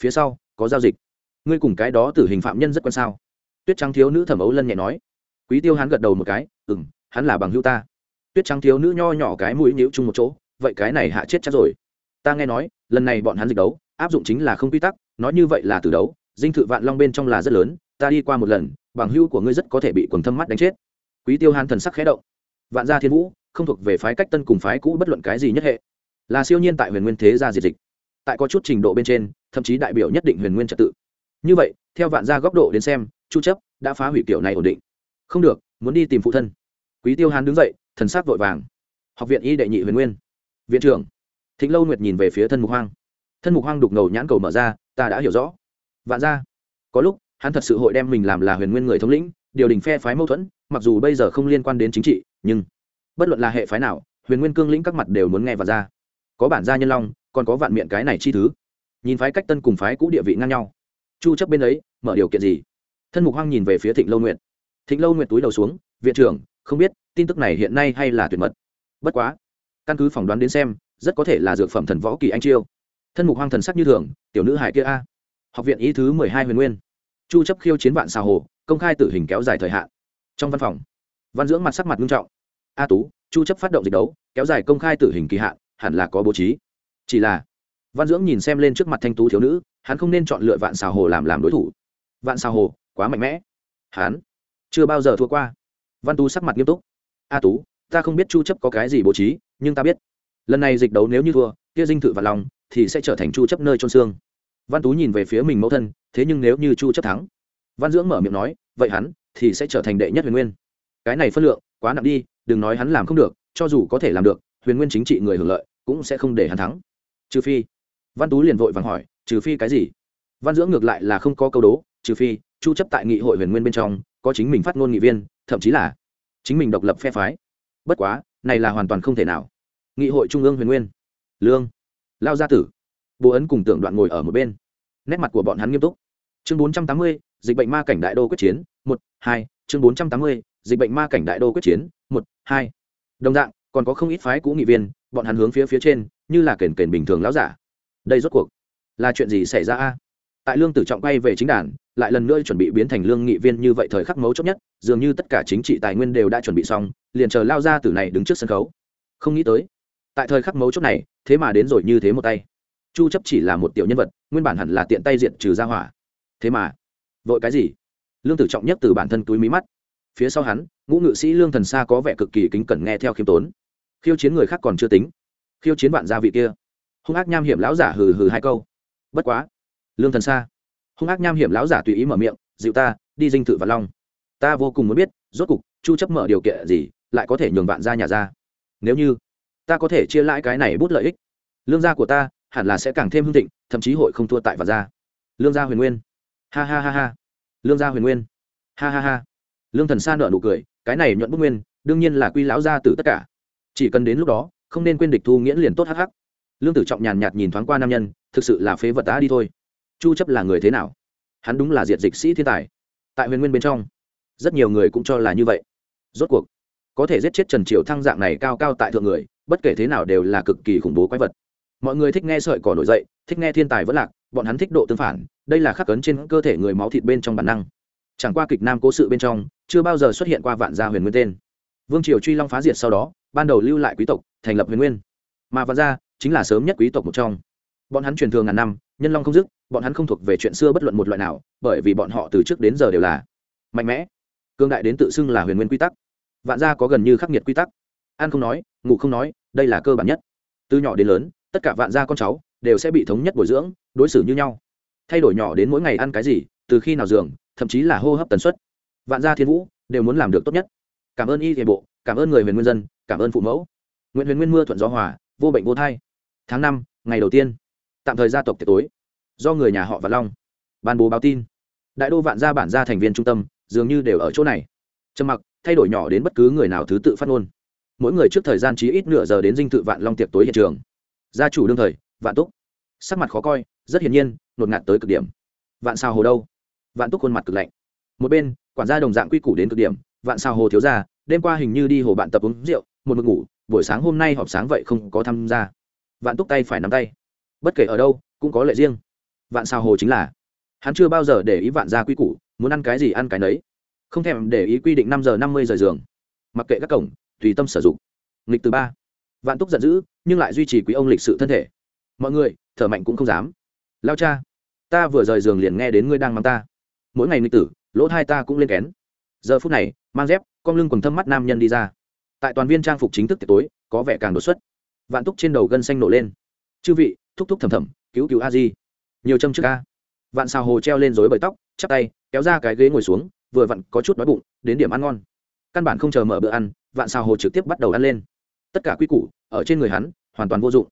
phía sau, có giao dịch. Ngươi cùng cái đó tử hình phạm nhân rất quan sao? Tuyết trắng thiếu nữ thẩm ấu lân nhẹ nói. Quý tiêu hắn gật đầu một cái ừ m hắn là bằng hữu ta tuyết trắng thiếu nữ nho nhỏ cái mũi nhíu chung một chỗ, vậy cái này hạ chết chắc rồi. Ta nghe nói, lần này bọn hắn dịch đấu, áp dụng chính là không quy tắc, nói như vậy là từ đấu, dinh thự vạn long bên trong là rất lớn, ta đi qua một lần, bằng hữu của ngươi rất có thể bị quần thâm mắt đánh chết. Quý tiêu hán thần sắc khẽ động. Vạn gia thiên vũ, không thuộc về phái cách tân cùng phái cũ bất luận cái gì nhất hệ. Là siêu nhiên tại huyền nguyên thế gia diệt dịch. Tại có chút trình độ bên trên, thậm chí đại biểu nhất định huyền nguyên trật tự. Như vậy, theo vạn gia góc độ đến xem, chu chấp đã phá hủy kiểu này ổn định. Không được, muốn đi tìm phụ thân. Quý tiêu hán đứng dậy thần sắc vội vàng. Học viện y đệ nhị huyền nguyên. Viện trưởng. Thịnh lâu nguyệt nhìn về phía thân mục hoang. Thân mục hoang đục ngầu nhãn cầu mở ra, ta đã hiểu rõ. Vạn gia có lúc, hắn thật sự hội đem mình làm là huyền nguyên người thống lĩnh, điều đình phe phái mâu thuẫn, mặc dù bây giờ không liên quan đến chính trị, nhưng bất luận là hệ phái nào, huyền nguyên cương lĩnh các mặt đều muốn nghe vạn gia có bản gia nhân long, còn có vạn miệng cái này chi thứ. Nhìn phái cách tân cùng phái cũ địa vị ngang nhau. Chu chấp bên ấy, mở điều kiện gì? Thân mục hoang nhìn về phía thịnh lâu nguyện thịnh lâu nguyện túi đầu xuống, viện trưởng, không biết tin tức này hiện nay hay là tuyệt mật? Bất quá, căn cứ phỏng đoán đến xem, rất có thể là dược phẩm thần võ kỳ anh chiêu. Thân mục hoang thần sắc như thường, tiểu nữ hải kia a. Học viện ý thứ mười hai huyền nguyên. Chu chấp khiêu chiến vạn xà hồ, công khai tử hình kéo dài thời hạn. Trong văn phòng, văn dưỡng mặt sắc mặt nghiêm trọng. A tú, chu chấp phát động dịch đấu, kéo dài công khai tử hình kỳ hạn, hẳn là có bố trí. Chỉ là, văn dưỡng nhìn xem lên trước mặt thanh tú thiếu nữ, hắn không nên chọn lựa vạn xào hồ làm làm đối thủ. Vạn xào hồ, quá mạnh mẽ. Hắn chưa bao giờ thua qua. Văn tú sắc mặt nghiêm túc a tú, ta không biết chu chấp có cái gì bố trí, nhưng ta biết. Lần này dịch đấu nếu như thua, kia dinh thự và lòng thì sẽ trở thành chu chấp nơi trôn xương. Văn tú nhìn về phía mình mẫu thân, thế nhưng nếu như chu chấp thắng, văn dưỡng mở miệng nói, vậy hắn thì sẽ trở thành đệ nhất huyền nguyên. Cái này phân lượng quá nặng đi, đừng nói hắn làm không được, cho dù có thể làm được, huyền nguyên chính trị người hưởng lợi cũng sẽ không để hắn thắng. Trừ phi, văn tú liền vội vàng hỏi, trừ phi cái gì? Văn dưỡng ngược lại là không có câu đố, trừ phi chu chấp tại nghị hội huyền nguyên bên trong có chính mình phát ngôn nghị viên, thậm chí là chính mình độc lập phe phái. Bất quá này là hoàn toàn không thể nào. Nghị hội trung ương huyền nguyên. Lương. Lao gia tử. Bố ấn cùng tưởng đoạn ngồi ở một bên. Nét mặt của bọn hắn nghiêm túc. Chương 480, dịch bệnh ma cảnh đại đô quyết chiến một hai. Chương 480, dịch bệnh ma cảnh đại đô quyết chiến một hai. Đồng dạng còn có không ít phái cũ nghị viên bọn hắn hướng phía phía trên như là kền kền bình thường lão giả. Đây rốt cuộc là chuyện gì xảy ra a? Tại lương tử trọng quay về chính đàn lại lần nữa chuẩn bị biến thành lương nghị viên như vậy thời khắc mấu chốt nhất, dường như tất cả chính trị tài nguyên đều đã chuẩn bị xong, liền chờ lao ra từ này đứng trước sân khấu. Không nghĩ tới, tại thời khắc mấu chốt này, thế mà đến rồi như thế một tay. Chu chấp chỉ là một tiểu nhân vật, nguyên bản hẳn là tiện tay diện trừ ra hỏa. Thế mà, vội cái gì? Lương tử trọng nhất từ bản thân túi mí mắt. Phía sau hắn, ngũ ngự sĩ lương thần xa có vẻ cực kỳ kính cẩn nghe theo khiêm tốn. Khiêu chiến người khác còn chưa tính. Khiêu chiến vạn gia vị kia. Hung ác nham hiểm lão giả hừ hừ hai câu. Bất quá, lương thần xa hung ác nham hiểm lão giả tùy ý mở miệng, dịu ta, đi dinh thự và long. Ta vô cùng muốn biết, rốt cục, chu chấp mở điều kiện gì, lại có thể nhường vạn gia nhà ra. Nếu như ta có thể chia lãi cái này bút lợi ích, lương gia của ta hẳn là sẽ càng thêm hưng thịnh, thậm chí hội không thua tại vạn gia. Lương gia huyền nguyên. Ha ha ha ha. Lương gia huyền nguyên. Ha ha ha. Lương thần sa nợ nụ cười, cái này nhuận bút nguyên, đương nhiên là quy lão gia tử tất cả. Chỉ cần đến lúc đó, không nên quên địch thu nghiễn liền tốt hắc hắc. Lương tử trọng nhàn nhạt nhìn thoáng qua nam nhân, thực sự là phế vật ta đi thôi chu chấp là người thế nào? Hắn đúng là diệt dịch sĩ thiên tài. Tại huyền nguyên bên trong, rất nhiều người cũng cho là như vậy. Rốt cuộc, có thể giết chết trần triều thăng dạng này cao cao tại thượng người, bất kể thế nào đều là cực kỳ khủng bố quái vật. Mọi người thích nghe sợi cỏ nổi dậy, thích nghe thiên tài vẫn lạc, bọn hắn thích độ tương phản, đây là khắc cấn trên cơ thể người máu thịt bên trong bản năng. Chẳng qua kịch nam cố sự bên trong, chưa bao giờ xuất hiện qua vạn gia huyền nguyên tên. Vương triều truy long phá diệt sau đó, ban đầu lưu lại quý tộc, thành lập huyền nguyên. Mà vạn gia chính là sớm nhất quý tộc một trong. Bọn hắn truyền thường ngàn năm, nhân long không dứt bọn hắn không thuộc về chuyện xưa bất luận một loại nào, bởi vì bọn họ từ trước đến giờ đều là mạnh mẽ. Cương đại đến tự xưng là huyền nguyên quy tắc. Vạn gia có gần như khắc nghiệt quy tắc. Ăn không nói, ngủ không nói, đây là cơ bản nhất. Từ nhỏ đến lớn, tất cả vạn gia con cháu đều sẽ bị thống nhất bồi dưỡng, đối xử như nhau. Thay đổi nhỏ đến mỗi ngày ăn cái gì, từ khi nào giường, thậm chí là hô hấp tần suất. Vạn gia thiên vũ đều muốn làm được tốt nhất. Cảm ơn y thể bộ, cảm ơn người huyền nguyên dân, cảm ơn phụ mẫu. Nguyễn huyền nguyên mưa thuận gió hòa, vô bệnh vô thai. Tháng năm, ngày đầu tiên. Tạm thời gia tộc tiệc tối do người nhà họ vạn long. Ban bố báo tin. Đại đô vạn gia bản gia thành viên trung tâm, dường như đều ở chỗ này. Trầm mặc, thay đổi nhỏ đến bất cứ người nào thứ tự phát ngôn. Mỗi người trước thời gian chí ít nửa giờ đến dinh thự vạn long tiệc tối hiện trường. Gia chủ đương thời, vạn túc. Sắc mặt khó coi, rất hiển nhiên, nột ngạt tới cực điểm. Vạn sao hồ đâu? Vạn túc khuôn mặt cực lạnh. Một bên, quản gia đồng dạng quy củ đến cực điểm, vạn sao hồ thiếu gia, đêm qua hình như đi hồ bạn tập uống rượu, một mực ngủ, buổi sáng hôm nay họp sáng vậy không có tham gia. Vạn túc tay phải nắm tay. Bất kể ở đâu, cũng có lệ riêng vạn sao hồ chính là. Hắn chưa bao giờ để ý vạn gia quy củ, muốn ăn cái gì ăn cái nấy. Không thèm để ý quy định năm giờ năm mươi giờ giường. Mặc kệ các cổng, tùy tâm sử dụng. Nghịch từ ba. Vạn túc giận dữ, nhưng lại duy trì quý ông lịch sự thân thể. Mọi người, thở mạnh cũng không dám. Lao cha, ta vừa rời giường liền nghe đến ngươi đang mang ta. Mỗi ngày nghịch tử, lỗ thai ta cũng lên kén. Giờ phút này, mang dép con lưng quần thâm mắt nam nhân đi ra. Tại toàn viên trang phục chính thức tiệc tối, có vẻ càng đột xuất. Vạn túc trên đầu gân xanh nổ lên. Chư vị, thúc thúc thầm thầm, cứu cứu a di nhiều châm trước ca. Vạn xào hồ treo lên dối bởi tóc, chắp tay, kéo ra cái ghế ngồi xuống, vừa vặn có chút đói bụng, đến điểm ăn ngon. Căn bản không chờ mở bữa ăn, vạn xào hồ trực tiếp bắt đầu ăn lên. Tất cả quy củ, ở trên người hắn, hoàn toàn vô dụng.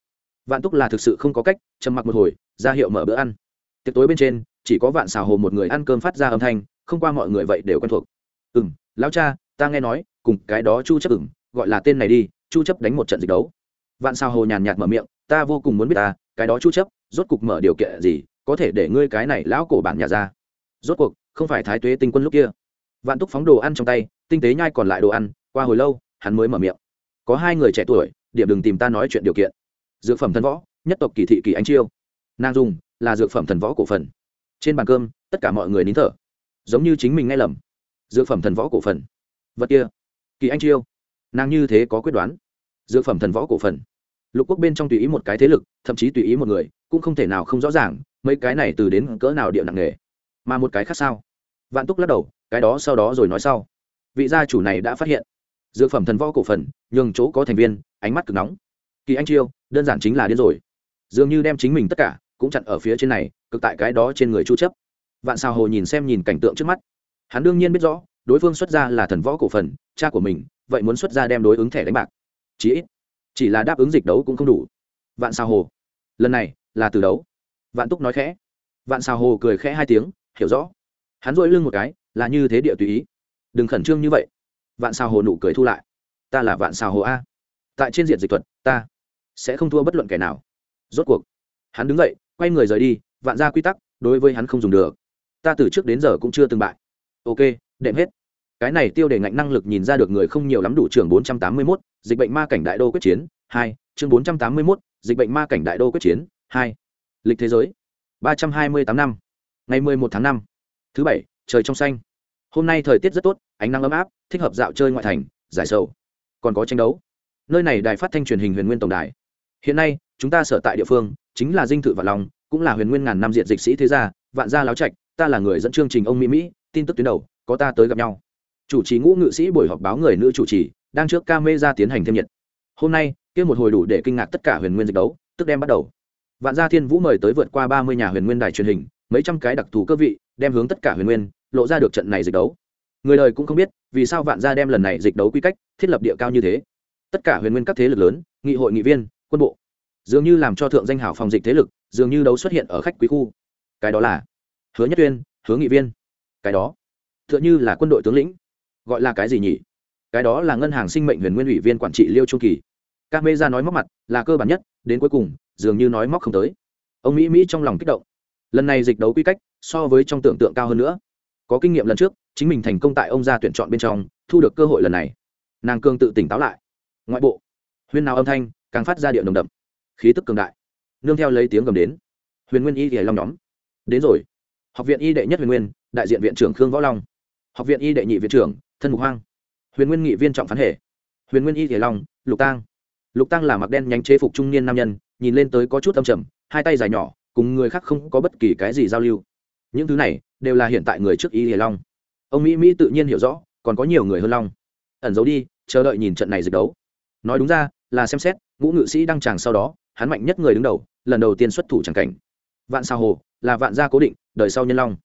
Vạn túc là thực sự không có cách, trầm mặc một hồi, ra hiệu mở bữa ăn. Tiệc tối bên trên, chỉ có vạn xào hồ một người ăn cơm phát ra âm thanh, không qua mọi người vậy đều quen thuộc. Ừ m lão cha, ta nghe nói, cùng cái đó chu chấp ửng gọi là tên này đi, chu chấp đánh một trận dịch đấu vạn Sao hồ nhàn nhạt mở miệng, ta vô cùng muốn biết ta, cái đó chu chấp, rốt cục mở điều kiện gì, có thể để ngươi cái này lão cổ bản nhà ra? Rốt cuộc, không phải thái tuế tinh quân lúc kia. Vạn túc phóng đồ ăn trong tay, tinh tế nhai còn lại đồ ăn, qua hồi lâu, hắn mới mở miệng. Có hai người trẻ tuổi, điểm đừng tìm ta nói chuyện điều kiện. Dược phẩm thần võ, nhất tộc kỳ thị kỳ anh chiêu. Nàng dùng là dược phẩm thần võ cổ phần. Trên bàn cơm, tất cả mọi người nín thở. Giống như chính mình nghe lầm. Dược phẩm thần võ cổ phần. Vật kia, kỳ anh chiêu. Nàng như thế có quyết đoán. Dược phẩm thần võ cổ phần lục quốc bên trong tùy ý một cái thế lực, thậm chí tùy ý một người, cũng không thể nào không rõ ràng, mấy cái này từ đến cỡ nào địa nặng nghề mà một cái khác sao? Vạn túc lắc đầu, cái đó sau đó rồi nói sau. Vị gia chủ này đã phát hiện. Dược phẩm thần võ cổ phần, nhường chỗ có thành viên, ánh mắt cực nóng. Kỳ anh chiêu, đơn giản chính là điên rồi. Dường như đem chính mình tất cả, cũng chặn ở phía trên này, cực tại cái đó trên người chu chấp. Vạn xào hồ nhìn xem nhìn cảnh tượng trước mắt. Hắn đương nhiên biết rõ, đối phương xuất ra là thần võ cổ phần, cha của mình, vậy muốn xuất ra đem đối ứng thẻ đánh bạc. Chỉ ít chỉ là đáp ứng dịch đấu cũng không đủ. Vạn sao hồ, lần này là từ đấu. Vạn túc nói khẽ. Vạn sao hồ cười khẽ hai tiếng, hiểu rõ. Hắn dội lưng một cái, là như thế địa tùy ý. Đừng khẩn trương như vậy. Vạn sao hồ nụ cười thu lại. Ta là vạn sao hồ a. Tại trên diện dịch thuật, ta sẽ không thua bất luận kẻ nào. Rốt cuộc, hắn đứng dậy, quay người rời đi, vạn ra quy tắc, đối với hắn không dùng được. Ta từ trước đến giờ cũng chưa từng bại. Ok, đệm hết cái này tiêu đề ngạnh năng lực nhìn ra được người không nhiều lắm đủ trường bốn trăm tám mươi 481, dịch bệnh ma cảnh đại đô quyết chiến hai chương bốn trăm tám mươi 481, dịch bệnh ma cảnh đại đô quyết chiến hai. Lịch thế giới ba trăm hai mươi tám năm ngày mười một tháng năm thứ bảy trời trong xanh. Hôm nay thời tiết rất tốt ánh nắng ấm áp thích hợp dạo chơi ngoại thành giải sầu. Còn có tranh đấu. Nơi này đài phát thanh truyền hình huyền nguyên tổng đài. Hiện nay chúng ta sở tại địa phương chính là dinh thự vạn long cũng là huyền nguyên ngàn năm diện dịch sĩ thế gia vạn gia láo trạch ta là người dẫn chương trình ông mỹ mỹ tin tức tuyến đầu có ta tới gặp nhau chủ trì ngũ ngự sĩ buổi họp báo người nữ chủ trì, đang trước ca mê ra tiến hành thêm nhiệt. Hôm nay, kia một hồi đủ để kinh ngạc tất cả huyền nguyên dịch đấu, tức đem bắt đầu. Vạn gia thiên vũ mời tới vượt qua ba mươi nhà huyền nguyên đài truyền hình, mấy trăm cái đặc thù cơ vị, đem hướng tất cả huyền nguyên, lộ ra được trận này dịch đấu. Người đời cũng không biết, vì sao vạn gia đem lần này dịch đấu quy cách, thiết lập địa cao như thế. Tất cả huyền nguyên các thế lực lớn, nghị hội nghị viên, quân bộ, dường như làm cho thượng danh hảo phòng dịch thế lực, dường như đấu xuất hiện ở khách quý khu. Cái đó là hứa nhất tuyên hứa nghị viên. Cái đó t h ư ợ n h ư là quân đội tướng lĩnh gọi là cái gì nhỉ? Cái đó là ngân hàng sinh mệnh huyền nguyên ủy viên quản trị liêu trung kỳ. Ca mê ra nói móc mặt là cơ bản nhất, đến cuối cùng, dường như nói móc không tới. Ông mỹ mỹ trong lòng kích động. Lần này dịch đấu quy cách so với trong tưởng tượng cao hơn nữa. Có kinh nghiệm lần trước, chính mình thành công tại ông gia tuyển chọn bên trong, thu được cơ hội lần này. Nàng cương tự tỉnh táo lại. Ngoại bộ, huyên nào âm thanh càng phát ra điệu đồng đậm. Khí tức cường đại. Nương theo lấy tiếng gầm đến. Huyền nguyên y thì long nhóm. Đến rồi. Học viện y đệ nhất huyền nguyên, đại diện viện trưởng khương võ long. Học viện y đệ nhị viện trưởng thân mục hoang. Huyền nguyên nghị viên trọng phán hệ. Huyền nguyên y thể long, lục tang. Lục tăng là mặc đen nhánh chế phục trung niên nam nhân, nhìn lên tới có chút âm trầm, hai tay dài nhỏ, cùng người khác không có bất kỳ cái gì giao lưu. Những thứ này đều là hiện tại người trước y thể long. Ông mỹ mỹ tự nhiên hiểu rõ, còn có nhiều người hơn long. Ẩn giấu đi, chờ đợi nhìn trận này dịch đấu. Nói đúng ra, là xem xét, ngũ ngự sĩ đăng tràng sau đó, hắn mạnh nhất người đứng đầu, lần đầu tiên xuất thủ tràng cảnh. Vạn sao hồ là vạn gia cố định, đời sau nhân long.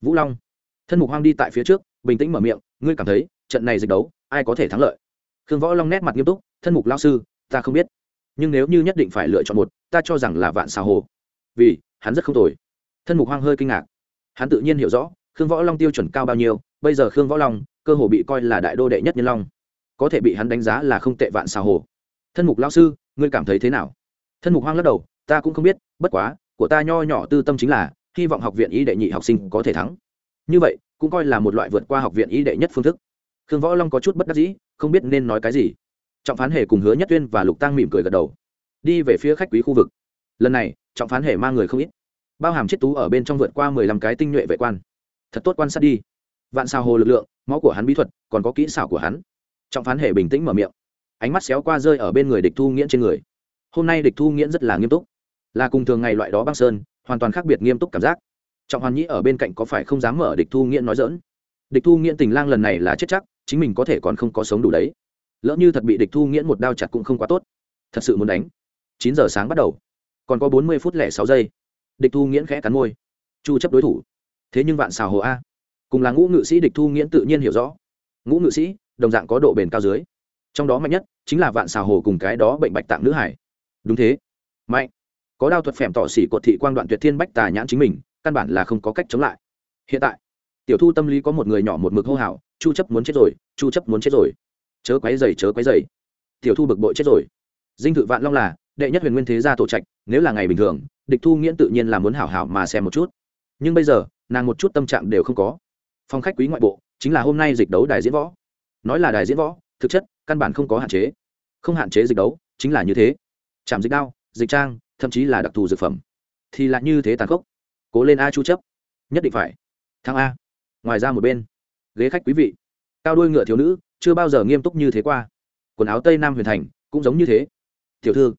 Vũ long. Thân mục hoang đi tại phía trước bình tĩnh mở miệng, ngươi cảm thấy trận này dịch đấu ai có thể thắng lợi? Khương võ long nét mặt nghiêm túc, thân mục lao sư, ta không biết. Nhưng nếu như nhất định phải lựa chọn một, ta cho rằng là vạn xà hồ. Vì hắn rất không tồi. Thân mục hoang hơi kinh ngạc. Hắn tự nhiên hiểu rõ, khương võ long tiêu chuẩn cao bao nhiêu, bây giờ khương võ long cơ hồ bị coi là đại đô đệ nhất nhân long. Có thể bị hắn đánh giá là không tệ vạn xà hồ. Thân mục lao sư, ngươi cảm thấy thế nào? Thân mục hoang lắc đầu, ta cũng không biết, bất quá, của ta nho nhỏ tư tâm chính là, hy vọng học viện y đệ nhị học sinh có thể thắng như vậy, cũng coi là một loại vượt qua học viện y đệ nhất phương thức. Khương võ long có chút bất đắc dĩ, không biết nên nói cái gì. Trọng phán hề cùng hứa nhất tuyên và lục tăng mỉm cười gật đầu. Đi về phía khách quý khu vực. Lần này, trọng phán hề mang người không ít. Bao hàm chiết tú ở bên trong vượt qua mười lăm cái tinh nhuệ vệ quan. Thật tốt quan sát đi. Vạn sao hồ lực lượng, máu của hắn bí thuật, còn có kỹ xảo của hắn. Trọng phán hề bình tĩnh mở miệng. Ánh mắt xéo qua rơi ở bên người địch thu nghiễn trên người. Hôm nay địch thu nghiễn rất là nghiêm túc. Là cùng thường ngày loại đó băng sơn, hoàn toàn khác biệt nghiêm túc cảm giác trọng hoàn nhĩ ở bên cạnh có phải không dám mở địch thu nghiễn nói dỡn địch thu nghiễn tình lang lần này là chết chắc, chính mình có thể còn không có sống đủ đấy. Lỡ như thật bị địch thu nghiễn một đao chặt cũng không quá tốt. Thật sự muốn đánh. Chín giờ sáng bắt đầu. Còn có bốn mươi phút lẻ sáu giây. Địch thu nghiễn khẽ cắn môi. Chu chấp đối thủ. Thế nhưng vạn xào hồ a. Cùng là ngũ ngự sĩ địch thu nghiễn tự nhiên hiểu rõ. Ngũ ngự sĩ, đồng dạng có độ bền cao dưới. Trong đó mạnh nhất chính là vạn xào hồ cùng cái đó bệnh bạch tạng nữ hải. Đúng thế. Mạnh. Có đao thuật phèm tỏ xỉ cột thị quang đoạn tuyệt thiên bách tà nhãn chính mình căn bản là không có cách chống lại. Hiện tại, tiểu thu tâm lý có một người nhỏ một mực hô hào, chu chấp muốn chết rồi, chu chấp muốn chết rồi. Chớ quấy dày chớ quấy dày tiểu thu bực bội chết rồi. Dinh thự vạn long là đệ nhất huyền nguyên thế gia tổ trạch, nếu là ngày bình thường, địch thu nghiễn tự nhiên là muốn hảo hảo mà xem một chút. Nhưng bây giờ, nàng một chút tâm trạng đều không có. Phong khách quý ngoại bộ, chính là hôm nay dịch đấu đài diễn võ. Nói là đài diễn võ, thực chất, căn bản không có hạn chế. Không hạn chế dịch đấu, chính là như thế. Chạm dịch đao, dịch trang, thậm chí là đặc thù dược phẩm. Thì lại như thế tàn khốc cố lên a chu chấp. Nhất định phải. Thăng a. Ngoài ra một bên, ghế khách quý vị. Cao đuôi ngựa thiếu nữ, chưa bao giờ nghiêm túc như thế qua. Quần áo tây nam huyền thành, cũng giống như thế. Tiểu thư.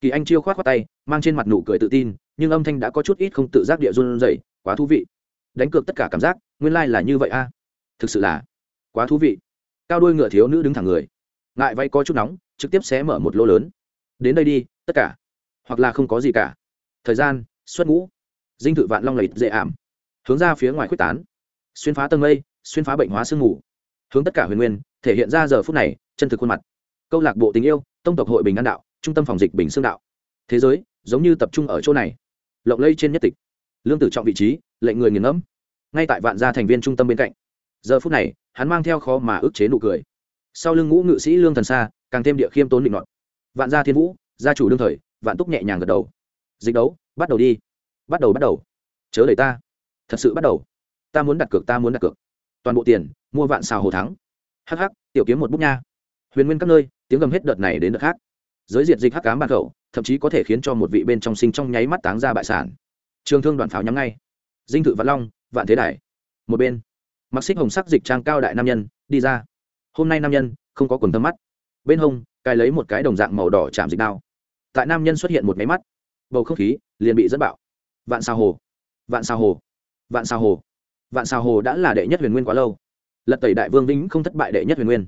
Kỳ anh chiêu khoát khoát tay, mang trên mặt nụ cười tự tin, nhưng âm thanh đã có chút ít không tự giác địa run rẩy, quá thú vị. Đánh cược tất cả cảm giác, nguyên lai là như vậy a. Thực sự là quá thú vị. Cao đuôi ngựa thiếu nữ đứng thẳng người. Ngại vay có chút nóng, trực tiếp xé mở một lỗ lớn. Đến đây đi, tất cả. Hoặc là không có gì cả. Thời gian, xuất ngũ dinh thự vạn long lầy dễ ảm. Hướng ra phía ngoài quyết tán. Xuyên phá tầng mây, xuyên phá bệnh hóa sương ngủ hướng tất cả huyền nguyên, thể hiện ra giờ phút này, chân thực khuôn mặt. Câu lạc bộ tình yêu, tông tộc hội bình an đạo, trung tâm phòng dịch bình xương đạo. Thế giới, giống như tập trung ở chỗ này. Lộng lây trên nhất tịch. Lương tử trọng vị trí, lệnh người nghiền ngẫm. Ngay tại vạn gia thành viên trung tâm bên cạnh. Giờ phút này, hắn mang theo khó mà ức chế nụ cười. Sau lưng ngũ ngự sĩ lương thần xa, càng thêm địa khiêm tốn định luận vạn gia thiên vũ, gia chủ đương thời, vạn túc nhẹ nhàng gật đầu. Dịch đấu, bắt đầu đi bắt đầu bắt đầu. Chớ đẩy ta. Thật sự bắt đầu. Ta muốn đặt cược, ta muốn đặt cược. Toàn bộ tiền, mua vạn xào hồ thắng. Hh tiểu kiếm một bút nha. Huyền nguyên các nơi, tiếng gầm hết đợt này đến đợt khác. Giới diệt dịch hắc cám bàn khẩu, thậm chí có thể khiến cho một vị bên trong sinh trong nháy mắt táng ra bại sản. Trường thương đoàn pháo nhắm ngay. Dinh thự vạn long, vạn thế đài. Một bên, mặc xích hồng sắc dịch trang cao đại nam nhân, đi ra. Hôm nay nam nhân, không có quần tâm mắt. Bên hông, cài lấy một cái đồng dạng màu đỏ chạm dịch đao. Tại nam nhân xuất hiện một máy mắt. Bầu không khí, liền bị dẫn bạo vạn sao hồ. Vạn sao hồ. Vạn sao hồ. Vạn sao hồ đã là đệ nhất huyền nguyên quá lâu. Lật tẩy đại vương vĩnh không thất bại đệ nhất huyền nguyên.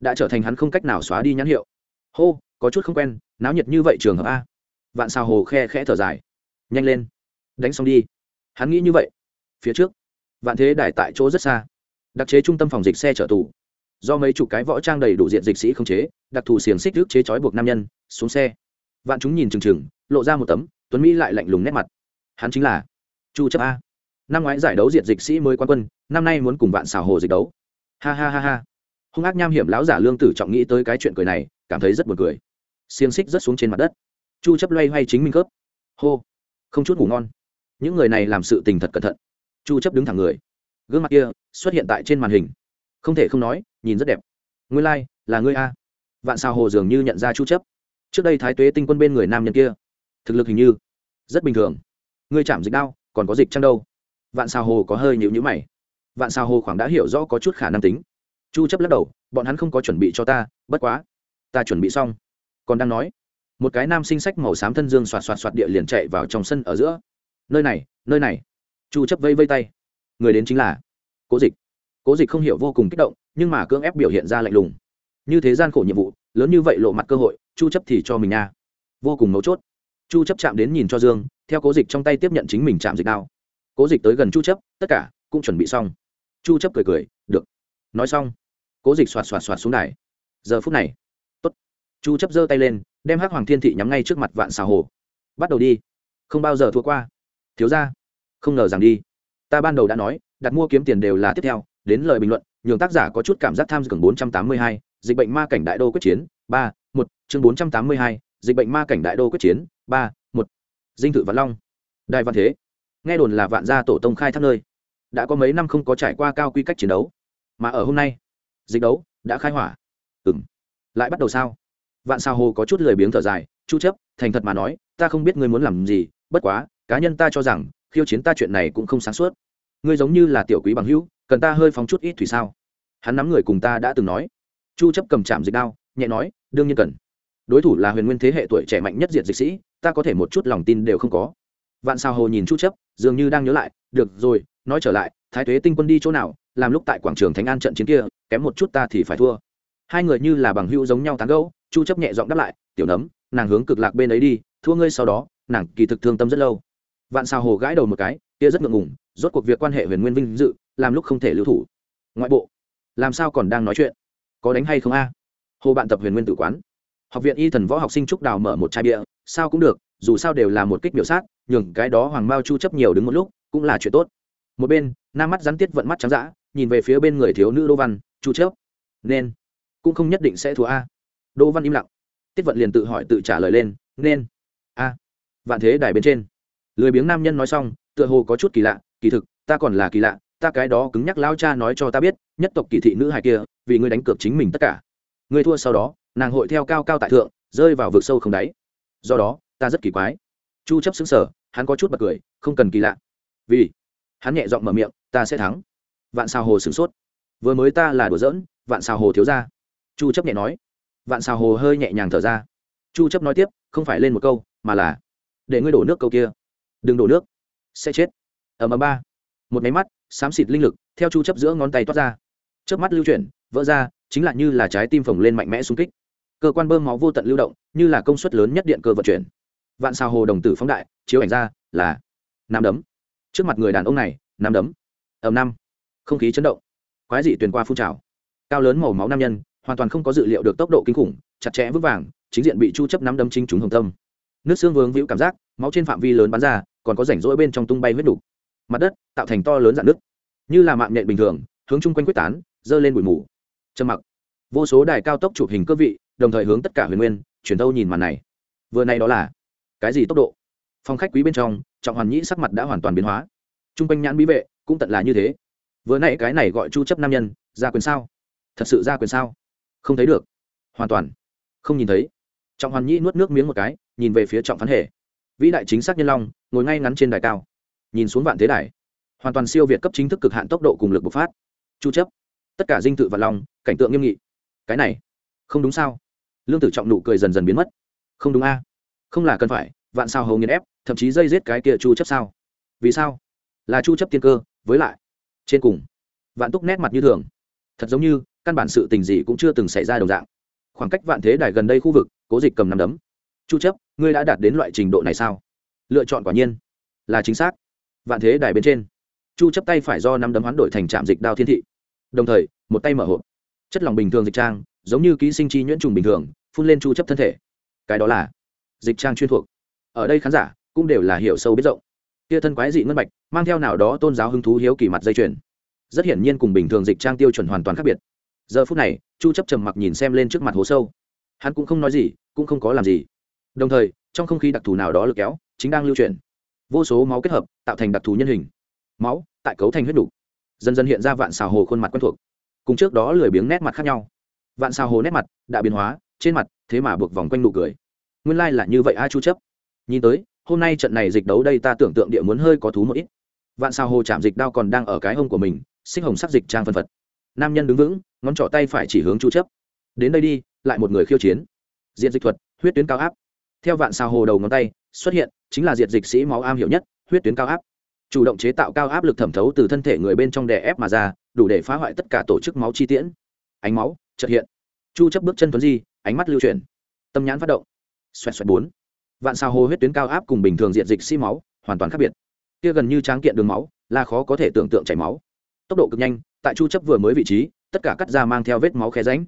Đã trở thành hắn không cách nào xóa đi nhãn hiệu. Hô, có chút không quen, náo nhiệt như vậy trường hợp a. Vạn sao hồ khe khẽ thở dài. Nhanh lên. Đánh xong đi. Hắn nghĩ như vậy. Phía trước. Vạn thế đài tại chỗ rất xa. Đặc chế trung tâm phòng dịch xe chở tù. Do mấy chục cái võ trang đầy đủ diện dịch sĩ không chế, đặc thù xiềng xích rước chế trói buộc nam nhân, xuống xe. Vạn chúng nhìn chừng chừng, lộ ra một tấm, tuấn mỹ lại lạnh lùng nét mặt hắn chính là chu chấp a. Năm ngoái giải đấu diện dịch sĩ mới quan quân năm nay muốn cùng vạn xào hồ dịch đấu. Ha ha ha ha. Hung ác nham hiểm lão giả lương tử trọng nghĩ tới cái chuyện cười này cảm thấy rất buồn cười. Xiềng xích rất xuống trên mặt đất. Chu chấp loay hoay chính mình cướp hô. Không chút ngủ ngon. Những người này làm sự tình thật cẩn thận. Chu chấp đứng thẳng người. Gương mặt kia xuất hiện tại trên màn hình. Không thể không nói nhìn rất đẹp. Nguyên lai like, là ngươi a. Vạn sao hồ dường như nhận ra chu chấp. Trước đây thái tuế tinh quân bên người nam nhân kia. Thực lực hình như rất bình thường ngươi chạm dịch đao, còn có dịch chăng đâu? Vạn xào hồ có hơi nhịu nhữ mày. Vạn xào hồ khoảng đã hiểu rõ có chút khả năng tính. Chu chấp lắc đầu, bọn hắn không có chuẩn bị cho ta, bất quá. Ta chuẩn bị xong. Còn đang nói, một cái nam sinh sách màu xám thân dương xoạt xoạt xoạt địa liền chạy vào trong sân ở giữa. Nơi này nơi này. Chu chấp vây vây tay. Người đến chính là cố dịch. Cố dịch không hiểu vô cùng kích động, nhưng mà cưỡng ép biểu hiện ra lạnh lùng. Như thế gian khổ nhiệm vụ, lớn như vậy lộ mặt cơ hội, chu chấp thì cho mình nha. Vô cùng mấu chốt chu chấp chạm đến nhìn cho dương theo cố dịch trong tay tiếp nhận chính mình chạm dịch đao. Cố dịch tới gần chu chấp tất cả cũng chuẩn bị xong. Chu chấp cười cười được. Nói xong cố dịch xoạt xoạt xoạt xuống đài. Giờ phút này tốt. Chu chấp giơ tay lên đem hắc hoàng thiên thị nhắm ngay trước mặt vạn xào hồ. Bắt đầu đi. Không bao giờ thua qua. Thiếu ra không ngờ rằng đi. Ta ban đầu đã nói đặt mua kiếm tiền đều là tiếp theo đến lời bình luận nhường tác giả có chút cảm giác tham dự cường 482, dịch bệnh ma cảnh đại đô quyết chiến ba một chương 482, dịch bệnh ma cảnh đại đô quyết chiến ba, một. Dinh thự vạn long. Đài văn thế. Nghe đồn là vạn gia tổ tông khai thác nơi. Đã có mấy năm không có trải qua cao quy cách chiến đấu. Mà ở hôm nay, dịch đấu đã khai hỏa. Ừng lại bắt đầu sao? Vạn sao hồ có chút lười biếng thở dài, chu chấp, thành thật mà nói, ta không biết ngươi muốn làm gì, bất quá, cá nhân ta cho rằng, khiêu chiến ta chuyện này cũng không sáng suốt. Ngươi giống như là tiểu quý bằng hữu, cần ta hơi phóng chút ít thủy sao? Hắn nắm người cùng ta đã từng nói. Chu chấp cầm chạm dịch đao, nhẹ nói, đương nhiên cần đối thủ là huyền nguyên thế hệ tuổi trẻ mạnh nhất diệt dịch sĩ, ta có thể một chút lòng tin đều không có. Vạn sao hồ nhìn chút chấp, dường như đang nhớ lại, được rồi, nói trở lại, thái thuế tinh quân đi chỗ nào, làm lúc tại quảng trường thánh an trận chiến kia, kém một chút ta thì phải thua. Hai người như là bằng hữu giống nhau tán gẫu, chu chấp nhẹ giọng đáp lại, tiểu nấm, nàng hướng cực lạc bên ấy đi, thua ngươi sau đó, nàng kỳ thực thương tâm rất lâu. Vạn sao hồ gãi đầu một cái, kia rất ngượng ngùng, rốt cuộc việc quan hệ huyền nguyên vinh dự, làm lúc không thể lưu thủ. Ngoại bộ, làm sao còn đang nói chuyện? Có đánh hay không a? Hồ bạn tập huyền nguyên tử quán học viện y thần võ học sinh trúc đào mở một chai bia, sao cũng được, dù sao đều là một kích biểu sát, nhường cái đó hoàng mao chu chấp nhiều đứng một lúc, cũng là chuyện tốt. Một bên, nam mắt rắn tiết vận mắt trắng dã, nhìn về phía bên người thiếu nữ đô văn, chu chấp nên, cũng không nhất định sẽ thua a. Đô văn im lặng. Tiết vận liền tự hỏi tự trả lời lên, nên, a, vạn thế đài bên trên. Lười biếng nam nhân nói xong, tựa hồ có chút kỳ lạ, kỳ thực, ta còn là kỳ lạ, ta cái đó cứng nhắc lao cha nói cho ta biết, nhất tộc kỳ thị nữ hài kia, vì ngươi đánh cược chính mình tất cả. Ngươi thua sau đó nàng hội theo cao cao tại thượng, rơi vào vực sâu không đáy. Do đó, ta rất kỳ quái. Chu chấp xứng sở hắn có chút bật cười, không cần kỳ lạ. Vì hắn nhẹ giọng mở miệng, ta sẽ thắng. Vạn sao hồ sửng sốt. Vừa mới ta là đùa giỡn, vạn sao hồ thiếu ra. Chu chấp nhẹ nói. Vạn sao hồ hơi nhẹ nhàng thở ra. Chu chấp nói tiếp, không phải lên một câu, mà là, để ngươi đổ nước câu kia. Đừng đổ nước, sẽ chết. Ở mà ba. Một máy mắt, xám xịt linh lực, theo chu chấp giữa ngón tay toát ra. Chớp mắt lưu chuyển, vỡ ra, chính là như là trái tim phồng lên mạnh mẽ xung kích cơ quan bơm máu vô tận lưu động, như là công suất lớn nhất điện cơ vận chuyển. Vạn sao hồ đồng tử phóng đại, chiếu ảnh ra, là nắm đấm. Trước mặt người đàn ông này nắm đấm. Ầm năm. Không khí chấn động. Quái dị tuyền qua phun trào. Cao lớn màu máu nam nhân, hoàn toàn không có dự liệu được tốc độ kinh khủng, chặt chẽ vững vàng, chính diện bị chu chấp nắm đấm chính chúng hồng tâm. Nước xương vướng víu cảm giác, máu trên phạm vi lớn bắn ra, còn có rảnh rỗi bên trong tung bay huyết đủ. mặt đất tạo thành to lớn dạn nước như là mạng nhện bình thường, hướng chung quanh quyết tán, dơ lên bụi mù. Trầm mặc. Vô số đài cao tốc chụp hình cơ vị đồng thời hướng tất cả huyền nguyên, chuyển thâu nhìn màn này. Vừa nay đó là cái gì tốc độ? Phong khách quý bên trong, trọng hoàn nhĩ sắc mặt đã hoàn toàn biến hóa. Chung quanh nhãn bí vệ cũng tận là như thế. Vừa nay cái này gọi chu chấp nam nhân, ra quyền sao? Thật sự ra quyền sao? Không thấy được. Hoàn toàn không nhìn thấy. Trọng hoàn nhĩ nuốt nước miếng một cái, nhìn về phía trọng phán hệ vĩ đại chính xác nhân long, ngồi ngay ngắn trên đài cao. Nhìn xuống vạn thế đài, hoàn toàn siêu việt cấp chính thức cực hạn tốc độ cùng lực bộc phát. Chu chấp, tất cả dinh tự và long cảnh tượng nghiêm nghị. Cái này không đúng sao? Lương tử trọng nụ cười dần dần biến mất. Không đúng a. Không là cần phải, vạn sao hầu nghiền ép, thậm chí dây giết cái kia chu chấp sao? Vì sao? Là chu chấp tiên cơ, với lại, trên cùng, vạn túc nét mặt như thường. Thật giống như, căn bản sự tình gì cũng chưa từng xảy ra đồng dạng. Khoảng cách vạn thế đài gần đây khu vực, cố dịch cầm nắm đấm. Chu chấp, ngươi đã đạt đến loại trình độ này sao? Lựa chọn quả nhiên, là chính xác. Vạn thế đài bên trên, chu chấp tay phải do nắm đấm hoán đổi thành trạm dịch đao thiên thị. Đồng thời, một tay mở hộp. Chất lỏng bình thường dịch trang giống như ký sinh chi nhuyễn trùng bình thường, phun lên chu chấp thân thể. Cái đó là dịch trang chuyên thuộc. Ở đây khán giả cũng đều là hiểu sâu biết rộng. Kia thân quái dị ngân bạch, mang theo nào đó tôn giáo hứng thú hiếu kỳ mặt dây chuyền. Rất hiển nhiên cùng bình thường dịch trang tiêu chuẩn hoàn toàn khác biệt. Giờ phút này, chu chấp trầm mặc nhìn xem lên trước mặt hồ sâu. Hắn cũng không nói gì, cũng không có làm gì. Đồng thời, trong không khí đặc thù nào đó lực kéo, chính đang lưu chuyển. Vô số máu kết hợp, tạo thành đặc thù nhân hình. Máu tại cấu thành huyết đủ. Dần dần hiện ra vạn xào hồ khuôn mặt quen thuộc. Cùng trước đó lười biếng nét mặt khác nhau vạn sao hồ nét mặt đã biến hóa, trên mặt thế mà buộc vòng quanh nụ cười. Nguyên lai là như vậy a chu chấp. Nhìn tới, hôm nay trận này dịch đấu đây ta tưởng tượng địa muốn hơi có thú một ít. Vạn sao hồ chạm dịch đao còn đang ở cái hông của mình, xích hồng sắc dịch trang phân phật. Nam nhân đứng vững, ngón trỏ tay phải chỉ hướng chu chấp. Đến đây đi, lại một người khiêu chiến. Diện dịch thuật, huyết tuyến cao áp. Theo vạn sao hồ đầu ngón tay, xuất hiện chính là diệt dịch sĩ máu am hiểu nhất, huyết tuyến cao áp. Chủ động chế tạo cao áp lực thẩm thấu từ thân thể người bên trong đè ép mà ra, đủ để phá hoại tất cả tổ chức máu chi tiễn. Ánh máu chợt hiện. Chu chấp bước chân tuấn di, ánh mắt lưu chuyển. Tâm nhãn phát động. Xoẹt xoẹt bốn. Vạn sao hô huyết tuyến cao áp cùng bình thường diện dịch xi máu, hoàn toàn khác biệt. Kia gần như tráng kiện đường máu, là khó có thể tưởng tượng chảy máu. Tốc độ cực nhanh, tại chu chấp vừa mới vị trí, tất cả cắt ra mang theo vết máu khe ránh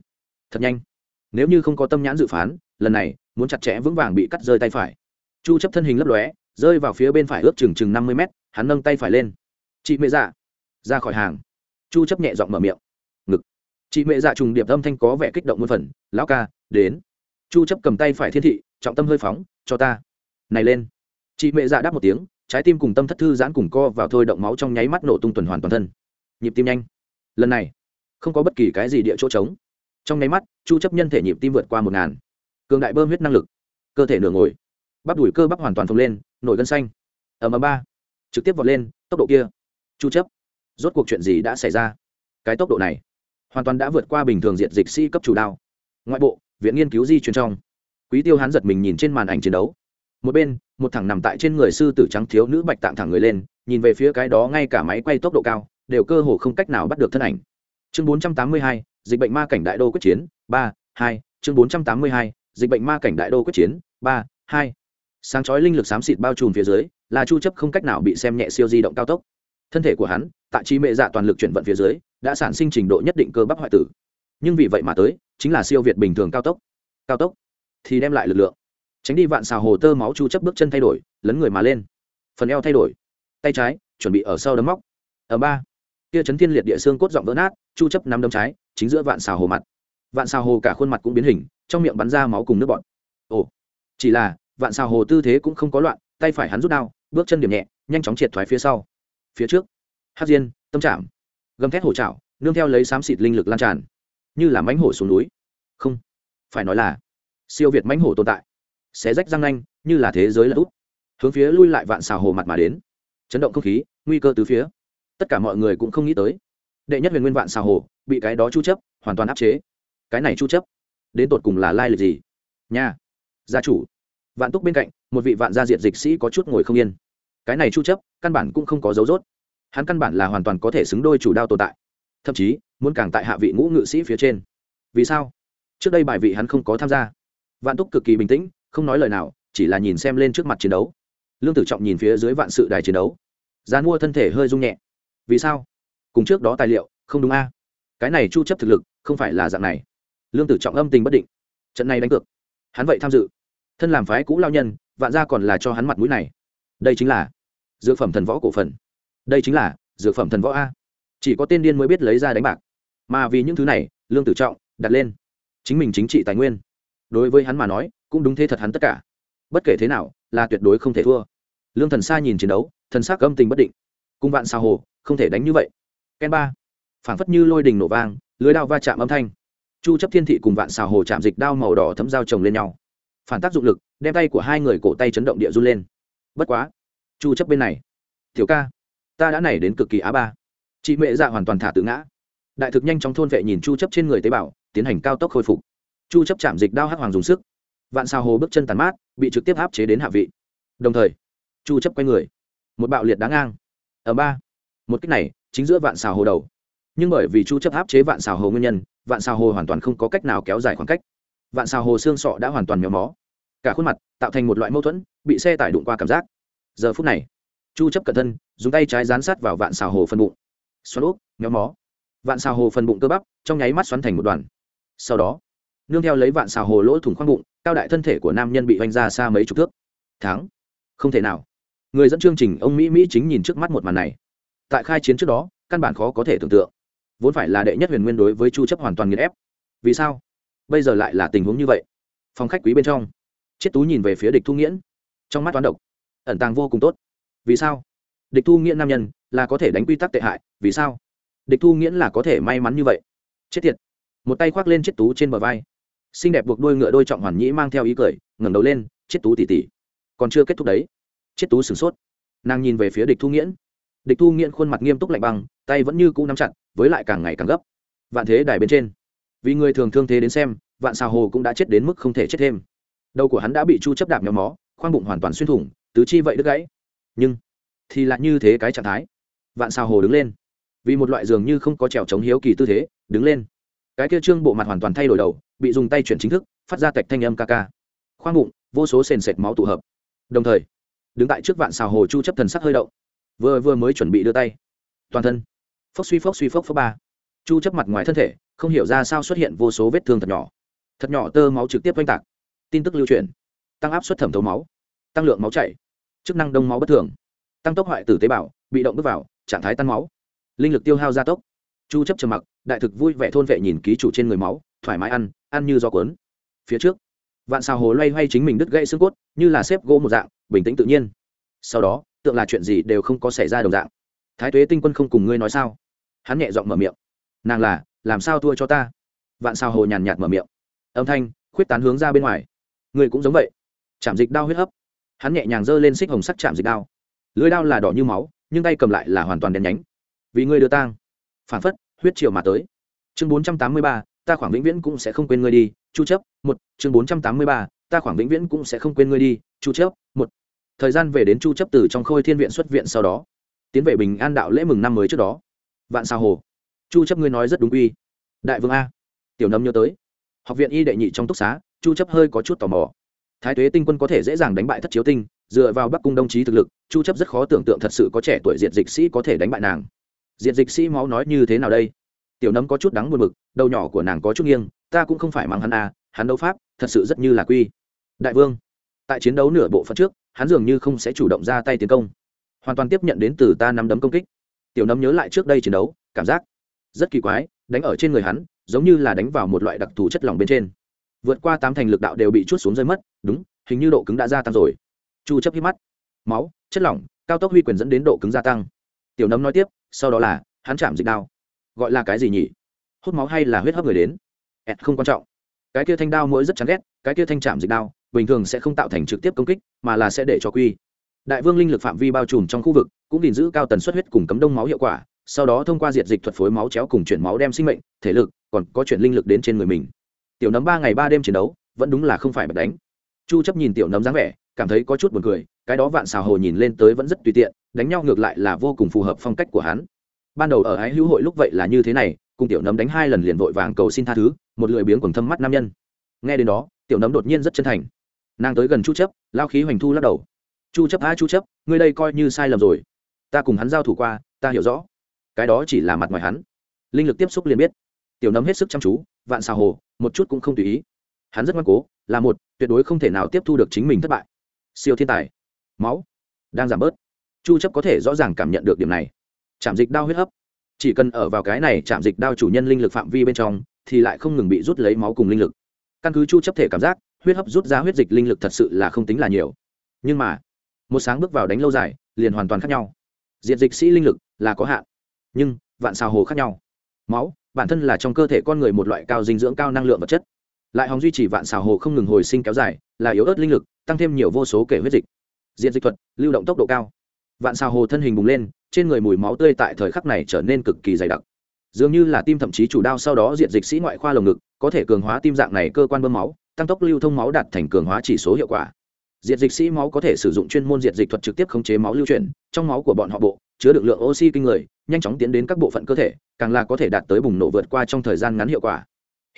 thật nhanh. Nếu như không có tâm nhãn dự phán, lần này, muốn chặt chẽ vững vàng bị cắt rơi tay phải. Chu chấp thân hình lấp lóe, rơi vào phía bên phải ước chừng chừng 50 mét, hắn nâng tay phải lên. Chị mẹ dạ. Ra khỏi hàng. Chu chấp nhẹ giọng mở miệng chị mẹ dạ trùng điệp âm thanh có vẻ kích động muôn phần, lão ca, đến. Chu chấp cầm tay phải thiên thị, trọng tâm hơi phóng, cho ta. Này lên. Chị mẹ dạ đáp một tiếng, trái tim cùng tâm thất thư giãn cùng co vào thôi động máu trong nháy mắt nổ tung tuần hoàn toàn thân. Nhịp tim nhanh. Lần này, không có bất kỳ cái gì địa chỗ trống. Trong nháy mắt, chu chấp nhân thể nhịp tim vượt qua một ngàn. Cường đại bơm huyết năng lực. Cơ thể nửa ngồi. Bắp đùi cơ bắp hoàn toàn phồng lên, nổi gân xanh. Ở mà ba. Trực tiếp vọt lên, tốc độ kia. Chu chấp, rốt cuộc chuyện gì đã xảy ra? Cái tốc độ này hoàn toàn đã vượt qua bình thường diện dịch sĩ cấp chủ đao. Ngoại bộ viện nghiên cứu di truyền trong. Quý tiêu hắn giật mình nhìn trên màn ảnh chiến đấu. Một bên một thằng nằm tại trên người sư tử trắng thiếu nữ bạch tạng thẳng người lên nhìn về phía cái đó ngay cả máy quay tốc độ cao đều cơ hồ không cách nào bắt được thân ảnh. Chương 482, dịch bệnh ma cảnh đại đô quyết chiến ba hai. Chương 482, dịch bệnh ma cảnh đại đô quyết chiến ba hai. Sáng chói linh lực xám xịt bao trùm phía dưới là chu chấp không cách nào bị xem nhẹ siêu di động cao tốc. Thân thể của hắn tại trí mệ dạ toàn lực chuyển vận phía dưới đã sản sinh trình độ nhất định cơ bắp hoại tử. Nhưng vì vậy mà tới, chính là siêu việt bình thường cao tốc. Cao tốc thì đem lại lực lượng. Tránh đi vạn xào hồ tơ máu chu chấp bước chân thay đổi, lấn người mà lên. Phần eo thay đổi. Tay trái, chuẩn bị ở sau đấm móc. Ở ba. Kia chấn thiên liệt địa xương cốt giọng vỡ nát, chu chấp nắm đấm trái, chính giữa vạn xào hồ mặt. Vạn xào hồ cả khuôn mặt cũng biến hình, trong miệng bắn ra máu cùng nước bọt. Ồ. Chỉ là, vạn xào hồ tư thế cũng không có loạn, tay phải hắn rút đao, bước chân điểm nhẹ, nhanh chóng triệt thoái phía sau. Phía trước. Hát diên, tâm trạng gầm thét hổ trạo nương theo lấy xám xịt linh lực lan tràn. Như là mánh hổ xuống núi. Không, phải nói là, siêu việt mánh hổ tồn tại. Xé rách răng nanh, như là thế giới là út hướng phía lui lại vạn xào hồ mặt mà đến. Chấn động không khí, nguy cơ từ phía. Tất cả mọi người cũng không nghĩ tới. Đệ nhất huyền nguyên vạn xào hồ, bị cái đó chu chấp, hoàn toàn áp chế. Cái này chu chấp, đến tột cùng là lai lịch gì? Nha. Gia chủ. Vạn túc bên cạnh, một vị vạn gia diệt dịch sĩ có chút ngồi không yên. Cái này chu chấp, căn bản cũng không có dấu rốt hắn căn bản là hoàn toàn có thể xứng đôi chủ đao tồn tại. Thậm chí, muốn càng tại hạ vị ngũ ngự sĩ phía trên. Vì sao? Trước đây bài vị hắn không có tham gia. Vạn túc cực kỳ bình tĩnh, không nói lời nào, chỉ là nhìn xem lên trước mặt chiến đấu. Lương tử trọng nhìn phía dưới vạn sự đài chiến đấu. Gian mua thân thể hơi rung nhẹ. Vì sao? Cùng trước đó tài liệu, không đúng a. Cái này chu chấp thực lực, không phải là dạng này. Lương tử trọng âm tình bất định. Trận này đánh cược. Hắn vậy tham dự. Thân làm phái cũ lao nhân, vạn gia còn là cho hắn mặt mũi này. Đây chính là dược phẩm thần võ cổ phần đây chính là dược phẩm thần võ a. Chỉ có tên điên mới biết lấy ra đánh bạc. Mà vì những thứ này, lương tử trọng đặt lên chính mình chính trị tài nguyên. Đối với hắn mà nói, cũng đúng thế thật hắn tất cả. Bất kể thế nào, là tuyệt đối không thể thua. Lương thần xa nhìn chiến đấu, thần sắc âm tình bất định. Cung vạn sao hồ, không thể đánh như vậy. Ken ba, phảng phất như lôi đình nổ vang, lưới đao va chạm âm thanh. Chu chấp thiên thị cùng vạn xà hồ chạm dịch đao màu đỏ thấm dao chồng lên nhau. Phản tác dụng lực, đem tay của hai người cổ tay chấn động địa run lên. Bất quá, chu chấp bên này, tiểu ca ta đã nảy đến cực kỳ á ba. Chị mẹ dạ hoàn toàn thả tự ngã. Đại thực nhanh chóng thôn vệ nhìn chu chấp trên người tế bào, tiến hành cao tốc khôi phục. Chu chấp chạm dịch đao hắc hoàng dùng sức. Vạn sao hồ bước chân tàn mát, bị trực tiếp áp chế đến hạ vị. Đồng thời, chu chấp quay người. Một bạo liệt đáng ngang. Ở ba. Một cách này, chính giữa vạn xào hồ đầu. Nhưng bởi vì chu chấp áp chế vạn xào hồ nguyên nhân, vạn xào hồ hoàn toàn không có cách nào kéo dài khoảng cách. Vạn xào hồ xương sọ đã hoàn toàn méo mó. Cả khuôn mặt tạo thành một loại mâu thuẫn, bị xe tải đụng qua cảm giác. Giờ phút này chu chấp cẩn thân, dùng tay trái dán sát vào vạn xào hồ phân bụng. Xoắn úp nhóm mó. Vạn xào hồ phân bụng cơ bắp, trong nháy mắt xoắn thành một đoàn. Sau đó, nương theo lấy vạn xào hồ lỗ thủng khoang bụng, cao đại thân thể của nam nhân bị vanh ra xa mấy chục thước. Thắng. Không thể nào. Người dẫn chương trình, ông mỹ mỹ chính nhìn trước mắt một màn này. Tại khai chiến trước đó, căn bản khó có thể tưởng tượng. Vốn phải là đệ nhất huyền nguyên đối với chu chấp hoàn toàn nghiền ép. Vì sao? Bây giờ lại là tình huống như vậy. Phòng khách quý bên trong. Chiết tú nhìn về phía địch thu nghiễn. Trong mắt toán độc. Ẩn tàng vô cùng tốt vì sao? Địch thu nghĩa nam nhân là có thể đánh quy tắc tệ hại, vì sao? Địch thu nghĩa là có thể may mắn như vậy. Chết tiệt. Một tay khoác lên chiếc tú trên bờ vai. Xinh đẹp buộc đôi ngựa đôi trọng hoàn nhĩ mang theo ý cười, ngẩng đầu lên, chiếc tú tỉ tỉ. Còn chưa kết thúc đấy. Chiếc tú sửng sốt. Nàng nhìn về phía địch thu nghiễn. Địch thu nghiễn khuôn mặt nghiêm túc lạnh băng, tay vẫn như cũ nắm chặt, với lại càng ngày càng gấp. Vạn thế đài bên trên. Vì người thường thương thế đến xem, vạn xào hồ cũng đã chết đến mức không thể chết thêm. Đầu của hắn đã bị chu chấp đạp nhóm mó, khoang bụng hoàn toàn xuyên thủng, tứ chi vậy đứt gãy nhưng thì lại như thế cái trạng thái. Vạn xào hồ đứng lên. Vì một loại dường như không có trèo chống hiếu kỳ tư thế, đứng lên. Cái kia trương bộ mặt hoàn toàn thay đổi đầu, bị dùng tay chuyển chính thức, phát ra tạch thanh âm ca ca. Khoang bụng, vô số sền sệt máu tụ hợp. Đồng thời, đứng tại trước vạn xào hồ chu chấp thần sắc hơi động. Vừa vừa mới chuẩn bị đưa tay. Toàn thân. Phốc suy phốc suy phốc phốc ba. Chu chấp mặt ngoài thân thể, không hiểu ra sao xuất hiện vô số vết thương thật nhỏ. Thật nhỏ tơ máu trực tiếp oanh tạc. Tin tức lưu truyền. Tăng áp suất thẩm thấu máu. Tăng lượng máu chảy chức năng đông máu bất thường, tăng tốc hoại tử tế bào, bị động bước vào, trạng thái tan máu, linh lực tiêu hao gia tốc, chu chấp trầm mặc, đại thực vui vẻ thôn vệ nhìn ký chủ trên người máu, thoải mái ăn ăn như do cuốn. Phía trước, vạn xào hồ loay hoay chính mình đứt gãy xương cốt, như là xếp gỗ một dạng, bình tĩnh tự nhiên. Sau đó, tượng là chuyện gì đều không có xảy ra đồng dạng. Thái tuế tinh quân không cùng ngươi nói sao? Hắn nhẹ giọng mở miệng. Nàng là, làm sao thua cho ta? Vạn xào hồ nhàn nhạt mở miệng. Âm thanh, khuyết tán hướng ra bên ngoài. Người cũng giống vậy. Chạm dịch đau huyết hấp hắn nhẹ nhàng giơ lên xích hồng sắc chạm dịch đao. Lưới đao là đỏ như máu, nhưng tay cầm lại là hoàn toàn đen nhánh. Vì ngươi đưa tang. Phản phất, huyết triều mà tới. Chương bốn trăm tám mươi ba, ta khoảng vĩnh viễn cũng sẽ không quên ngươi đi, chu chấp một. Chương bốn trăm tám mươi ba, ta khoảng vĩnh viễn cũng sẽ không quên ngươi đi, chu chấp một. Thời gian về đến chu chấp từ trong khôi thiên viện xuất viện sau đó, tiến về bình an đạo lễ mừng năm mới trước đó. Vạn sao hồ. Chu chấp ngươi nói rất đúng quy. Đại vương a. Tiểu nấm nhớ tới. Học viện y đệ nhị trong túc xá, chu chấp hơi có chút tò mò thái tuế tinh quân có thể dễ dàng đánh bại thất chiếu tinh dựa vào bắc cung đồng chí thực lực chu chấp rất khó tưởng tượng thật sự có trẻ tuổi diệt dịch sĩ có thể đánh bại nàng. Diệt dịch sĩ máu nói như thế nào đây? Tiểu nấm có chút đắng buồn bực đầu nhỏ của nàng có chút nghiêng ta cũng không phải mắng hắn à, hắn đấu pháp thật sự rất như là quy. Đại vương tại chiến đấu nửa bộ phận trước hắn dường như không sẽ chủ động ra tay tiến công. Hoàn toàn tiếp nhận đến từ ta nắm đấm công kích. Tiểu nấm nhớ lại trước đây chiến đấu cảm giác rất kỳ quái đánh ở trên người hắn giống như là đánh vào một loại đặc thù chất lỏng bên trên vượt qua tám thành lực đạo đều bị chút xuống rơi mất, đúng, hình như độ cứng đã gia tăng rồi. Chu chấp hít mắt. Máu, chất lỏng, cao tốc huy quyền dẫn đến độ cứng gia tăng. Tiểu nấm nói tiếp, sau đó là, hắn chạm dịch đao. Gọi là cái gì nhỉ? Hút máu hay là huyết hấp người đến? Ẹt không quan trọng. Cái kia thanh đao mỗi rất chán ghét, cái kia thanh chạm dịch đao, bình thường sẽ không tạo thành trực tiếp công kích, mà là sẽ để cho quy. Đại vương linh lực phạm vi bao trùm trong khu vực, cũng gìn giữ cao tần suất huyết cùng cấm đông máu hiệu quả, sau đó thông qua diệt dịch thuật phối máu chéo cùng chuyển máu đem sinh mệnh, thể lực, còn có chuyển linh lực đến trên người mình tiểu nấm ba ngày ba đêm chiến đấu, vẫn đúng là không phải bật đánh. Chu chấp nhìn tiểu nấm dáng vẻ, cảm thấy có chút buồn cười, cái đó vạn xào hồ nhìn lên tới vẫn rất tùy tiện, đánh nhau ngược lại là vô cùng phù hợp phong cách của hắn. Ban đầu ở ái hữu hội lúc vậy là như thế này, cùng tiểu nấm đánh hai lần liền vội vàng cầu xin tha thứ, một lười biếng quần thâm mắt nam nhân. Nghe đến đó, tiểu nấm đột nhiên rất chân thành. Nàng tới gần chu chấp, lao khí hoành thu lắc đầu. Chu chấp, a chu chấp, ngươi đây coi như sai lầm rồi. Ta cùng hắn giao thủ qua, ta hiểu rõ. Cái đó chỉ là mặt ngoài hắn. Linh lực tiếp xúc liền biết tiểu nấm hết sức chăm chú, vạn xào hồ, một chút cũng không tùy ý. Hắn rất ngoan cố, là một, tuyệt đối không thể nào tiếp thu được chính mình thất bại. Siêu thiên tài. Máu. Đang giảm bớt. Chu chấp có thể rõ ràng cảm nhận được điểm này. Chạm dịch đao huyết hấp. Chỉ cần ở vào cái này chạm dịch đao chủ nhân linh lực phạm vi bên trong, thì lại không ngừng bị rút lấy máu cùng linh lực. Căn cứ chu chấp thể cảm giác, huyết hấp rút ra huyết dịch linh lực thật sự là không tính là nhiều. Nhưng mà, một sáng bước vào đánh lâu dài, liền hoàn toàn khác nhau. Diện dịch sĩ linh lực là có hạn, nhưng vạn xào hồ khác nhau. Máu bản thân là trong cơ thể con người một loại cao dinh dưỡng cao năng lượng vật chất. Lại hòng duy trì vạn xào hồ không ngừng hồi sinh kéo dài, là yếu ớt linh lực, tăng thêm nhiều vô số kể huyết dịch. Diện dịch thuật, lưu động tốc độ cao. Vạn xào hồ thân hình bùng lên, trên người mùi máu tươi tại thời khắc này trở nên cực kỳ dày đặc. Dường như là tim thậm chí chủ đao sau đó diện dịch sĩ ngoại khoa lồng ngực, có thể cường hóa tim dạng này cơ quan bơm máu, tăng tốc lưu thông máu đạt thành cường hóa chỉ số hiệu quả diệt dịch sĩ máu có thể sử dụng chuyên môn diệt dịch thuật trực tiếp khống chế máu lưu chuyển, trong máu của bọn họ bộ, chứa được lượng oxy kinh người, nhanh chóng tiến đến các bộ phận cơ thể, càng là có thể đạt tới bùng nổ vượt qua trong thời gian ngắn hiệu quả.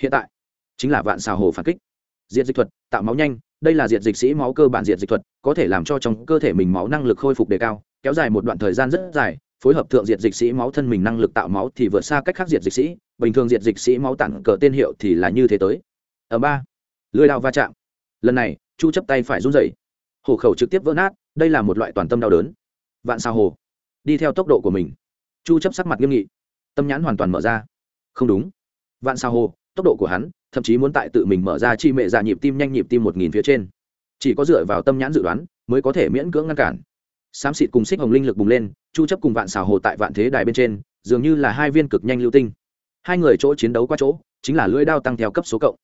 Hiện tại, chính là vạn xào hồ phản kích. Diệt dịch thuật, tạo máu nhanh, đây là diệt dịch sĩ máu cơ bản diệt dịch thuật, có thể làm cho trong cơ thể mình máu năng lực khôi phục đề cao, kéo dài một đoạn thời gian rất dài, phối hợp thượng diệt dịch sĩ máu thân mình năng lực tạo máu thì vượt xa cách khác diệt dịch sĩ, bình thường diệt dịch sĩ máu tặng cờ tên hiệu thì là như thế tới. Ở ba lưới đao va chạm. Lần này chu chấp tay phải run rẩy. Hổ khẩu trực tiếp vỡ nát, đây là một loại toàn tâm đau đớn. Vạn sao hồ đi theo tốc độ của mình. Chu chấp sắc mặt nghiêm nghị. Tâm nhãn hoàn toàn mở ra. Không đúng. Vạn sao hồ tốc độ của hắn, thậm chí muốn tại tự mình mở ra chi mệ giả dạ nhịp tim nhanh nhịp tim một nghìn phía trên. Chỉ có dựa vào tâm nhãn dự đoán, mới có thể miễn cưỡng ngăn cản. Xám xịt cùng xích hồng linh lực bùng lên, chu chấp cùng vạn xào hồ tại vạn thế đài bên trên, dường như là hai viên cực nhanh lưu tinh. Hai người chỗ chiến đấu qua chỗ, chính là lưỡi đao tăng theo cấp số cộng.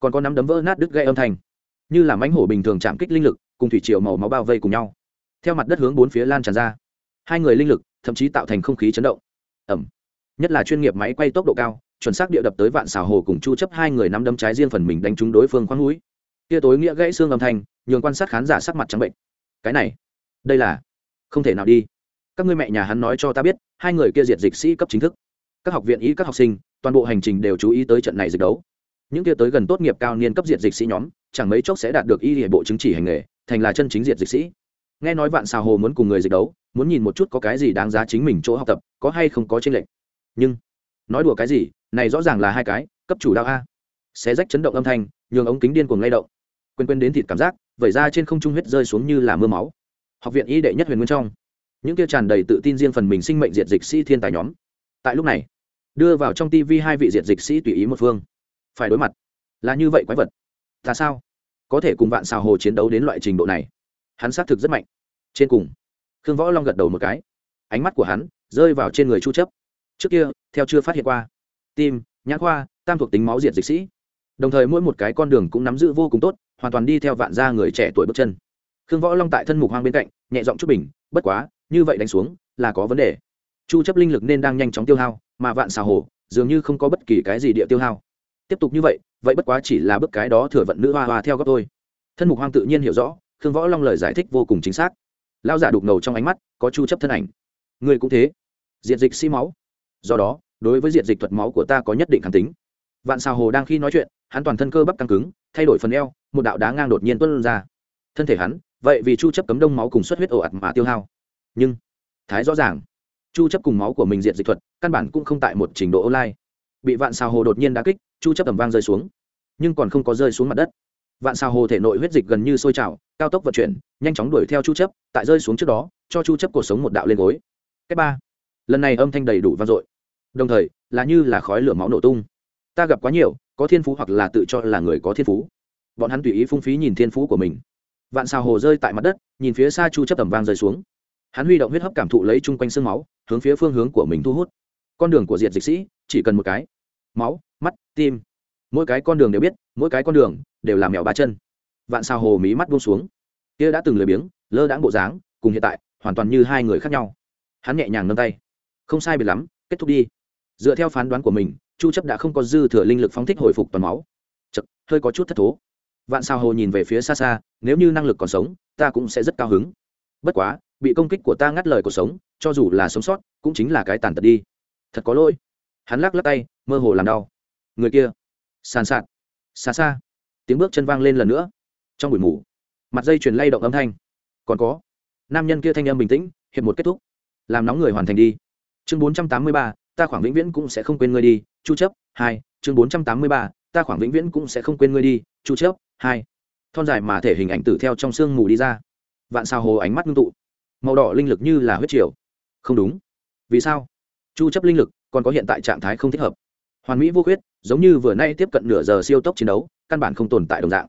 Còn có nắm đấm vỡ nát đứt gây âm thanh như là mãnh hổ bình thường chạm kích linh lực, cùng thủy triều màu máu bao vây cùng nhau. Theo mặt đất hướng bốn phía lan tràn ra. Hai người linh lực, thậm chí tạo thành không khí chấn động. Ẩm. Nhất là chuyên nghiệp máy quay tốc độ cao, chuẩn xác địa đập tới vạn xào hồ cùng chu chấp hai người nắm đấm trái riêng phần mình đánh trúng đối phương khoan mũi kia tối nghĩa gãy xương âm thanh, nhường quan sát khán giả sắc mặt trắng bệnh. Cái này, đây là, không thể nào đi. Các ngươi mẹ nhà hắn nói cho ta biết, hai người kia diệt dịch sĩ cấp chính thức. Các học viện y, các học sinh, toàn bộ hành trình đều chú ý tới trận này dịch đấu những kia tới gần tốt nghiệp cao niên cấp diện dịch sĩ nhóm, chẳng mấy chốc sẽ đạt được y hệ bộ chứng chỉ hành nghề, thành là chân chính diệt dịch sĩ. Nghe nói vạn xào hồ muốn cùng người dịch đấu, muốn nhìn một chút có cái gì đáng giá chính mình chỗ học tập, có hay không có tranh lệch. Nhưng, nói đùa cái gì, này rõ ràng là hai cái, cấp chủ đạo a. Xé rách chấn động âm thanh, nhường ống kính điên cuồng lay động. Quên quên đến thịt cảm giác, vẩy ra trên không trung huyết rơi xuống như là mưa máu. Học viện y đệ nhất huyền nguyên trong. Những kia tràn đầy tự tin riêng phần mình sinh mệnh diệt dịch sĩ thiên tài nhóm. Tại lúc này, đưa vào trong tv hai vị diệt dịch sĩ tùy ý một phương phải đối mặt. Là như vậy quái vật. Ta sao? Có thể cùng vạn xào hồ chiến đấu đến loại trình độ này. Hắn xác thực rất mạnh. Trên cùng, khương võ long gật đầu một cái. Ánh mắt của hắn rơi vào trên người chu chấp. Trước kia, theo chưa phát hiện qua. Tim, nhãn khoa, tam thuộc tính máu diệt dịch sĩ. Đồng thời mỗi một cái con đường cũng nắm giữ vô cùng tốt, hoàn toàn đi theo vạn gia người trẻ tuổi bước chân. Khương võ long tại thân mục hoang bên cạnh, nhẹ giọng chút bình, bất quá, như vậy đánh xuống là có vấn đề. Chu chấp linh lực nên đang nhanh chóng tiêu hao, mà vạn xào hồ dường như không có bất kỳ cái gì địa tiêu hao tiếp tục như vậy vậy bất quá chỉ là bước cái đó thừa vận nữ hoa hoa theo góc tôi thân mục hoang tự nhiên hiểu rõ, khương võ long lời giải thích vô cùng chính xác. Lao giả đục ngầu trong ánh mắt, có chu chấp thân ảnh. Người cũng thế. Diện dịch xi máu. Do đó, đối với diện dịch thuật máu của ta có nhất định kháng tính. Vạn xào hồ đang khi nói chuyện, hắn toàn thân cơ bắp căng cứng, thay đổi phần eo, một đạo đá ngang đột nhiên tuân ra. Thân thể hắn, vậy vì chu chấp cấm đông máu cùng xuất huyết ồ ạt mà tiêu hao. Nhưng, thái rõ ràng, chu chấp cùng máu của mình diện dịch thuật, căn bản cũng không tại một trình độ online. Bị vạn xào hồ đột nhiên đá kích chu chấp tầm vang rơi xuống, nhưng còn không có rơi xuống mặt đất. Vạn xào hồ thể nội huyết dịch gần như sôi trào, cao tốc vận chuyển, nhanh chóng đuổi theo chu chấp, tại rơi xuống trước đó, cho chu chấp cuộc sống một đạo lên gối. Cách ba. Lần này âm thanh đầy đủ vang dội. Đồng thời, là như là khói lửa máu nổ tung. Ta gặp quá nhiều, có thiên phú hoặc là tự cho là người có thiên phú. Bọn hắn tùy ý phung phí nhìn thiên phú của mình. Vạn xào hồ rơi tại mặt đất, nhìn phía xa chu chấp tầm vang rơi xuống. Hắn huy động huyết hấp cảm thụ lấy chung quanh xương máu, hướng phía phương hướng của mình thu hút. Con đường của diệt dịch sĩ, chỉ cần một cái. Máu mắt tim. Mỗi cái con đường đều biết mỗi cái con đường đều là mèo ba chân. Vạn sao hồ mí mắt buông xuống. Kia đã từng lười biếng lơ đãng bộ dáng cùng hiện tại hoàn toàn như hai người khác nhau. Hắn nhẹ nhàng nâng tay. Không sai biệt lắm kết thúc đi. Dựa theo phán đoán của mình chu chấp đã không có dư thừa linh lực phóng thích hồi phục toàn máu. Chật, hơi có chút thất thố. Vạn sao hồ nhìn về phía xa xa nếu như năng lực còn sống ta cũng sẽ rất cao hứng. Bất quá bị công kích của ta ngắt lời cuộc sống cho dù là sống sót cũng chính là cái tàn tật đi. Thật có lỗi. Hắn lắc lắc tay mơ hồ làm đau người kia. Sàn sạt. Xa xa. Tiếng bước chân vang lên lần nữa. Trong buổi ngủ mặt dây chuyền lay động âm thanh. Còn có, nam nhân kia thanh âm bình tĩnh, hiệp một kết thúc. Làm nóng người hoàn thành đi. Chương bốn trăm tám mươi ba, ta khoảng vĩnh viễn cũng sẽ không quên ngươi đi, chu chấp hai. Chương bốn trăm tám mươi ba, ta khoảng vĩnh viễn cũng sẽ không quên ngươi đi, chu chấp hai. Thon dài mà thể hình ảnh tử theo trong sương mù đi ra. Vạn sao hồ ánh mắt ngưng tụ. Màu đỏ linh lực như là huyết triều. Không đúng. Vì sao? Chu chấp linh lực còn có hiện tại trạng thái không thích hợp hoàn mỹ vô khuyết, giống như vừa nay tiếp cận nửa giờ siêu tốc chiến đấu, căn bản không tồn tại đồng dạng.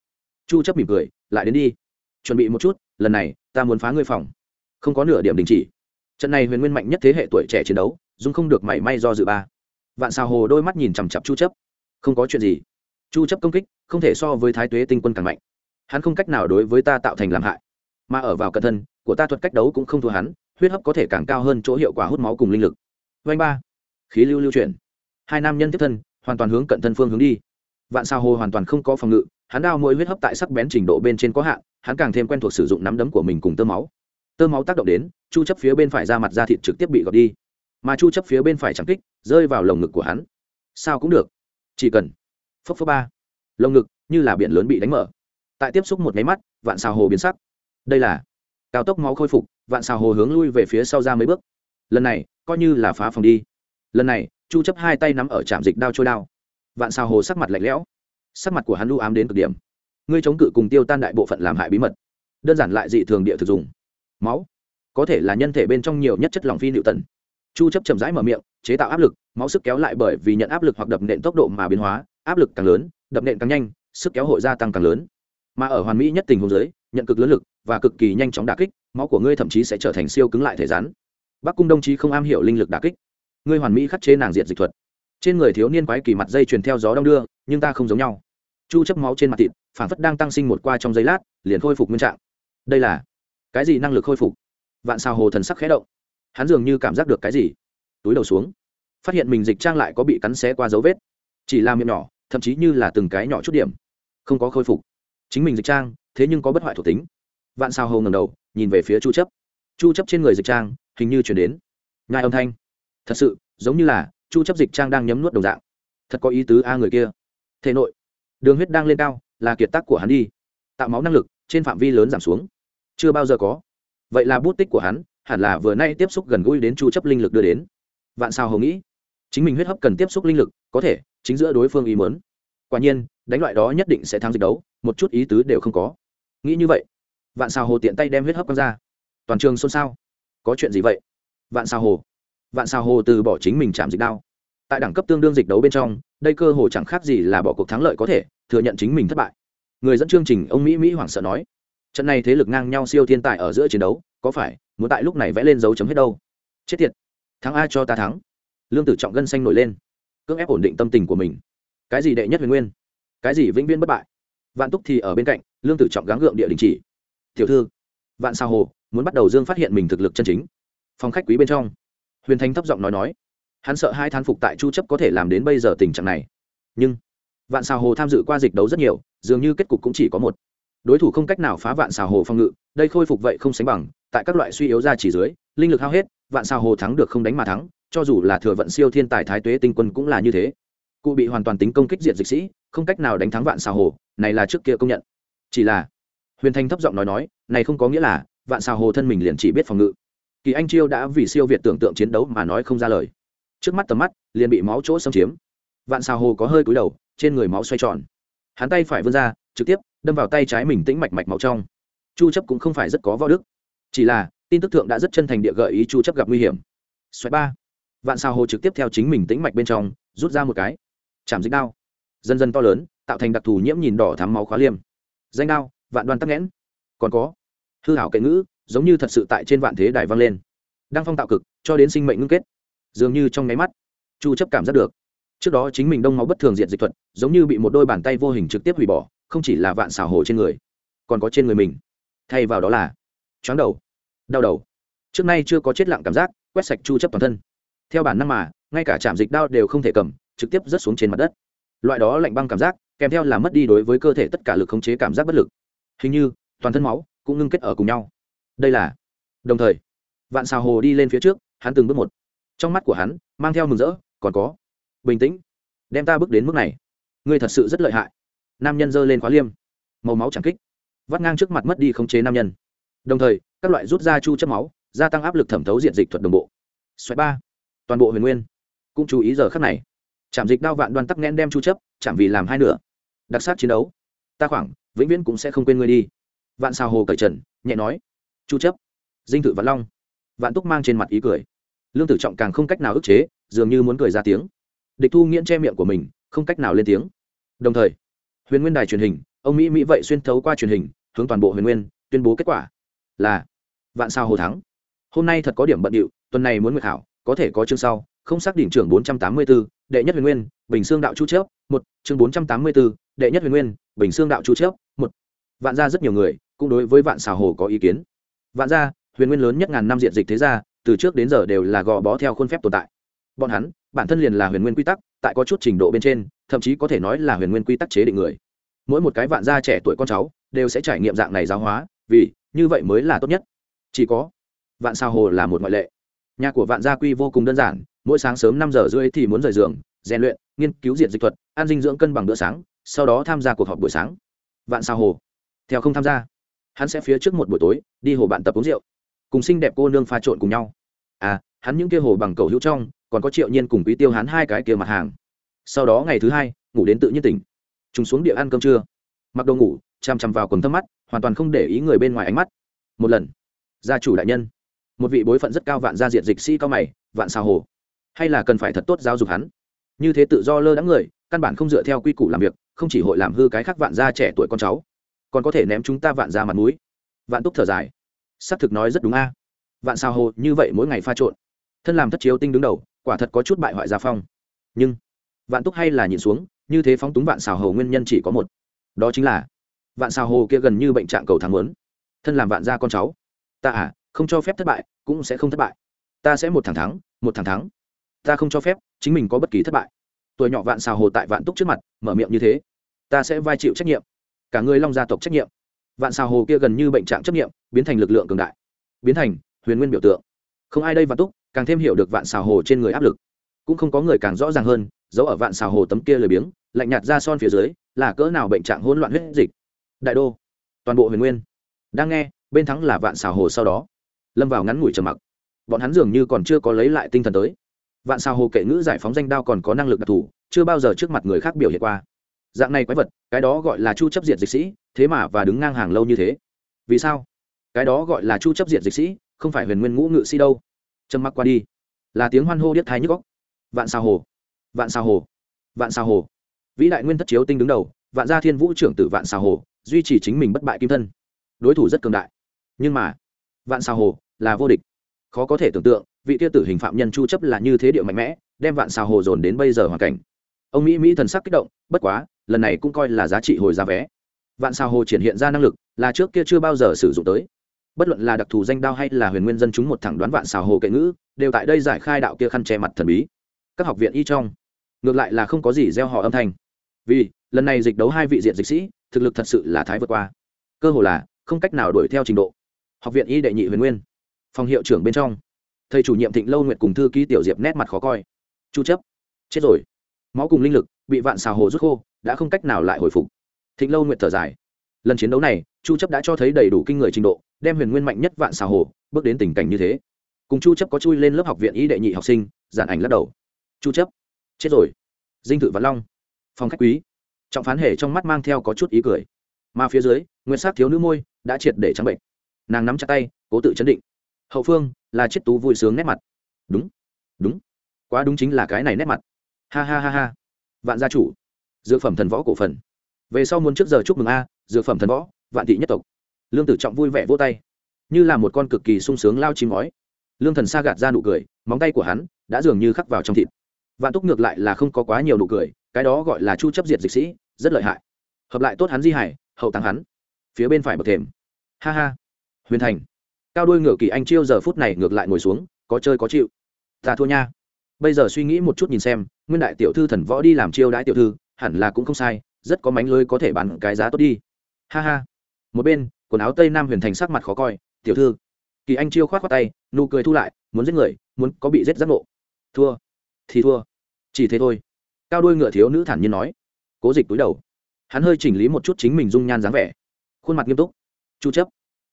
Chu chấp mỉm cười, lại đến đi. Chuẩn bị một chút, lần này, ta muốn phá ngươi phòng. Không có nửa điểm đình chỉ. Trận này huyền nguyên mạnh nhất thế hệ tuổi trẻ chiến đấu dung không được mảy may do dự ba. Vạn xào hồ đôi mắt nhìn chằm chặp chu chấp. Không có chuyện gì. Chu chấp công kích, không thể so với thái tuế tinh quân càng mạnh. Hắn không cách nào đối với ta tạo thành làm hại. Mà ở vào cận thân, của ta thuật cách đấu cũng không thua hắn, huyết hấp có thể càng cao hơn chỗ hiệu quả hút máu cùng linh lực. Vanh ba. Khí lưu lưu chuyển hai nam nhân tiếp thân, hoàn toàn hướng cận thân phương hướng đi. Vạn sao hồ hoàn toàn không có phòng ngự, hắn đao mỗi huyết hấp tại sắc bén trình độ bên trên có hạn, hắn càng thêm quen thuộc sử dụng nắm đấm của mình cùng tơ máu. Tơ máu tác động đến, chu chấp phía bên phải ra mặt da thịt trực tiếp bị gọt đi. Mà chu chấp phía bên phải chẳng kích, rơi vào lồng ngực của hắn. Sao cũng được. Chỉ cần. Phấp phấp ba. Lồng ngực, như là biển lớn bị đánh mở. Tại tiếp xúc một máy mắt, vạn xào hồ biến sắc. Đây là cao tốc máu khôi phục, vạn xào hồ hướng lui về phía sau ra mấy bước. Lần này, coi như là phá phòng đi. Lần này chu chấp hai tay nắm ở trạm dịch đao trôi đao. Vạn sao hồ sắc mặt lạnh lẽo. Sắc mặt của hắn lưu ám đến cực điểm. Ngươi chống cự cùng tiêu tan đại bộ phận làm hại bí mật. Đơn giản lại dị thường địa thực dùng máu. Có thể là nhân thể bên trong nhiều nhất chất lỏng phi liệu tần. Chu chấp chậm rãi mở miệng, chế tạo áp lực, máu sức kéo lại bởi vì nhận áp lực hoặc đập nện tốc độ mà biến hóa, áp lực càng lớn, đập nện càng nhanh, sức kéo hội gia tăng càng lớn. Mà ở hoàn mỹ nhất tình huống giới nhận cực lớn lực và cực kỳ nhanh chóng đả kích, máu của ngươi thậm chí sẽ trở thành siêu cứng lại thể rắn. Bắc cung đồng chí không am hiểu linh lực đả kích ngươi hoàn mỹ khắc chế nàng diệt dịch thuật. Trên người thiếu niên quái kỳ mặt dây truyền theo gió đông đưa, nhưng ta không giống nhau. Chu chấp máu trên mặt thịt, phản phất đang tăng sinh một qua trong giây lát, liền khôi phục nguyên trạng. Đây là cái gì năng lực khôi phục? Vạn sao hồ thần sắc khẽ động. Hắn dường như cảm giác được cái gì. Túi đầu xuống, phát hiện mình dịch trang lại có bị cắn xé qua dấu vết. Chỉ là miệng nhỏ, thậm chí như là từng cái nhỏ chút điểm. Không có khôi phục. Chính mình dịch trang, thế nhưng có bất hoại thuộc tính. Vạn sao hồ ngầm đầu, nhìn về phía chu chấp. Chu chấp trên người dịch trang, hình như chuyển đến. Ngài âm thanh thật sự, giống như là chu chấp dịch trang đang nhấm nuốt đồng dạng. Thật có ý tứ a người kia. Thể nội, đường huyết đang lên cao, là kiệt tác của hắn đi. Tạo máu năng lực, trên phạm vi lớn giảm xuống. Chưa bao giờ có. Vậy là bút tích của hắn, hẳn là vừa nay tiếp xúc gần gũi đến chu chấp linh lực đưa đến. Vạn sao hầu nghĩ, chính mình huyết hấp cần tiếp xúc linh lực, có thể chính giữa đối phương ý muốn. Quả nhiên, đánh loại đó nhất định sẽ thắng dịch đấu, một chút ý tứ đều không có. Nghĩ như vậy, vạn sao hồ tiện tay đem huyết hấp quăng ra. Toàn trường xôn xao. Có chuyện gì vậy? Vạn sao hồ vạn sao hồ từ bỏ chính mình chạm dịch đao. Tại đẳng cấp tương đương dịch đấu bên trong, đây cơ hồ chẳng khác gì là bỏ cuộc thắng lợi có thể, thừa nhận chính mình thất bại. Người dẫn chương trình, ông mỹ mỹ hoảng sợ nói, trận này thế lực ngang nhau siêu thiên tài ở giữa chiến đấu, có phải muốn tại lúc này vẽ lên dấu chấm hết đâu? Chết tiệt, thắng ai cho ta thắng? Lương tử trọng gân xanh nổi lên, cưỡng ép ổn định tâm tình của mình. Cái gì đệ nhất huyền nguyên? Cái gì vĩnh viễn bất bại? Vạn túc thì ở bên cạnh, lương tử trọng gắng gượng địa đình chỉ. Tiểu thư, vạn sao hồ, muốn bắt đầu dương phát hiện mình thực lực chân chính. Phòng khách quý bên trong huyền thanh thấp giọng nói nói, hắn sợ hai thán phục tại chu chấp có thể làm đến bây giờ tình trạng này. Nhưng, vạn xào hồ tham dự qua dịch đấu rất nhiều, dường như kết cục cũng chỉ có một. Đối thủ không cách nào phá vạn xào hồ phong ngự, đây khôi phục vậy không sánh bằng, tại các loại suy yếu ra chỉ dưới, linh lực hao hết, vạn xào hồ thắng được không đánh mà thắng, cho dù là thừa vận siêu thiên tài thái tuế tinh quân cũng là như thế. Cụ bị hoàn toàn tính công kích diện dịch sĩ, không cách nào đánh thắng vạn xào hồ, này là trước kia công nhận. Chỉ là, huyền thanh thấp giọng nói nói, này không có nghĩa là vạn xào hồ thân mình liền chỉ biết phòng ngự kỳ anh chiêu đã vì siêu việt tưởng tượng chiến đấu mà nói không ra lời. Trước mắt tầm mắt, liền bị máu chỗ xâm chiếm. Vạn xào hồ có hơi cúi đầu, trên người máu xoay tròn. Hắn tay phải vươn ra, trực tiếp đâm vào tay trái mình tĩnh mạch mạch máu trong. Chu chấp cũng không phải rất có võ đức. Chỉ là, tin tức thượng đã rất chân thành địa gợi ý chu chấp gặp nguy hiểm. Xoáy ba. Vạn sao hồ trực tiếp theo chính mình tĩnh mạch bên trong, rút ra một cái. Chạm dịch đao. Dần dần to lớn, tạo thành đặc thù nhiễm nhìn đỏ thắm máu khóa liêm. Danh đao, vạn đoan tắc nghẽn. Còn có. Hư hảo kệ ngữ giống như thật sự tại trên vạn thế đài vang lên. Đang phong tạo cực, cho đến sinh mệnh ngưng kết. Dường như trong nháy mắt, chu chấp cảm giác được. Trước đó chính mình đông máu bất thường diện dịch thuật, giống như bị một đôi bàn tay vô hình trực tiếp hủy bỏ, không chỉ là vạn xảo hồ trên người, còn có trên người mình. Thay vào đó là chóng đầu, đau đầu. Trước nay chưa có chết lặng cảm giác, quét sạch chu chấp toàn thân. Theo bản năng mà, ngay cả chạm dịch đao đều không thể cầm, trực tiếp rớt xuống trên mặt đất. Loại đó lạnh băng cảm giác, kèm theo là mất đi đối với cơ thể tất cả lực khống chế cảm giác bất lực. Hình như, toàn thân máu cũng ngưng kết ở cùng nhau đây là, đồng thời, vạn xào hồ đi lên phía trước, hắn từng bước một. Trong mắt của hắn, mang theo mừng rỡ, còn có bình tĩnh. Đem ta bước đến mức này. Ngươi thật sự rất lợi hại. Nam nhân giơ lên khóa liêm. Màu máu chẳng kích. Vắt ngang trước mặt mất đi khống chế nam nhân. Đồng thời, các loại rút ra chu chất máu, gia tăng áp lực thẩm thấu diện dịch thuật đồng bộ. Xoáy ba. Toàn bộ huyền nguyên. Cũng chú ý giờ khắc này. Chạm dịch đao vạn đoan tắc nghẽn đem chu chấp, chạm vì làm hai nửa. Đặc sắc chiến đấu. Ta khoảng, vĩnh viễn cũng sẽ không quên ngươi đi. Vạn xào hồ cởi trần, nhẹ nói chu chấp. Dinh thự vạn long. Vạn túc mang trên mặt ý cười. Lương tử trọng càng không cách nào ức chế dường như muốn cười ra tiếng. Địch thu nghiễn che miệng của mình không cách nào lên tiếng. Đồng thời huyền nguyên đài truyền hình ông mỹ mỹ vậy xuyên thấu qua truyền hình hướng toàn bộ huyền nguyên tuyên bố kết quả là vạn sao hồ thắng. Hôm nay thật có điểm bận điệu tuần này muốn nguyệt hảo có thể có chương sau không xác định trưởng bốn trăm tám mươi 484, đệ nhất huyền nguyên bình xương đạo chu chớp một chương bốn trăm tám mươi 484, đệ nhất huyền nguyên bình xương đạo chu chớp một. Vạn gia rất nhiều người cũng đối với vạn xào hồ có ý kiến vạn gia, huyền nguyên lớn nhất ngàn năm diện dịch thế gia, từ trước đến giờ đều là gò bó theo khuôn phép tồn tại. Bọn hắn, bản thân liền là huyền nguyên quy tắc, tại có chút trình độ bên trên, thậm chí có thể nói là huyền nguyên quy tắc chế định người. Mỗi một cái vạn gia trẻ tuổi con cháu, đều sẽ trải nghiệm dạng này giáo hóa, vì, như vậy mới là tốt nhất. Chỉ có, vạn sao hồ là một ngoại lệ. Nhà của vạn gia quy vô cùng đơn giản, mỗi sáng sớm năm giờ rưỡi thì muốn rời giường, rèn luyện, nghiên cứu diện dịch thuật, ăn dinh dưỡng cân bằng bữa sáng, sau đó tham gia cuộc họp buổi sáng. Vạn sao hồ, theo không tham gia hắn sẽ phía trước một buổi tối, đi hồ bạn tập uống rượu. Cùng xinh đẹp cô nương pha trộn cùng nhau. À hắn những kia hồ bằng cầu hữu trong, còn có triệu nhiên cùng quý tiêu hắn hai cái kia mặt hàng. Sau đó ngày thứ hai, ngủ đến tự nhiên tỉnh. Chúng xuống địa ăn cơm trưa. Mặc đồ ngủ chằm chằm vào quần thâm mắt, hoàn toàn không để ý người bên ngoài ánh mắt. Một lần, gia chủ đại nhân. Một vị bối phận rất cao vạn gia diệt dịch sĩ cao mày, vạn sao hồ. Hay là cần phải thật tốt giáo dục hắn? Như thế tự do lơ đãng người, căn bản không dựa theo quy củ làm việc, không chỉ hội làm hư cái khác vạn gia trẻ tuổi con cháu còn có thể ném chúng ta vạn gia mặt mũi. Vạn túc thở dài. Xác thực nói rất đúng a. Vạn sao hồ, như vậy mỗi ngày pha trộn. Thân làm thất chiếu tinh đứng đầu, quả thật có chút bại hoại gia phong. Nhưng, vạn túc hay là nhìn xuống, như thế phóng túng vạn xào hồ nguyên nhân chỉ có một. Đó chính là, vạn xào hồ kia gần như bệnh trạng cầu thắng lớn thân làm vạn gia con cháu. Ta à không cho phép thất bại, cũng sẽ không thất bại. Ta sẽ một thẳng thắng, một thẳng thắng. Ta không cho phép, chính mình có bất kỳ thất bại. Tuổi nhỏ vạn xào hồ tại vạn túc trước mặt, mở miệng như thế. Ta sẽ vai chịu trách nhiệm cả người long gia tộc trách nhiệm. Vạn xào hồ kia gần như bệnh trạng chấp nghiệm, biến thành lực lượng cường đại. Biến thành huyền nguyên biểu tượng. Không ai đây vạn túc, càng thêm hiểu được vạn xào hồ trên người áp lực. Cũng không có người càng rõ ràng hơn giấu ở vạn xào hồ tấm kia lười biếng, lạnh nhạt ra son phía dưới, là cỡ nào bệnh trạng hỗn loạn huyết dịch. Đại đô, toàn bộ huyền nguyên. Đang nghe, bên thắng là vạn xào hồ sau đó. Lâm vào ngắn ngủi trầm mặc. Bọn hắn dường như còn chưa có lấy lại tinh thần tới. Vạn xào hồ kệ ngữ giải phóng danh đao còn có năng lực đặc thù, chưa bao giờ trước mặt người khác biểu hiện qua dạng này quái vật, cái đó gọi là chu chấp diệt dịch sĩ, thế mà và đứng ngang hàng lâu như thế. Vì sao? Cái đó gọi là chu chấp diệt dịch sĩ, không phải huyền nguyên ngũ ngự sĩ đâu. Trầm mặc qua đi. Là tiếng hoan hô điếc thái nhức góc vạn sao hồ. Vạn sao hồ. Vạn sao hồ. Vĩ đại nguyên thất chiếu tinh đứng đầu, vạn gia thiên vũ trưởng tử vạn sao hồ, duy trì chính mình bất bại kim thân. Đối thủ rất cường đại. Nhưng mà, vạn sao hồ là vô địch. Khó có thể tưởng tượng, vị tiêu tử hình phạm nhân chu chấp là như thế địa mạnh mẽ, đem vạn sao hồ dồn đến bây giờ hoàn cảnh. Ông mỹ mỹ thần sắc kích động, bất quá lần này cũng coi là giá trị hồi giá vé. Vạn sao hồ triển hiện ra năng lực là trước kia chưa bao giờ sử dụng tới. Bất luận là đặc thù danh đao hay là huyền nguyên dân chúng một thẳng đoán vạn xào hồ kệ ngữ, đều tại đây giải khai đạo kia khăn che mặt thần bí. Các học viện y trong, ngược lại là không có gì gieo họ âm thanh. Vì, lần này dịch đấu hai vị diện dịch sĩ, thực lực thật sự là thái vượt qua. Cơ hồ là, không cách nào đuổi theo trình độ. Học viện y đệ nhị huyền nguyên, phòng hiệu trưởng bên trong. Thầy chủ nhiệm thịnh lâu nguyệt cùng thư ký tiểu diệp nét mặt khó coi. Chu chấp. Chết rồi. Máu cùng linh lực bị vạn xào hồ rút khô đã không cách nào lại hồi phục. Thịnh lâu nguyệt thở dài. Lần chiến đấu này, chu chấp đã cho thấy đầy đủ kinh người trình độ, đem huyền nguyên mạnh nhất vạn xà hồ, bước đến tình cảnh như thế. Cùng chu chấp có chui lên lớp học viện y đệ nhị học sinh, giản ảnh lắc đầu. Chu chấp, chết rồi. Dinh thự văn long. Phòng khách quý. Trọng phán hề trong mắt mang theo có chút ý cười. Mà phía dưới nguyên sát thiếu nữ môi đã triệt để trắng bệnh. Nàng nắm chặt tay, cố tự chấn định. Hậu phương là chiết tú vui sướng nét mặt. Đúng. Đúng. Quá đúng chính là cái này nét mặt. Ha ha ha ha. Vạn gia chủ dược phẩm thần võ cổ phần. Về sau muốn trước giờ chúc mừng a, dược phẩm thần võ, vạn thị nhất tộc. Lương tử trọng vui vẻ vỗ tay. Như là một con cực kỳ sung sướng lao chim ngói. Lương thần sa gạt ra nụ cười, móng tay của hắn đã dường như khắc vào trong thịt. Vạn túc ngược lại là không có quá nhiều nụ cười, cái đó gọi là chu chấp diệt dịch sĩ, rất lợi hại. Hợp lại tốt hắn di hải, hậu tăng hắn. Phía bên phải bậc thềm. Ha ha. Huyền thành. Cao đuôi ngựa kỳ anh chiêu giờ phút này ngược lại ngồi xuống, có chơi có chịu. Ta thua nha. Bây giờ suy nghĩ một chút nhìn xem, nguyên đại tiểu thư thần võ đi làm chiêu đãi tiểu thư hẳn là cũng không sai, rất có mánh lưới có thể bán cái giá tốt đi. Ha ha. Một bên, quần áo tây nam huyền thành sắc mặt khó coi, tiểu thư. Kỳ anh chiêu khoát khoát tay, nụ cười thu lại, muốn giết người, muốn có bị giết giác ngộ. Thua. Thì thua. Chỉ thế thôi. Cao đuôi ngựa thiếu nữ thản nhiên nói. Cố dịch túi đầu. Hắn hơi chỉnh lý một chút chính mình dung nhan dáng vẻ. Khuôn mặt nghiêm túc. Chu chấp.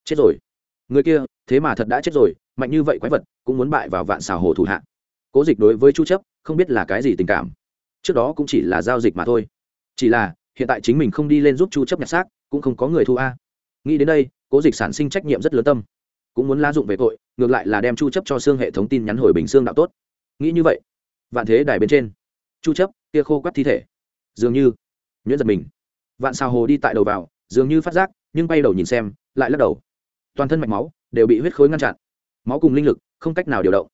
Chết rồi. Người kia, thế mà thật đã chết rồi, mạnh như vậy quái vật, cũng muốn bại vào vạn xào hồ thủ hạ. Cố dịch đối với chu chấp, không biết là cái gì tình cảm trước đó cũng chỉ là giao dịch mà thôi. Chỉ là, hiện tại chính mình không đi lên giúp chu chấp nhặt xác, cũng không có người thu a. Nghĩ đến đây, cố dịch sản sinh trách nhiệm rất lớn tâm. Cũng muốn la dụng về tội, ngược lại là đem chu chấp cho xương hệ thống tin nhắn hồi bình xương đạo tốt. Nghĩ như vậy, vạn thế đài bên trên. Chu chấp, kia khô quắt thi thể. Dường như, nhuyễn giật mình. Vạn xào hồ đi tại đầu vào, dường như phát giác, nhưng bay đầu nhìn xem, lại lắc đầu. Toàn thân mạch máu, đều bị huyết khối ngăn chặn. Máu cùng linh lực, không cách nào điều động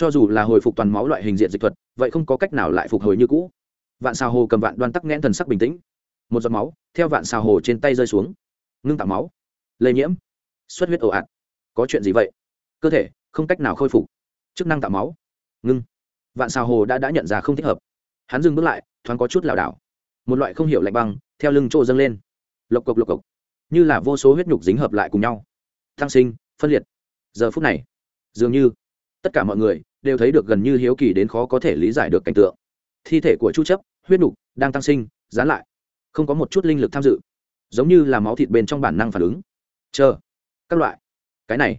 cho dù là hồi phục toàn máu loại hình diện dịch thuật, vậy không có cách nào lại phục hồi như cũ. Vạn xào hồ cầm vạn đoan tắc nghẽn thần sắc bình tĩnh. Một giọt máu, theo vạn xào hồ trên tay rơi xuống. Ngưng tạo máu. Lây nhiễm. Xuất huyết ồ ạt. Có chuyện gì vậy? Cơ thể, không cách nào khôi phục. Chức năng tạo máu. Ngưng. Vạn xào hồ đã đã nhận ra không thích hợp. Hắn dừng bước lại, thoáng có chút lảo đảo. Một loại không hiểu lạnh băng, theo lưng trô dâng lên. Lộc cộc lộc cộc. Như là vô số huyết nhục dính hợp lại cùng nhau. Tăng sinh, phân liệt. Giờ phút này, dường như tất cả mọi người đều thấy được gần như hiếu kỳ đến khó có thể lý giải được cảnh tượng. Thi thể của chu chấp, huyết nục, đang tăng sinh, dán lại. Không có một chút linh lực tham dự. Giống như là máu thịt bên trong bản năng phản ứng. Chờ. Các loại. Cái này.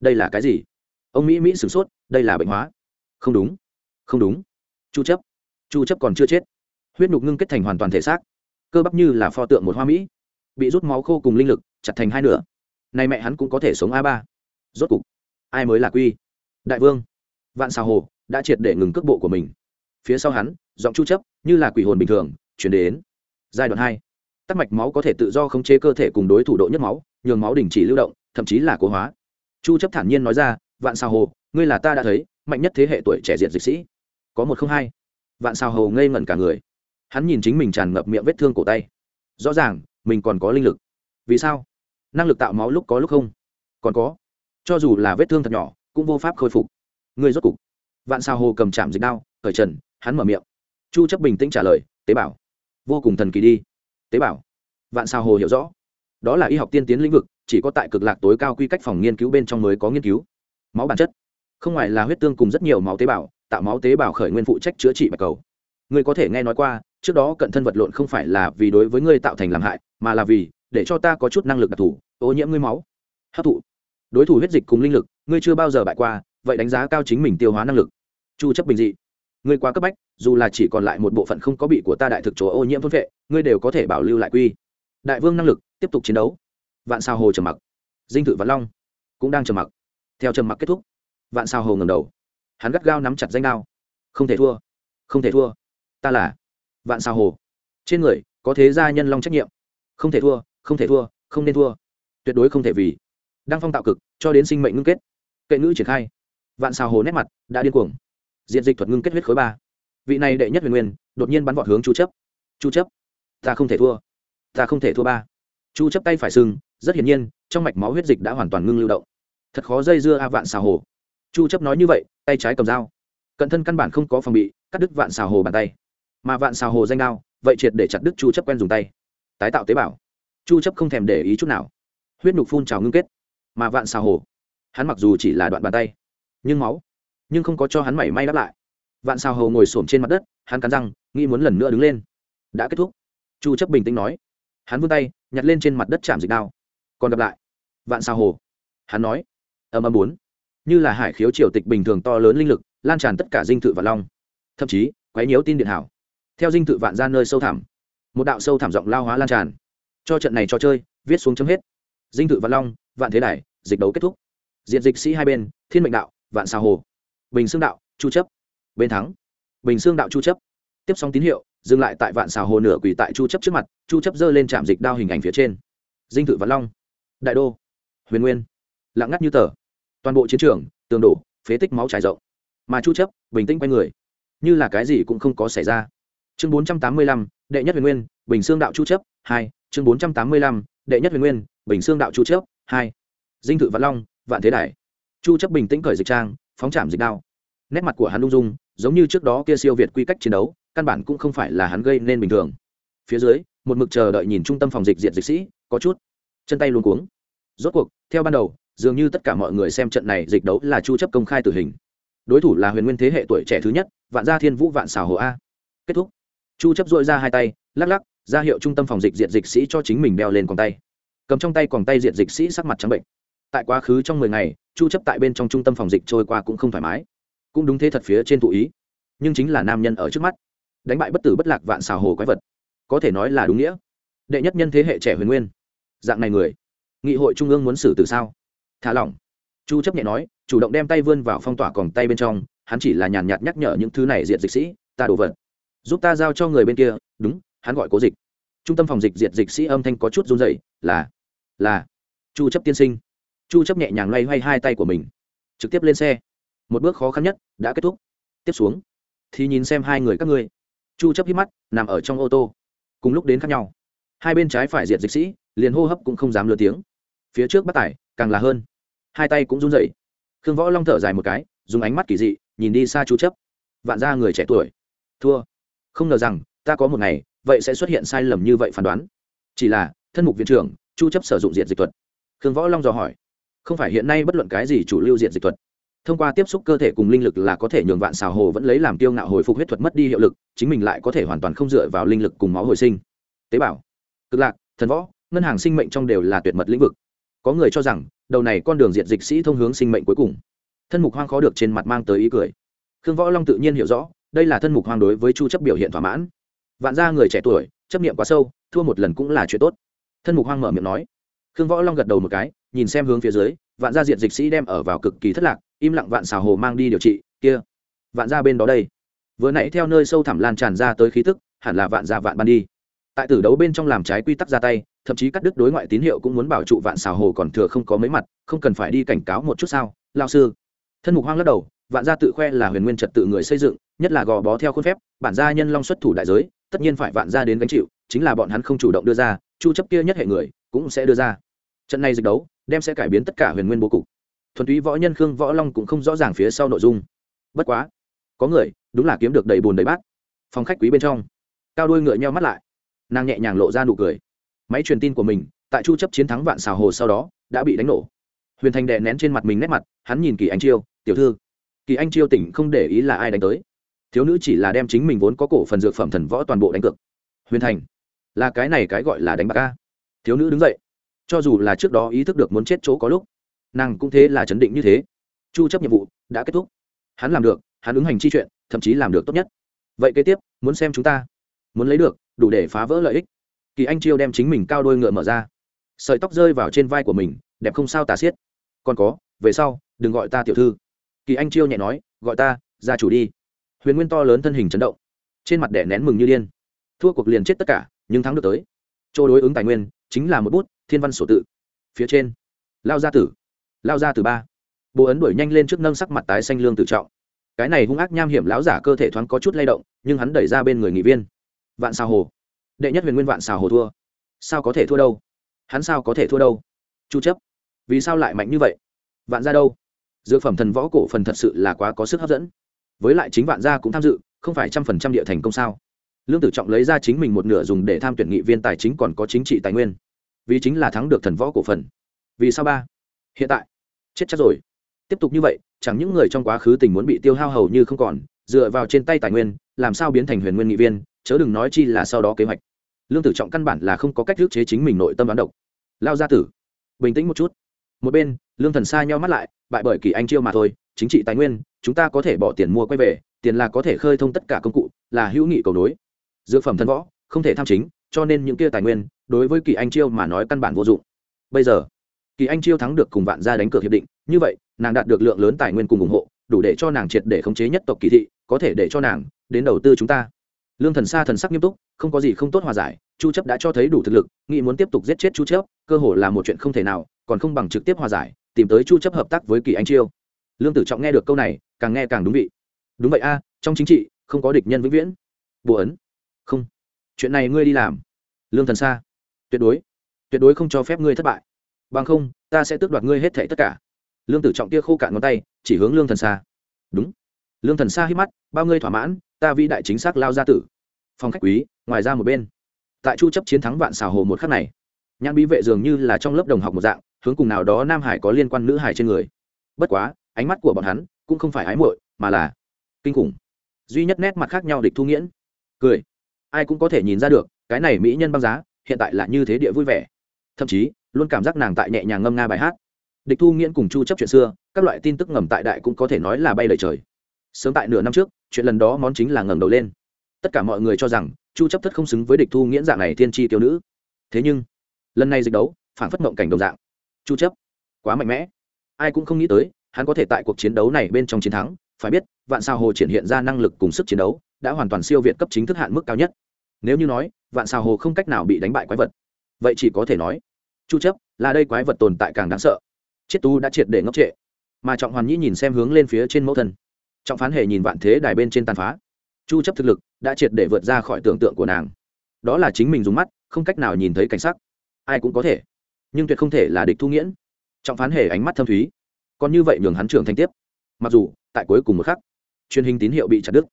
Đây là cái gì? Ông mỹ mỹ sửng sốt, đây là bệnh hóa. Không đúng. Không đúng. Chu chấp. Chu chấp còn chưa chết. Huyết nhục ngưng kết thành hoàn toàn thể xác. Cơ bắp như là pho tượng một hoa mỹ. Bị rút máu khô cùng linh lực, chặt thành hai nửa. Nay mẹ hắn cũng có thể sống a ba. Rốt cục, ai mới là quy? Đại vương vạn xào hồ đã triệt để ngừng cước bộ của mình. Phía sau hắn, giọng chu chấp, như là quỷ hồn bình thường, chuyển đến. Giai đoạn hai. Tắc mạch máu có thể tự do khống chế cơ thể cùng đối thủ độ nhất máu, nhường máu đình chỉ lưu động, thậm chí là cố hóa. Chu chấp thản nhiên nói ra, vạn xào hồ, ngươi là ta đã thấy, mạnh nhất thế hệ tuổi trẻ diện dịch sĩ. Có một không hai. Vạn xào hồ ngây ngẩn cả người. Hắn nhìn chính mình tràn ngập miệng vết thương cổ tay. Rõ ràng, mình còn có linh lực. Vì sao? Năng lực tạo máu lúc có lúc không. Còn có. Cho dù là vết thương thật nhỏ, cũng vô pháp khôi phục ngươi rốt cục. Vạn sao hồ cầm chạm dịch đao, cởi trần, hắn mở miệng. Chu chấp bình tĩnh trả lời, tế bào vô cùng thần kỳ đi. Tế bào vạn sao hồ hiểu rõ. Đó là y học tiên tiến lĩnh vực, chỉ có tại cực lạc tối cao quy cách phòng nghiên cứu bên trong mới có nghiên cứu. Máu bản chất. Không ngoài là huyết tương cùng rất nhiều máu tế bào, tạo máu tế bào khởi nguyên phụ trách chữa trị bạch cầu. Ngươi có thể nghe nói qua, trước đó cận thân vật lộn không phải là vì đối với ngươi tạo thành làm hại, mà là vì để cho ta có chút năng lực đặc thù, ô nhiễm ngươi máu. Hấp thụ. Đối thủ huyết dịch cùng linh lực, ngươi chưa bao giờ bại qua vậy đánh giá cao chính mình tiêu hóa năng lực. Chu chấp bình dị. Ngươi quá cấp bách, dù là chỉ còn lại một bộ phận không có bị của ta đại thực chỗ ô nhiễm thôn vệ, ngươi đều có thể bảo lưu lại quy. Đại vương năng lực, tiếp tục chiến đấu. Vạn sao hồ trầm mặc. Dinh thự vạn long cũng đang trầm mặc. Theo trầm mặc kết thúc, vạn sao hồ ngầm đầu. Hắn gắt gao nắm chặt danh đao. Không thể thua. Không thể thua. Ta là vạn sao hồ. Trên người, có thế gia nhân long trách nhiệm. Không thể thua, không thể thua, không nên thua. Tuyệt đối không thể vì. Đang phong tạo cực, cho đến sinh mệnh ngưng kết. Kệ ngữ triển khai vạn xào hồ nét mặt, đã điên cuồng. Diện dịch thuật ngưng kết huyết khối ba. Vị này đệ nhất huyền nguyên, đột nhiên bắn vọt hướng chu chấp. Chu chấp, ta không thể thua. Ta không thể thua ba. Chu chấp tay phải sưng, rất hiển nhiên, trong mạch máu huyết dịch đã hoàn toàn ngưng lưu động. Thật khó dây dưa a vạn xào hồ. Chu chấp nói như vậy, tay trái cầm dao. Cận thân căn bản không có phòng bị, cắt đứt vạn xào hồ bàn tay. Mà vạn xào hồ danh đao, vậy triệt để chặt đứt chu chấp quen dùng tay. Tái tạo tế bào. Chu chấp không thèm để ý chút nào. Huyết nhục phun trào ngưng kết. Mà vạn xào hồ, hắn mặc dù chỉ là đoạn bàn tay nhưng máu, nhưng không có cho hắn mảy may đáp lại. Vạn xào hồ ngồi xổm trên mặt đất, hắn cắn răng, nghĩ muốn lần nữa đứng lên. Đã kết thúc. Chu chấp bình tĩnh nói. Hắn vươn tay, nhặt lên trên mặt đất chạm dịch đao. Còn gặp lại. Vạn xào hồ hắn nói. Âm âm bốn. Như là hải khiếu triều tịch bình thường to lớn linh lực, lan tràn tất cả dinh thự và long. Thậm chí, quấy nhiễu tin điện hảo. Theo dinh thự vạn ra nơi sâu thẳm, một đạo sâu thẳm rộng lao hóa lan tràn. Cho trận này cho chơi, viết xuống chấm hết. Dinh thự vạn long, vạn thế đài, dịch đấu kết thúc. Diện dịch sĩ hai bên, thiên mệnh đạo vạn sao hồ. Bình xương đạo chu chấp. Bên thắng. Bình xương đạo chu chấp. Tiếp xong tín hiệu dừng lại tại vạn xào hồ nửa quỳ tại chu chấp trước mặt chu chấp giơ lên trạm dịch đao hình ảnh phía trên. Dinh thự vạn long. Đại đô. Huyền nguyên. Lặng ngắt như tờ. Toàn bộ chiến trường tường đổ phế tích máu trải rộng. Mà chu chấp bình tĩnh quay người. Như là cái gì cũng không có xảy ra. Chương 485, đệ nhất huyền nguyên bình xương đạo chu chấp hai. Chương 485, đệ nhất huyền nguyên bình xương đạo chu chấp hai. Dinh thự vạn long vạn thế đài chu chấp bình tĩnh cởi dịch trang, phóng chạm dịch đao. Nét mặt của hắn lung dung, giống như trước đó kia siêu việt quy cách chiến đấu, căn bản cũng không phải là hắn gây nên bình thường. Phía dưới, một mực chờ đợi nhìn trung tâm phòng dịch diệt dịch sĩ, có chút chân tay luống cuống. Rốt cuộc, theo ban đầu, dường như tất cả mọi người xem trận này dịch đấu là chu chấp công khai tử hình. Đối thủ là huyền nguyên thế hệ tuổi trẻ thứ nhất, vạn gia thiên vũ vạn xào hồ a. Kết thúc. Chu chấp dội ra hai tay, lắc lắc, ra hiệu trung tâm phòng dịch diệt dịch sĩ cho chính mình đeo lên còn tay. Cầm trong tay còn tay diệt dịch sĩ sắc mặt trắng bệnh tại quá khứ trong mười ngày, chu chấp tại bên trong trung tâm phòng dịch trôi qua cũng không thoải mái. Cũng đúng thế thật phía trên thụ ý. Nhưng chính là nam nhân ở trước mắt. Đánh bại bất tử bất lạc vạn xào hồ quái vật. Có thể nói là đúng nghĩa. Đệ nhất nhân thế hệ trẻ huyền nguyên. Dạng này người. Nghị hội trung ương muốn xử từ sao? Thả lỏng. Chu chấp nhẹ nói, chủ động đem tay vươn vào phong tỏa còng tay bên trong, hắn chỉ là nhàn nhạt nhắc nhở những thứ này diệt dịch sĩ, ta đổ vật. Giúp ta giao cho người bên kia, đúng, hắn gọi cố dịch. Trung tâm phòng dịch diệt dịch sĩ âm thanh có chút run rẩy, là là. Chu chấp tiên sinh chu chấp nhẹ nhàng loay hoay hai tay của mình. Trực tiếp lên xe. Một bước khó khăn nhất đã kết thúc. Tiếp xuống, thì nhìn xem hai người các ngươi. Chu chấp hít mắt, nằm ở trong ô tô. Cùng lúc đến khác nhau. Hai bên trái phải diệt dịch sĩ, liền hô hấp cũng không dám lừa tiếng. Phía trước bắt tải, càng là hơn. Hai tay cũng run rẩy. Khương võ long thở dài một cái, dùng ánh mắt kỳ dị, nhìn đi xa chu chấp. Vạn gia người trẻ tuổi. Thua. Không ngờ rằng, ta có một ngày, vậy sẽ xuất hiện sai lầm như vậy phán đoán. Chỉ là, thân mục viện trưởng, chu chấp sử dụng diện dịch thuật. Khương võ long dò hỏi không phải hiện nay bất luận cái gì chủ lưu diện dịch thuật. Thông qua tiếp xúc cơ thể cùng linh lực là có thể nhường vạn xào hồ vẫn lấy làm tiêu ngạo hồi phục huyết thuật mất đi hiệu lực, chính mình lại có thể hoàn toàn không dựa vào linh lực cùng máu hồi sinh. Tế bào, cực lạc, thần võ, ngân hàng sinh mệnh trong đều là tuyệt mật lĩnh vực. Có người cho rằng, đầu này con đường diện dịch sĩ thông hướng sinh mệnh cuối cùng. Thân mục hoang khó được trên mặt mang tới ý cười. Khương võ long tự nhiên hiểu rõ, đây là thân mục hoang đối với chu chấp biểu hiện thỏa mãn. Vạn gia người trẻ tuổi, chấp niệm quá sâu, thua một lần cũng là chuyện tốt. Thân mục hoang mở miệng nói. Khương võ long gật đầu một cái nhìn xem hướng phía dưới, vạn gia diện dịch sĩ đem ở vào cực kỳ thất lạc, im lặng vạn xào hồ mang đi điều trị, kia, vạn gia bên đó đây. Vừa nãy theo nơi sâu thẳm lan tràn ra tới khí tức, hẳn là vạn gia vạn ban đi. Tại tử đấu bên trong làm trái quy tắc ra tay, thậm chí cắt đứt đối ngoại tín hiệu cũng muốn bảo trụ vạn xào hồ còn thừa không có mấy mặt, không cần phải đi cảnh cáo một chút sao lao sư. Thân mục hoang lắc đầu, vạn gia tự khoe là huyền nguyên trật tự người xây dựng, nhất là gò bó theo khuôn phép, bản gia nhân long xuất thủ đại giới, tất nhiên phải vạn gia đến gánh chịu, chính là bọn hắn không chủ động đưa ra, chu chấp kia nhất hệ người cũng sẽ đưa ra trận này dịch đấu đem sẽ cải biến tất cả huyền nguyên bố cục. Thuần túy võ nhân khương võ long cũng không rõ ràng phía sau nội dung. Bất quá, có người, đúng là kiếm được đầy bùn đầy bát. Phòng khách quý bên trong, cao đuôi ngựa nheo mắt lại. Nàng nhẹ nhàng lộ ra nụ cười. Máy truyền tin của mình, tại chu chấp chiến thắng vạn xào hồ sau đó, đã bị đánh nổ. Huyền thành đè nén trên mặt mình nét mặt, hắn nhìn kỳ anh chiêu, tiểu thư. Kỳ anh chiêu tỉnh không để ý là ai đánh tới. Thiếu nữ chỉ là đem chính mình vốn có cổ phần dược phẩm thần võ toàn bộ đánh cược. Huyền thành, là cái này cái gọi là đánh bạc ca thiếu nữ đứng dậy cho dù là trước đó ý thức được muốn chết chỗ có lúc, nàng cũng thế là chấn định như thế. Chu chấp nhiệm vụ đã kết thúc. Hắn làm được, hắn ứng hành chi chuyện, thậm chí làm được tốt nhất. Vậy kế tiếp, muốn xem chúng ta. Muốn lấy được, đủ để phá vỡ lợi ích. Kỳ anh chiêu đem chính mình cao đôi ngựa mở ra. Sợi tóc rơi vào trên vai của mình, đẹp không sao tà xiết. Còn có, về sau, đừng gọi ta tiểu thư. Kỳ anh chiêu nhẹ nói, gọi ta, gia chủ đi. Huyền nguyên to lớn thân hình chấn động. Trên mặt đẻ nén mừng như điên. Thua cuộc liền chết tất cả, nhưng thắng được tới. Chỗ đối ứng tài nguyên chính là một bút thiên văn sổ tự. Phía trên, lao gia tử. Lao gia tử ba. Bộ ấn đuổi nhanh lên trước nâng sắc mặt tái xanh lương tự trọng. Cái này hung ác nham hiểm lão giả cơ thể thoáng có chút lay động, nhưng hắn đẩy ra bên người nghị viên. Vạn xào hồ. Đệ nhất huyền nguyên vạn xào hồ thua. Sao có thể thua đâu? Hắn sao có thể thua đâu? Chu chấp. Vì sao lại mạnh như vậy? Vạn ra đâu? Dược phẩm thần võ cổ phần thật sự là quá có sức hấp dẫn. Với lại chính vạn gia cũng tham dự, không phải trăm phần trăm địa thành công sao? Lương tử trọng lấy ra chính mình một nửa dùng để tham tuyển nghị viên tài chính còn có chính trị tài nguyên vì chính là thắng được thần võ cổ phần. Vì sao ba? Hiện tại. Chết chắc rồi. Tiếp tục như vậy, chẳng những người trong quá khứ tình muốn bị tiêu hao hầu như không còn, dựa vào trên tay tài nguyên, làm sao biến thành huyền nguyên nghị viên, chớ đừng nói chi là sau đó kế hoạch. Lương tử trọng căn bản là không có cách thức chế chính mình nội tâm đoán độc. Lao gia tử, bình tĩnh một chút. Một bên, lương thần xa nhau mắt lại, bại bởi kỳ anh chiêu mà thôi, chính trị tài nguyên, chúng ta có thể bỏ tiền mua quay về, tiền là có thể khơi thông tất cả công cụ, là hữu nghị cầu nối. Dược phẩm thần võ, không thể tham chính cho nên những kia tài nguyên, đối với kỳ anh chiêu mà nói căn bản vô dụng. Bây giờ, kỳ anh chiêu thắng được cùng vạn gia đánh cược hiệp định, như vậy, nàng đạt được lượng lớn tài nguyên cùng ủng hộ, đủ để cho nàng triệt để khống chế nhất tộc kỳ thị, có thể để cho nàng đến đầu tư chúng ta. Lương thần sa thần sắc nghiêm túc, không có gì không tốt hòa giải, chu chấp đã cho thấy đủ thực lực, nghĩ muốn tiếp tục giết chết chu chấp, cơ hội là một chuyện không thể nào, còn không bằng trực tiếp hòa giải, tìm tới chu chấp hợp tác với kỳ anh chiêu. Lương tử trọng nghe được câu này, càng nghe càng đúng vị. Đúng vậy a, trong chính trị, không có địch nhân vĩnh viễn. Bùa ấn. Không chuyện này ngươi đi làm. Lương thần xa, tuyệt đối. Tuyệt đối không cho phép ngươi thất bại. Bằng không ta sẽ tước đoạt ngươi hết thảy tất cả. Lương tử trọng kia khô cạn ngón tay chỉ hướng lương thần xa, đúng. Lương thần xa hít mắt bao ngươi thỏa mãn ta vĩ đại chính xác lao ra tử. Phòng khách quý ngoài ra một bên. Tại chu chấp chiến thắng vạn xào hồ một khắc này nhãn bí vệ dường như là trong lớp đồng học một dạng hướng cùng nào đó nam hải có liên quan nữ hải trên người. Bất quá ánh mắt của bọn hắn cũng không phải ái muội mà là kinh khủng. Duy nhất nét mặt khác nhau địch thu nghiễn. Cười ai cũng có thể nhìn ra được, cái này mỹ nhân băng giá, hiện tại là như thế địa vui vẻ. Thậm chí, luôn cảm giác nàng tại nhẹ nhàng ngâm nga bài hát. Địch thu nghiễn cùng chu chấp chuyện xưa, các loại tin tức ngầm tại đại cũng có thể nói là bay lời trời. Sớm tại nửa năm trước, chuyện lần đó món chính là ngẩng đầu lên. Tất cả mọi người cho rằng, chu chấp thất không xứng với địch thu nghiễn dạng này thiên tri tiêu nữ. Thế nhưng, lần này dịch đấu phản phất mộng cảnh đồng dạng. Chu chấp, quá mạnh mẽ. Ai cũng không nghĩ tới, hắn có thể tại cuộc chiến đấu này bên trong chiến thắng. Phải biết, vạn sao hồ triển hiện ra năng lực cùng sức chiến đấu đã hoàn toàn siêu việt cấp chính thức hạn mức cao nhất. Nếu như nói, vạn sao hồ không cách nào bị đánh bại quái vật. Vậy chỉ có thể nói, chu chấp là đây quái vật tồn tại càng đáng sợ. Chiết tu đã triệt để ngốc trệ. Mà trọng hoàn nhĩ nhìn xem hướng lên phía trên mẫu thân. Trọng phán hề nhìn vạn thế đài bên trên tàn phá. Chu chấp thực lực đã triệt để vượt ra khỏi tưởng tượng của nàng. Đó là chính mình dùng mắt, không cách nào nhìn thấy cảnh sắc. Ai cũng có thể. Nhưng tuyệt không thể là địch thu nghiễn. Trọng phán hề ánh mắt thâm thúy. Còn như vậy nhường hắn trưởng thành tiếp. Mặc dù, tại cuối cùng một khắc, truyền hình tín hiệu bị chặt đứt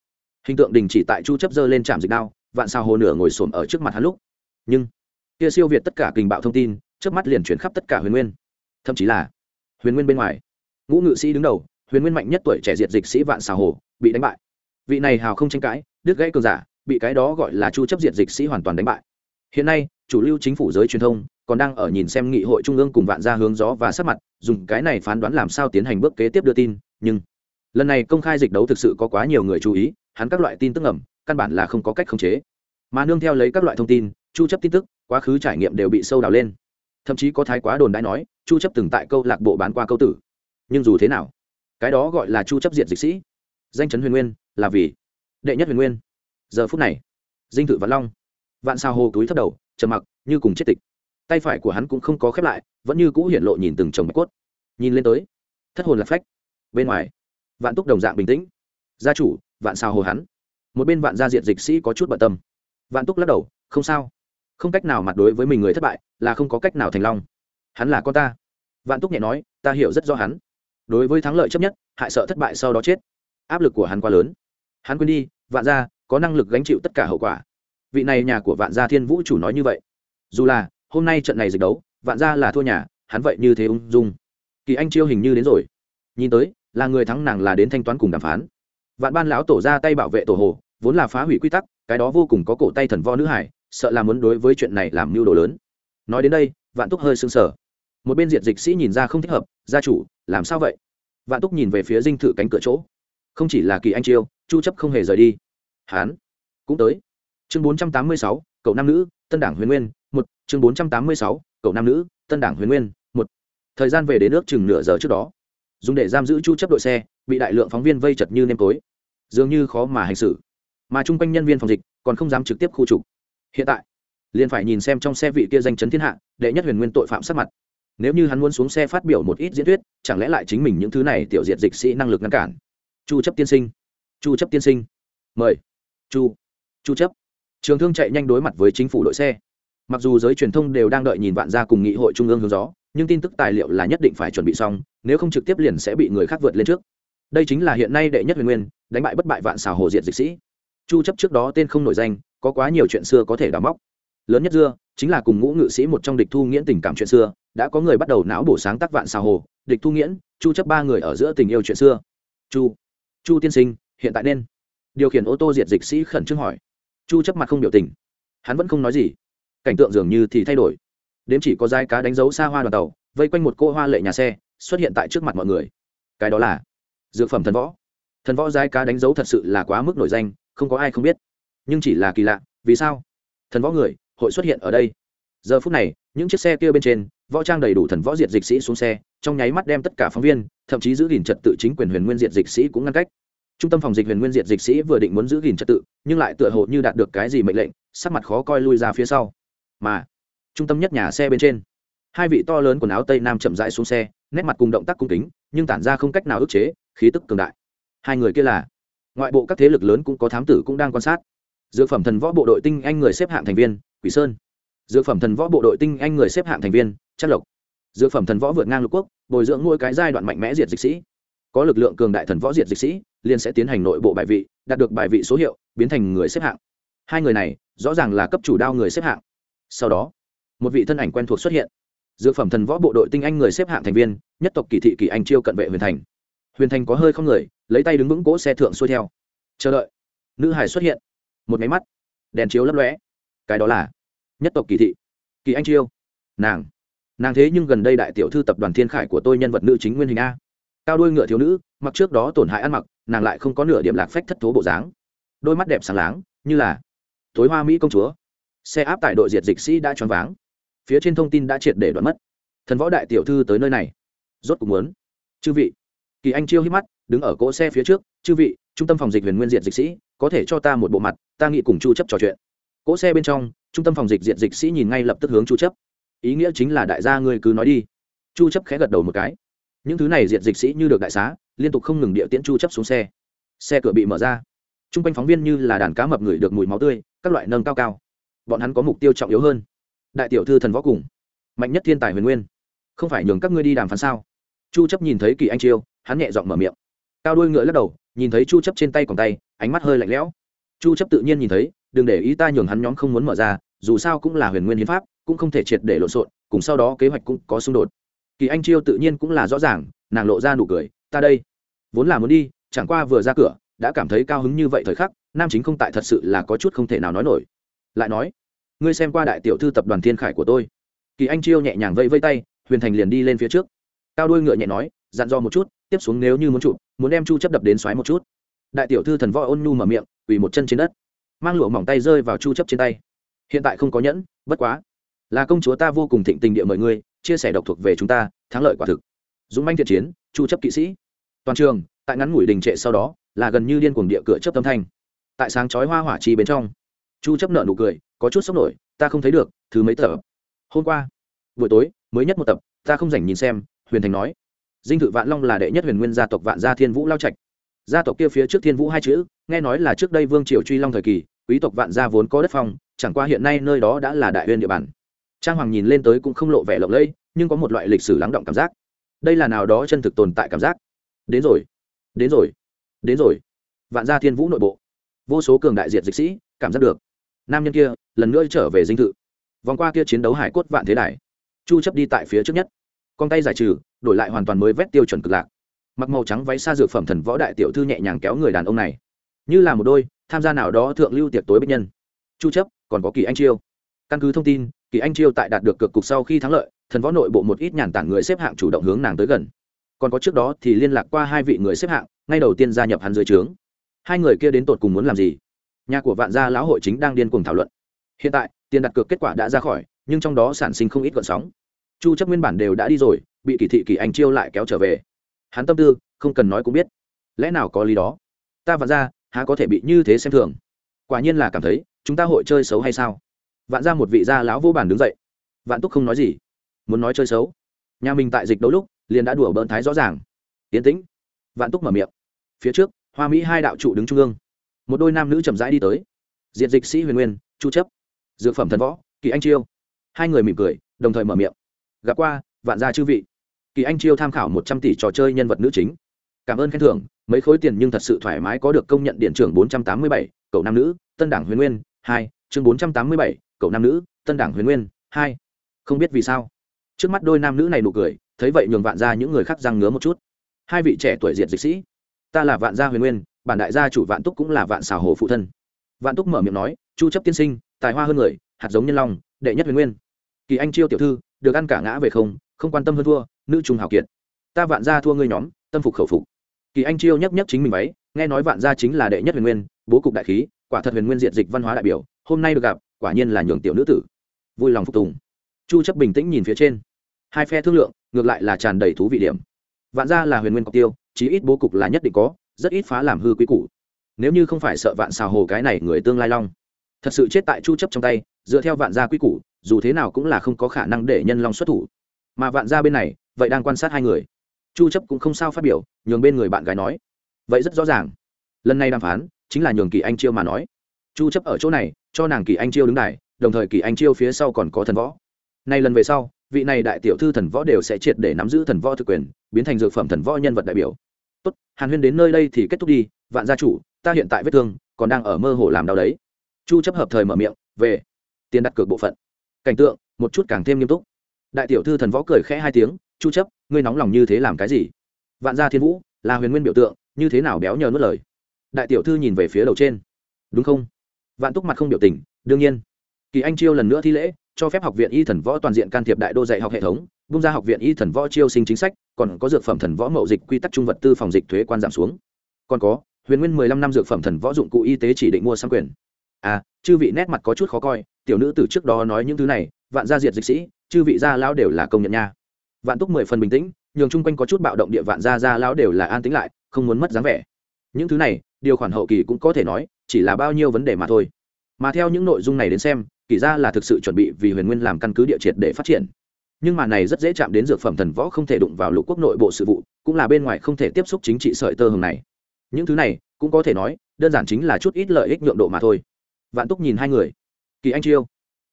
hình tượng đình chỉ tại chu chấp dơ lên trạm dịch đao, vạn sao hồ nửa ngồi xổm ở trước mặt hắn lúc. Nhưng, kia siêu việt tất cả kình bạo thông tin trước mắt liền chuyển khắp tất cả huyền nguyên. Thậm chí là, huyền nguyên bên ngoài. Ngũ ngự sĩ đứng đầu, huyền nguyên mạnh nhất tuổi trẻ diệt dịch sĩ vạn sao hồ, bị đánh bại. Vị này hào không tranh cãi, đứt gãy cường giả, bị cái đó gọi là chu chấp diệt dịch sĩ hoàn toàn đánh bại. Hiện nay, chủ lưu chính phủ giới truyền thông, còn đang ở nhìn xem nghị hội trung ương cùng vạn gia hướng gió và sát mặt, dùng cái này phán đoán làm sao tiến hành bước kế tiếp đưa tin, nhưng lần này công khai dịch đấu thực sự có quá nhiều người chú ý, hắn các loại tin tức ẩm căn bản là không có cách khống chế. Mà nương theo lấy các loại thông tin, chu chấp tin tức, quá khứ trải nghiệm đều bị sâu đào lên. Thậm chí có thái quá đồn đãi nói, chu chấp từng tại câu lạc bộ bán qua câu tử. Nhưng dù thế nào, cái đó gọi là chu chấp diện dịch sĩ. Danh chấn huyền nguyên, là vì đệ nhất huyền nguyên. Giờ phút này, dinh thự vạn long, vạn sao hồ túi thấp đầu, trầm mặc, như cùng chết tịch. Tay phải của hắn cũng không có khép lại, vẫn như cũ hiện lộ nhìn từng chồng bạch cốt. Nhìn lên tới, thất hồn là phách. Bên ngoài vạn túc đồng dạng bình tĩnh. Gia chủ, vạn sao hồ hắn. Một bên vạn gia diện dịch sĩ có chút bận tâm. Vạn túc lắc đầu, không sao. Không cách nào mặt đối với mình người thất bại, là không có cách nào thành long. Hắn là con ta. Vạn túc nhẹ nói, ta hiểu rất rõ hắn. Đối với thắng lợi chấp nhất, hại sợ thất bại sau đó chết. Áp lực của hắn quá lớn. Hắn quên đi, vạn gia, có năng lực gánh chịu tất cả hậu quả. Vị này nhà của vạn gia thiên vũ chủ nói như vậy. Dù là, hôm nay trận này dịch đấu, vạn gia là thua nhà, hắn vậy như thế ung dung. Kỳ anh chiêu hình như đến rồi. Nhìn tới là người thắng nàng là đến thanh toán cùng đàm phán. Vạn ban lão tổ ra tay bảo vệ tổ hồ vốn là phá hủy quy tắc cái đó vô cùng có cổ tay thần vo nữ hải sợ là muốn đối với chuyện này làm mưu đồ lớn. Nói đến đây vạn túc hơi sưng sờ. Một bên diện dịch sĩ nhìn ra không thích hợp gia chủ làm sao vậy? Vạn túc nhìn về phía dinh thự cánh cửa chỗ. Không chỉ là kỳ anh chiêu chu chấp không hề rời đi. Hán cũng tới. Chương 486, cậu nam nữ tân đảng huyền nguyên một. Chương 486, cậu nam nữ tân đảng huyền nguyên một. Thời gian về đến nước chừng nửa giờ trước đó dùng để giam giữ chu chấp đội xe, bị đại lượng phóng viên vây chật như nêm tối dường như khó mà hành xử. Mà chung quanh nhân viên phòng dịch còn không dám trực tiếp khu trục. Hiện tại, liền phải nhìn xem trong xe vị kia danh chấn thiên hạ, đệ nhất huyền nguyên tội phạm sát mặt. Nếu như hắn muốn xuống xe phát biểu một ít diễn thuyết, chẳng lẽ lại chính mình những thứ này tiểu diệt dịch sĩ năng lực ngăn cản? Chu chấp tiên sinh. Chu chấp tiên sinh. Mời. Chu. Chu chấp. Trường thương chạy nhanh đối mặt với chính phủ đội xe. Mặc dù giới truyền thông đều đang đợi nhìn vạn gia cùng nghị hội trung ương hướng gió nhưng tin tức tài liệu là nhất định phải chuẩn bị xong, nếu không trực tiếp liền sẽ bị người khác vượt lên trước. Đây chính là hiện nay đệ nhất huyền nguyên, đánh bại bất bại vạn xào hồ diện dịch sĩ. Chu chấp trước đó tên không nổi danh, có quá nhiều chuyện xưa có thể đào móc. Lớn nhất dưa, chính là cùng ngũ ngự sĩ một trong địch thu nghiễn tình cảm chuyện xưa, đã có người bắt đầu não bổ sáng tác vạn xào hồ, địch thu nghiễn, chu chấp ba người ở giữa tình yêu chuyện xưa. Chu chu tiên sinh, hiện tại nên. Điều khiển ô tô diệt dịch sĩ khẩn trương hỏi. Chu chấp mặt không biểu tình. Hắn vẫn không nói gì. Cảnh tượng dường như thì thay đổi đếm chỉ có dai cá đánh dấu xa hoa đoàn tàu, vây quanh một cô hoa lệ nhà xe, xuất hiện tại trước mặt mọi người. Cái đó là dược phẩm thần võ. Thần võ dai cá đánh dấu thật sự là quá mức nổi danh, không có ai không biết. Nhưng chỉ là kỳ lạ, vì sao? Thần võ người, hội xuất hiện ở đây. Giờ phút này, những chiếc xe kia bên trên, võ trang đầy đủ thần võ diệt dịch sĩ xuống xe, trong nháy mắt đem tất cả phóng viên, thậm chí giữ gìn trật tự chính quyền huyền nguyên diệt dịch sĩ cũng ngăn cách. Trung tâm phòng dịch huyền nguyên diệt dịch sĩ vừa định muốn giữ gìn trật tự, nhưng lại tựa hồ như đạt được cái gì mệnh lệnh, sắc mặt khó coi lui ra phía sau. Mà trung tâm nhất nhà xe bên trên. Hai vị to lớn quần áo tây nam chậm rãi xuống xe, nét mặt cùng động tác cung kính, nhưng tản ra không cách nào ức chế, khí tức cường đại. Hai người kia là, ngoại bộ các thế lực lớn cũng có thám tử cũng đang quan sát. Dược phẩm thần võ bộ đội tinh anh người xếp hạng thành viên, quỷ sơn. Dược phẩm thần võ bộ đội tinh anh người xếp hạng thành viên chất lộc. Dược phẩm thần võ vượt ngang lục quốc, bồi dưỡng mỗi cái giai đoạn mạnh mẽ diệt dịch sĩ. Có lực lượng cường đại thần võ diệt dịch sĩ, liền sẽ tiến hành nội bộ bài vị, đạt được bài vị số hiệu, biến thành người xếp hạng. Hai người này, rõ ràng là cấp chủ đao người xếp hạng. Sau đó một vị thân ảnh quen thuộc xuất hiện. Dược phẩm thần võ bộ đội tinh anh người xếp hạng thành viên, nhất tộc kỳ thị kỳ anh chiêu cận vệ huyền thành. Huyền thành có hơi không người, lấy tay đứng vững cỗ xe thượng xuôi theo. Chờ đợi. Nữ hải xuất hiện. Một máy mắt. Đèn chiếu lấp lóe. Cái đó là nhất tộc kỳ thị. Kỳ anh chiêu. Nàng. Nàng thế nhưng gần đây đại tiểu thư tập đoàn thiên khải của tôi nhân vật nữ chính nguyên hình a. Cao đuôi ngựa thiếu nữ, mặc trước đó tổn hại ăn mặc, nàng lại không có nửa điểm lạc phách thất thố bộ dáng. Đôi mắt đẹp sáng láng, như là tối hoa mỹ công chúa. Xe áp tại đội diệt dịch sĩ đã choáng váng phía trên thông tin đã triệt để đoạn mất. Thần võ đại tiểu thư tới nơi này. Rốt cuộc muốn. Chư vị. Kỳ anh chiêu hít mắt, đứng ở cỗ xe phía trước. Chư vị, trung tâm phòng dịch huyền nguyên diện dịch sĩ, có thể cho ta một bộ mặt, ta nghĩ cùng chu chấp trò chuyện. Cỗ xe bên trong, trung tâm phòng dịch diện dịch sĩ nhìn ngay lập tức hướng chu chấp. Ý nghĩa chính là đại gia ngươi cứ nói đi. Chu chấp khẽ gật đầu một cái. Những thứ này diện dịch sĩ như được đại xá, liên tục không ngừng địa tiễn chu chấp xuống xe. Xe cửa bị mở ra. Trung quanh phóng viên như là đàn cá mập người được mùi máu tươi, các loại nâng cao cao. Bọn hắn có mục tiêu trọng yếu hơn đại tiểu thư thần võ cùng, mạnh nhất thiên tài huyền nguyên. Không phải nhường các ngươi đi đàm phán sao? Chu chấp nhìn thấy kỳ anh chiêu, hắn nhẹ giọng mở miệng. Cao đuôi ngựa lắc đầu, nhìn thấy chu chấp trên tay còn tay, ánh mắt hơi lạnh lẽo. Chu chấp tự nhiên nhìn thấy, đừng để ý ta nhường hắn nhóm không muốn mở ra, dù sao cũng là huyền nguyên hiến pháp, cũng không thể triệt để lộn xộn, cùng sau đó kế hoạch cũng có xung đột. Kỳ anh chiêu tự nhiên cũng là rõ ràng, nàng lộ ra nụ cười, ta đây, vốn là muốn đi, chẳng qua vừa ra cửa, đã cảm thấy cao hứng như vậy thời khắc, nam chính không tại thật sự là có chút không thể nào nói nổi. Lại nói ngươi xem qua đại tiểu thư tập đoàn thiên khải của tôi. Kỳ anh chiêu nhẹ nhàng vây vây tay, huyền thành liền đi lên phía trước. Cao đuôi ngựa nhẹ nói, dặn dò một chút, tiếp xuống nếu như muốn chụp, muốn đem chu chấp đập đến xoáy một chút. Đại tiểu thư thần võ ôn nhu mở miệng, quỳ một chân trên đất. Mang lụa mỏng tay rơi vào chu chấp trên tay. Hiện tại không có nhẫn, bất quá. Là công chúa ta vô cùng thịnh tình địa mời ngươi, chia sẻ độc thuộc về chúng ta, thắng lợi quả thực. Dũng manh thiện chiến, chu chấp kỵ sĩ. Toàn trường, tại ngắn ngủi đình trệ sau đó, là gần như điên cuồng địa cửa chấp tâm thanh. Tại sáng chói hoa hỏa chi bên trong chu chấp nợ nụ cười, có chút sốc nổi, ta không thấy được, thứ mấy tập? Hôm qua, buổi tối, mới nhất một tập, ta không rảnh nhìn xem, huyền thành nói. Dinh thự vạn long là đệ nhất huyền nguyên gia tộc vạn gia thiên vũ lao trạch. Gia tộc kia phía trước thiên vũ hai chữ, nghe nói là trước đây vương triều truy long thời kỳ, quý tộc vạn gia vốn có đất phong, chẳng qua hiện nay nơi đó đã là đại huyền địa bàn. Trang hoàng nhìn lên tới cũng không lộ vẻ lộng lẫy, nhưng có một loại lịch sử lắng động cảm giác. Đây là nào đó chân thực tồn tại cảm giác. Đến rồi đến rồi đến rồi. Vạn gia thiên vũ nội bộ. Vô số cường đại diệt dịch sĩ, cảm giác được nam nhân kia, lần nữa trở về dinh thự. Vòng qua kia chiến đấu hải cốt vạn thế đài. Chu chấp đi tại phía trước nhất. Con tay giải trừ, đổi lại hoàn toàn mới vét tiêu chuẩn cực lạc. Mặc màu trắng váy xa dược phẩm thần võ đại tiểu thư nhẹ nhàng kéo người đàn ông này. Như là một đôi tham gia nào đó thượng lưu tiệc tối bích nhân. Chu chấp, còn có kỳ anh chiêu. Căn cứ thông tin, kỳ anh chiêu tại đạt được cực cục sau khi thắng lợi, thần võ nội bộ một ít nhàn tản người xếp hạng chủ động hướng nàng tới gần. Còn có trước đó thì liên lạc qua hai vị người xếp hạng, ngay đầu tiên gia nhập hắn dưới trướng. Hai người kia đến tột cùng muốn làm gì? Nhà của vạn gia lão hội chính đang điên cuồng thảo luận. Hiện tại, tiền đặt cược kết quả đã ra khỏi, nhưng trong đó sản sinh không ít gợn sóng. Chu chấp nguyên bản đều đã đi rồi, bị kỳ thị kỳ anh chiêu lại kéo trở về. Hắn tâm tư, không cần nói cũng biết. Lẽ nào có lý đó? Ta vạn gia, há có thể bị như thế xem thường? Quả nhiên là cảm thấy, chúng ta hội chơi xấu hay sao? Vạn ra một vị gia lão vô bản đứng dậy. Vạn túc không nói gì. Muốn nói chơi xấu. Nhà mình tại dịch đấu lúc, liền đã đùa bỡn thái rõ ràng. Tiến tĩnh. Vạn túc mở miệng. Phía trước, hoa mỹ hai đạo trụ đứng trung ương một đôi nam nữ chậm rãi đi tới. Diện dịch sĩ huyền nguyên, chu chấp, dược phẩm thần võ, kỳ anh chiêu. Hai người mỉm cười, đồng thời mở miệng. Gặp qua, vạn gia chư vị. Kỳ anh chiêu tham khảo một trăm tỷ trò chơi nhân vật nữ chính. Cảm ơn khen thưởng, mấy khối tiền nhưng thật sự thoải mái có được công nhận điện trưởng bốn trăm tám mươi bảy, cậu nam nữ, tân đảng huyền nguyên, hai, chương bốn trăm tám mươi bảy, cậu nam nữ, tân đảng huyền nguyên, hai. Không biết vì sao. Trước mắt đôi nam nữ này nụ cười, thấy vậy nhường vạn gia những người khác răng ngứa một chút. Hai vị trẻ tuổi diệt dịch sĩ, ta là vạn gia huyền nguyên bản đại gia chủ vạn túc cũng là vạn xào hồ phụ thân. Vạn túc mở miệng nói, chu chấp tiên sinh, tài hoa hơn người, hạt giống nhân long, đệ nhất huyền nguyên. Kỳ anh chiêu tiểu thư, được ăn cả ngã về không không quan tâm hơn thua, nữ trung hào kiệt. Ta vạn gia thua ngươi nhóm, tâm phục khẩu phục. Kỳ anh chiêu nhấp nhấp chính mình váy, nghe nói vạn gia chính là đệ nhất huyền nguyên, bố cục đại khí, quả thật huyền nguyên diện dịch văn hóa đại biểu, hôm nay được gặp, quả nhiên là nhường tiểu nữ tử. Vui lòng phục tùng. Chu chấp bình tĩnh nhìn phía trên. Hai phe thương lượng, ngược lại là tràn đầy thú vị điểm. Vạn gia là huyền nguyên cọc tiêu, chí ít bố cục là nhất định có rất ít phá làm hư quý củ. Nếu như không phải sợ vạn xào hồ cái này người tương lai long, thật sự chết tại chu chấp trong tay, dựa theo vạn gia quý củ, dù thế nào cũng là không có khả năng để nhân long xuất thủ. Mà vạn gia bên này, vậy đang quan sát hai người. Chu chấp cũng không sao phát biểu, nhường bên người bạn gái nói. Vậy rất rõ ràng. Lần này đàm phán, chính là nhường kỳ anh chiêu mà nói. Chu chấp ở chỗ này, cho nàng kỳ anh chiêu đứng đài, đồng thời kỳ anh chiêu phía sau còn có thần võ. Nay lần về sau, vị này đại tiểu thư thần võ đều sẽ triệt để nắm giữ thần võ thực quyền, biến thành dược phẩm thần võ nhân vật đại biểu tốt, hàn huyên đến nơi đây thì kết thúc đi, vạn gia chủ, ta hiện tại vết thương, còn đang ở mơ hồ làm đau đấy. Chu chấp hợp thời mở miệng, về. Tiền đặt cược bộ phận. Cảnh tượng, một chút càng thêm nghiêm túc. Đại tiểu thư thần võ cười khẽ hai tiếng, chu chấp, ngươi nóng lòng như thế làm cái gì? Vạn gia thiên vũ, là huyền nguyên biểu tượng, như thế nào béo nhờ nuốt lời? Đại tiểu thư nhìn về phía đầu trên. Đúng không? Vạn túc mặt không biểu tình, đương nhiên. Kỳ anh chiêu lần nữa thi lễ, cho phép học viện y thần võ toàn diện can thiệp đại đô dạy học hệ thống bung ra học viện y thần võ chiêu sinh chính sách, còn có dược phẩm thần võ mậu dịch quy tắc trung vật tư phòng dịch thuế quan giảm xuống. Còn có, huyền nguyên mười lăm năm dược phẩm thần võ dụng cụ y tế chỉ định mua sang quyền. À chư vị nét mặt có chút khó coi, tiểu nữ từ trước đó nói những thứ này, vạn gia diệt dịch sĩ, chư vị gia lão đều là công nhận nha. Vạn túc mười phần bình tĩnh, nhường chung quanh có chút bạo động địa vạn gia gia lão đều là an tĩnh lại, không muốn mất dáng vẻ. Những thứ này, điều khoản hậu kỳ cũng có thể nói, chỉ là bao nhiêu vấn đề mà thôi. Mà theo những nội dung này đến xem kỳ ra là thực sự chuẩn bị vì huyền nguyên làm căn cứ địa triệt để phát triển nhưng mà này rất dễ chạm đến dược phẩm thần võ không thể đụng vào lục quốc nội bộ sự vụ, cũng là bên ngoài không thể tiếp xúc chính trị sợi tơ hồng này. Những thứ này, cũng có thể nói, đơn giản chính là chút ít lợi ích nhượng độ mà thôi. Vạn túc nhìn hai người. Kỳ anh chiêu.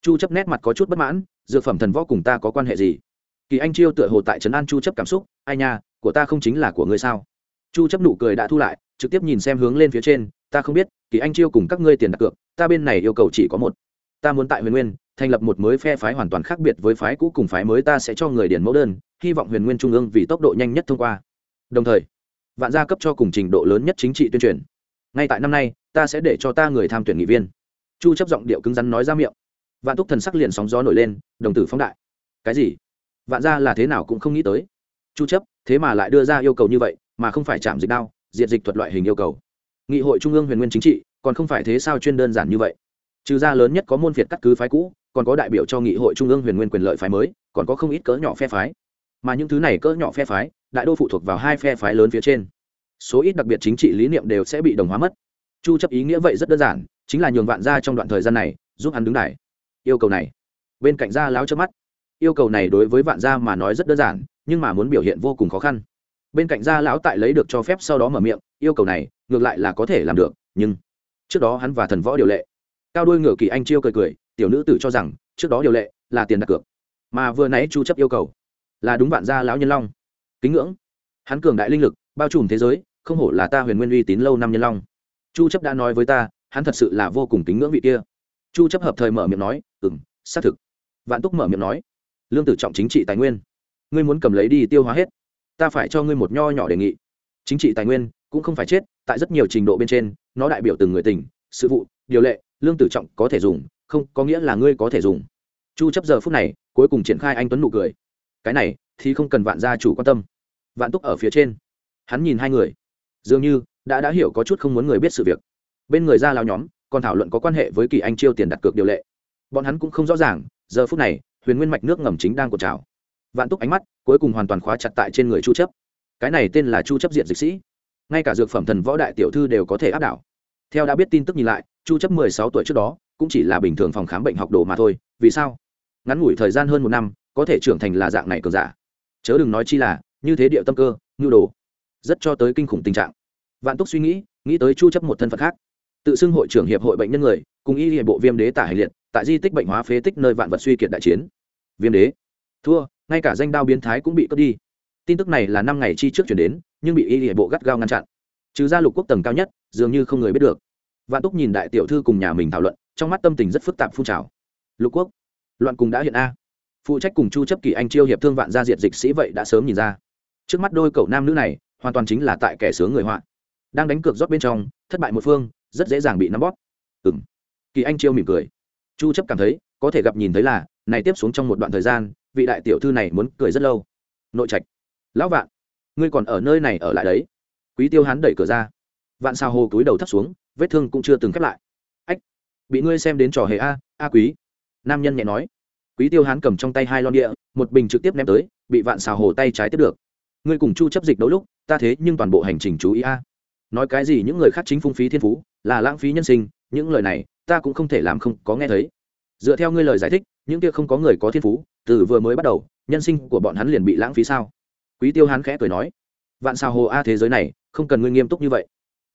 Chu chấp nét mặt có chút bất mãn, dược phẩm thần võ cùng ta có quan hệ gì? Kỳ anh chiêu tựa hồ tại trấn an chu chấp cảm xúc, ai nha, của ta không chính là của ngươi sao? Chu chấp nụ cười đã thu lại, trực tiếp nhìn xem hướng lên phía trên, ta không biết, kỳ anh chiêu cùng các ngươi tiền đặt cược, ta bên này yêu cầu chỉ có một. Ta muốn tại huyền nguyên thành lập một mới phe phái hoàn toàn khác biệt với phái cũ cùng phái mới, ta sẽ cho người điền mẫu đơn, hy vọng huyền nguyên trung ương vì tốc độ nhanh nhất thông qua. Đồng thời, vạn gia cấp cho cùng trình độ lớn nhất chính trị tuyên truyền. Ngay tại năm nay, ta sẽ để cho ta người tham tuyển nghị viên. Chu chấp giọng điệu cứng rắn nói ra miệng. Vạn túc thần sắc liền sóng gió nổi lên, đồng tử phóng đại. Cái gì? Vạn gia là thế nào cũng không nghĩ tới. Chu chấp, thế mà lại đưa ra yêu cầu như vậy, mà không phải chạm dịch đao, diệt dịch thuật loại hình yêu cầu. Nghị hội trung ương huyền nguyên chính trị, còn không phải thế sao chuyên đơn giản như vậy? Trừ ra lớn nhất có môn việt cắt cứ phái cũ, còn có đại biểu cho nghị hội trung ương huyền nguyên quyền lợi phái mới, còn có không ít cỡ nhỏ phe phái. Mà những thứ này cỡ nhỏ phe phái, đại đô phụ thuộc vào hai phe phái lớn phía trên. Số ít đặc biệt chính trị lý niệm đều sẽ bị đồng hóa mất. Chu chấp ý nghĩa vậy rất đơn giản, chính là nhường vạn gia trong đoạn thời gian này, giúp hắn đứng đài. Yêu cầu này, bên cạnh gia láo trước mắt. Yêu cầu này đối với vạn gia mà nói rất đơn giản, nhưng mà muốn biểu hiện vô cùng khó khăn. Bên cạnh gia lão tại lấy được cho phép sau đó mở miệng, yêu cầu này, ngược lại là có thể làm được, nhưng trước đó hắn và thần võ điều lệ cao đuôi ngựa kỳ anh chiêu cười cười, tiểu nữ tử cho rằng, trước đó điều lệ, là tiền đặt cược. Mà vừa nãy chu chấp yêu cầu, là đúng vạn gia lão nhân long. Kính ngưỡng, hắn cường đại linh lực, bao trùm thế giới, không hổ là ta huyền nguyên uy tín lâu năm nhân long. Chu chấp đã nói với ta, hắn thật sự là vô cùng kính ngưỡng vị kia. Chu chấp hợp thời mở miệng nói, ừm, xác thực. Vạn túc mở miệng nói, lương tử trọng chính trị tài nguyên, ngươi muốn cầm lấy đi tiêu hóa hết, ta phải cho ngươi một nho nhỏ đề nghị. Chính trị tài nguyên cũng không phải chết, tại rất nhiều trình độ bên trên, nó đại biểu từng người tình, sự vụ, điều lệ lương tử trọng có thể dùng, không, có nghĩa là ngươi có thể dùng. Chu chấp giờ phút này, cuối cùng triển khai anh tuấn nụ cười. Cái này, thì không cần vạn gia chủ quan tâm. Vạn túc ở phía trên. Hắn nhìn hai người. Dường như, đã đã hiểu có chút không muốn người biết sự việc. Bên người ra lao nhóm, còn thảo luận có quan hệ với kỳ anh chiêu tiền đặt cược điều lệ. Bọn hắn cũng không rõ ràng, giờ phút này, huyền nguyên mạch nước ngầm chính đang cột trào. Vạn túc ánh mắt, cuối cùng hoàn toàn khóa chặt tại trên người chu chấp. Cái này tên là chu chấp diện dịch sĩ. Ngay cả dược phẩm thần võ đại tiểu thư đều có thể áp đảo theo đã biết tin tức nhìn lại, chu chấp 16 tuổi trước đó, cũng chỉ là bình thường phòng khám bệnh học đồ mà thôi. Vì sao? Ngắn ngủi thời gian hơn một năm, có thể trưởng thành là dạng này cường giả. Chớ đừng nói chi là, như thế điệu tâm cơ, nhu đồ, rất cho tới kinh khủng tình trạng. Vạn túc suy nghĩ nghĩ tới chu chấp một thân phận khác. Tự xưng hội trưởng hiệp hội bệnh nhân người, cùng y hệ bộ viêm đế tả hành liệt, tại di tích bệnh hóa phế tích nơi vạn vật suy kiệt đại chiến. Viêm đế. Thua, ngay cả danh đao biến thái cũng bị cướp đi. Tin tức này là năm ngày chi trước chuyển đến, nhưng bị y hệ bộ gắt gao ngăn chặn. Trừ ra lục quốc tầng cao nhất, dường như không người biết được vạn túc nhìn đại tiểu thư cùng nhà mình thảo luận, trong mắt tâm tình rất phức tạp phun trào. Lục quốc, loạn cùng đã hiện a. Phụ trách cùng chu chấp kỳ anh chiêu hiệp thương vạn gia diệt dịch sĩ vậy đã sớm nhìn ra. Trước mắt đôi cậu nam nữ này, hoàn toàn chính là tại kẻ sướng người họa. Đang đánh cược rót bên trong, thất bại một phương, rất dễ dàng bị nắm bóp. Ừm. Kỳ anh chiêu mỉm cười. Chu chấp cảm thấy, có thể gặp nhìn thấy là, này tiếp xuống trong một đoạn thời gian, vị đại tiểu thư này muốn cười rất lâu. Nội trạch. Lão vạn, ngươi còn ở nơi này ở lại đấy. Quý tiêu hán đẩy cửa ra. Vạn sao hồ cúi đầu thấp xuống vết thương cũng chưa từng khép lại. Ách, bị ngươi xem đến trò hề a a quý. Nam nhân nhẹ nói. Quý tiêu hán cầm trong tay hai lon địa, một bình trực tiếp ném tới, bị vạn xào hồ tay trái tiếp được. Ngươi cùng chu chấp dịch đấu lúc, ta thế nhưng toàn bộ hành trình chú ý a. Nói cái gì những người khác chính phung phí thiên phú, là lãng phí nhân sinh, những lời này, ta cũng không thể làm không có nghe thấy. Dựa theo ngươi lời giải thích, những kia không có người có thiên phú, từ vừa mới bắt đầu, nhân sinh của bọn hắn liền bị lãng phí sao? Quý tiêu hán khẽ cười nói. Vạn xào hồ a thế giới này, không cần ngươi nghiêm túc như vậy.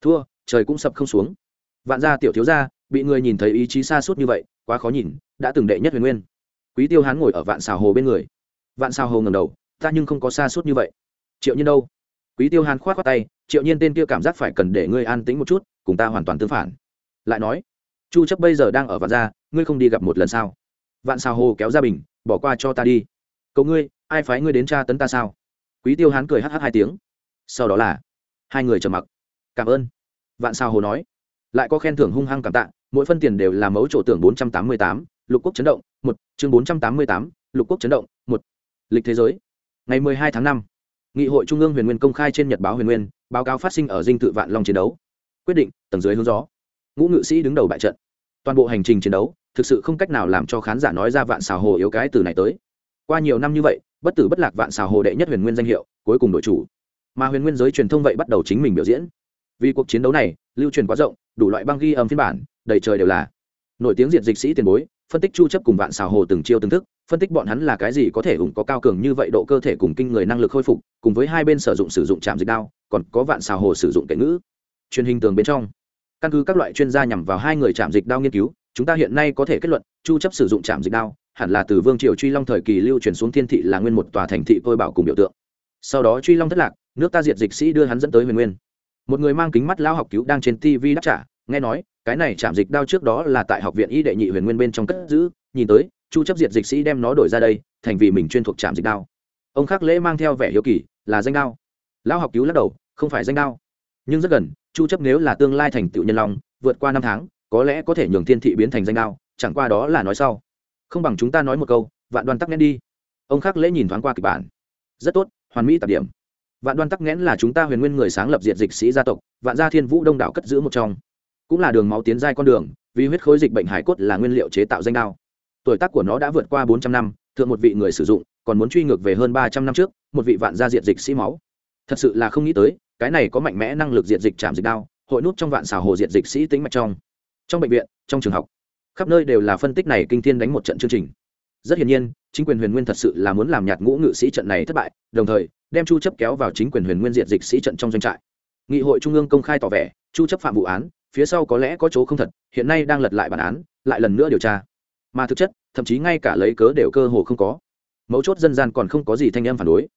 Thua trời cũng sập không xuống. Vạn gia tiểu thiếu gia, bị người nhìn thấy ý chí xa suốt như vậy, quá khó nhìn, đã từng đệ nhất huyền nguyên. Quý tiêu hán ngồi ở vạn xào hồ bên người. Vạn xào hồ ngầm đầu, ta nhưng không có xa suốt như vậy. Triệu nhiên đâu? Quý tiêu hán khoát khoát tay, triệu nhiên tên kia cảm giác phải cần để ngươi an tĩnh một chút, cùng ta hoàn toàn tương phản. Lại nói, chu chấp bây giờ đang ở vạn gia, ngươi không đi gặp một lần sao? Vạn xào hồ kéo ra bình, bỏ qua cho ta đi. Cậu ngươi, ai phái ngươi đến tra tấn ta sao? Quý tiêu hán cười hh hai tiếng. Sau đó là, hai người trầm mặc. Cảm ơn vạn Sao hồ nói. Lại có khen thưởng hung hăng cảm tạ mỗi phân tiền đều là mấu chỗ tưởng 488, lục quốc chấn động một chương 488, lục quốc chấn động một. Lịch thế giới. Ngày 12 tháng 5, nghị hội trung ương huyền nguyên công khai trên nhật báo huyền nguyên báo cáo phát sinh ở dinh tự vạn long chiến đấu. Quyết định tầng dưới hướng gió. Ngũ ngự sĩ đứng đầu bại trận. Toàn bộ hành trình chiến đấu thực sự không cách nào làm cho khán giả nói ra vạn xào hồ yếu cái từ này tới. Qua nhiều năm như vậy bất tử bất lạc vạn xào hồ đệ nhất huyền nguyên danh hiệu cuối cùng đội chủ. Mà huyền nguyên giới truyền thông vậy bắt đầu chính mình biểu diễn vì cuộc chiến đấu này, lưu truyền quá rộng, đủ loại băng ghi âm phiên bản, đầy trời đều là. Nổi tiếng diệt dịch sĩ tiền bối, phân tích chu chấp cùng vạn xào hồ từng chiêu từng thức, phân tích bọn hắn là cái gì có thể ủng có cao cường như vậy độ cơ thể cùng kinh người năng lực khôi phục, cùng với hai bên sử dụng sử dụng chạm dịch đao, còn có vạn xào hồ sử dụng kệ ngữ. Truyền hình tường bên trong, căn cứ các loại chuyên gia nhằm vào hai người chạm dịch đao nghiên cứu, chúng ta hiện nay có thể kết luận, chu chấp sử dụng chạm dịch đao, hẳn là từ vương triều truy long thời kỳ lưu truyền xuống thiên thị là nguyên một tòa thành thị tôi bảo cùng biểu tượng. Sau đó truy long thất lạc, nước ta diệt dịch sĩ đưa hắn dẫn tới huyền nguyên một người mang kính mắt lao học cứu đang trên tv đáp trả, nghe nói, cái này chạm dịch đao trước đó là tại học viện y đệ nhị huyền nguyên bên trong cất giữ, nhìn tới, chu chấp diệt dịch sĩ đem nó đổi ra đây, thành vì mình chuyên thuộc chạm dịch đao. Ông khắc lễ mang theo vẻ hiếu kỳ, là danh đao. Lão học cứu lắc đầu, không phải danh đao. Nhưng rất gần, chu chấp nếu là tương lai thành tựu nhân long, vượt qua năm tháng, có lẽ có thể nhường thiên thị biến thành danh đao, chẳng qua đó là nói sau. Không bằng chúng ta nói một câu, vạn đoan tắc nghẽn đi. Ông khắc lễ nhìn thoáng qua kịch bản. Rất tốt, hoàn mỹ tạp điểm vạn đoan tắc nghẽn là chúng ta huyền nguyên người sáng lập diệt dịch sĩ gia tộc, vạn gia thiên vũ đông đảo cất giữ một trong. Cũng là đường máu tiến giai con đường, vì huyết khối dịch bệnh hải cốt là nguyên liệu chế tạo danh đao. Tuổi tác của nó đã vượt qua bốn trăm năm, thượng một vị người sử dụng, còn muốn truy ngược về hơn ba trăm năm trước, một vị vạn gia diệt dịch sĩ máu. Thật sự là không nghĩ tới, cái này có mạnh mẽ năng lực diệt dịch chạm dịch đao, hội nút trong vạn xào hồ diệt dịch sĩ tính mạch trong. Trong bệnh viện, trong trường học, khắp nơi đều là phân tích này kinh thiên đánh một trận chương trình. Rất hiển nhiên, chính quyền huyền nguyên thật sự là muốn làm nhạt ngũ ngự sĩ trận này thất bại, đồng thời đem chu chấp kéo vào chính quyền huyền nguyên diệt dịch sĩ trận trong doanh trại. Nghị hội trung ương công khai tỏ vẻ, chu chấp phạm vụ án, phía sau có lẽ có chỗ không thật, hiện nay đang lật lại bản án, lại lần nữa điều tra. Mà thực chất, thậm chí ngay cả lấy cớ đều cơ hồ không có. Mấu chốt dân gian còn không có gì thanh âm phản đối.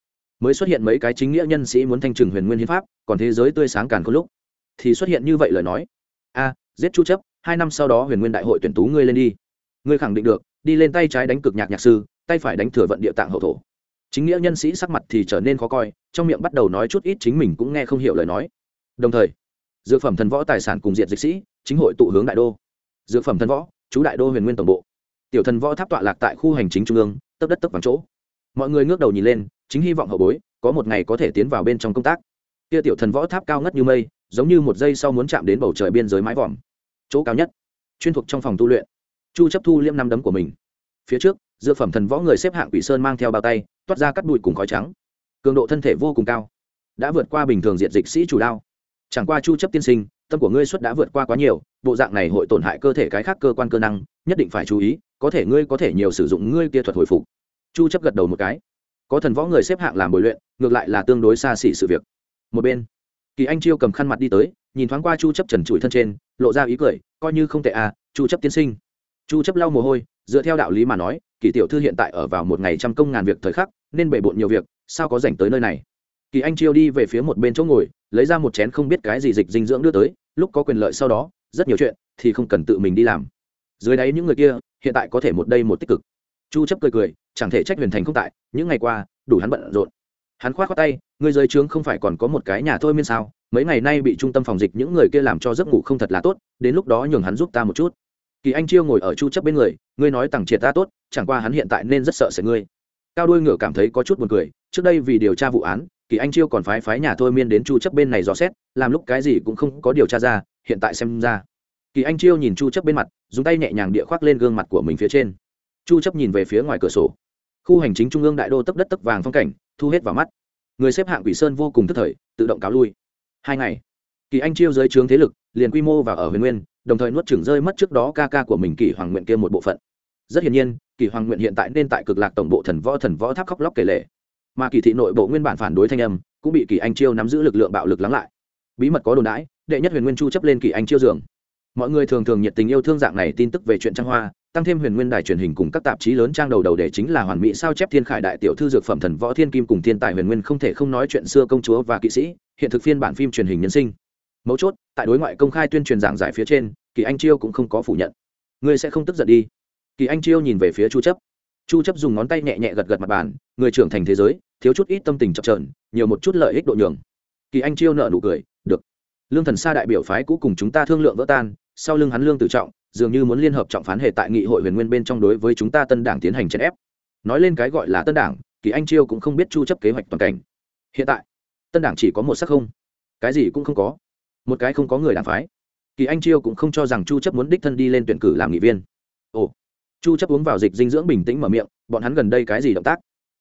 Mới xuất hiện mấy cái chính nghĩa nhân sĩ muốn thanh trừng huyền nguyên hiến pháp, còn thế giới tươi sáng càn có lúc. Thì xuất hiện như vậy lời nói. A, giết chu chấp, hai năm sau đó huyền nguyên đại hội tuyển tú ngươi lên đi. Ngươi khẳng định được, đi lên tay trái đánh cực nhạc nhạc sư, tay phải đánh thừa vận địa tạng hậu thổ chính nghĩa nhân sĩ sắc mặt thì trở nên khó coi, trong miệng bắt đầu nói chút ít chính mình cũng nghe không hiểu lời nói. Đồng thời, dược phẩm thần võ tài sản cùng diện dịch sĩ, chính hội tụ hướng đại đô. Dược phẩm thần võ, chú đại đô huyền nguyên tổng bộ. Tiểu thần võ tháp tọa lạc tại khu hành chính trung ương, tấp đất tấp vắng chỗ. Mọi người ngước đầu nhìn lên, chính hy vọng hậu bối, có một ngày có thể tiến vào bên trong công tác. Kia tiểu thần võ tháp cao ngất như mây, giống như một giây sau muốn chạm đến bầu trời biên giới mái vòm. Chỗ cao nhất, chuyên thuộc trong phòng tu luyện. Chu chấp thu liêm năm đấm của mình. Phía trước dược phẩm thần võ người xếp hạng quỷ sơn mang theo bao tay, toát ra cắt bụi cùng khói trắng. Cường độ thân thể vô cùng cao, đã vượt qua bình thường diện dịch sĩ chủ đao. Chẳng qua chu chấp tiên sinh, tâm của ngươi xuất đã vượt qua quá nhiều, bộ dạng này hội tổn hại cơ thể cái khác cơ quan cơ năng, nhất định phải chú ý, có thể ngươi có thể nhiều sử dụng ngươi kia thuật hồi phục. Chu chấp gật đầu một cái. Có thần võ người xếp hạng làm bồi luyện, ngược lại là tương đối xa xỉ sự việc. Một bên, kỳ anh chiêu cầm khăn mặt đi tới, nhìn thoáng qua chu chấp trần trụi thân trên, lộ ra ý cười, coi như không tệ à chu chấp tiên sinh. Chu chấp lau mồ hôi dựa theo đạo lý mà nói, kỳ tiểu thư hiện tại ở vào một ngày trăm công ngàn việc thời khắc, nên bề bộn nhiều việc, sao có rảnh tới nơi này? Kỳ anh chiêu đi về phía một bên chỗ ngồi, lấy ra một chén không biết cái gì dịch dinh dưỡng đưa tới, lúc có quyền lợi sau đó, rất nhiều chuyện, thì không cần tự mình đi làm. Dưới đáy những người kia, hiện tại có thể một đây một tích cực. Chu chấp cười cười, chẳng thể trách huyền thành không tại, những ngày qua, đủ hắn bận rộn. Hắn khoát khoát tay người dưới trướng không phải còn có một cái nhà thôi miên sao? Mấy ngày nay bị trung tâm phòng dịch những người kia làm cho giấc ngủ không thật là tốt, đến lúc đó nhường hắn giúp ta một chút kỳ anh chiêu ngồi ở chu chấp bên người, ngươi nói tặng triệt ta tốt, chẳng qua hắn hiện tại nên rất sợ sẽ ngươi. Cao đuôi ngựa cảm thấy có chút buồn cười, trước đây vì điều tra vụ án, kỳ anh chiêu còn phái phái nhà thôi miên đến chu chấp bên này dò xét, làm lúc cái gì cũng không có điều tra ra, hiện tại xem ra. Kỳ anh chiêu nhìn chu chấp bên mặt, dùng tay nhẹ nhàng địa khoác lên gương mặt của mình phía trên. Chu chấp nhìn về phía ngoài cửa sổ. Khu hành chính trung ương đại đô tấp đất tấp vàng phong cảnh, thu hết vào mắt. Người xếp hạng quỷ sơn vô cùng tức thời, tự động cáo lui. Hai ngày kỳ anh chiêu dưới trướng thế lực, liền quy mô và ở huyền nguyên, đồng thời nuốt chửng rơi mất trước đó ca ca của mình kỳ hoàng nguyện kia một bộ phận. Rất hiển nhiên, kỳ hoàng nguyện hiện tại nên tại cực lạc tổng bộ thần võ thần võ tháp khóc lóc kể lệ mà kỳ thị nội bộ nguyên bản phản đối thanh âm, cũng bị kỳ anh chiêu nắm giữ lực lượng bạo lực lắng lại. Bí mật có đồn đãi, đệ nhất huyền nguyên chu chấp lên kỳ anh chiêu giường. Mọi người thường thường nhiệt tình yêu thương dạng này tin tức về chuyện trang hoa, tăng thêm huyền nguyên đài truyền hình cùng các tạp chí lớn trang đầu đầu để chính là hoàn mỹ sao chép thiên khải đại tiểu thư dược phẩm thần võ thiên kim cùng thiên tài huyền nguyên không thể không nói chuyện xưa công chúa và kỵ sĩ, hiện thực phiên bản phim truyền hình nhân sinh mấu chốt, tại đối ngoại công khai tuyên truyền giảng giải phía trên, kỳ anh chiêu cũng không có phủ nhận. Ngươi sẽ không tức giận đi. Kỳ anh chiêu nhìn về phía chu chấp. Chu chấp dùng ngón tay nhẹ nhẹ gật gật mặt bàn, người trưởng thành thế giới, thiếu chút ít tâm tình chập chờn, nhiều một chút lợi ích độ nhường. Kỳ anh chiêu nở nụ cười, được. Lương thần sa đại biểu phái cũ cùng chúng ta thương lượng vỡ tan, sau lưng hắn lương tự trọng, dường như muốn liên hợp trọng phán hệ tại nghị hội huyền nguyên bên trong đối với chúng ta tân đảng tiến hành chèn ép. Nói lên cái gọi là tân đảng, kỳ anh chiêu cũng không biết chu chấp kế hoạch toàn cảnh. Hiện tại, tân đảng chỉ có một sắc không. Cái gì cũng không có một cái không có người đảng phái. Kỳ anh chiêu cũng không cho rằng chu chấp muốn đích thân đi lên tuyển cử làm nghị viên. Ồ, chu chấp uống vào dịch dinh dưỡng bình tĩnh mở miệng, bọn hắn gần đây cái gì động tác?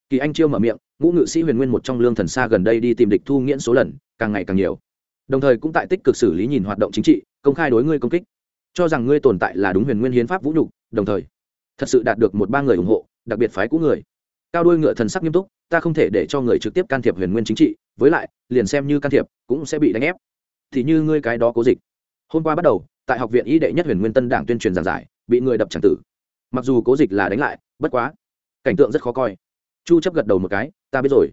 Kỳ anh chiêu mở miệng, ngũ ngự sĩ huyền nguyên một trong lương thần xa gần đây đi tìm địch thu nghiễn số lần, càng ngày càng nhiều. Đồng thời cũng tại tích cực xử lý nhìn hoạt động chính trị, công khai đối ngươi công kích. Cho rằng ngươi tồn tại là đúng huyền nguyên hiến pháp vũ nhục, đồng thời, thật sự đạt được một ba người ủng hộ, đặc biệt phái cũ người. Cao đuôi ngựa thần sắc nghiêm túc, ta không thể để cho người trực tiếp can thiệp huyền nguyên chính trị, với lại, liền xem như can thiệp, cũng sẽ bị đánh ép thì như ngươi cái đó cố dịch. Hôm qua bắt đầu, tại học viện y đệ nhất huyền nguyên tân đảng tuyên truyền giảng giải, bị người đập tràng tử. Mặc dù cố dịch là đánh lại, bất quá, cảnh tượng rất khó coi. Chu chấp gật đầu một cái, ta biết rồi.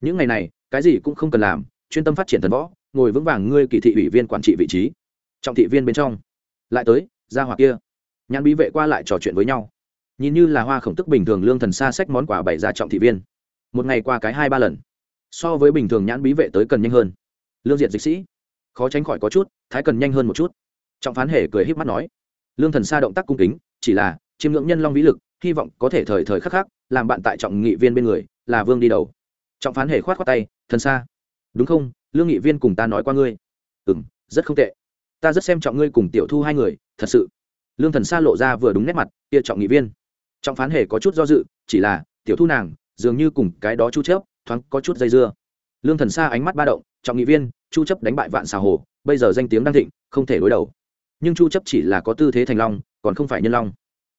Những ngày này, cái gì cũng không cần làm, chuyên tâm phát triển thần võ, ngồi vững vàng ngươi kỳ thị ủy viên quản trị vị trí, trọng thị viên bên trong. Lại tới, ra hoặc kia. Nhãn bí vệ qua lại trò chuyện với nhau. Nhìn như là hoa khổng tức bình thường lương thần xa sách món quà bày ra trọng thị viên. Một ngày qua cái hai ba lần. So với bình thường nhãn bí vệ tới cần nhanh hơn. Lương diện dịch sĩ khó tránh khỏi có chút thái cần nhanh hơn một chút. Trọng phán hề cười h í p mắt nói lương thần xa động tác cung kính chỉ là chiêm ngưỡng nhân long vĩ lực hy vọng có thể thời thời khắc khắc làm bạn tại trọng nghị viên bên người là vương đi đầu. Trọng phán hề khoát khoát tay thần xa đúng không? Lương nghị viên cùng ta nói qua ngươi. Ừ m rất không tệ. Ta rất xem trọng ngươi cùng tiểu thu hai người thật sự. Lương thần xa lộ ra vừa đúng nét mặt kia trọng nghị viên. Trọng phán hề có chút do dự chỉ là tiểu thu nàng dường như cùng cái đó chu chớp, thoáng có chút dây dưa. Lương thần xa ánh mắt ba động trọng nghị viên chu chấp đánh bại vạn xà hồ, bây giờ danh tiếng đang thịnh, không thể đối đầu. Nhưng chu chấp chỉ là có tư thế thành long, còn không phải nhân long.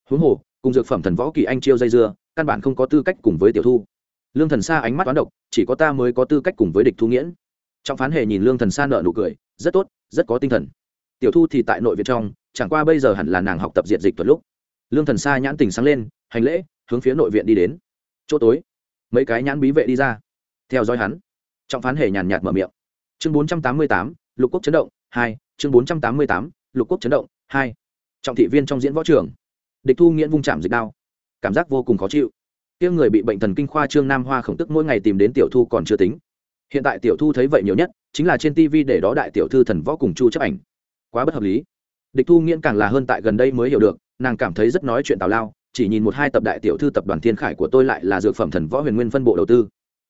Huống hồ, cùng dược phẩm thần võ kỳ anh chiêu dây dưa, căn bản không có tư cách cùng với tiểu thu. Lương thần xa ánh mắt toán độc, chỉ có ta mới có tư cách cùng với địch thu nghiễn. Trọng phán hề nhìn lương thần xa nợ nụ cười, rất tốt, rất có tinh thần. Tiểu thu thì tại nội viện trong, chẳng qua bây giờ hẳn là nàng học tập diện dịch thuật lúc. Lương thần xa nhãn tình sáng lên, hành lễ, hướng phía nội viện đi đến. Chỗ tối, mấy cái nhãn bí vệ đi ra. Theo dõi hắn, trọng phán hề nhàn nhạt mở miệng chương bốn trăm tám mươi tám, lục quốc chấn động, hai. Chương bốn trăm tám mươi tám, lục quốc chấn động, hai. Trọng thị viên trong diễn võ trường. Địch thu nghiễn vung chạm dịch đao. Cảm giác vô cùng khó chịu. Kia người bị bệnh thần kinh khoa trương nam hoa khổng tức mỗi ngày tìm đến tiểu thu còn chưa tính. Hiện tại tiểu thu thấy vậy nhiều nhất, chính là trên tv để đó đại tiểu thư thần võ cùng chu chấp ảnh. Quá bất hợp lý. Địch thu nghiễn càng là hơn tại gần đây mới hiểu được, nàng cảm thấy rất nói chuyện tào lao, chỉ nhìn một hai tập đại tiểu thư tập đoàn thiên khải của tôi lại là dược phẩm thần võ huyền nguyên phân bộ đầu tư.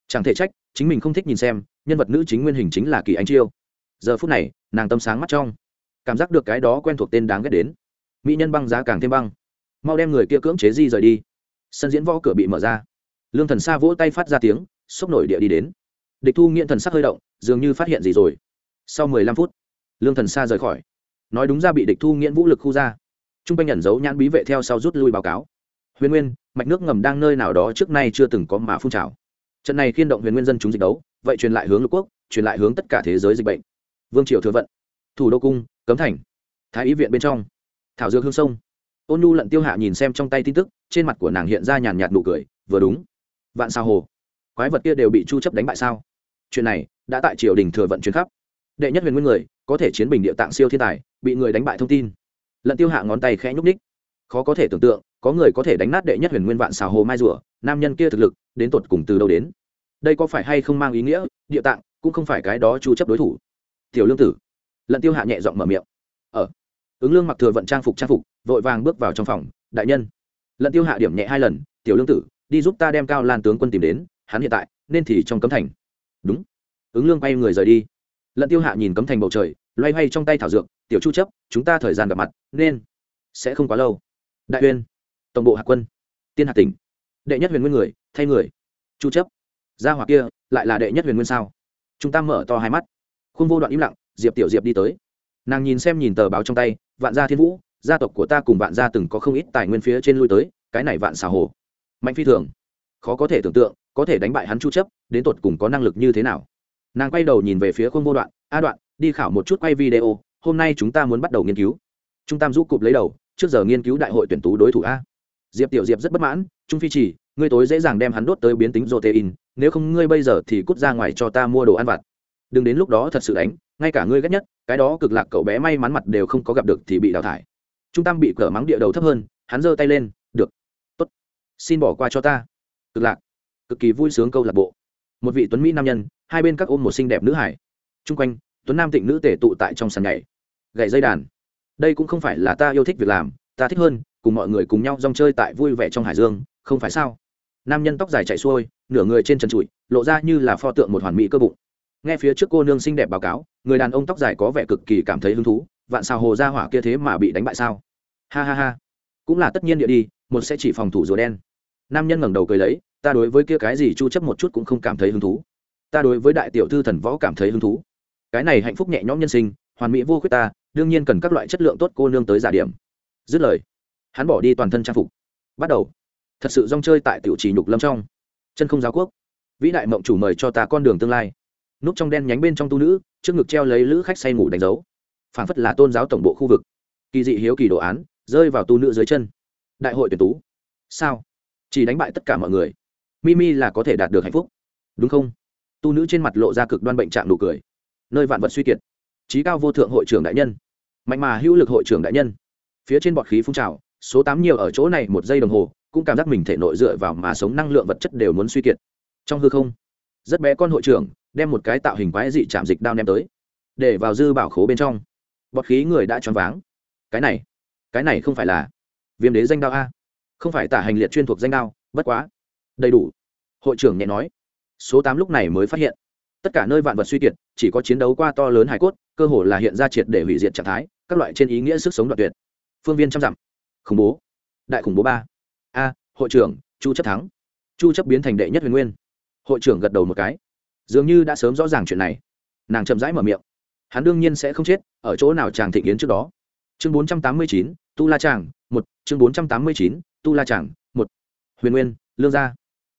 Chẳng thể trách chính mình không thích nhìn xem, nhân vật nữ chính nguyên hình chính là kỳ anh chiêu. Giờ phút này, nàng tâm sáng mắt trong. Cảm giác được cái đó quen thuộc tên đáng ghét đến. Mỹ nhân băng giá càng thêm băng. Mau đem người kia cưỡng chế di rời đi. Sân diễn võ cửa bị mở ra. Lương thần xa vỗ tay phát ra tiếng xốc nổi địa đi đến. Địch thu nghiện thần sắc hơi động, dường như phát hiện gì rồi. Sau mười lăm phút, lương thần xa rời khỏi. Nói đúng ra bị địch thu nghiện vũ lực khu ra. T r u n g quanh nhận dấu nhãn bí vệ theo sau rút lui báo cáo. Huyền nguyên, mạch nước ngầm đang nơi nào đó trước nay chưa từng có mà phun trào trận này khiên động huyền nguyên dân chúng dịch đấu, vậy truyền lại hướng lục quốc, truyền lại hướng tất cả thế giới dịch bệnh. Vương triều thừa vận. Thủ đô cung, cấm thành. Thái ý viện bên trong. Thảo dược hương sông. Ôn nhu lận tiêu hạ nhìn xem trong tay tin tức, trên mặt của nàng hiện ra nhàn nhạt nụ cười, vừa đúng. Vạn sao hồ. Quái vật kia đều bị chu chấp đánh bại sao? Chuyện này, đã tại triều đình thừa vận truyền khắp. Đệ nhất huyền nguyên người, có thể chiến bình địa tạng siêu thiên tài, bị người đánh bại thông tin. Lận tiêu hạ ngón tay khẽ nhúc ních khó có thể tưởng tượng, có người có thể đánh nát đệ nhất huyền nguyên vạn xào hồ mai rùa nam nhân kia thực lực, đến tột cùng từ đâu đến? Đây có phải hay không mang ý nghĩa, địa tạng, cũng không phải cái đó chu chấp đối thủ? Tiểu lương tử. Lận tiêu hạ nhẹ giọng mở miệng. Ở ứng lương mặc thừa vận trang phục trang phục, vội vàng bước vào trong phòng. Đại nhân. Lận tiêu hạ điểm nhẹ hai lần. Tiểu lương tử, đi giúp ta đem cao lan tướng quân tìm đến, hắn hiện tại, nên thì trong cấm thành. Đúng. Ứng lương bay người rời đi. Lận tiêu hạ nhìn cấm thành bầu trời, loay hoay trong tay thảo dược. Tiểu chu chấp, chúng ta thời gian gặp mặt, nên sẽ không quá lâu. Đại uyên. Tổng bộ hạ quân. Tiên hạ tỉnh đệ nhất huyền nguyên người, thay người. Chu chấp. Gia hỏa kia, lại là đệ nhất huyền nguyên sao? Chúng ta mở to hai mắt. Khuôn vô đoạn im lặng, diệp tiểu diệp đi tới. Nàng nhìn xem nhìn tờ báo trong tay, vạn gia thiên vũ, gia tộc của ta cùng vạn gia từng có không ít tài nguyên phía trên lui tới, cái này vạn xà hồ. Mạnh phi thường. Khó có thể tưởng tượng, có thể đánh bại hắn chu chấp, đến tột cùng có năng lực như thế nào? Nàng quay đầu nhìn về phía khuôn vô đoạn, a đoạn, đi khảo một chút quay video, hôm nay chúng ta muốn bắt đầu nghiên cứu. Trung tam rũ cụp lấy đầu, trước giờ nghiên cứu đại hội tuyển tú đối thủ a. Diệp tiểu diệp rất bất mãn trung phi chỉ, ngươi tối dễ dàng đem hắn đốt tới biến tính protein, nếu không ngươi bây giờ thì cút ra ngoài cho ta mua đồ ăn vặt. Đừng đến lúc đó thật sự đánh, ngay cả ngươi ghét nhất, cái đó cực lạc cậu bé may mắn mặt đều không có gặp được thì bị đào thải. Trung tam bị cỡ mắng địa đầu thấp hơn, hắn giơ tay lên, được, tốt, xin bỏ qua cho ta. Cực lạc, cực kỳ vui sướng câu lạc bộ. Một vị tuấn mỹ nam nhân, hai bên các ôm một xinh đẹp nữ hải. Chung quanh, tuấn nam tịnh nữ tể tụ tại trong sàn nhảy. Gậy dây đàn. Đây cũng không phải là ta yêu thích việc làm, ta thích hơn cùng mọi người cùng nhau rong chơi tại vui vẻ trong hải dương, không phải sao? Nam nhân tóc dài chạy xuôi, nửa người trên trần trụi, lộ ra như là pho tượng một hoàn mỹ cơ bụng. Nghe phía trước cô nương xinh đẹp báo cáo, người đàn ông tóc dài có vẻ cực kỳ cảm thấy hứng thú, vạn sao hồ ra hỏa kia thế mà bị đánh bại sao? Ha ha ha. Cũng là tất nhiên địa đi, một sẽ chỉ phòng thủ rùa đen. Nam nhân ngẩng đầu cười lấy, ta đối với kia cái gì chu chấp một chút cũng không cảm thấy hứng thú. Ta đối với đại tiểu thư thần võ cảm thấy hứng thú. Cái này hạnh phúc nhẹ nhõm nhân sinh, hoàn mỹ vô khuyết ta, đương nhiên cần các loại chất lượng tốt cô nương tới giả điểm. Dứt lời hắn bỏ đi toàn thân trang phục. Bắt đầu. Thật sự rong chơi tại tiểu trì nhục lâm trong. Chân không giáo quốc. Vĩ đại mộng chủ mời cho ta con đường tương lai. Núp trong đen nhánh bên trong tu nữ, trước ngực treo lấy lữ khách say ngủ đánh dấu. Phảng phất là tôn giáo tổng bộ khu vực. Kỳ dị hiếu kỳ đồ án, rơi vào tu nữ dưới chân. Đại hội tuyển tú. Sao? Chỉ đánh bại tất cả mọi người. Mimi là có thể đạt được hạnh phúc. Đúng không? Tu nữ trên mặt lộ ra cực đoan bệnh trạng nụ cười. Nơi vạn vật suy kiệt. Trí cao vô thượng hội trưởng đại nhân. Mạnh mà hữu lực hội trưởng đại nhân. Phía trên bọt khí phun trào số tám nhiều ở chỗ này một giây đồng hồ, cũng cảm giác mình thể nội dựa vào mà sống năng lượng vật chất đều muốn suy kiệt. Trong hư không, rất bé con hội trưởng đem một cái tạo hình quái dị chạm dịch đao ném tới, để vào dư bảo khố bên trong. Bọt khí người đã choáng váng. Cái này cái này không phải là viêm đế danh đao a? Không phải tả hành liệt chuyên thuộc danh đao, bất quá. Đầy đủ. Hội trưởng nhẹ nói. Số tám lúc này mới phát hiện, tất cả nơi vạn vật suy kiệt, chỉ có chiến đấu qua to lớn hải cốt, cơ hồ là hiện ra triệt để hủy diệt trạng thái, các loại trên ý nghĩa sức sống đoạt tuyệt. Phương viên trăm dặm khủng bố. Đại khủng bố ba. A hội trưởng chu chấp thắng. Chu chấp biến thành đệ nhất huyền nguyên. Hội trưởng gật đầu một cái. Dường như đã sớm rõ ràng chuyện này. Nàng chậm rãi mở miệng. Hắn đương nhiên sẽ không chết ở chỗ nào chàng thịnh yến trước đó. Chương 489, tu la chàng một. Chương 489, tu la chàng một. Huyền nguyên lương gia.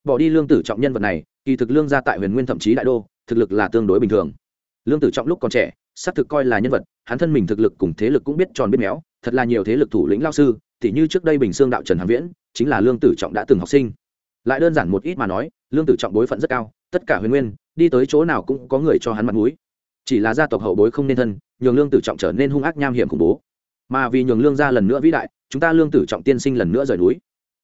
Bỏ đi lương tử trọng nhân vật này kỳ thực lương gia tại huyền nguyên thậm chí đại đô thực lực là tương đối bình thường. Lương tử trọng lúc còn trẻ xác thực coi là nhân vật hắn thân mình thực lực cùng thế lực cũng biết tròn biết méo thật là nhiều thế lực thủ lĩnh lao sư tỉ như trước đây bình xương đạo trần hàm viễn, chính là lương tử trọng đã từng học sinh. Lại đơn giản một ít mà nói, lương tử trọng bối phận rất cao, tất cả huyền nguyên, đi tới chỗ nào cũng có người cho hắn mặt mũi. Chỉ là gia tộc hậu bối không nên thân, nhường lương tử trọng trở nên hung ác nham hiểm khủng bố. Mà vì nhường lương gia lần nữa vĩ đại, chúng ta lương tử trọng tiên sinh lần nữa rời núi.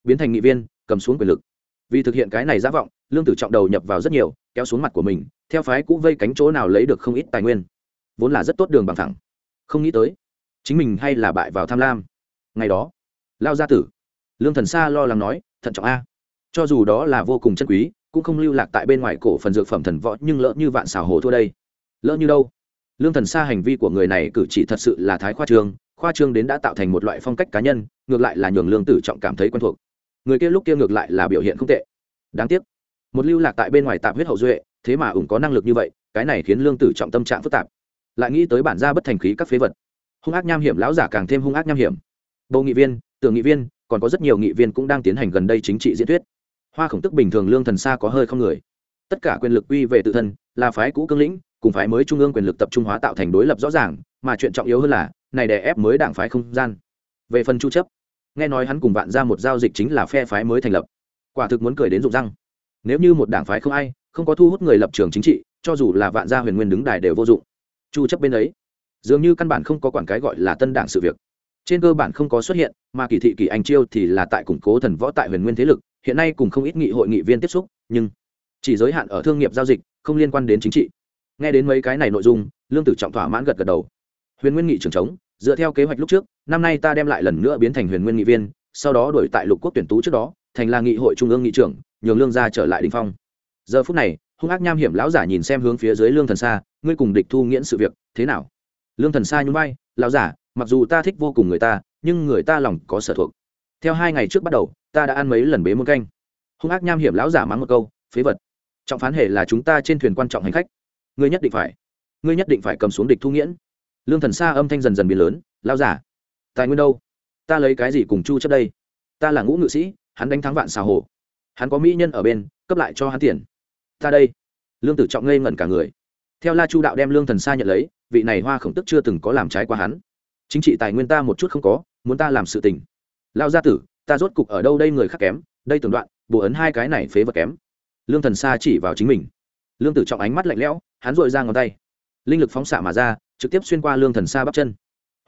Biến thành nghị viên, cầm xuống quyền lực. Vì thực hiện cái này giả vọng, lương tử trọng đầu nhập vào rất nhiều, kéo xuống mặt của mình, theo phái cũ vây cánh chỗ nào lấy được không ít tài nguyên. Vốn là rất tốt đường bằng thẳng. Không nghĩ tới, chính mình hay là bại vào tham lam. Ngày đó lao gia tử. Lương thần sa lo lắng nói, thận trọng a. Cho dù đó là vô cùng chân quý, cũng không lưu lạc tại bên ngoài cổ phần dược phẩm thần võ, nhưng lỡ như vạn xảo hồ thua đây. Lỡ như đâu? Lương thần sa hành vi của người này cử chỉ thật sự là thái khoa trương khoa trương đến đã tạo thành một loại phong cách cá nhân, ngược lại là nhường lương tử trọng cảm thấy quen thuộc. Người kia lúc kia ngược lại là biểu hiện không tệ. Đáng tiếc, một lưu lạc tại bên ngoài tạp huyết hậu duệ, thế mà ủng có năng lực như vậy, cái này khiến lương tử trọng tâm trạng phức tạp. Lại nghĩ tới bản gia bất thành khí các phế vật. Hung ác nham hiểm, lão giả càng thêm hung ác nham hiểm. Bầu nghị viên tưởng nghị viên, còn có rất nhiều nghị viên cũng đang tiến hành gần đây chính trị diễn thuyết. Hoa khổng tức bình thường lương thần xa có hơi không người. Tất cả quyền lực quy về tự thân, là phái cũ cương lĩnh, cùng phái mới trung ương quyền lực tập trung hóa tạo thành đối lập rõ ràng, mà chuyện trọng yếu hơn là, này đè ép mới đảng phái không gian. Về phần chu chấp, nghe nói hắn cùng vạn ra một giao dịch chính là phe phái mới thành lập. Quả thực muốn cười đến rụng răng. Nếu như một đảng phái không ai, không có thu hút người lập trường chính trị, cho dù là vạn gia huyền nguyên đứng đài đều vô dụng. Chu chấp bên ấy, dường như căn bản không có quản cái gọi là tân đảng sự việc trên cơ bản không có xuất hiện, mà kỳ thị kỳ anh chiêu thì là tại củng cố thần võ tại huyền nguyên thế lực, hiện nay cùng không ít nghị hội nghị viên tiếp xúc, nhưng chỉ giới hạn ở thương nghiệp giao dịch, không liên quan đến chính trị. Nghe đến mấy cái này nội dung, lương tử trọng thỏa mãn gật gật đầu. Huyền nguyên nghị trưởng trống dựa theo kế hoạch lúc trước, năm nay ta đem lại lần nữa biến thành huyền nguyên nghị viên, sau đó đổi tại lục quốc tuyển tú trước đó, thành là nghị hội trung ương nghị trưởng, nhường lương gia trở lại đình phong. Giờ phút này, hung ác nham hiểm lão giả nhìn xem hướng phía dưới lương thần xa ngươi cùng địch thu nghiễn sự việc, thế nào? Lương thần xa nhún vai, lão giả mặc dù ta thích vô cùng người ta, nhưng người ta lòng có sở thuộc. Theo hai ngày trước bắt đầu, ta đã ăn mấy lần bế môn canh. Hung ác nham hiểm lão giả mắng một câu, phế vật. Trọng phán hệ là chúng ta trên thuyền quan trọng hành khách. Ngươi nhất định phải, ngươi nhất định phải cầm xuống địch thu nghiễn. Lương thần xa âm thanh dần dần biến lớn, lão giả, tài nguyên đâu? Ta lấy cái gì cùng chu chấp đây? Ta là ngũ ngự sĩ, hắn đánh thắng vạn xà hồ. Hắn có mỹ nhân ở bên, cấp lại cho hắn tiền. Ta đây. Lương tử trọng ngây ngẩn cả người. Theo la chu đạo đem lương thần sa nhận lấy, vị này hoa khổng tức chưa từng có làm trái qua hắn chính trị tài nguyên ta một chút không có, muốn ta làm sự tình. Lao gia tử, ta rốt cục ở đâu đây người khác kém, đây tưởng đoạn, bổ ấn hai cái này phế vật kém. Lương thần xa chỉ vào chính mình. Lương tử trọng ánh mắt lạnh lẽo, hắn dội ra ngón tay. Linh lực phóng xạ mà ra, trực tiếp xuyên qua lương thần xa bắp chân.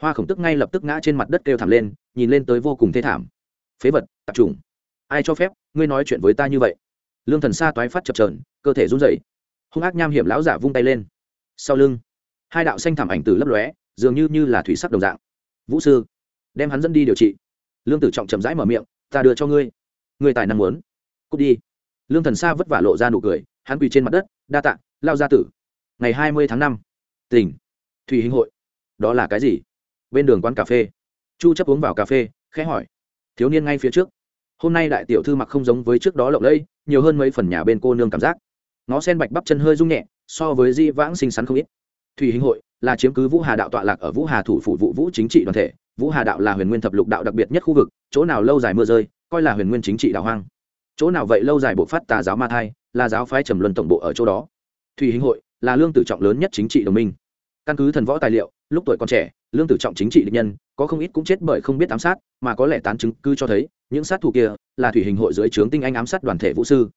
Hoa khổng tức ngay lập tức ngã trên mặt đất kêu thảm lên, nhìn lên tới vô cùng thê thảm. Phế vật, tập trung. Ai cho phép, ngươi nói chuyện với ta như vậy? Lương thần xa toái phát chập trờn cơ thể run rẩy. Hung ác nham hiểm lão giả vung tay lên. Sau lưng, hai đạo xanh thảm ảnh từ lấp lóe dường như như là thủy sắc đồng dạng. Vũ sư, đem hắn dẫn đi điều trị. Lương tử trọng chậm rãi mở miệng, ta đưa cho ngươi. Ngươi tài năng muốn. Cút đi. Lương thần sa vất vả lộ ra nụ cười, hắn quỳ trên mặt đất, đa tạ, lao gia tử. Ngày hai mươi tháng năm, tỉnh, thủy hình hội. Đó là cái gì? Bên đường quán cà phê. Chu chấp uống vào cà phê, khẽ hỏi, thiếu niên ngay phía trước. Hôm nay đại tiểu thư mặc không giống với trước đó lộng lẫy, nhiều hơn mấy phần nhà bên cô nương cảm giác. Nó sen bạch bắp chân hơi rung nhẹ, so với di vãng xinh xắn không ít. Thủy hình hội là chiếm cứ vũ hà đạo tọa lạc ở vũ hà thủ phủ vụ vũ chính trị đoàn thể. Vũ hà đạo là huyền nguyên thập lục đạo đặc biệt nhất khu vực, chỗ nào lâu dài mưa rơi, coi là huyền nguyên chính trị đạo hoang. Chỗ nào vậy lâu dài bộ phát tà giáo ma thai, là giáo phái trầm luân tổng bộ ở chỗ đó. Thủy hình hội là lương tử trọng lớn nhất chính trị đồng minh. Căn cứ thần võ tài liệu, lúc tuổi còn trẻ, lương tử trọng chính trị địch nhân, có không ít cũng chết bởi không biết ám sát, mà có lẽ tán chứng cứ cho thấy, những sát thủ kia là thủy hình hội dưới trướng tinh anh ám sát đoàn thể vũ sư.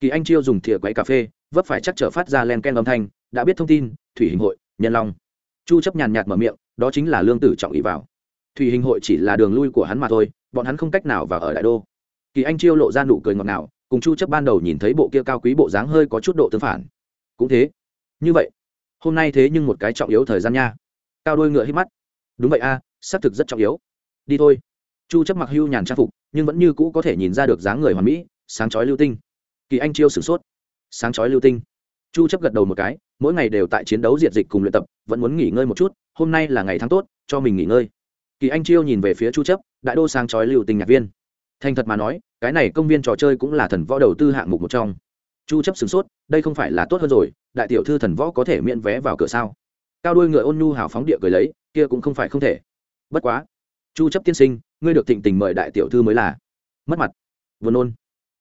Kỳ anh chiêu dùng thìa quấy cà phê, vấp phải chắc trở phát ra len ken âm thanh, đã biết thông tin, thủy hình hội, nhân long chu chấp nhàn nhạt mở miệng đó chính là lương tử trọng ý vào. Thủy hình hội chỉ là đường lui của hắn mà thôi bọn hắn không cách nào vào ở đại đô. Kỳ anh chiêu lộ ra nụ cười ngọt ngào cùng chu chấp ban đầu nhìn thấy bộ kia cao quý bộ dáng hơi có chút độ tương phản. Cũng thế. Như vậy hôm nay thế nhưng một cái trọng yếu thời gian nha. Cao đôi ngựa hít mắt. Đúng vậy a à, xác thực rất trọng yếu. Đi thôi. Chu chấp mặc hưu nhàn trang phục nhưng vẫn như cũ có thể nhìn ra được dáng người hoàn mỹ sáng chói lưu tinh. Kỳ anh chiêu sửng sốt. Sáng chói lưu tinh. Chu chấp gật đầu một cái mỗi ngày đều tại chiến đấu diệt dịch cùng luyện tập, vẫn muốn nghỉ ngơi một chút, hôm nay là ngày tháng tốt, cho mình nghỉ ngơi. Kỳ anh chiêu nhìn về phía chu chấp, đại đô sang chói lưu tình nhạc viên. Thành thật mà nói, cái này công viên trò chơi cũng là thần võ đầu tư hạng mục một trong. Chu chấp sửng sốt, đây không phải là tốt hơn rồi, đại tiểu thư thần võ có thể miễn vé vào cửa sao? Cao đuôi ngựa ôn nhu hào phóng địa cười lấy, kia cũng không phải không thể. Bất quá, chu chấp tiên sinh, ngươi được thịnh tình mời đại tiểu thư mới là. Mất mặt. Vừa nôn.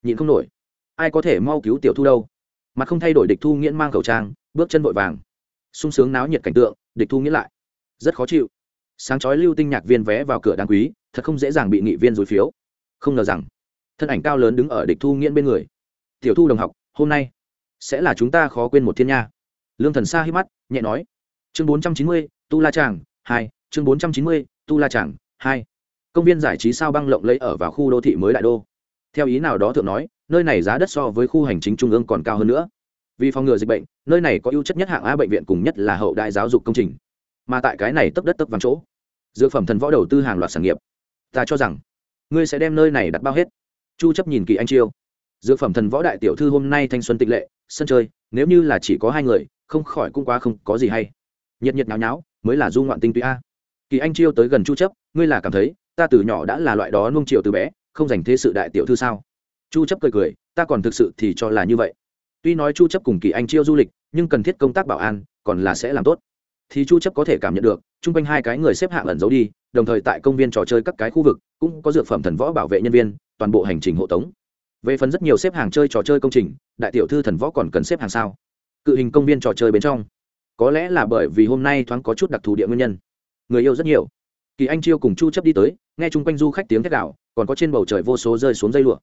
Nhịn không nổi. Ai có thể mau cứu tiểu thu đâu? Mặt không thay đổi địch thu nghiễn mang khẩu trang bước chân vội vàng. Sung sướng náo nhiệt cảnh tượng, địch thu nghĩ lại. Rất khó chịu. Sáng chói lưu tinh nhạc viên vé vào cửa đáng quý, thật không dễ dàng bị nghị viên dối phiếu. Không ngờ rằng, thân ảnh cao lớn đứng ở địch thu nghiễn bên người. Tiểu thu đồng học, hôm nay sẽ là chúng ta khó quên một thiên nha. Lương thần xa hít mắt, nhẹ nói. Chương bốn trăm chín mươi, tu la tràng hai. Chương bốn trăm chín mươi, tu la tràng hai. Công viên giải trí sao băng lộng lẫy ở vào khu đô thị mới đại đô. Theo ý nào đó thượng nói, nơi này giá đất so với khu hành chính trung ương còn cao hơn nữa vì phòng ngừa dịch bệnh, nơi này có ưu chất nhất hạng a bệnh viện cùng nhất là hậu đại giáo dục công trình. Mà tại cái này tấp đất tấp vàng chỗ, dược phẩm thần võ đầu tư hàng loạt sản nghiệp. Ta cho rằng, ngươi sẽ đem nơi này đặt bao hết. Chu chấp nhìn kỳ anh chiêu. Dược phẩm thần võ đại tiểu thư hôm nay thanh xuân tịch lệ, sân chơi, nếu như là chỉ có hai người, không khỏi cũng quá không có gì hay. Nhiệt nhiệt nháo nháo, mới là du ngoạn tinh túy a. Kỳ anh chiêu tới gần chu chấp, ngươi là cảm thấy, ta từ nhỏ đã là loại đó nung chiều từ bé, không dành thế sự đại tiểu thư sao? Chu chấp cười cười, ta còn thực sự thì cho là như vậy tuy nói chu chấp cùng kỳ anh chiêu du lịch, nhưng cần thiết công tác bảo an, còn là sẽ làm tốt. Thì chu chấp có thể cảm nhận được, chung quanh hai cái người xếp hạng ẩn giấu đi, đồng thời tại công viên trò chơi các cái khu vực, cũng có dược phẩm thần võ bảo vệ nhân viên, toàn bộ hành trình hộ tống. Về phần rất nhiều xếp hàng chơi trò chơi công trình, đại tiểu thư thần võ còn cần xếp hàng sao? Cự hình công viên trò chơi bên trong. Có lẽ là bởi vì hôm nay thoáng có chút đặc thù địa nguyên nhân. Người yêu rất nhiều. Kỳ anh chiêu cùng chu chấp đi tới, nghe chung quanh du khách tiếng thét gạo còn có trên bầu trời vô số rơi xuống dây lụa.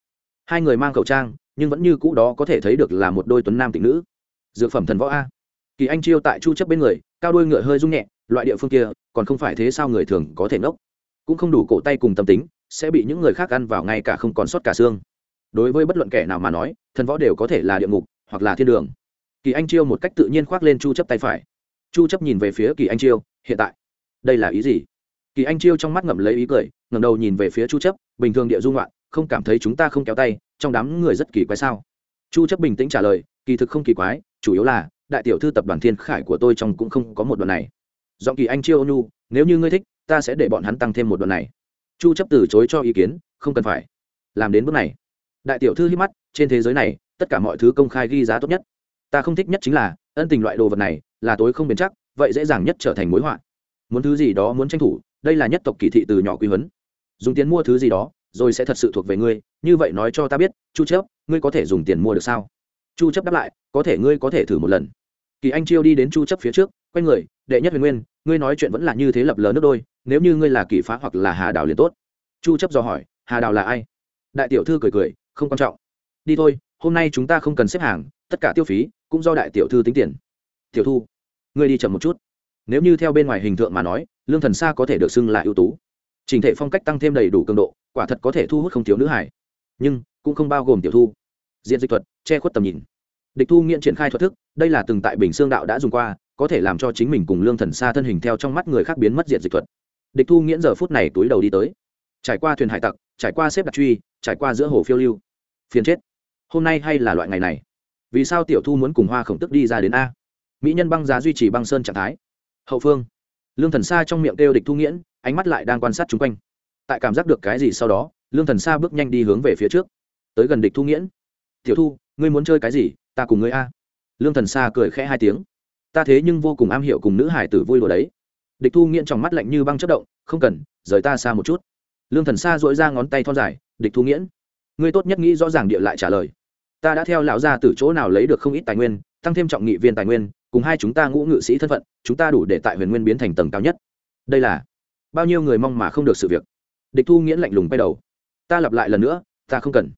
Hai người mang khẩu trang nhưng vẫn như cũ đó có thể thấy được là một đôi tuấn nam tịnh nữ. Dược phẩm thần võ a. Kỳ anh chiêu tại chu chấp bên người, cao đôi ngựa hơi rung nhẹ, loại địa phương kia, còn không phải thế sao người thường có thể nốc cũng không đủ cổ tay cùng tâm tính, sẽ bị những người khác ăn vào ngay cả không còn sót cả xương. Đối với bất luận kẻ nào mà nói, thần võ đều có thể là địa ngục, hoặc là thiên đường. Kỳ anh chiêu một cách tự nhiên khoác lên chu chấp tay phải. Chu chấp nhìn về phía kỳ anh chiêu, hiện tại, đây là ý gì? Kỳ anh chiêu trong mắt ngậm lấy ý cười, ngẩng đầu nhìn về phía chu chấp, bình thường địa dung loạn không cảm thấy chúng ta không kéo tay trong đám người rất kỳ quái sao? Chu chấp bình tĩnh trả lời, kỳ thực không kỳ quái, chủ yếu là, đại tiểu thư tập đoàn thiên khải của tôi trong cũng không có một đoạn này. Giọng kỳ anh chiêu nu nếu như ngươi thích, ta sẽ để bọn hắn tăng thêm một đoạn này. Chu chấp từ chối cho ý kiến, không cần phải. Làm đến bước này. Đại tiểu thư hít mắt, trên thế giới này, tất cả mọi thứ công khai ghi giá tốt nhất. Ta không thích nhất chính là, ân tình loại đồ vật này, là tối không bền chắc, vậy dễ dàng nhất trở thành mối họa. Muốn thứ gì đó muốn tranh thủ, đây là nhất tộc kỳ thị từ nhỏ quy huấn. Dùng tiền mua thứ gì đó rồi sẽ thật sự thuộc về ngươi, như vậy nói cho ta biết, chu chấp ngươi có thể dùng tiền mua được sao? Chu chấp đáp lại, có thể, ngươi có thể thử một lần. Kỳ anh chiêu đi đến chu chấp phía trước, quay người, đệ nhất huyền nguyên, ngươi nói chuyện vẫn là như thế lập lờ nước đôi, nếu như ngươi là kỳ phá hoặc là hà đào liền tốt. Chu chấp dò hỏi, hà đào là ai? Đại tiểu thư cười cười, không quan trọng. Đi thôi, hôm nay chúng ta không cần xếp hàng, tất cả tiêu phí cũng do đại tiểu thư tính tiền. Tiểu thu, ngươi đi chậm một chút. Nếu như theo bên ngoài hình tượng mà nói, lương thần sa có thể được xưng là ưu tú. Trình thể phong cách tăng thêm đầy đủ cường độ quả thật có thể thu hút không thiếu nữ hải. Nhưng, cũng không bao gồm tiểu thu. Diện dịch thuật, che khuất tầm nhìn. Địch thu nghiện triển khai thuật thức, đây là từng tại bình xương đạo đã dùng qua, có thể làm cho chính mình cùng lương thần xa thân hình theo trong mắt người khác biến mất diện dịch thuật. Địch thu nghiễn giờ phút này túi đầu đi tới. Trải qua thuyền hải tặc, trải qua xếp đặt truy, trải qua giữa hồ phiêu lưu. Phiền chết. Hôm nay hay là loại ngày này. Vì sao tiểu thu muốn cùng hoa khổng tức đi ra đến a? Mỹ nhân băng giá duy trì băng sơn trạng thái. Hậu phương. Lương thần xa trong miệng kêu địch thu nghiễn ánh mắt lại đang quan sát chung quanh tại cảm giác được cái gì sau đó, lương thần xa bước nhanh đi hướng về phía trước. Tới gần địch thu nghiễn. Tiểu thu, ngươi muốn chơi cái gì? Ta cùng ngươi a. Lương thần xa cười khẽ hai tiếng. Ta thế nhưng vô cùng am hiểu cùng nữ hải tử vui đùa đấy. Địch thu nghiễn trong mắt lạnh như băng chất động, không cần, rời ta xa một chút. Lương thần xa dội ra ngón tay thon dài, địch thu nghiễn, ngươi tốt nhất nghĩ rõ ràng địa lại trả lời. Ta đã theo lão gia từ chỗ nào lấy được không ít tài nguyên, tăng thêm trọng nghị viên tài nguyên, cùng hai chúng ta ngũ ngự sĩ thân phận, chúng ta đủ để tại huyền nguyên biến thành tầng cao nhất. Đây là bao nhiêu người mong mà không được sự việc? Địch thu nghiễn lạnh lùng quay đầu. Ta lặp lại lần nữa, ta không cần.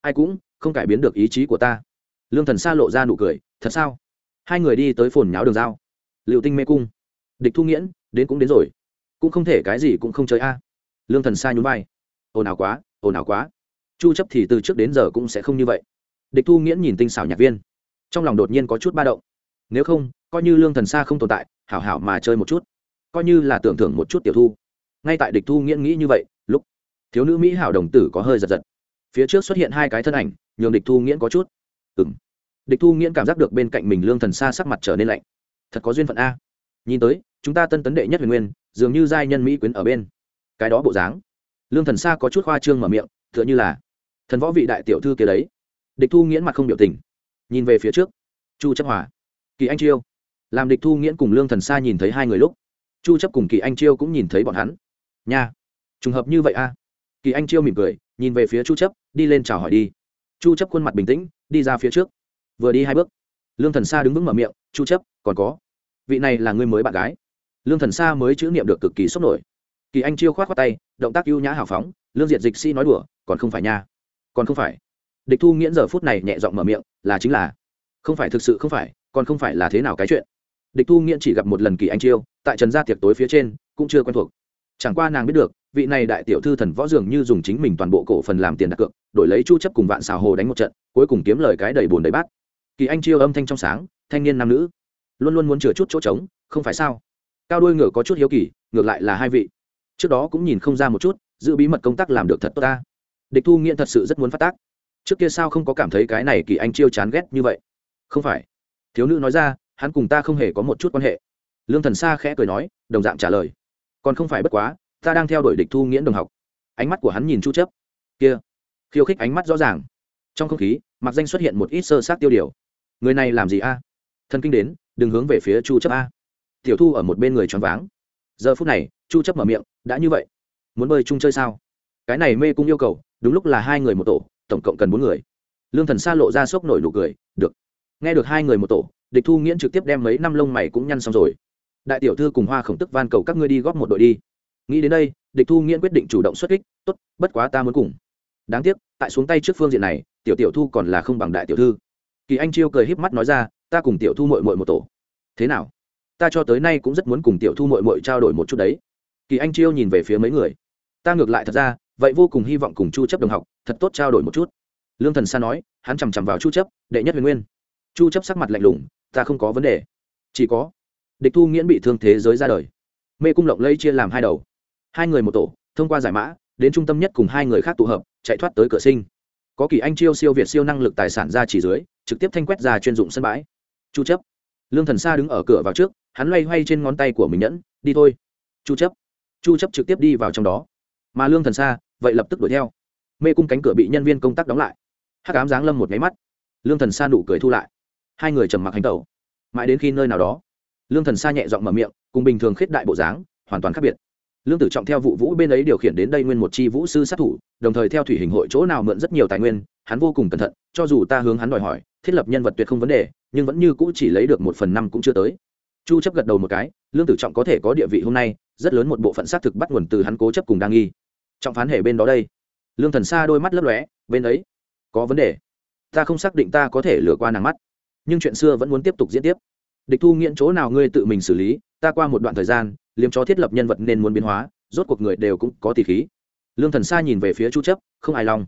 Ai cũng không cải biến được ý chí của ta. Lương thần xa lộ ra nụ cười, thật sao? Hai người đi tới phồn nháo đường giao. Liệu tinh mê cung. Địch thu nghiễn, đến cũng đến rồi. Cũng không thể cái gì cũng không chơi a. Lương thần sa nhún vai. Ồn ào quá, ồn ào quá. Chu chấp thì từ trước đến giờ cũng sẽ không như vậy. Địch thu nghiễn nhìn tinh xảo nhạc viên. Trong lòng đột nhiên có chút ba động. Nếu không, coi như lương thần sa không tồn tại, hảo hảo mà chơi một chút. Coi như là tưởng thưởng một chút tiểu thu. Ngay tại địch thu nghiễn nghĩ như vậy thiếu nữ mỹ hảo đồng tử có hơi giật giật. Phía trước xuất hiện hai cái thân ảnh, nhường địch thu nghiễn có chút. Ừng địch thu nghiễn cảm giác được bên cạnh mình lương thần xa sắc mặt trở nên lạnh. Thật có duyên phận a. Nhìn tới, chúng ta tân tấn đệ nhất huyền nguyên, dường như giai nhân mỹ quyến ở bên. Cái đó bộ dáng. Lương thần xa có chút khoa trương mở miệng, tựa như là thần võ vị đại tiểu thư kia đấy. Địch thu nghiễn mặt không biểu tình. Nhìn về phía trước. Chu chấp hòa. Kỳ anh chiêu. Làm địch thu nghiễn cùng lương thần xa nhìn thấy hai người lúc, chu chấp cùng kỳ anh chiêu cũng nhìn thấy bọn hắn. Nha. Trùng hợp như vậy a kỳ anh chiêu mỉm cười, nhìn về phía chu chấp, đi lên chào hỏi đi. Chu chấp khuôn mặt bình tĩnh, đi ra phía trước. Vừa đi hai bước, lương thần sa đứng vững mở miệng, chu chấp, còn có. Vị này là người mới bạn gái. Lương thần sa mới chữ niệm được cực kỳ sốc nổi. Kỳ anh chiêu khoát khoát tay, động tác ưu nhã hào phóng, lương diệt dịch si nói đùa, còn không phải nha, còn không phải. Địch thu nghiễn giờ phút này nhẹ giọng mở miệng, là chính là. Không phải, thực sự không phải, còn không phải là thế nào cái chuyện? Địch thu nghiễn chỉ gặp một lần kỳ anh chiêu, tại trần gia tiệc tối phía trên, cũng chưa quen thuộc. Chẳng qua nàng biết được vị này đại tiểu thư thần võ dường như dùng chính mình toàn bộ cổ phần làm tiền đặt cược, đổi lấy chu chấp cùng vạn xào hồ đánh một trận, cuối cùng kiếm lời cái đầy bùn đầy bát. Kỳ anh chiêu âm thanh trong sáng, thanh niên nam nữ, luôn luôn muốn chừa chút chỗ trống, không phải sao? Cao đuôi ngựa có chút hiếu kỳ, ngược lại là hai vị. Trước đó cũng nhìn không ra một chút, giữ bí mật công tác làm được thật tốt ta. Địch thu nghiện thật sự rất muốn phát tác. Trước kia sao không có cảm thấy cái này kỳ anh chiêu chán ghét như vậy? Không phải. Thiếu nữ nói ra, hắn cùng ta không hề có một chút quan hệ. Lương thần sa khẽ cười nói, đồng dạng trả lời. Còn không phải bất quá ta đang theo đuổi địch thu nghiễn đồng học. Ánh mắt của hắn nhìn chu chấp kia. Khiêu khích ánh mắt rõ ràng. Trong không khí, mặc danh xuất hiện một ít sơ sát tiêu điều. Người này làm gì a? Thân kinh đến, đừng hướng về phía chu chấp a. Tiểu thu ở một bên người choáng váng. Giờ phút này, chu chấp mở miệng, đã như vậy, muốn bơi chung chơi sao? Cái này mê cung yêu cầu, đúng lúc là hai người một tổ, tổng cộng cần bốn người. Lương thần xa lộ ra sốc nổi nụ cười, được. Nghe được hai người một tổ, địch thu nghiễn trực tiếp đem mấy năm lông mày cũng nhăn xong rồi. Đại tiểu thư cùng hoa khổng tức van cầu các ngươi đi góp một đội đi nghĩ đến đây, địch thu nghiễn quyết định chủ động xuất kích, tốt, bất quá ta muốn cùng. Đáng tiếc, tại xuống tay trước phương diện này, tiểu tiểu thu còn là không bằng đại tiểu thư. Kỳ anh chiêu cười híp mắt nói ra, ta cùng tiểu thu mội mội một tổ. Thế nào? Ta cho tới nay cũng rất muốn cùng tiểu thu mội mội trao đổi một chút đấy. Kỳ anh chiêu nhìn về phía mấy người. Ta ngược lại thật ra, vậy vô cùng hy vọng cùng chu chấp đồng học, thật tốt trao đổi một chút. Lương thần sa nói, hắn chằm chằm vào chu chấp, đệ nhất huyền nguyên. Chu chấp sắc mặt lạnh lùng, ta không có vấn đề. Chỉ có. Địch thu nghiễn bị thương thế giới ra đời. Mê cung lộng lây chia làm hai đầu hai người một tổ, thông qua giải mã, đến trung tâm nhất cùng hai người khác tụ hợp, chạy thoát tới cửa sinh. Có kỳ anh chiêu siêu việt siêu năng lực tài sản ra chỉ dưới, trực tiếp thanh quét ra chuyên dụng sân bãi. Chu chấp. Lương thần sa đứng ở cửa vào trước, hắn loay hoay trên ngón tay của mình nhẫn, đi thôi. Chu chấp. Chu chấp trực tiếp đi vào trong đó. Mà lương thần sa, vậy lập tức đuổi theo. Mê cung cánh cửa bị nhân viên công tác đóng lại. Hắc ám giáng lâm một máy mắt. Lương thần sa nụ cười thu lại. Hai người trầm mặc hành tẩu. Mãi đến khi nơi nào đó, lương thần sa nhẹ giọng mở miệng, cùng bình thường khuyết đại bộ dáng, hoàn toàn khác biệt lương tử trọng theo vụ vũ bên ấy điều khiển đến đây nguyên một chi vũ sư sát thủ, đồng thời theo thủy hình hội chỗ nào mượn rất nhiều tài nguyên, hắn vô cùng cẩn thận, cho dù ta hướng hắn đòi hỏi, thiết lập nhân vật tuyệt không vấn đề, nhưng vẫn như cũ chỉ lấy được một phần năm cũng chưa tới. Chu chấp gật đầu một cái, lương tử trọng có thể có địa vị hôm nay, rất lớn một bộ phận xác thực bắt nguồn từ hắn cố chấp cùng đang nghi. Trọng phán hệ bên đó đây. Lương thần xa đôi mắt lấp lóe, bên ấy, có vấn đề. Ta không xác định ta có thể lừa qua nàng mắt. Nhưng chuyện xưa vẫn muốn tiếp tục diễn tiếp. Địch thu nghiện chỗ nào ngươi tự mình xử lý, ta qua một đoạn thời gian liếm chó thiết lập nhân vật nên muốn biến hóa rốt cuộc người đều cũng có tỷ khí. Lương thần sa nhìn về phía chu chấp không hài lòng.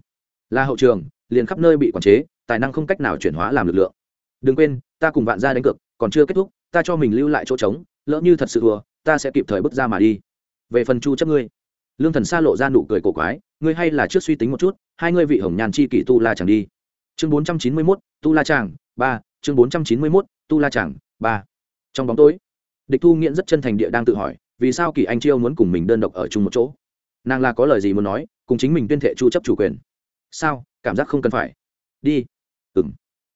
Là hậu trường liền khắp nơi bị quản chế tài năng không cách nào chuyển hóa làm lực lượng. Đừng quên ta cùng vạn gia đánh cược còn chưa kết thúc ta cho mình lưu lại chỗ trống lỡ như thật sự thua ta sẽ kịp thời bước ra mà đi. Về phần chu chấp ngươi lương thần sa lộ ra nụ cười cổ quái ngươi hay là trước suy tính một chút hai ngươi vị hồng nhàn chi kỷ tu la chẳng đi. Chương 491, tu la chàng ba chương 491, tu la chàng ba. Trong bóng tối địch thu nghiễn rất chân thành địa đang tự hỏi, vì sao kỳ anh chiêu muốn cùng mình đơn độc ở chung một chỗ? Nàng là có lời gì muốn nói, cùng chính mình tuyên thệ chu chấp chủ quyền? Sao, cảm giác không cần phải. Đi. Ừ m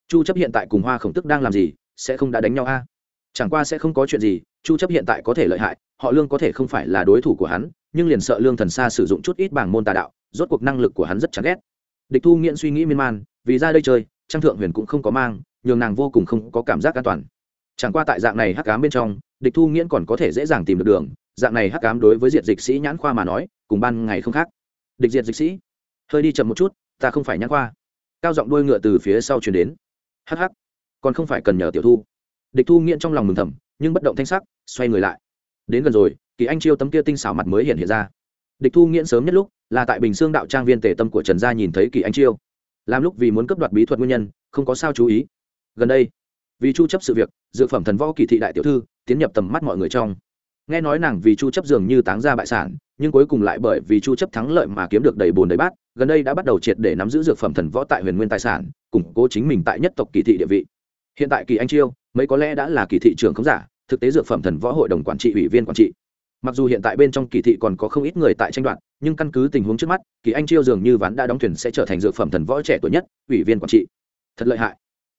chu chấp hiện tại cùng hoa khổng tức đang làm gì, sẽ không đã đánh nhau a? Chẳng qua sẽ không có chuyện gì, chu chấp hiện tại có thể lợi hại, họ lương có thể không phải là đối thủ của hắn, nhưng liền sợ lương thần xa sử dụng chút ít bảng môn tà đạo, rốt cuộc năng lực của hắn rất chán ghét. Địch thu nghiễn suy nghĩ miên man, vì ra đây chơi trang thượng huyền cũng không có mang, nhường nàng vô cùng không có cảm giác an toàn chẳng qua tại dạng này hắc cám bên trong, địch thu nghiễn còn có thể dễ dàng tìm được đường. Dạng này hắc cám đối với diệt dịch sĩ nhãn khoa mà nói, cùng ban ngày không khác. Địch diệt dịch sĩ, hơi đi chậm một chút, ta không phải nhãn khoa. Cao giọng đôi ngựa từ phía sau chuyển đến. Hắc hắc, còn không phải cần nhờ tiểu thu. Địch thu nghiễn trong lòng mừng thầm, nhưng bất động thanh sắc, xoay người lại. Đến gần rồi, kỳ anh chiêu tấm kia tinh xảo mặt mới hiện hiện ra. Địch thu nghiễn sớm nhất lúc, là tại bình xương đạo trang viên tể tâm của trần gia nhìn thấy kỳ anh chiêu. Làm lúc vì muốn cấp đoạt bí thuật nguyên nhân, không có sao chú ý. Gần đây vì chu chấp sự việc, dược phẩm thần võ kỳ thị đại tiểu thư, tiến nhập tầm mắt mọi người trong. Nghe nói nàng vì chu chấp dường như táng ra bại sản, nhưng cuối cùng lại bởi vì chu chấp thắng lợi mà kiếm được đầy bồn đầy bát, gần đây đã bắt đầu triệt để nắm giữ dược phẩm thần võ tại huyền nguyên tài sản, củng cố chính mình tại nhất tộc kỳ thị địa vị. Hiện tại kỳ anh chiêu, mấy có lẽ đã là kỳ thị trưởng không giả, thực tế dược phẩm thần võ hội đồng quản trị, ủy viên quản trị. Mặc dù hiện tại bên trong kỳ thị còn có không ít người tại tranh đoạt, nhưng căn cứ tình huống trước mắt, kỳ anh chiêu dường như ván đã đóng thuyền sẽ trở thành dược phẩm thần võ trẻ tuổi nhất, ủy viên quản trị. Thật lợi hại.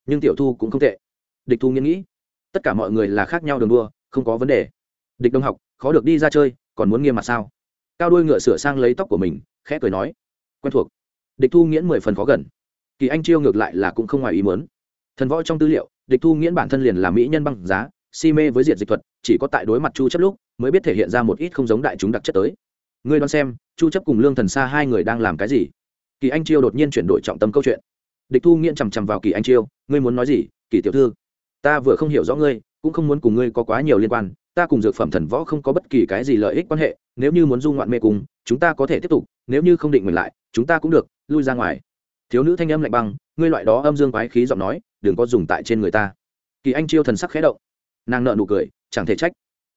Nhưng tiểu thu cũng không tệ địch thu nghiên nghĩ. Tất cả mọi người là khác nhau đường đua, không có vấn đề. Địch đông học, khó được đi ra chơi, còn muốn nghiêm mặt sao? Cao đuôi ngựa sửa sang lấy tóc của mình, khẽ cười nói. Quen thuộc. Địch thu nghiễn mười phần khó gần. Kỳ anh chiêu ngược lại là cũng không ngoài ý muốn. Thần võ trong tư liệu, địch thu nghiễn bản thân liền là mỹ nhân băng giá, si mê với diện dịch thuật, chỉ có tại đối mặt chu chấp lúc mới biết thể hiện ra một ít không giống đại chúng đặc chất tới. Ngươi đoán xem, chu chấp cùng lương thần sa hai người đang làm cái gì? Kỳ anh chiêu đột nhiên chuyển đổi trọng tâm câu chuyện. Địch thu nghiễn chằm chằm vào kỳ anh chiêu, ngươi muốn nói gì, kỳ tiểu thư? Ta vừa không hiểu rõ ngươi, cũng không muốn cùng ngươi có quá nhiều liên quan, ta cùng dược phẩm thần võ không có bất kỳ cái gì lợi ích quan hệ, nếu như muốn du ngoạn mê cùng chúng ta có thể tiếp tục, nếu như không định mình lại, chúng ta cũng được, lui ra ngoài. Thiếu nữ thanh âm lạnh băng, ngươi loại đó âm dương quái khí giọng nói, đừng có dùng tại trên người ta. Kỳ anh chiêu thần sắc khẽ động. Nàng nợ nụ cười, chẳng thể trách.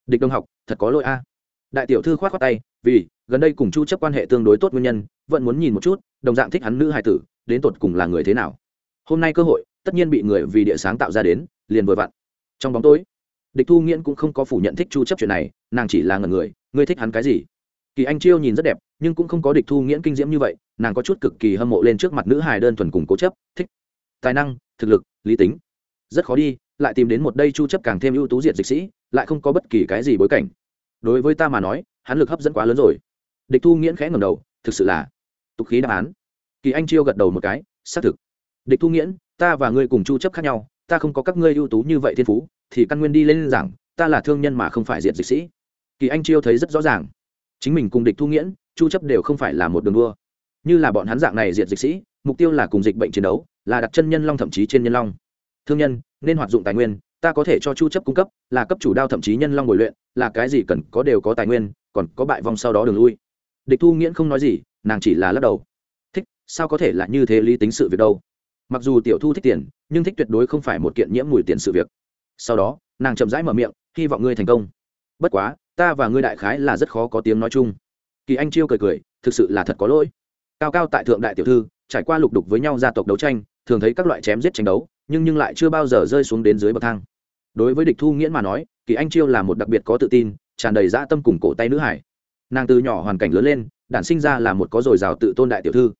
Địch đông học, thật có lỗi a. Đại tiểu thư khoát khoát tay, vì, gần đây cùng chu chấp quan hệ tương đối tốt nguyên nhân, vẫn muốn nhìn một chút, đồng dạng thích hắn nữ hài tử, đến tột cùng là người thế nào. Hôm nay cơ hội, tất nhiên bị người vì địa sáng tạo ra đến liền vừa vặn. Trong bóng tối, địch thu nghiễn cũng không có phủ nhận thích chu chấp chuyện này, nàng chỉ là ngần người, ngươi thích hắn cái gì? Kỳ anh chiêu nhìn rất đẹp, nhưng cũng không có địch thu nghiễn kinh diễm như vậy, nàng có chút cực kỳ hâm mộ lên trước mặt nữ hài đơn thuần cùng cố chấp, thích tài năng, thực lực, lý tính. Rất khó đi, lại tìm đến một đây chu chấp càng thêm ưu tú diện dịch sĩ, lại không có bất kỳ cái gì bối cảnh. Đối với ta mà nói, hắn lực hấp dẫn quá lớn rồi. Địch thu nghiễn khẽ ngẩng đầu, thực sự là tục khí đáp án. Kỳ anh chiêu gật đầu một cái, xác thực. Địch thu nghiễn, ta và ngươi cùng chu chấp khác nhau ta không có các ngươi ưu tú như vậy thiên phú, thì căn nguyên đi lên rằng ta là thương nhân mà không phải diện dịch sĩ. Kỳ anh chiêu thấy rất rõ ràng. Chính mình cùng địch thu nghiễn, chu chấp đều không phải là một đường đua. Như là bọn hắn dạng này diện dịch sĩ, mục tiêu là cùng dịch bệnh chiến đấu, là đặt chân nhân long thậm chí trên nhân long. Thương nhân, nên hoạt dụng tài nguyên, ta có thể cho chu chấp cung cấp, là cấp chủ đao thậm chí nhân long bồi luyện, là cái gì cần có đều có tài nguyên, còn có bại vong sau đó đường lui. Địch thu nghiễn không nói gì, nàng chỉ là lắc đầu. Thích, sao có thể là như thế lý tính sự việc đâu? Mặc dù tiểu thu thích tiền, nhưng thích tuyệt đối không phải một kiện nhiễm mùi tiền sự việc. Sau đó, nàng chậm rãi mở miệng, hy vọng ngươi thành công. Bất quá, ta và ngươi đại khái là rất khó có tiếng nói chung. Kỳ anh chiêu cười cười, thực sự là thật có lỗi. Cao cao tại thượng đại tiểu thư, trải qua lục đục với nhau gia tộc đấu tranh, thường thấy các loại chém giết tranh đấu, nhưng nhưng lại chưa bao giờ rơi xuống đến dưới bậc thang. Đối với địch thu nghiễn mà nói, kỳ anh chiêu là một đặc biệt có tự tin, tràn đầy dã tâm cùng cổ tay nữ hải. Nàng từ nhỏ hoàn cảnh lớn lên, đản sinh ra là một có dồi dào tự tôn đại tiểu thư.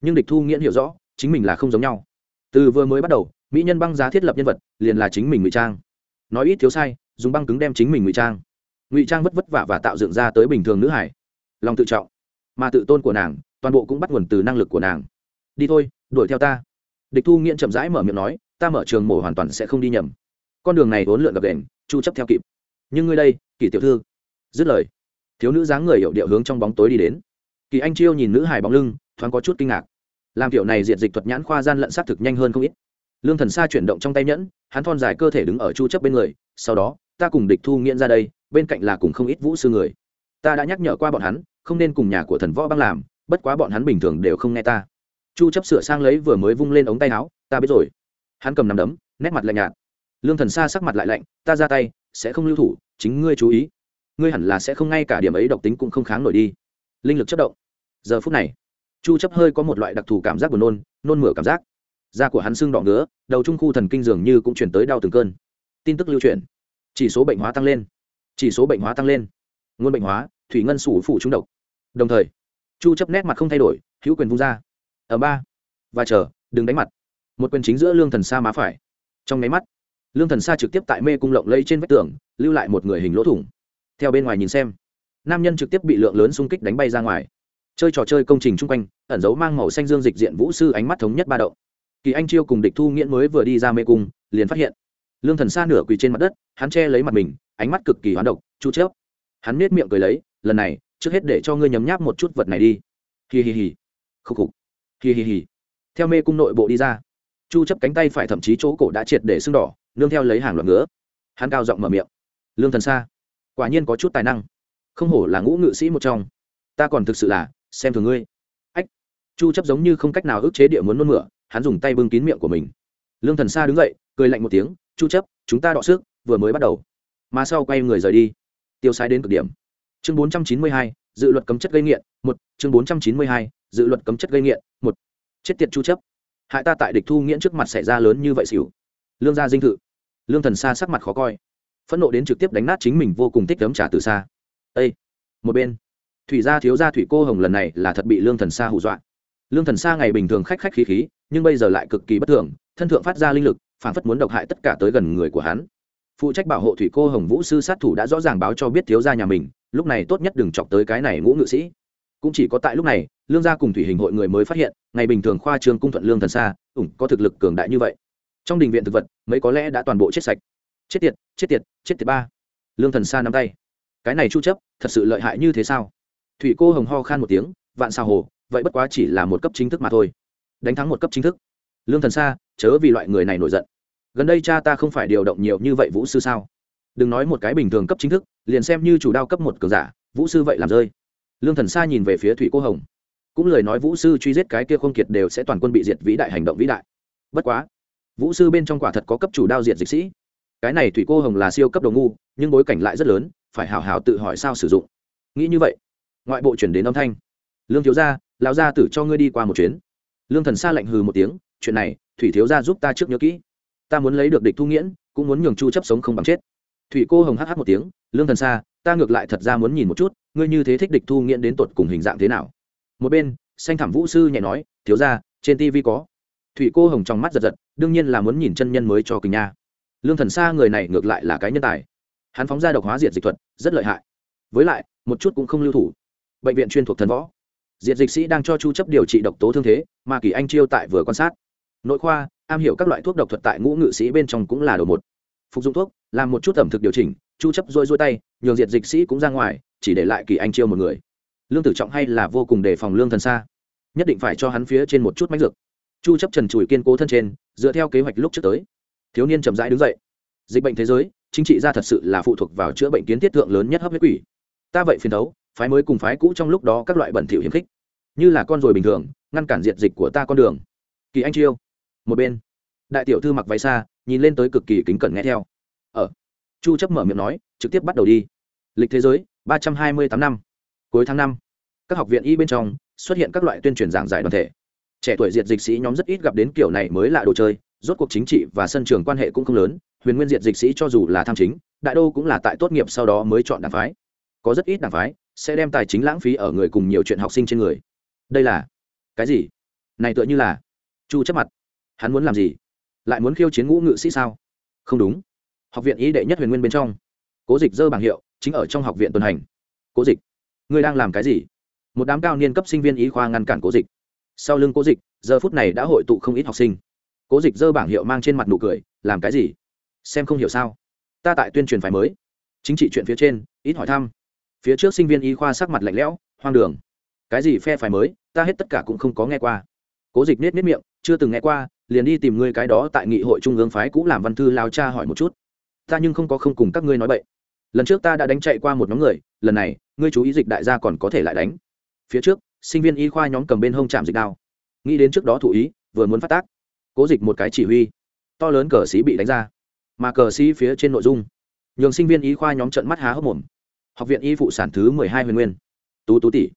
Nhưng địch thu nghiễn hiểu rõ, chính mình là không giống nhau từ vừa mới bắt đầu, mỹ nhân băng giá thiết lập nhân vật liền là chính mình ngụy trang. Nói ít thiếu sai, dùng băng cứng đem chính mình ngụy trang. Ngụy trang vất vất vả và tạo dựng ra tới bình thường nữ hải. Lòng tự trọng. Mà tự tôn của nàng, toàn bộ cũng bắt nguồn từ năng lực của nàng. Đi thôi, đuổi theo ta. Địch thu nghiện chậm rãi mở miệng nói, ta mở trường mổ hoàn toàn sẽ không đi nhầm. Con đường này vốn lượn gập đền, chu chấp theo kịp. Nhưng ngươi đây kỳ tiểu thư. Dứt lời, thiếu nữ dáng người hiệu điệu hướng trong bóng tối đi đến. Kỳ anh chiêu nhìn nữ hài bóng lưng, thoáng có chút kinh ngạc làm kiểu này diện dịch thuật nhãn khoa gian lận sát thực nhanh hơn không ít. Lương thần sa chuyển động trong tay nhẫn, hắn thon dài cơ thể đứng ở chu chấp bên người, sau đó, ta cùng địch thu nghiện ra đây, bên cạnh là cùng không ít vũ sư người. Ta đã nhắc nhở qua bọn hắn, không nên cùng nhà của thần võ băng làm, bất quá bọn hắn bình thường đều không nghe ta. Chu chấp sửa sang lấy vừa mới vung lên ống tay áo, ta biết rồi. Hắn cầm nắm đấm, nét mặt lạnh nhạt. Lương thần sa sắc mặt lại lạnh, ta ra tay, sẽ không lưu thủ, chính ngươi chú ý. Ngươi hẳn là sẽ không ngay cả điểm ấy độc tính cũng không kháng nổi đi. Linh lực chất động. Giờ phút này chu chấp hơi có một loại đặc thù cảm giác buồn nôn nôn mửa cảm giác. Da của hắn sưng đỏ ngứa, đầu trung khu thần kinh dường như cũng chuyển tới đau từng cơn. Tin tức lưu truyền chỉ số bệnh hóa tăng lên. Chỉ số bệnh hóa tăng lên. Nguồn bệnh hóa, thủy ngân sủ phủ trúng độc. Đồng thời, chu chấp nét mặt không thay đổi, hữu quyền vung ra. Ở ba. Và chờ, đừng đánh mặt. Một quyền chính giữa lương thần sa má phải. Trong máy mắt, lương thần sa trực tiếp tại mê cung lộng lấy trên vách tường, lưu lại một người hình lỗ thủng. Theo bên ngoài nhìn xem, nam nhân trực tiếp bị lượng lớn xung kích đánh bay ra ngoài chơi trò chơi công trình chung quanh, ẩn dấu mang màu xanh dương dịch diện vũ sư ánh mắt thống nhất ba động. Kỳ anh chiêu cùng địch thu nghiễn mới vừa đi ra mê cung, liền phát hiện. Lương thần xa nửa quỳ trên mặt đất, hắn che lấy mặt mình, ánh mắt cực kỳ hoán độc, chu chớp. Hắn nết miệng cười lấy, lần này, trước hết để cho ngươi nhấm nháp một chút vật này đi. Hi hi hi. Khúc khục. Hi hi hi. Theo mê cung nội bộ đi ra, chu chấp cánh tay phải thậm chí chỗ cổ đã triệt để sưng đỏ, nương theo lấy hàng loạt ngứa. Hắn cao giọng mở miệng, lương thần xa quả nhiên có chút tài năng. Không hổ là ngũ ngự sĩ một trong. Ta còn thực sự là xem thường ngươi. Ách chu chấp giống như không cách nào ức chế địa muốn nôn mửa hắn dùng tay bưng kín miệng của mình. Lương thần sa đứng dậy cười lạnh một tiếng chu chấp chúng ta đọ sức vừa mới bắt đầu. Mà sau quay người rời đi. Tiêu sai đến cực điểm. Chương 492, dự luật cấm chất gây nghiện một. Chương 492, dự luật cấm chất gây nghiện một. Chết tiệt chu chấp. Hại ta tại địch thu nghiễn trước mặt xảy ra lớn như vậy xỉu. Lương gia dinh thự. Lương thần sa sắc mặt khó coi. Phẫn nộ đến trực tiếp đánh nát chính mình vô cùng thích đấm trả từ xa. Ê! một bên thủy gia thiếu gia thủy cô hồng lần này là thật bị lương thần sa hù dọa. Lương thần sa ngày bình thường khách khách khí khí, nhưng bây giờ lại cực kỳ bất thường, thân thượng phát ra linh lực phản phất muốn độc hại tất cả tới gần người của hắn. Phụ trách bảo hộ thủy cô hồng vũ sư sát thủ đã rõ ràng báo cho biết thiếu gia nhà mình, lúc này tốt nhất đừng chọc tới cái này ngũ ngự sĩ. Cũng chỉ có tại lúc này, lương gia cùng thủy hình hội người mới phát hiện, ngày bình thường khoa trường cung thuận lương thần xa ủng, có thực lực cường đại như vậy. Trong đình viện thực vật, mấy có lẽ đã toàn bộ chết sạch. Chết tiệt chết tiệt chết tiệt ba. Lương thần xa nắm tay. Cái này chu chấp, thật sự lợi hại như thế sao? Thủy cô hồng ho khan một tiếng, vạn sao hồ, vậy bất quá chỉ là một cấp chính thức mà thôi. Đánh thắng một cấp chính thức. Lương thần xa chớ vì loại người này nổi giận. Gần đây cha ta không phải điều động nhiều như vậy vũ sư sao? Đừng nói một cái bình thường cấp chính thức, liền xem như chủ đao cấp một cường giả, vũ sư vậy làm rơi. Lương thần sa nhìn về phía thủy cô hồng. Cũng lời nói vũ sư truy giết cái kia không kiệt đều sẽ toàn quân bị diệt vĩ đại hành động vĩ đại. Bất quá, vũ sư bên trong quả thật có cấp chủ đao diệt dịch sĩ. Cái này thủy cô hồng là siêu cấp đồ ngu, nhưng bối cảnh lại rất lớn, phải hào hào tự hỏi sao sử dụng. Nghĩ như vậy ngoại bộ chuyển đến âm thanh. Lương thiếu gia lão gia tử cho ngươi đi qua một chuyến. Lương thần xa lạnh hừ một tiếng chuyện này thủy thiếu gia giúp ta trước nhớ kỹ. Ta muốn lấy được địch thu nghiễn cũng muốn nhường chu chấp sống không bằng chết. Thủy cô hồng hh một tiếng lương thần xa, ta ngược lại thật ra muốn nhìn một chút ngươi như thế thích địch thu nghiễn đến tột cùng hình dạng thế nào? Một bên xanh thảm vũ sư nhẹ nói thiếu gia, trên tivi có. Thủy cô hồng trong mắt giật giật đương nhiên là muốn nhìn chân nhân mới cho kinh nha. Lương thần xa người này ngược lại là cái nhân tài. Hắn phóng ra độc hóa diệt dịch thuật rất lợi hại. Với lại một chút cũng không lưu thủ bệnh viện chuyên thuộc thần võ. Diệt dịch sĩ đang cho chu chấp điều trị độc tố thương thế, mà kỳ anh chiêu tại vừa quan sát. Nội khoa, am hiểu các loại thuốc độc thuật tại ngũ ngự sĩ bên trong cũng là đồ một. Phục dụng thuốc, làm một chút ẩm thực điều chỉnh, chu chấp rôi rôi tay, nhường diệt dịch sĩ cũng ra ngoài, chỉ để lại kỳ anh chiêu một người. Lương tử trọng hay là vô cùng đề phòng lương thần xa. Nhất định phải cho hắn phía trên một chút mánh dược. Chu chấp trần chùi kiên cố thân trên, dựa theo kế hoạch lúc trước tới. Thiếu niên chậm rãi đứng dậy. Dịch bệnh thế giới, chính trị ra thật sự là phụ thuộc vào chữa bệnh kiến thiết thượng lớn nhất hấp huyết quỷ. Ta vậy phiền thấu phái mới cùng phái cũ trong lúc đó các loại bẩn thỉu hiểm khích. Như là con rồi bình thường, ngăn cản diệt dịch của ta con đường. Kỳ anh chiêu. Một bên, đại tiểu thư mặc váy xa nhìn lên tới cực kỳ kính cẩn nghe theo. Ở chu chấp mở miệng nói, trực tiếp bắt đầu đi. Lịch thế giới, ba trăm hai mươi tám năm. Cuối tháng năm, các học viện y bên trong, xuất hiện các loại tuyên truyền giảng giải đoàn thể. Trẻ tuổi diệt dịch sĩ nhóm rất ít gặp đến kiểu này mới là đồ chơi, rốt cuộc chính trị và sân trường quan hệ cũng không lớn, huyền nguyên diệt dịch sĩ cho dù là tham chính, đại đô cũng là tại tốt nghiệp sau đó mới chọn đảng phái. Có rất ít đảng phái sẽ đem tài chính lãng phí ở người cùng nhiều chuyện học sinh trên người. Đây là cái gì? Này tựa như là chu chấp mặt. Hắn muốn làm gì? Lại muốn khiêu chiến ngũ ngự sĩ sao? Không đúng. Học viện ý đệ nhất huyền nguyên bên trong, cố dịch dơ bảng hiệu, chính ở trong học viện tuần hành. Cố dịch, ngươi đang làm cái gì? Một đám cao niên cấp sinh viên y khoa ngăn cản cố dịch. Sau lưng cố dịch, giờ phút này đã hội tụ không ít học sinh. Cố dịch dơ bảng hiệu mang trên mặt nụ cười, làm cái gì? Xem không hiểu sao? Ta tại tuyên truyền phải mới. Chính trị chuyện phía trên, ít hỏi thăm phía trước sinh viên y khoa sắc mặt lạnh lẽo, hoang đường. Cái gì phe phải mới, ta hết tất cả cũng không có nghe qua. Cố dịch nết nết miệng, chưa từng nghe qua, liền đi tìm ngươi cái đó tại nghị hội trung ương phái cũ làm văn thư lao cha hỏi một chút. Ta nhưng không có không cùng các ngươi nói bậy. Lần trước ta đã đánh chạy qua một nhóm người, lần này, ngươi chú ý dịch đại gia còn có thể lại đánh. Phía trước, sinh viên y khoa nhóm cầm bên hông chạm dịch đao. Nghĩ đến trước đó thủ ý, vừa muốn phát tác. Cố dịch một cái chỉ huy. To lớn cờ sĩ bị đánh ra. Mà cờ sĩ phía trên nội dung. Nhường sinh viên y khoa nhóm trận mắt há hốc mồm học viện y phụ sản thứ mười hai huyền nguyên. Tú tú tỷ.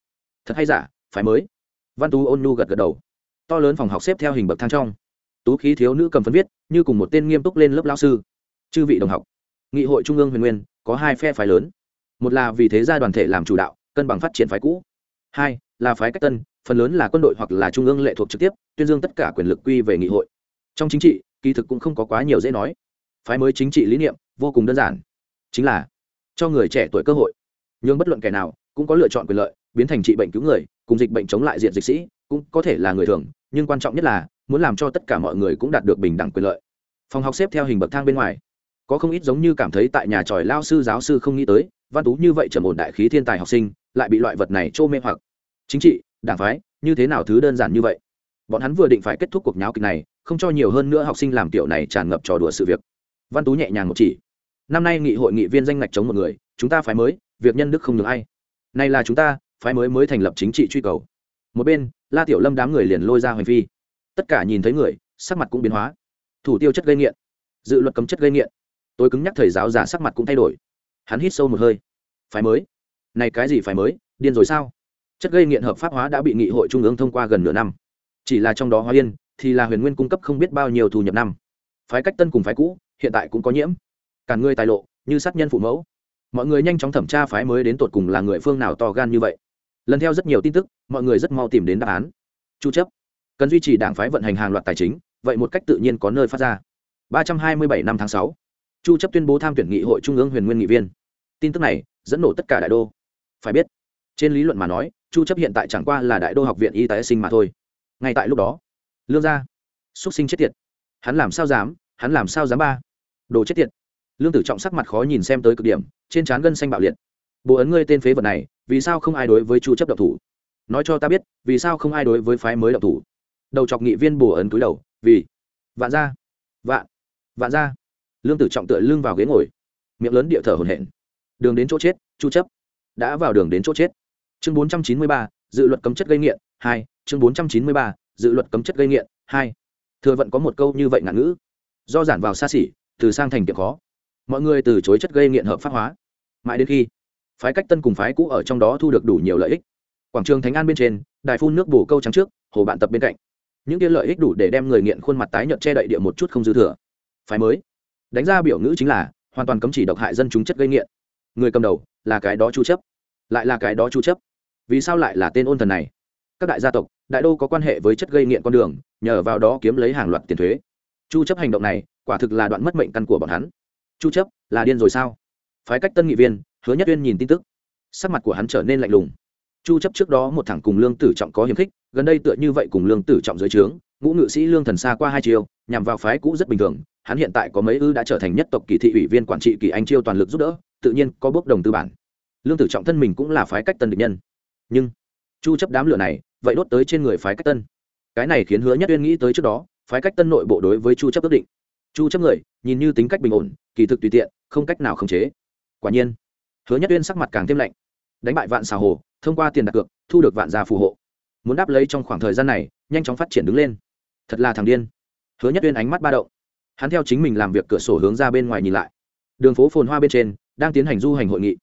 Thật hay giả, phải mới. Văn tú ôn nhu gật gật đầu. To lớn phòng học xếp theo hình bậc thang trong. Tú khí thiếu nữ cầm phấn viết, như cùng một tên nghiêm túc lên lớp lao sư. Chư vị đồng học, nghị hội trung ương huyền nguyên, có hai phe phái lớn. Một là vì thế gia đoàn thể làm chủ đạo, cân bằng phát triển phái cũ. Hai là phái cách tân, phần lớn là quân đội hoặc là trung ương lệ thuộc trực tiếp, tuyên dương tất cả quyền lực quy về nghị hội. Trong chính trị, kỳ thực cũng không có quá nhiều dễ nói. Phái mới chính trị lý niệm vô cùng đơn giản. Chính là cho người trẻ tuổi cơ hội. Nhưng bất luận kẻ nào cũng có lựa chọn quyền lợi, biến thành trị bệnh cứu người, cùng dịch bệnh chống lại diện dịch sĩ cũng có thể là người thường, nhưng quan trọng nhất là muốn làm cho tất cả mọi người cũng đạt được bình đẳng quyền lợi. Phòng học xếp theo hình bậc thang bên ngoài. Có không ít giống như cảm thấy tại nhà tròi lao sư, giáo sư không nghĩ tới, văn tú như vậy trầm ổn đại khí thiên tài học sinh, lại bị loại vật này trô mê hoặc. Chính trị, đảng phái, như thế nào thứ đơn giản như vậy? Bọn hắn vừa định phải kết thúc cuộc nháo kịch này, không cho nhiều hơn nữa học sinh làm tiểu này tràn ngập trò đùa sự việc. Văn tú nhẹ nhàng một chỉ năm nay nghị hội nghị viên danh ngạch chống một người, chúng ta phái mới, việc nhân đức không được ai. Này là chúng ta, phái mới mới thành lập chính trị truy cầu. Một bên, la tiểu lâm đám người liền lôi ra hoành phi. Tất cả nhìn thấy người, sắc mặt cũng biến hóa. Thủ tiêu chất gây nghiện. Dự luật cấm chất gây nghiện. Tôi cứng nhắc thầy giáo già sắc mặt cũng thay đổi. Hắn hít sâu một hơi. Phái mới? Này cái gì phải mới? Điên rồi sao? Chất gây nghiện hợp pháp hóa đã bị nghị hội trung ương thông qua gần nửa năm. Chỉ là trong đó hóa yên thì là huyền nguyên cung cấp không biết bao nhiêu thu nhập năm. Phái cách tân cùng phái cũ, hiện tại cũng có nhiễm cả người tài lộ như sát nhân phụ mẫu. Mọi người nhanh chóng thẩm tra phái mới đến tột cùng là người phương nào to gan như vậy. Lần theo rất nhiều tin tức mọi người rất mau tìm đến đáp án. Chu chấp. Cần duy trì đảng phái vận hành hàng loạt tài chính vậy một cách tự nhiên có nơi phát ra. 327 năm tháng 6, chu chấp tuyên bố tham tuyển nghị hội trung ương huyền nguyên nghị viên. Tin tức này dẫn nổ tất cả đại đô. Phải biết trên lý luận mà nói chu chấp hiện tại chẳng qua là đại đô học viện y tế sinh mà thôi. Ngay tại lúc đó lương gia xuất sinh chết tiệt. Hắn làm sao dám hắn làm sao dám ba. Đồ chết tiệt lương tử trọng sắc mặt khó nhìn xem tới cực điểm trên trán gân xanh bạo liệt. Bố ấn ngươi tên phế vật này vì sao không ai đối với chu chấp độc thủ? Nói cho ta biết vì sao không ai đối với phái mới độc thủ? Đầu chọc nghị viên bổ ấn túi đầu vì vạn gia vạn vạn gia. Lương tử trọng tựa lưng vào ghế ngồi miệng lớn địa thở hổn hển. Đường đến chỗ chết chu chấp đã vào đường đến chỗ chết. Chương 493, dự luật cấm chất gây nghiện hai chương 493, dự luật cấm chất gây nghiện hai. Thừa vận có một câu như vậy ngạn ngữ. Do giản vào xa xỉ từ sang thành kiệm khó mọi người từ chối chất gây nghiện hợp pháp hóa. Mãi đến khi, phái cách tân cùng phái cũ ở trong đó thu được đủ nhiều lợi ích. Quảng trường thánh an bên trên, đài phun nước bổ câu trắng trước, hồ bạn tập bên cạnh. Những kia lợi ích đủ để đem người nghiện khuôn mặt tái nhợt che đậy địa một chút không dư thừa. Phái mới, đánh ra biểu ngữ chính là, hoàn toàn cấm chỉ độc hại dân chúng chất gây nghiện. Người cầm đầu, là cái đó chu chấp. Lại là cái đó chu chấp. Vì sao lại là tên ôn thần này? Các đại gia tộc, đại đô có quan hệ với chất gây nghiện con đường, nhờ vào đó kiếm lấy hàng loạt tiền thuế. Chu chấp hành động này, quả thực là đoạn mất mệnh căn của bọn hắn chu chấp, là điên rồi sao? Phái cách tân nghị viên, hứa nhất uyên nhìn tin tức. Sắc mặt của hắn trở nên lạnh lùng. Chu chấp trước đó một thằng cùng lương tử trọng có hiểm khích, gần đây tựa như vậy cùng lương tử trọng dưới trướng, ngũ ngự sĩ lương thần xa qua hai chiều, nhằm vào phái cũ rất bình thường, hắn hiện tại có mấy ư đã trở thành nhất tộc kỳ thị ủy viên quản trị kỳ anh chiêu toàn lực giúp đỡ, tự nhiên có bước đồng tư bản. Lương tử trọng thân mình cũng là phái cách tân địch nhân. Nhưng, chu chấp đám lửa này, vậy đốt tới trên người phái cách tân. Cái này khiến hứa nhất uyên nghĩ tới trước đó, phái cách tân nội bộ đối với chu chấp ước định chu chấp người, nhìn như tính cách bình ổn, kỳ thực tùy tiện, không cách nào khống chế. Quả nhiên, hứa nhất uyên sắc mặt càng thêm lạnh. Đánh bại vạn xà hồ, thông qua tiền đặt cược, thu được vạn gia phù hộ. Muốn đáp lấy trong khoảng thời gian này, nhanh chóng phát triển đứng lên. Thật là thằng điên. Hứa nhất uyên ánh mắt ba động. Hắn theo chính mình làm việc cửa sổ hướng ra bên ngoài nhìn lại. Đường phố phồn hoa bên trên, đang tiến hành du hành hội nghị.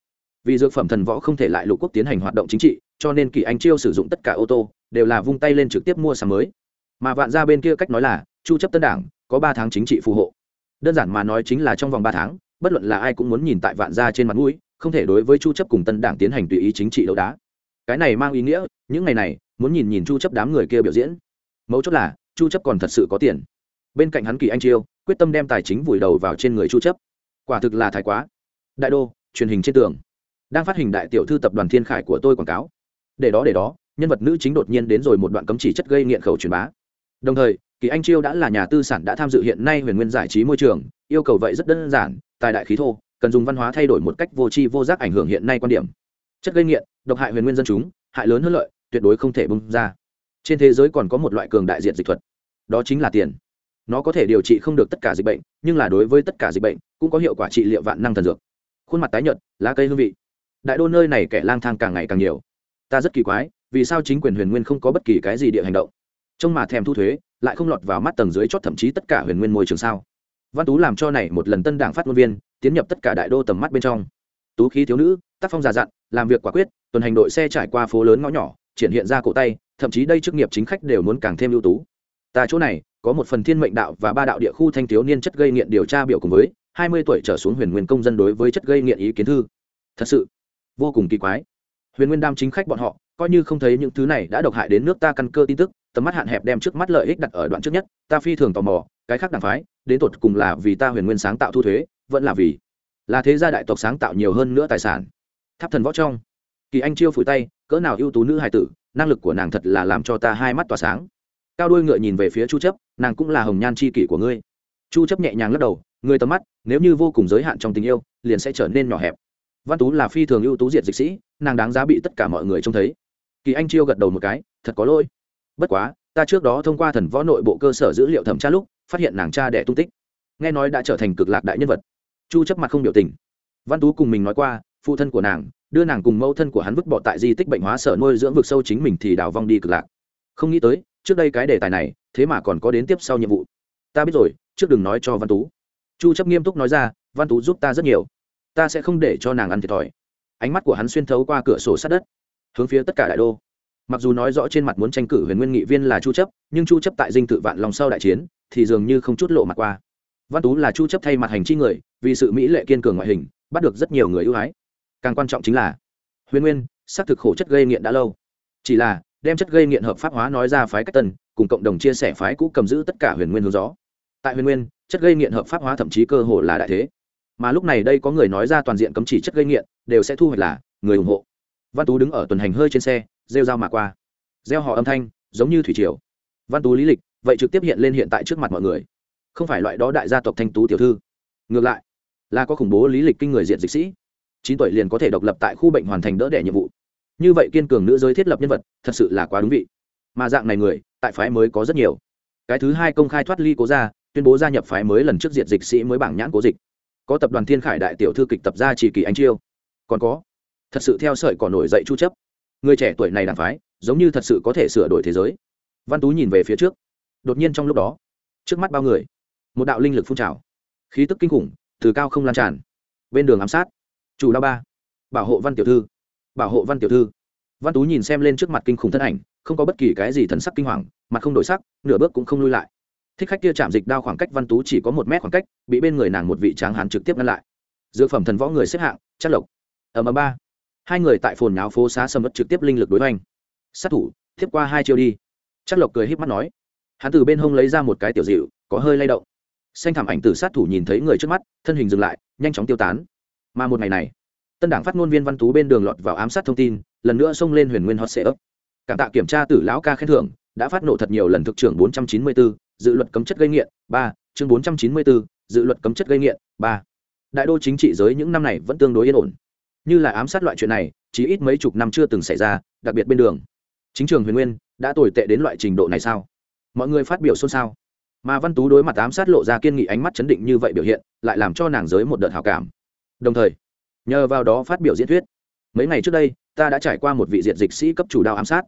Vì dược phẩm thần võ không thể lại lục quốc tiến hành hoạt động chính trị, cho nên kỳ anh chiêu sử dụng tất cả ô tô, đều là vung tay lên trực tiếp mua sắm mới. Mà vạn ra bên kia cách nói là chu chấp tân đảng, có ba tháng chính trị phù hộ. Đơn giản mà nói chính là trong vòng ba tháng, bất luận là ai cũng muốn nhìn tại vạn gia trên mặt mũi, không thể đối với chu chấp cùng tân đảng tiến hành tùy ý chính trị đấu đá. Cái này mang ý nghĩa, những ngày này, muốn nhìn nhìn chu chấp đám người kia biểu diễn. Mấu chốt là, chu chấp còn thật sự có tiền. Bên cạnh hắn kỳ anh chiêu, quyết tâm đem tài chính vùi đầu vào trên người chu chấp. Quả thực là thái quá. Đại đô, truyền hình trên tường. Đang phát hình đại tiểu thư tập đoàn thiên khải của tôi quảng cáo. Để đó để đó, nhân vật nữ chính đột nhiên đến rồi một đoạn cấm chỉ chất gây nghiện khẩu truyền bá. Đồng thời kỳ anh chiêu đã là nhà tư sản đã tham dự hiện nay huyền nguyên giải trí môi trường, yêu cầu vậy rất đơn giản, tài đại khí thô, cần dùng văn hóa thay đổi một cách vô tri vô giác ảnh hưởng hiện nay quan điểm. Chất gây nghiện, độc hại huyền nguyên dân chúng, hại lớn hơn lợi, tuyệt đối không thể bung ra. Trên thế giới còn có một loại cường đại diện dịch thuật, đó chính là tiền. Nó có thể điều trị không được tất cả dịch bệnh, nhưng là đối với tất cả dịch bệnh, cũng có hiệu quả trị liệu vạn năng thần dược. Khuôn mặt tái nhợt, lá cây hương vị. Đại đô nơi này kẻ lang thang càng ngày càng nhiều. Ta rất kỳ quái, vì sao chính quyền huyền nguyên không có bất kỳ cái gì địa hành động? Trông mà thèm thu thuế, lại không lọt vào mắt tầng dưới chót thậm chí tất cả huyền nguyên môi trường sao. Văn tú làm cho này một lần tân đảng phát ngôn viên, tiến nhập tất cả đại đô tầm mắt bên trong. Tú khí thiếu nữ, tác phong già dặn, làm việc quả quyết, tuần hành đội xe trải qua phố lớn ngõ nhỏ, triển hiện ra cổ tay, thậm chí đây chức nghiệp chính khách đều muốn càng thêm ưu tú. Ta chỗ này, có một phần thiên mệnh đạo và ba đạo địa khu thanh thiếu niên chất gây nghiện điều tra biểu cùng với, hai mươi tuổi trở xuống huyền nguyên công dân đối với chất gây nghiện ý kiến thư. Thật sự, vô cùng kỳ quái. Huyền nguyên đam chính khách bọn họ, coi như không thấy những thứ này đã độc hại đến nước ta căn cơ tin tức tầm mắt hạn hẹp đem trước mắt lợi ích đặt ở đoạn trước nhất, ta phi thường tò mò, cái khác đảng phái, đến tột cùng là vì ta huyền nguyên sáng tạo thu thuế, vẫn là vì là thế gia đại tộc sáng tạo nhiều hơn nữa tài sản. Tháp thần võ trong, kỳ anh chiêu phủi tay, cỡ nào ưu tú nữ hài tử, năng lực của nàng thật là làm cho ta hai mắt tỏa sáng. Cao đuôi ngựa nhìn về phía chu chấp, nàng cũng là hồng nhan chi kỷ của ngươi. Chu chấp nhẹ nhàng lắc đầu, người tầm mắt, nếu như vô cùng giới hạn trong tình yêu, liền sẽ trở nên nhỏ hẹp. Văn tú là phi thường ưu tú diệt dịch sĩ, nàng đáng giá bị tất cả mọi người trông thấy. Kỳ anh chiêu gật đầu một cái, thật có lỗi bất quá, ta trước đó thông qua thần võ nội bộ cơ sở dữ liệu thẩm tra lúc, phát hiện nàng cha đẻ tung tích. Nghe nói đã trở thành cực lạc đại nhân vật. Chu chấp mặt không biểu tình. Văn tú cùng mình nói qua, phụ thân của nàng, đưa nàng cùng mẫu thân của hắn vứt bỏ tại di tích bệnh hóa sở nuôi dưỡng vực sâu chính mình thì đào vong đi cực lạc. Không nghĩ tới, trước đây cái đề tài này, thế mà còn có đến tiếp sau nhiệm vụ. Ta biết rồi, trước đừng nói cho văn tú. Chu chấp nghiêm túc nói ra, văn tú giúp ta rất nhiều. Ta sẽ không để cho nàng ăn thiệt thòi. Ánh mắt của hắn xuyên thấu qua cửa sổ sát đất, hướng phía tất cả đại đô mặc dù nói rõ trên mặt muốn tranh cử huyền nguyên nghị viên là chu chấp, nhưng chu chấp tại dinh tự vạn lòng sau đại chiến, thì dường như không chút lộ mặt qua. Văn tú là chu chấp thay mặt hành chi người, vì sự mỹ lệ kiên cường ngoại hình, bắt được rất nhiều người ưu ái. Càng quan trọng chính là, huyền nguyên, xác thực khổ chất gây nghiện đã lâu. Chỉ là, đem chất gây nghiện hợp pháp hóa nói ra phái cách tân, cùng cộng đồng chia sẻ phái cũ cầm giữ tất cả huyền nguyên hướng gió. Tại huyền nguyên, chất gây nghiện hợp pháp hóa thậm chí cơ hồ là đại thế. Mà lúc này đây có người nói ra toàn diện cấm chỉ chất gây nghiện, đều sẽ thu hoạch là người ủng hộ. Văn tú đứng ở tuần hành hơi trên xe rêu dao mà qua. Gieo họ âm thanh, giống như thủy triều. Văn tú lý lịch, vậy trực tiếp hiện lên hiện tại trước mặt mọi người. Không phải loại đó đại gia tộc thanh tú tiểu thư. Ngược lại, là có khủng bố lý lịch kinh người diện dịch sĩ. Chín tuổi liền có thể độc lập tại khu bệnh hoàn thành đỡ đẻ nhiệm vụ. Như vậy kiên cường nữ giới thiết lập nhân vật, thật sự là quá đúng vị. Mà dạng này người, tại phái mới có rất nhiều. Cái thứ hai công khai thoát ly cố ra tuyên bố gia nhập phái mới lần trước diện dịch sĩ mới bảng nhãn cố dịch. Có tập đoàn thiên khải đại tiểu thư kịch tập gia chỉ kỳ anh chiêu. Còn có, thật sự theo sợi cỏ nổi dậy chu chấp người trẻ tuổi này đảng phái, giống như thật sự có thể sửa đổi thế giới. Văn tú nhìn về phía trước. Đột nhiên trong lúc đó, trước mắt bao người, một đạo linh lực phun trào. Khí tức kinh khủng, từ cao không lan tràn. Bên đường ám sát. Chủ đao ba. Bảo hộ văn tiểu thư. Bảo hộ văn tiểu thư. Văn tú nhìn xem lên trước mặt kinh khủng thân ảnh, không có bất kỳ cái gì thần sắc kinh hoàng, mặt không đổi sắc, nửa bước cũng không lui lại. Thích khách kia chạm dịch đao khoảng cách văn tú chỉ có một mét khoảng cách, bị bên người nàng một vị tráng hán trực tiếp ngăn lại. Dược phẩm thần võ người xếp hạng chất lộc. Ở m ba hai người tại phồn nháo phố xá sầm mất trực tiếp linh lực đối hoành. Sát thủ tiếp qua hai chiêu đi. Chắc lộc cười h í p mắt nói. Hắn từ bên hông lấy ra một cái tiểu dịu có hơi lay động. Xanh thảm ảnh từ sát thủ nhìn thấy người trước mắt thân hình dừng lại nhanh chóng tiêu tán. Mà một ngày này tân đảng phát ngôn viên văn tú bên đường lọt vào ám sát thông tin lần nữa xông lên huyền nguyên hot sệ ấp cảm tạ kiểm tra từ lão ca khen thưởng đã phát nổ thật nhiều lần thực trưởng 494, dự luật cấm chất gây nghiện ba chương 494, dự luật cấm chất gây nghiện ba. Đại đô chính trị giới những năm này vẫn tương đối yên ổn như là ám sát loại chuyện này, chỉ ít mấy chục năm chưa từng xảy ra, đặc biệt bên đường. Chính trường huyền nguyên, đã tồi tệ đến loại trình độ này sao? Mọi người phát biểu xôn xao. Mà văn tú đối mặt ám sát lộ ra kiên nghị ánh mắt chấn định như vậy biểu hiện, lại làm cho nàng giới một đợt hào cảm. Đồng thời, nhờ vào đó phát biểu diễn thuyết. Mấy ngày trước đây, ta đã trải qua một vị diện dịch sĩ cấp chủ đao ám sát.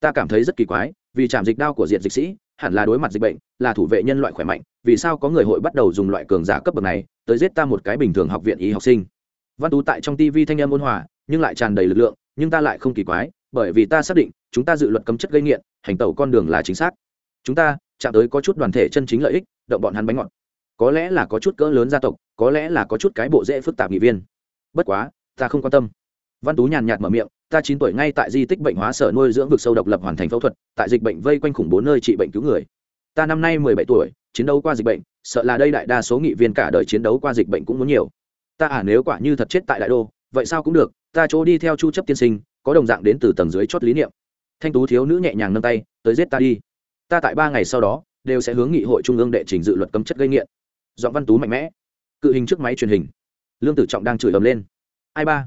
Ta cảm thấy rất kỳ quái, vì chạm dịch đao của diện dịch sĩ, hẳn là đối mặt dịch bệnh, là thủ vệ nhân loại khỏe mạnh, vì sao có người hội bắt đầu dùng loại cường giả cấp bậc này, tới giết ta một cái bình thường học viện y học sinh? Văn tú tại trong tv thanh âm ôn hòa, nhưng lại tràn đầy lực lượng, nhưng ta lại không kỳ quái, bởi vì ta xác định, chúng ta dự luật cấm chất gây nghiện, hành tẩu con đường là chính xác. Chúng ta, chạm tới có chút đoàn thể chân chính lợi ích, động bọn hắn bánh ngọt. Có lẽ là có chút cỡ lớn gia tộc, có lẽ là có chút cái bộ dễ phức tạp nghị viên. Bất quá, ta không quan tâm. Văn tú nhàn nhạt mở miệng, ta chín tuổi ngay tại di tích bệnh hóa sở nuôi dưỡng vực sâu độc lập hoàn thành phẫu thuật, tại dịch bệnh vây quanh khủng bố nơi trị bệnh cứu người. Ta năm nay mười bảy tuổi, chiến đấu qua dịch bệnh, sợ là đây đại đa số nghị viên cả đời chiến đấu qua dịch bệnh cũng muốn nhiều ta à nếu quả như thật chết tại đại đô, vậy sao cũng được, ta chỗ đi theo chu chấp tiên sinh, có đồng dạng đến từ tầng dưới chót lý niệm. Thanh tú thiếu nữ nhẹ nhàng nâng tay, tới giết ta đi. Ta tại ba ngày sau đó, đều sẽ hướng nghị hội trung ương đệ trình dự luật cấm chất gây nghiện. Giọng văn tú mạnh mẽ. Cự hình trước máy truyền hình. Lương tử trọng đang chửi ầm lên. Ai ba?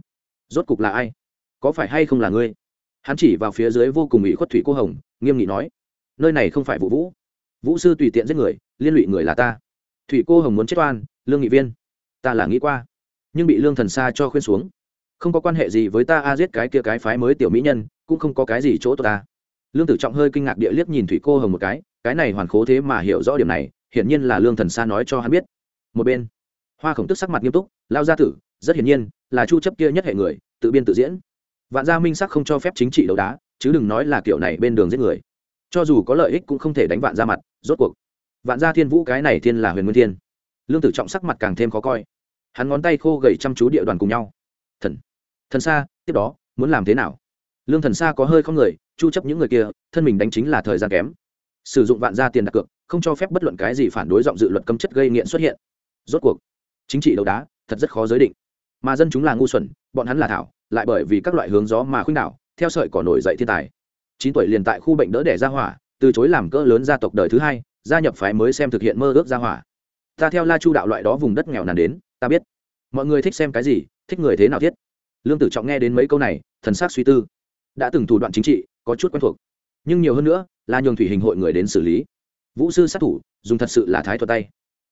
Rốt cục là ai? Có phải hay không là ngươi? Hắn chỉ vào phía dưới vô cùng ủy khuất thủy cô hồng, nghiêm nghị nói. Nơi này không phải vụ vũ. Vũ sư tùy tiện giết người, liên lụy người là ta. Thủy cô hồng muốn chết oan, lương nghị viên. Ta là nghĩ qua nhưng bị lương thần xa cho khuyên xuống. Không có quan hệ gì với ta, a giết cái kia cái phái mới tiểu mỹ nhân, cũng không có cái gì chỗ tốt ta. Lương tử trọng hơi kinh ngạc địa liếc nhìn thủy cô hồng một cái cái này hoàn khố thế mà hiểu rõ điểm này, hiển nhiên là lương thần xa nói cho hắn biết. Một bên, hoa khổng tức sắc mặt nghiêm túc, lao ra tử, rất hiển nhiên, là chu chấp kia nhất hệ người, tự biên tự diễn. Vạn gia minh sắc không cho phép chính trị đấu đá, chứ đừng nói là kiểu này bên đường giết người. Cho dù có lợi ích cũng không thể đánh vạn ra mặt, rốt cuộc. Vạn gia thiên vũ cái này thiên là huyền nguyên thiên. Lương tử trọng sắc mặt càng thêm khó coi hắn ngón tay khô gầy chăm chú địa đoàn cùng nhau. Thần thần xa tiếp đó, muốn làm thế nào? Lương thần xa có hơi không người, chu chấp những người kia, thân mình đánh chính là thời gian kém. Sử dụng vạn gia tiền đặt cược, không cho phép bất luận cái gì phản đối giọng dự luật cấm chất gây nghiện xuất hiện. Rốt cuộc, chính trị đấu đá, thật rất khó giới định. Mà dân chúng là ngu xuẩn, bọn hắn là thảo, lại bởi vì các loại hướng gió mà khuynh đảo, theo sợi cỏ nổi dậy thiên tài. Chín tuổi liền tại khu bệnh đỡ đẻ ra hỏa, từ chối làm cỡ lớn gia tộc đời thứ hai, gia nhập phái mới xem thực hiện mơ ước ra hỏa. Ta theo la chu đạo loại đó vùng đất nghèo nàn đến ta biết. Mọi người thích xem cái gì, thích người thế nào thiết? Lương tử trọng nghe đến mấy câu này, thần s á c suy tư. Đã từng thủ đoạn chính trị, có chút quen thuộc. Nhưng nhiều hơn nữa, là nhường thủy hình hội người đến xử lý. Vũ sư sát thủ, dùng thật sự là thái thuật tay.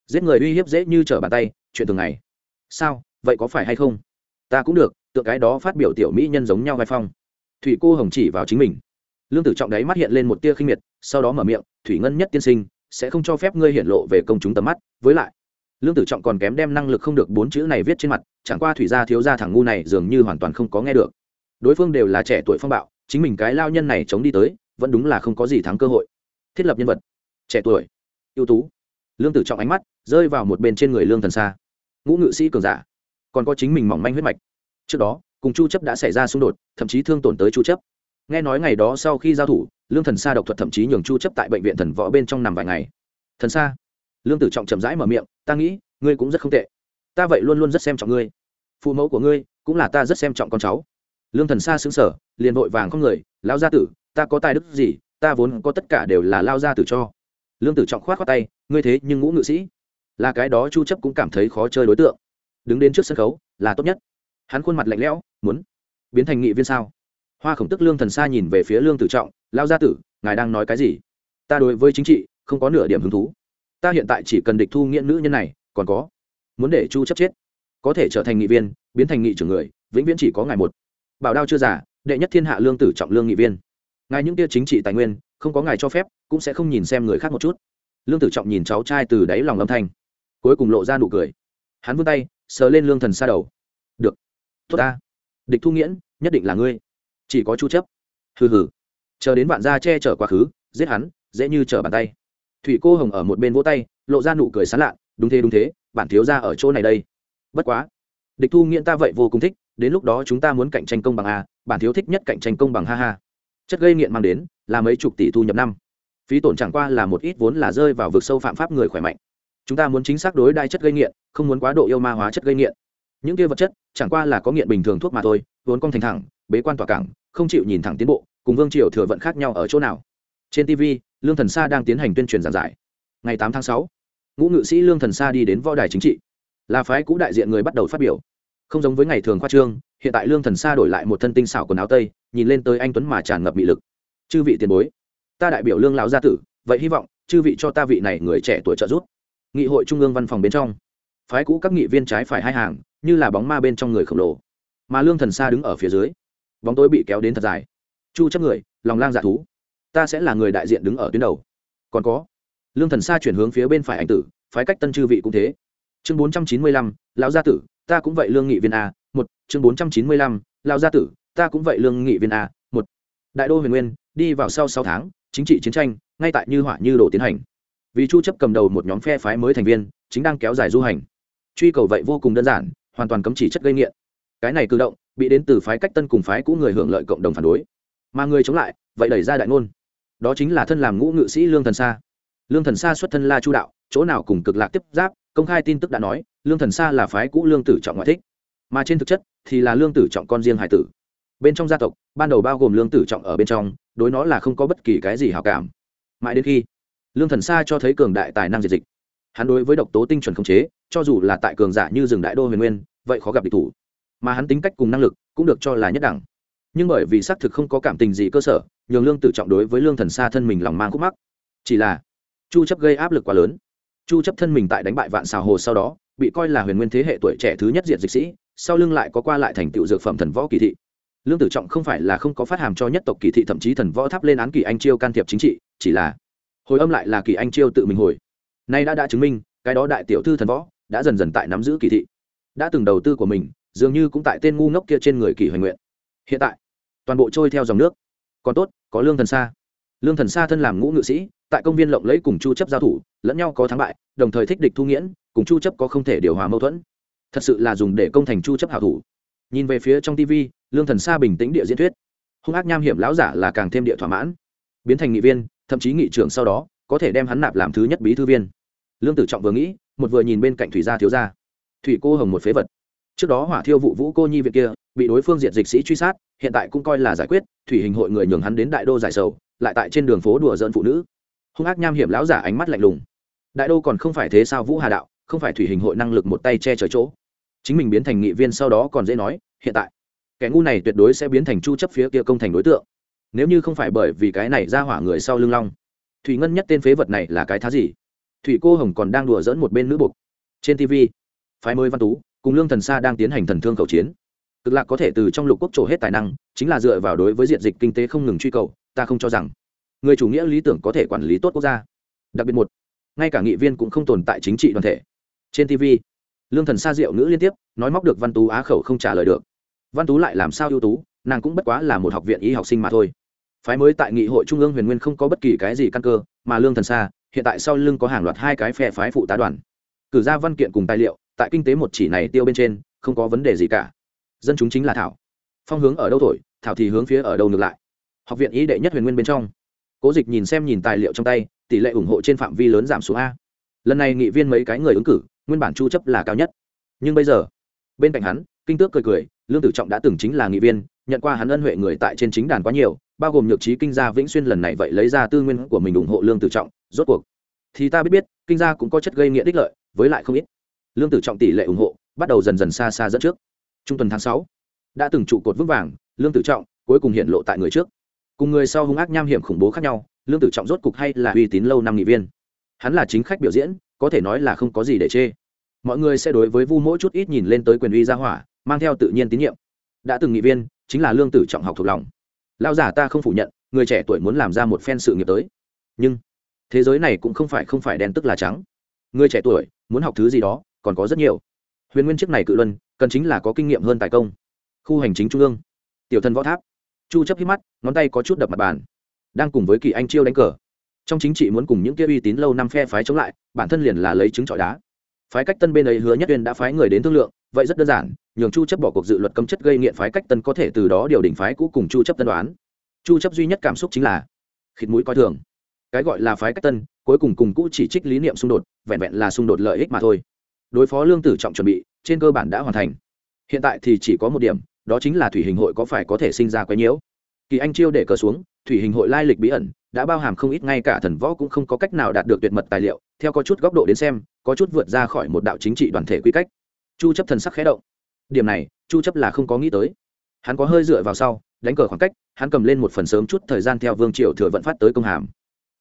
Giết người uy hiếp dễ như trở bàn tay, chuyện thường ngày. Sao, vậy có phải hay không? Ta cũng được tượng cái đó phát biểu tiểu mỹ nhân giống nhau vai phong. Thủy cô hồng chỉ vào chính mình. Lương tử trọng đấy mắt hiện lên một tia khinh miệt, sau đó mở miệng, thủy ngân nhất tiên sinh, sẽ không cho phép ngươi hiện lộ về công chúng tầm mắt, với lại lương tử trọng còn kém đem năng lực không được bốn chữ này viết trên mặt, chẳng qua thủy gia thiếu gia thằng ngu này dường như hoàn toàn không có nghe được. Đối phương đều là trẻ tuổi phong bạo, chính mình cái lao nhân này chống đi tới, vẫn đúng là không có gì thắng cơ hội. Thiết lập nhân vật. Trẻ tuổi. Ưu tú. Lương tử trọng ánh mắt rơi vào một bên trên người lương thần xa ngũ ngự sĩ cường giả. Còn có chính mình mỏng manh huyết mạch. Trước đó, cùng chu chấp đã xảy ra xung đột, thậm chí thương tổn tới chu chấp. Nghe nói ngày đó sau khi giao thủ, lương thần sa độc thuật thậm chí nhường chu chấp tại bệnh viện thần võ bên trong nằm vài ngày. Thần sa lương tử trọng chậm rãi mở miệng, ta nghĩ, ngươi cũng rất không tệ. Ta vậy luôn luôn rất xem trọng ngươi. Phụ mẫu của ngươi cũng là ta rất xem trọng con cháu. Lương thần sa xứng sở liền vội vàng không người lao gia tử, ta có tài đức gì, ta vốn có tất cả đều là lao gia tử cho. Lương tử trọng khoát khoát tay, ngươi thế nhưng ngũ ngự sĩ. Là cái đó chu chấp cũng cảm thấy khó chơi đối tượng. Đứng đến trước sân khấu là tốt nhất. Hắn khuôn mặt lạnh lẽo, muốn biến thành nghị viên sao? Hoa khổng tức lương thần sa nhìn về phía lương tử trọng lao gia tử, ngài đang nói cái gì? Ta đối với chính trị không có nửa điểm hứng thú ta hiện tại chỉ cần địch thu nghiện nữ nhân này, còn có. Muốn để chu chấp chết, có thể trở thành nghị viên, biến thành nghị trưởng người, vĩnh viễn chỉ có ngài một. Bảo đao chưa giả đệ nhất thiên hạ lương tử trọng lương nghị viên. Ngài những tia chính trị tài nguyên, không có ngài cho phép, cũng sẽ không nhìn xem người khác một chút. Lương tử trọng nhìn cháu trai từ đáy lòng âm thanh, cuối cùng lộ ra nụ cười. Hắn vươn tay, sờ lên lương thần xa đầu. Được. Tốt ta. Địch thu nghiễn, nhất định là ngươi. Chỉ có chu chấp. Hừ hừ. Chờ đến bạn gia che chở quá khứ, giết hắn, dễ như trở bàn tay thủy cô hồng ở một bên vỗ tay, lộ ra nụ cười sán lạ đúng thế đúng thế bản thiếu gia ở chỗ này đây. Bất quá, địch thu nghiễn ta vậy vô cùng thích, đến lúc đó chúng ta muốn cạnh tranh công bằng à, a bản thiếu thích nhất cạnh tranh công bằng ha ha. Chất gây nghiện mang đến, là mấy chục tỷ thu nhập năm. Phí tổn chẳng qua là một ít vốn là rơi vào vực sâu phạm pháp người khỏe mạnh. Chúng ta muốn chính xác đối đai chất gây nghiện, không muốn quá độ yêu ma hóa chất gây nghiện. Những kia vật chất, chẳng qua là có nghiện bình thường thuốc mà thôi, vốn con thành thẳng, bế quan tỏa cảng, không chịu nhìn thẳng tiến bộ, cùng vương triều thừa vận khác nhau ở chỗ nào. Trên tv lương thần sa đang tiến hành tuyên truyền giảng giải. Ngày tám tháng sáu, ngũ ngự sĩ lương thần sa đi đến võ đài chính trị. Là phái cũ đại diện người bắt đầu phát biểu. Không giống với ngày thường khoa trương, hiện tại lương thần sa đổi lại một thân tinh xảo quần áo tây, nhìn lên tới anh tuấn mà tràn ngập mị lực. Chư vị tiền bối, ta đại biểu lương lão gia tử, vậy hy vọng, chư vị cho ta vị này người trẻ tuổi trợ giúp. Nghị hội trung ương văn phòng bên trong. Phái cũ các nghị viên trái phải hai hàng, như là bóng ma bên trong người khổng lồ. Mà lương thần sa đứng ở phía dưới. Bóng tối bị kéo đến thật dài. Chu chấp người, lòng lang dạ thú ta sẽ là người đại diện đứng ở tuyến đầu. Còn có lương thần sa chuyển hướng phía bên phải anh tử phái cách tân chư vị cũng thế. Chương 495, lão gia tử ta cũng vậy lương nghị viên a một. Chương 495, lão gia tử ta cũng vậy lương nghị viên a một. Đại đô huyền nguyên đi vào sau sáu tháng chính trị chiến tranh ngay tại như hỏa như đổ tiến hành. Vì chu chấp cầm đầu một nhóm phe phái mới thành viên chính đang kéo dài du hành. Truy cầu vậy vô cùng đơn giản hoàn toàn cấm chỉ chất gây nghiện. Cái này cử động bị đến từ phái cách tân cùng phái cũ người hưởng lợi cộng đồng phản đối. Mà người chống lại vậy đẩy ra đại ngôn đó chính là thân làm ngũ ngự sĩ lương thần sa. Lương thần sa xuất thân la chu đạo, chỗ nào cùng cực lạc tiếp giáp, công khai tin tức đã nói, lương thần sa là phái cũ lương tử trọng ngoại thích. Mà trên thực chất, thì là lương tử trọng con riêng hải tử. Bên trong gia tộc, ban đầu bao gồm lương tử trọng ở bên trong, đối nó là không có bất kỳ cái gì hào cảm. Mãi đến khi, lương thần sa cho thấy cường đại tài năng diệt dịch. Hắn đối với độc tố tinh chuẩn khống chế, cho dù là tại cường giả như rừng đại đô huyền nguyên, vậy khó gặp địch thủ. Mà hắn tính cách cùng năng lực cũng được cho là nhất đẳng. Nhưng bởi vì xác thực không có cảm tình gì cơ sở nhường lương tử trọng đối với lương thần xa thân mình lòng mang khúc mắc. Chỉ là, chu chấp gây áp lực quá lớn. Chu chấp thân mình tại đánh bại vạn xào hồ sau đó, bị coi là huyền nguyên thế hệ tuổi trẻ thứ nhất diện dịch sĩ, sau lưng lại có qua lại thành tựu dược phẩm thần võ kỳ thị. Lương tử trọng không phải là không có phát hàm cho nhất tộc kỳ thị, thậm chí thần võ tháp lên án kỳ anh chiêu can thiệp chính trị, chỉ là hồi âm lại là kỳ anh chiêu tự mình hồi. Nay đã đã chứng minh, cái đó đại tiểu thư thần võ đã dần dần tại nắm giữ kỳ thị. Đã từng đầu tư của mình, dường như cũng tại tên ngu ngốc kia trên người kỳ hoành nguyện. Hiện tại, toàn bộ trôi theo dòng nước còn tốt có lương thần xa, lương thần xa thân làm ngũ ngự sĩ tại công viên lộng lẫy cùng chu chấp giao thủ lẫn nhau có thắng bại đồng thời thích địch thu nghiễn cùng chu chấp có không thể điều hòa mâu thuẫn. Thật sự là dùng để công thành chu chấp hảo thủ. Nhìn về phía trong tivi, lương thần xa bình tĩnh địa diễn thuyết. Hung ác nham hiểm lão giả là càng thêm địa thỏa mãn. Biến thành nghị viên thậm chí nghị trưởng sau đó có thể đem hắn nạp làm thứ nhất bí thư viên. Lương tử trọng vừa nghĩ một vừa nhìn bên cạnh thủy gia thiếu gia. Thủy cô hồng một phế vật trước đó hỏa thiêu vụ vũ cô nhi viện kia, bị đối phương diệt dịch sĩ truy sát, hiện tại cũng coi là giải quyết, thủy hình hội người nhường hắn đến đại đô giải sầu, lại tại trên đường phố đùa dỡn phụ nữ. Hung ác nham hiểm lão giả ánh mắt lạnh lùng. Đại đô còn không phải thế sao vũ hà đạo, không phải thủy hình hội năng lực một tay che chở chỗ. Chính mình biến thành nghị viên sau đó còn dễ nói, hiện tại, kẻ ngu này tuyệt đối sẽ biến thành chu chấp phía kia công thành đối tượng. Nếu như không phải bởi vì cái này ra hỏa người sau lưng long. Thủy ngân nhất tên phế vật này là cái thá gì? Thủy cô hồng còn đang đùa dỡn một bên nữ bục. Trên tv phái mới văn tú cùng lương thần sa đang tiến hành thần thương cầu chiến. Cực lạc có thể từ trong lục quốc trổ hết tài năng, chính là dựa vào đối với diện dịch kinh tế không ngừng truy cầu, ta không cho rằng người chủ nghĩa lý tưởng có thể quản lý tốt quốc gia. Đặc biệt một, ngay cả nghị viên cũng không tồn tại chính trị đoàn thể. Trên tv lương thần sa diệu ngữ liên tiếp, nói móc được văn tú á khẩu không trả lời được. Văn tú lại làm sao ưu tú, nàng cũng bất quá là một học viện y học sinh mà thôi. Phái mới tại nghị hội trung ương huyền nguyên không có bất kỳ cái gì căn cơ, mà lương thần sa, hiện tại sau lưng có hàng loạt hai cái phe phái phụ tá đoàn. Cử ra văn kiện cùng tài liệu tại kinh tế một chỉ này tiêu bên trên, không có vấn đề gì cả. Dân chúng chính là thảo. Phong hướng ở đâu thổi, thảo thì hướng phía ở đâu ngược lại. Học viện ý đệ nhất huyền nguyên bên trong. Cố dịch nhìn xem nhìn tài liệu trong tay, tỷ lệ ủng hộ trên phạm vi lớn giảm xuống a. Lần này nghị viên mấy cái người ứng cử, nguyên bản chu chấp là cao nhất. Nhưng bây giờ, bên cạnh hắn, kinh tước cười cười, lương tử trọng đã từng chính là nghị viên, nhận qua hắn ân huệ người tại trên chính đàn quá nhiều, bao gồm nhược trí kinh gia vĩnh xuyên lần này vậy lấy ra tư nguyên của mình ủng hộ lương tử trọng, rốt cuộc. Thì ta biết biết, kinh gia cũng có chất gây nghiện đích lợi, với lại không ít lương tử trọng tỷ lệ ủng hộ bắt đầu dần dần xa xa dẫn trước. Trung tuần tháng sáu, đã từng trụ cột vững vàng, lương tử trọng cuối cùng hiện lộ tại người trước. Cùng người sau hung ác nham hiểm khủng bố khác nhau, lương tử trọng rốt cục hay là uy tín lâu năm nghị viên. Hắn là chính khách biểu diễn, có thể nói là không có gì để chê. Mọi người sẽ đối với vu mỗi chút ít nhìn lên tới quyền uy gia hỏa, mang theo tự nhiên tín nhiệm. Đã từng nghị viên, chính là lương tử trọng học thuộc lòng. Lao giả ta không phủ nhận, người trẻ tuổi muốn làm ra một phen sự nghiệp tới. Nhưng, thế giới này cũng không phải không phải đen tức là trắng. Người trẻ tuổi muốn học thứ gì đó còn có rất nhiều. Huyền nguyên chiếc này cự luân, cần chính là có kinh nghiệm hơn tài công. Khu hành chính trung ương. Tiểu thân võ tháp. Chu chấp hít mắt, ngón tay có chút đập mặt bàn. Đang cùng với kỳ anh chiêu đánh cờ. Trong chính trị muốn cùng những kia uy tín lâu năm phe phái chống lại, bản thân liền là lấy trứng trọi đá. Phái cách tân bên ấy hứa nhất uyên đã phái người đến thương lượng, vậy rất đơn giản, nhường chu chấp bỏ cuộc dự luật cấm chất gây nghiện phái cách tân có thể từ đó điều đỉnh phái cũ cùng chu chấp tân đoán. Chu chấp duy nhất cảm xúc chính là khịt mũi coi thường. Cái gọi là phái cách tân, cuối cùng cùng cũ chỉ trích lý niệm xung đột, vẹn vẹn là xung đột lợi ích mà thôi đối phó lương tử trọng chuẩn bị, trên cơ bản đã hoàn thành. Hiện tại thì chỉ có một điểm, đó chính là thủy hình hội có phải có thể sinh ra quấy nhiễu. Kỳ anh chiêu để cờ xuống, thủy hình hội lai lịch bí ẩn, đã bao hàm không ít, ngay cả thần võ cũng không có cách nào đạt được tuyệt mật tài liệu, theo có chút góc độ đến xem, có chút vượt ra khỏi một đạo chính trị đoàn thể quy cách. Chu chấp thần sắc khẽ động. Điểm này, chu chấp là không có nghĩ tới. Hắn có hơi dựa vào sau, đánh cờ khoảng cách, hắn cầm lên một phần sớm chút thời gian theo vương triều thừa vận phát tới công hàm.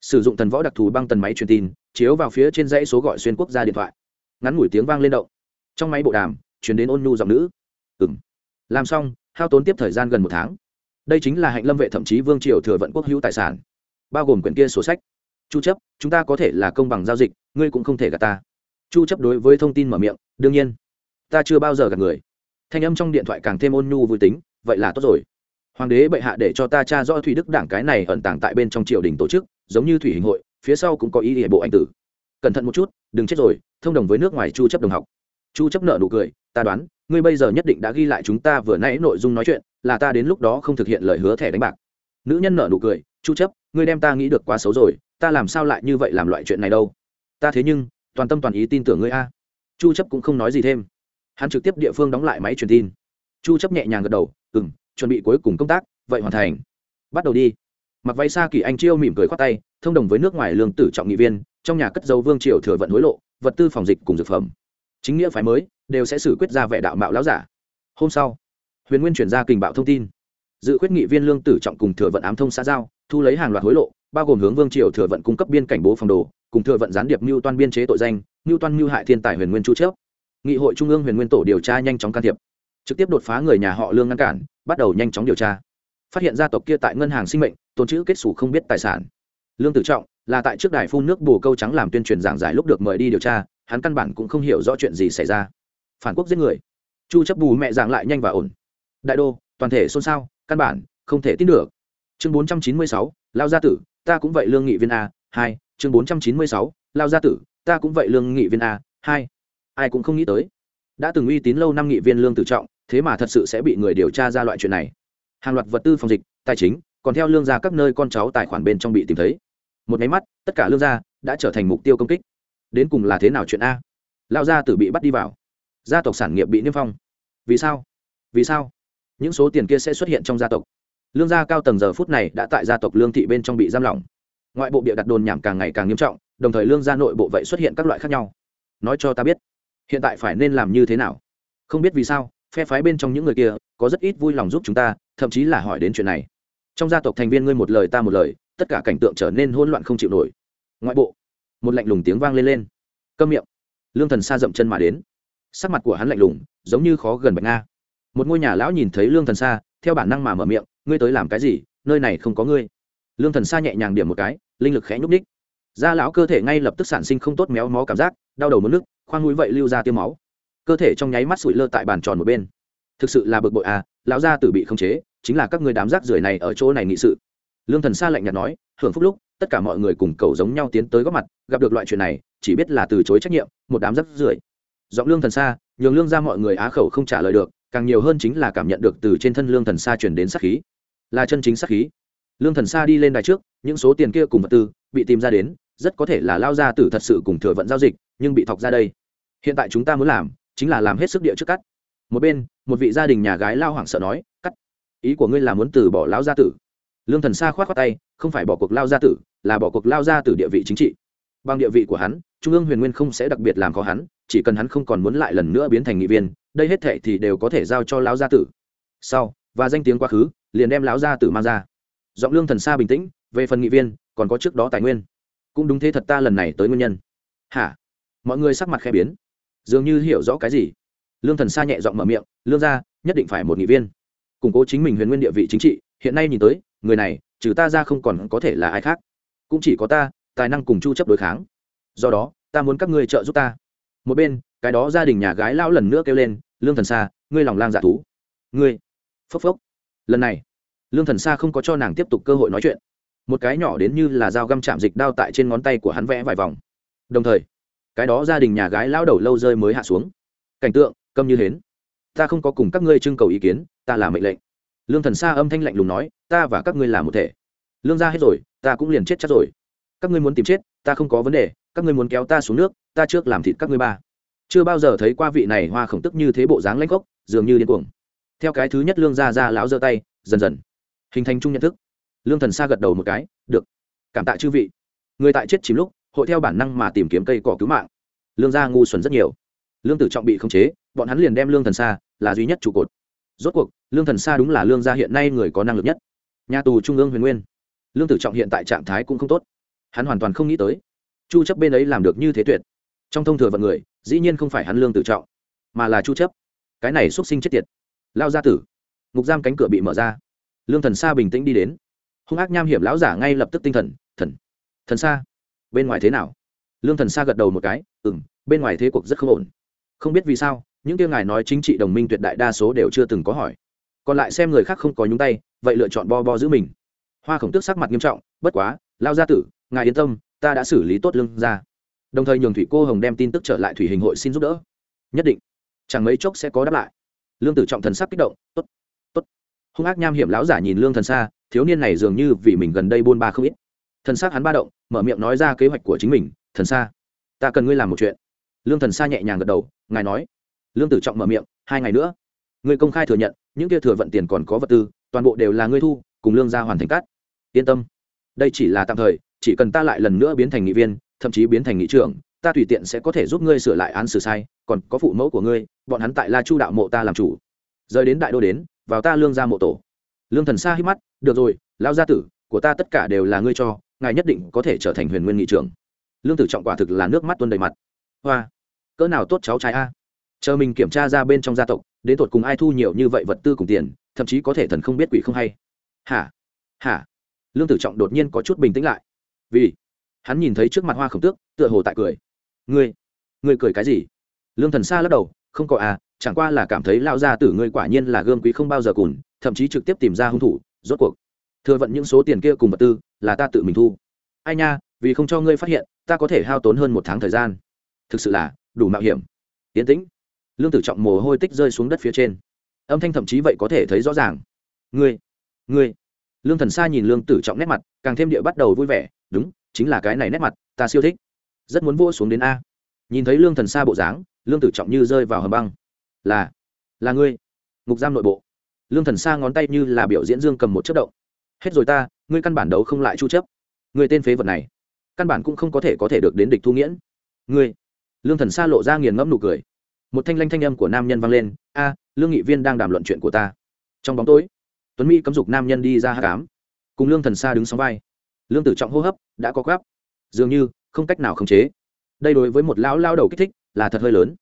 Sử dụng thần võ đặc thù băng tần máy truyền tin, chiếu vào phía trên dãy số gọi xuyên quốc gia điện thoại ngắn ngủi tiếng vang lên động. Trong máy bộ đàm chuyển đến ôn nhu giọng nữ. Ừm. Làm xong, hao tốn tiếp thời gian gần một tháng. Đây chính là hạnh lâm vệ thậm chí vương triều thừa vận quốc hữu tài sản. Bao gồm quyển kia sổ sách. Chu chấp, chúng ta có thể là công bằng giao dịch, ngươi cũng không thể gạt ta. Chu chấp đối với thông tin mở miệng, đương nhiên. Ta chưa bao giờ gạt người. Thanh âm trong điện thoại càng thêm ôn nhu vui tính, vậy là tốt rồi. Hoàng đế bệ hạ để cho ta tra rõ thủy đức đảng cái này ẩn tàng tại bên trong triều đình tổ chức, giống như thủy hình hội, phía sau cũng có ý địa bộ anh tử. Cẩn thận một chút, đừng chết rồi thông đồng với nước ngoài chu chấp đồng học. Chu chấp nợ nụ cười, ta đoán, ngươi bây giờ nhất định đã ghi lại chúng ta vừa nãy nội dung nói chuyện, là ta đến lúc đó không thực hiện lời hứa thẻ đánh bạc. Nữ nhân nợ nụ cười, chu chấp, ngươi đem ta nghĩ được quá xấu rồi, ta làm sao lại như vậy làm loại chuyện này đâu? Ta thế nhưng, toàn tâm toàn ý tin tưởng ngươi a. Chu chấp cũng không nói gì thêm. Hắn trực tiếp địa phương đóng lại máy truyền tin. Chu chấp nhẹ nhàng gật đầu, ừm, chuẩn bị cuối cùng công tác, vậy hoàn thành. Bắt đầu đi. Mặc váy xa kỳ anh chiêu mỉm cười khoát tay, thông đồng với nước ngoài lương tử trọng nghị viên, trong nhà cất dấu vương triều thừa vận hối lộ vật tư phòng dịch cùng dược phẩm. Chính nghĩa phái mới đều sẽ xử quyết ra vẻ đạo mạo lão giả. Hôm sau, huyền nguyên chuyển ra kình bạo thông tin. Dự quyết nghị viên lương tử trọng cùng thừa vận ám thông xã giao, thu lấy hàng loạt hối lộ, bao gồm hướng vương triều thừa vận cung cấp biên cảnh bố phòng đồ, cùng thừa vận gián điệp mưu toan biên chế tội danh, mưu toan mưu hại thiên tài huyền nguyên chu chớp. Nghị hội trung ương huyền nguyên tổ điều tra nhanh chóng can thiệp, trực tiếp đột phá người nhà họ lương ngăn cản, bắt đầu nhanh chóng điều tra. Phát hiện gia tộc kia tại ngân hàng sinh mệnh, tồn chữ kết xù không biết tài sản. Lương tử trọng là tại trước đài phun nước bù câu trắng làm tuyên truyền giảng giải lúc được mời đi điều tra hắn căn bản cũng không hiểu rõ chuyện gì xảy ra. Phản quốc giết người. Chu chấp bù mẹ giảng lại nhanh và ổn. Đại đô toàn thể xôn xao căn bản không thể tin được. Chương 496, lao gia tử ta cũng vậy lương nghị viên a hai. Chương 496, lao gia tử ta cũng vậy lương nghị viên a hai. Ai cũng không nghĩ tới. Đã từng uy tín lâu năm nghị viên lương tử trọng thế mà thật sự sẽ bị người điều tra ra loại chuyện này. Hàng loạt vật tư phòng dịch tài chính còn theo lương gia các nơi con cháu tài khoản bên trong bị tìm thấy một máy mắt, tất cả lương gia đã trở thành mục tiêu công kích. Đến cùng là thế nào chuyện a? Lao gia tử bị bắt đi vào. Gia tộc sản nghiệp bị niêm phong. Vì sao? Vì sao? Những số tiền kia sẽ xuất hiện trong gia tộc. Lương gia cao tầng giờ phút này đã tại gia tộc lương thị bên trong bị giam lỏng. Ngoại bộ bịa đặt đồn nhảm càng ngày càng nghiêm trọng, đồng thời lương gia nội bộ vậy xuất hiện các loại khác nhau. Nói cho ta biết, hiện tại phải nên làm như thế nào? Không biết vì sao, phe phái bên trong những người kia có rất ít vui lòng giúp chúng ta, thậm chí là hỏi đến chuyện này. Trong gia tộc thành viên ngươi một lời ta một lời tất cả cảnh tượng trở nên hỗn loạn không chịu nổi. Ngoại bộ, một lạnh lùng tiếng vang lên lên. Câm miệng. Lương thần xa dậm chân mà đến. Sắc mặt của hắn lạnh lùng, giống như khó gần bạch nga. Một ngôi nhà lão nhìn thấy lương thần sa, theo bản năng mà mở miệng, ngươi tới làm cái gì? Nơi này không có ngươi. Lương thần sa nhẹ nhàng điểm một cái, linh lực khẽ nhúc ních da lão cơ thể ngay lập tức sản sinh không tốt méo mó cảm giác, đau đầu mất nước, khoang mũi vậy lưu ra tiêu máu. Cơ thể trong nháy mắt sụi lơ tại bàn tròn một bên. Thực sự là bực bội à lão gia tử bị khống chế, chính là các người đám rác rưởi này ở chỗ này nghị sự lương thần sa lạnh nhạt nói, hưởng phúc lúc, tất cả mọi người cùng cầu giống nhau tiến tới góp mặt, gặp được loại chuyện này, chỉ biết là từ chối trách nhiệm, một đám rắc rưởi. Giọng lương thần sa, nhường lương ra mọi người á khẩu không trả lời được, càng nhiều hơn chính là cảm nhận được từ trên thân lương thần sa chuyển đến sát khí. Là chân chính sát khí. Lương thần sa đi lên đài trước, những số tiền kia cùng vật tư bị tìm ra đến, rất có thể là lao ra tử thật sự cùng thừa vận giao dịch, nhưng bị thọc ra đây. Hiện tại chúng ta muốn làm, chính là làm hết sức địa trước cắt. Một bên, một vị gia đình nhà gái lao hoảng sợ nói, cắt. Ý của ngươi là muốn từ bỏ Lão gia tử lương thần sa khoát khoát tay, không phải bỏ cuộc lao gia tử, là bỏ cuộc lao gia tử địa vị chính trị. Bằng địa vị của hắn, trung ương huyền nguyên không sẽ đặc biệt làm khó hắn, chỉ cần hắn không còn muốn lại lần nữa biến thành nghị viên, đây hết thệ thì đều có thể giao cho lão gia tử. Sau, và danh tiếng quá khứ, liền đem lão gia tử mang ra. Giọng lương thần sa bình tĩnh, về phần nghị viên, còn có trước đó tài nguyên. Cũng đúng thế thật ta lần này tới nguyên nhân. Hả? Mọi người sắc mặt khẽ biến. Dường như hiểu rõ cái gì. Lương thần sa nhẹ giọng mở miệng, lương gia, nhất định phải một nghị viên. Củng cố chính mình huyền nguyên địa vị chính trị, hiện nay nhìn tới người này, trừ ta ra không còn có thể là ai khác. Cũng chỉ có ta, tài năng cùng chu chấp đối kháng. Do đó, ta muốn các ngươi trợ giúp ta. Một bên, cái đó gia đình nhà gái lão lần nữa kêu lên, lương thần xa ngươi lòng lang dạ thú. Ngươi? Phốc phốc. Lần này, lương thần xa không có cho nàng tiếp tục cơ hội nói chuyện. Một cái nhỏ đến như là dao găm chạm dịch đao tại trên ngón tay của hắn vẽ vài vòng. Đồng thời, cái đó gia đình nhà gái lao đầu lâu rơi mới hạ xuống. Cảnh tượng, câm như hến. Ta không có cùng các ngươi trưng cầu ý kiến, ta là mệnh lệnh. Lương thần sa âm thanh lạnh lùng nói ta và các ngươi là một thể. Lương ra hết rồi, ta cũng liền chết chắc rồi. Các ngươi muốn tìm chết, ta không có vấn đề, các ngươi muốn kéo ta xuống nước, ta trước làm thịt các ngươi ba. Chưa bao giờ thấy qua vị này hoa khổng tức như thế bộ dáng lãnh gốc, dường như điên cuồng. Theo cái thứ nhất lương ra ra lão giơ tay, dần dần, hình thành chung nhận thức. Lương thần sa gật đầu một cái, được. Cảm tạ chư vị. Người tại chết chìm lúc, hội theo bản năng mà tìm kiếm cây cỏ cứu mạng. Lương gia ngu xuẩn rất nhiều. Lương tử trọng bị khống chế, bọn hắn liền đem lương thần sa là duy nhất trụ cột. Rốt cuộc, lương thần sa đúng là lương gia hiện nay người có năng lực nhất nhà tù trung ương huyền nguyên. Lương tử trọng hiện tại trạng thái cũng không tốt. Hắn hoàn toàn không nghĩ tới chu chấp bên ấy làm được như thế tuyệt. Trong thông thừa vận người dĩ nhiên không phải hắn lương tử trọng mà là chu chấp. Cái này xuất sinh chết tiệt. Lao ra tử. Ngục giam cánh cửa bị mở ra. Lương thần sa bình tĩnh đi đến. Hung ác nham hiểm lão giả ngay lập tức tinh thần thần thần sa bên ngoài thế nào? Lương thần sa gật đầu một cái ừm, bên ngoài thế cuộc rất không ổn. Không biết vì sao những kia ngài nói chính trị đồng minh tuyệt đại đa số đều chưa từng có hỏi còn lại xem người khác không có nhúng tay, vậy lựa chọn bo bo giữ mình. Hoa khổng tước sắc mặt nghiêm trọng, bất quá lao gia tử, ngài yên tâm, ta đã xử lý tốt lương ra đồng thời nhường thủy cô hồng đem tin tức trở lại thủy hình hội xin giúp đỡ. Nhất định. Chẳng mấy chốc sẽ có đáp lại. Lương tử trọng thần sắc kích động, tốt tốt. Hung ác nham hiểm lão giả nhìn lương thần xa, thiếu niên này dường như vì mình gần đây buôn ba không ít. Thần sắc hắn ba động, mở miệng nói ra kế hoạch của chính mình, thần xa, ta cần ngươi làm một chuyện. Lương thần xa nhẹ nhàng gật đầu, ngài nói. Lương tử trọng mở miệng, hai ngày nữa ngươi công khai thừa nhận, những kia thừa vận tiền còn có vật tư, toàn bộ đều là ngươi thu, cùng lương gia hoàn thành cát yên tâm. Đây chỉ là tạm thời, chỉ cần ta lại lần nữa biến thành nghị viên, thậm chí biến thành nghị trưởng, ta tùy tiện sẽ có thể giúp ngươi sửa lại án xử sai, còn có phụ mẫu của ngươi, bọn hắn tại la chu đạo mộ ta làm chủ. Rời đến đại đô đến, vào ta lương gia mộ tổ. Lương thần xa hít mắt, được rồi lao gia tử, của ta tất cả đều là ngươi cho, ngài nhất định có thể trở thành huyền nguyên nghị trưởng. Lương tử trọng quả thực là nước mắt tuôn đầy mặt. Hoa, cỡ nào tốt cháu trai a. Chờ mình kiểm tra ra bên trong gia tộc đến tột cùng ai thu nhiều như vậy vật tư cùng tiền, thậm chí có thể thần không biết quỷ không hay. Hả? Hả? Lương tử trọng đột nhiên có chút bình tĩnh lại. Vì? Hắn nhìn thấy trước mặt hoa khổng tước, tựa hồ tại cười. Ngươi? Ngươi cười cái gì? Lương thần xa lắc đầu, không có à chẳng qua là cảm thấy lao ra tử ngươi quả nhiên là gươm quý không bao giờ cùn, thậm chí trực tiếp tìm ra hung thủ, rốt cuộc. Thừa vận những số tiền kia cùng vật tư, là ta tự mình thu. Ai nha, vì không cho ngươi phát hiện, ta có thể hao tốn hơn một tháng thời gian. Thực sự là, đủ mạo hiểm. Yến tĩnh lương tử trọng mồ hôi tích rơi xuống đất phía trên. Âm thanh thậm chí vậy có thể thấy rõ ràng. Ngươi ngươi. Lương thần sa nhìn lương tử trọng nét mặt, càng thêm địa bắt đầu vui vẻ. Đúng, chính là cái này nét mặt, ta siêu thích. Rất muốn vua xuống đến a. Nhìn thấy lương thần sa bộ dáng, lương tử trọng như rơi vào hầm băng. Là là ngươi. Ngục giam nội bộ. Lương thần sa ngón tay như là biểu diễn dương cầm một chất động. Hết rồi ta, ngươi căn bản đấu không lại chu chấp. Ngươi tên phế vật này, căn bản cũng không có thể có thể được đến địch thu nghiễn. Ngươi. Lương thần sa lộ ra nghiền ngẫm nụ cười một thanh lanh thanh âm của nam nhân vang lên, a, lương nghị viên đang đàm luận chuyện của ta. Trong bóng tối, tuấn mỹ cấm dục nam nhân đi ra hát cám, cùng lương thần xa đứng sóng vai. Lương tử trọng hô hấp đã có gáp dường như không cách nào khống chế. Đây đối với một lão lao đầu kích thích là thật hơi lớn.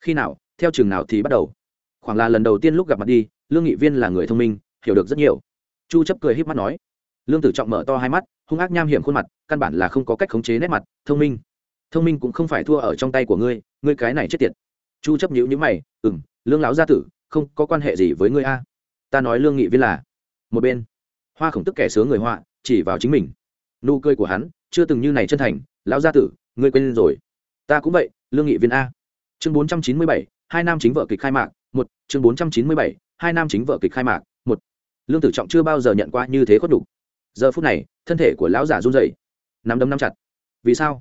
Khi nào, theo trường nào thì bắt đầu. Khoảng là lần đầu tiên lúc gặp mặt đi, lương nghị viên là người thông minh, hiểu được rất nhiều. Chu chấp cười híp mắt nói. Lương tử trọng mở to hai mắt, hung ác nham hiểm khuôn mặt, căn bản là không có cách khống chế nét mặt, thông minh. Thông minh cũng không phải thua ở trong tay của ngươi ngươi cái này chết tiệt chu chấp nhữ nhíu mày ừm lương lão gia tử không có quan hệ gì với ngươi a. Ta nói lương nghị viên là một bên. Hoa khổng tức kẻ sướng người họa chỉ vào chính mình. Nụ cười của hắn chưa từng như này chân thành lão gia tử ngươi quên rồi. Ta cũng vậy lương nghị viên a. Chương 497, hai nam chính vợ kịch khai mạc một. Chương 497, hai nam chính vợ kịch khai mạc một. Lương tử trọng chưa bao giờ nhận qua như thế khuất đủ. Giờ phút này thân thể của lão giả run rẩy nắm đấm nắm chặt. Vì sao?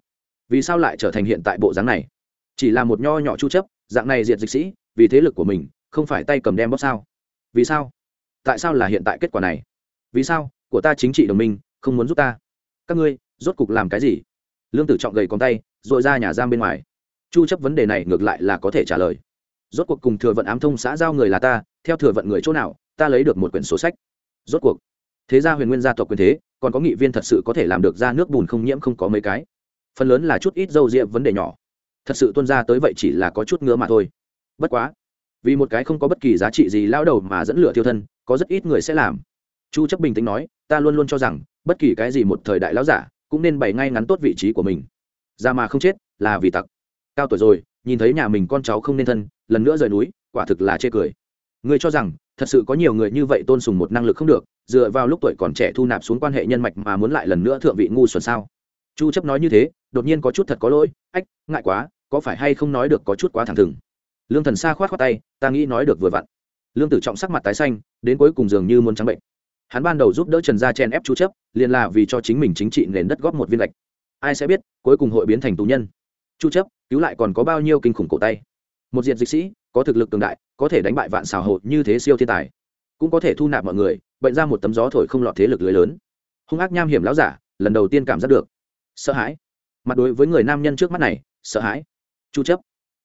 Vì sao lại trở thành hiện tại bộ dáng này? Chỉ là một nho nhỏ chu chấp dạng này diệt dịch sĩ, vì thế lực của mình, không phải tay cầm đem bóp sao? Vì sao? Tại sao là hiện tại kết quả này? Vì sao, của ta chính trị đồng minh, không muốn giúp ta? Các ngươi, rốt cục làm cái gì? Lương tử trọng gầy con tay rồi ra nhà giam bên ngoài. Chu chấp vấn đề này ngược lại là có thể trả lời. Rốt cuộc cùng thừa vận ám thông xã giao người là ta, theo thừa vận người chỗ nào, ta lấy được một quyển sổ sách. Rốt cuộc, thế gia huyền nguyên gia tộc quyền thế, còn có nghị viên thật sự có thể làm được ra nước bùn không nhiễm không có mấy cái. Phần lớn là chút ít dâu rịa vấn đề nhỏ thật sự tuân ra tới vậy chỉ là có chút ngứa mà thôi. Bất quá, vì một cái không có bất kỳ giá trị gì lao đầu mà dẫn lửa thiêu thân, có rất ít người sẽ làm. Chu chấp bình tĩnh nói, ta luôn luôn cho rằng, bất kỳ cái gì một thời đại lão giả, cũng nên bày ngay ngắn tốt vị trí của mình. Ra mà không chết, là vì tặc. Cao tuổi rồi, nhìn thấy nhà mình con cháu không nên thân, lần nữa rời núi, quả thực là chê cười. Ngươi cho rằng, thật sự có nhiều người như vậy tôn sùng một năng lực không được, dựa vào lúc tuổi còn trẻ thu nạp xuống quan hệ nhân mạch mà muốn lại lần nữa thượng vị ngu xuẩn sao? Chu chấp nói như thế, đột nhiên có chút thật có lỗi, ách, ngại quá có phải hay không nói được có chút quá thẳng thừng? Lương thần xa khoát khoát tay, ta nghĩ nói được vừa vặn. Lương tử trọng sắc mặt tái xanh, đến cuối cùng dường như muốn trắng bệnh. Hắn ban đầu giúp đỡ trần gia chen ép chu chấp, liền là vì cho chính mình chính trị nền đất góp một viên lệch. Ai sẽ biết, cuối cùng hội biến thành tù nhân. Chu chấp, cứu lại còn có bao nhiêu kinh khủng cổ tay? Một diện dịch sĩ, có thực lực cường đại, có thể đánh bại vạn xào hộ như thế siêu thiên tài. Cũng có thể thu nạp mọi người, bệnh ra một tấm gió thổi không lọt thế lực lưới lớn. Hung ác nham hiểm lão giả, lần đầu tiên cảm giác được. Sợ hãi. Mặt đối với người nam nhân trước mắt này, sợ hãi chu chấp.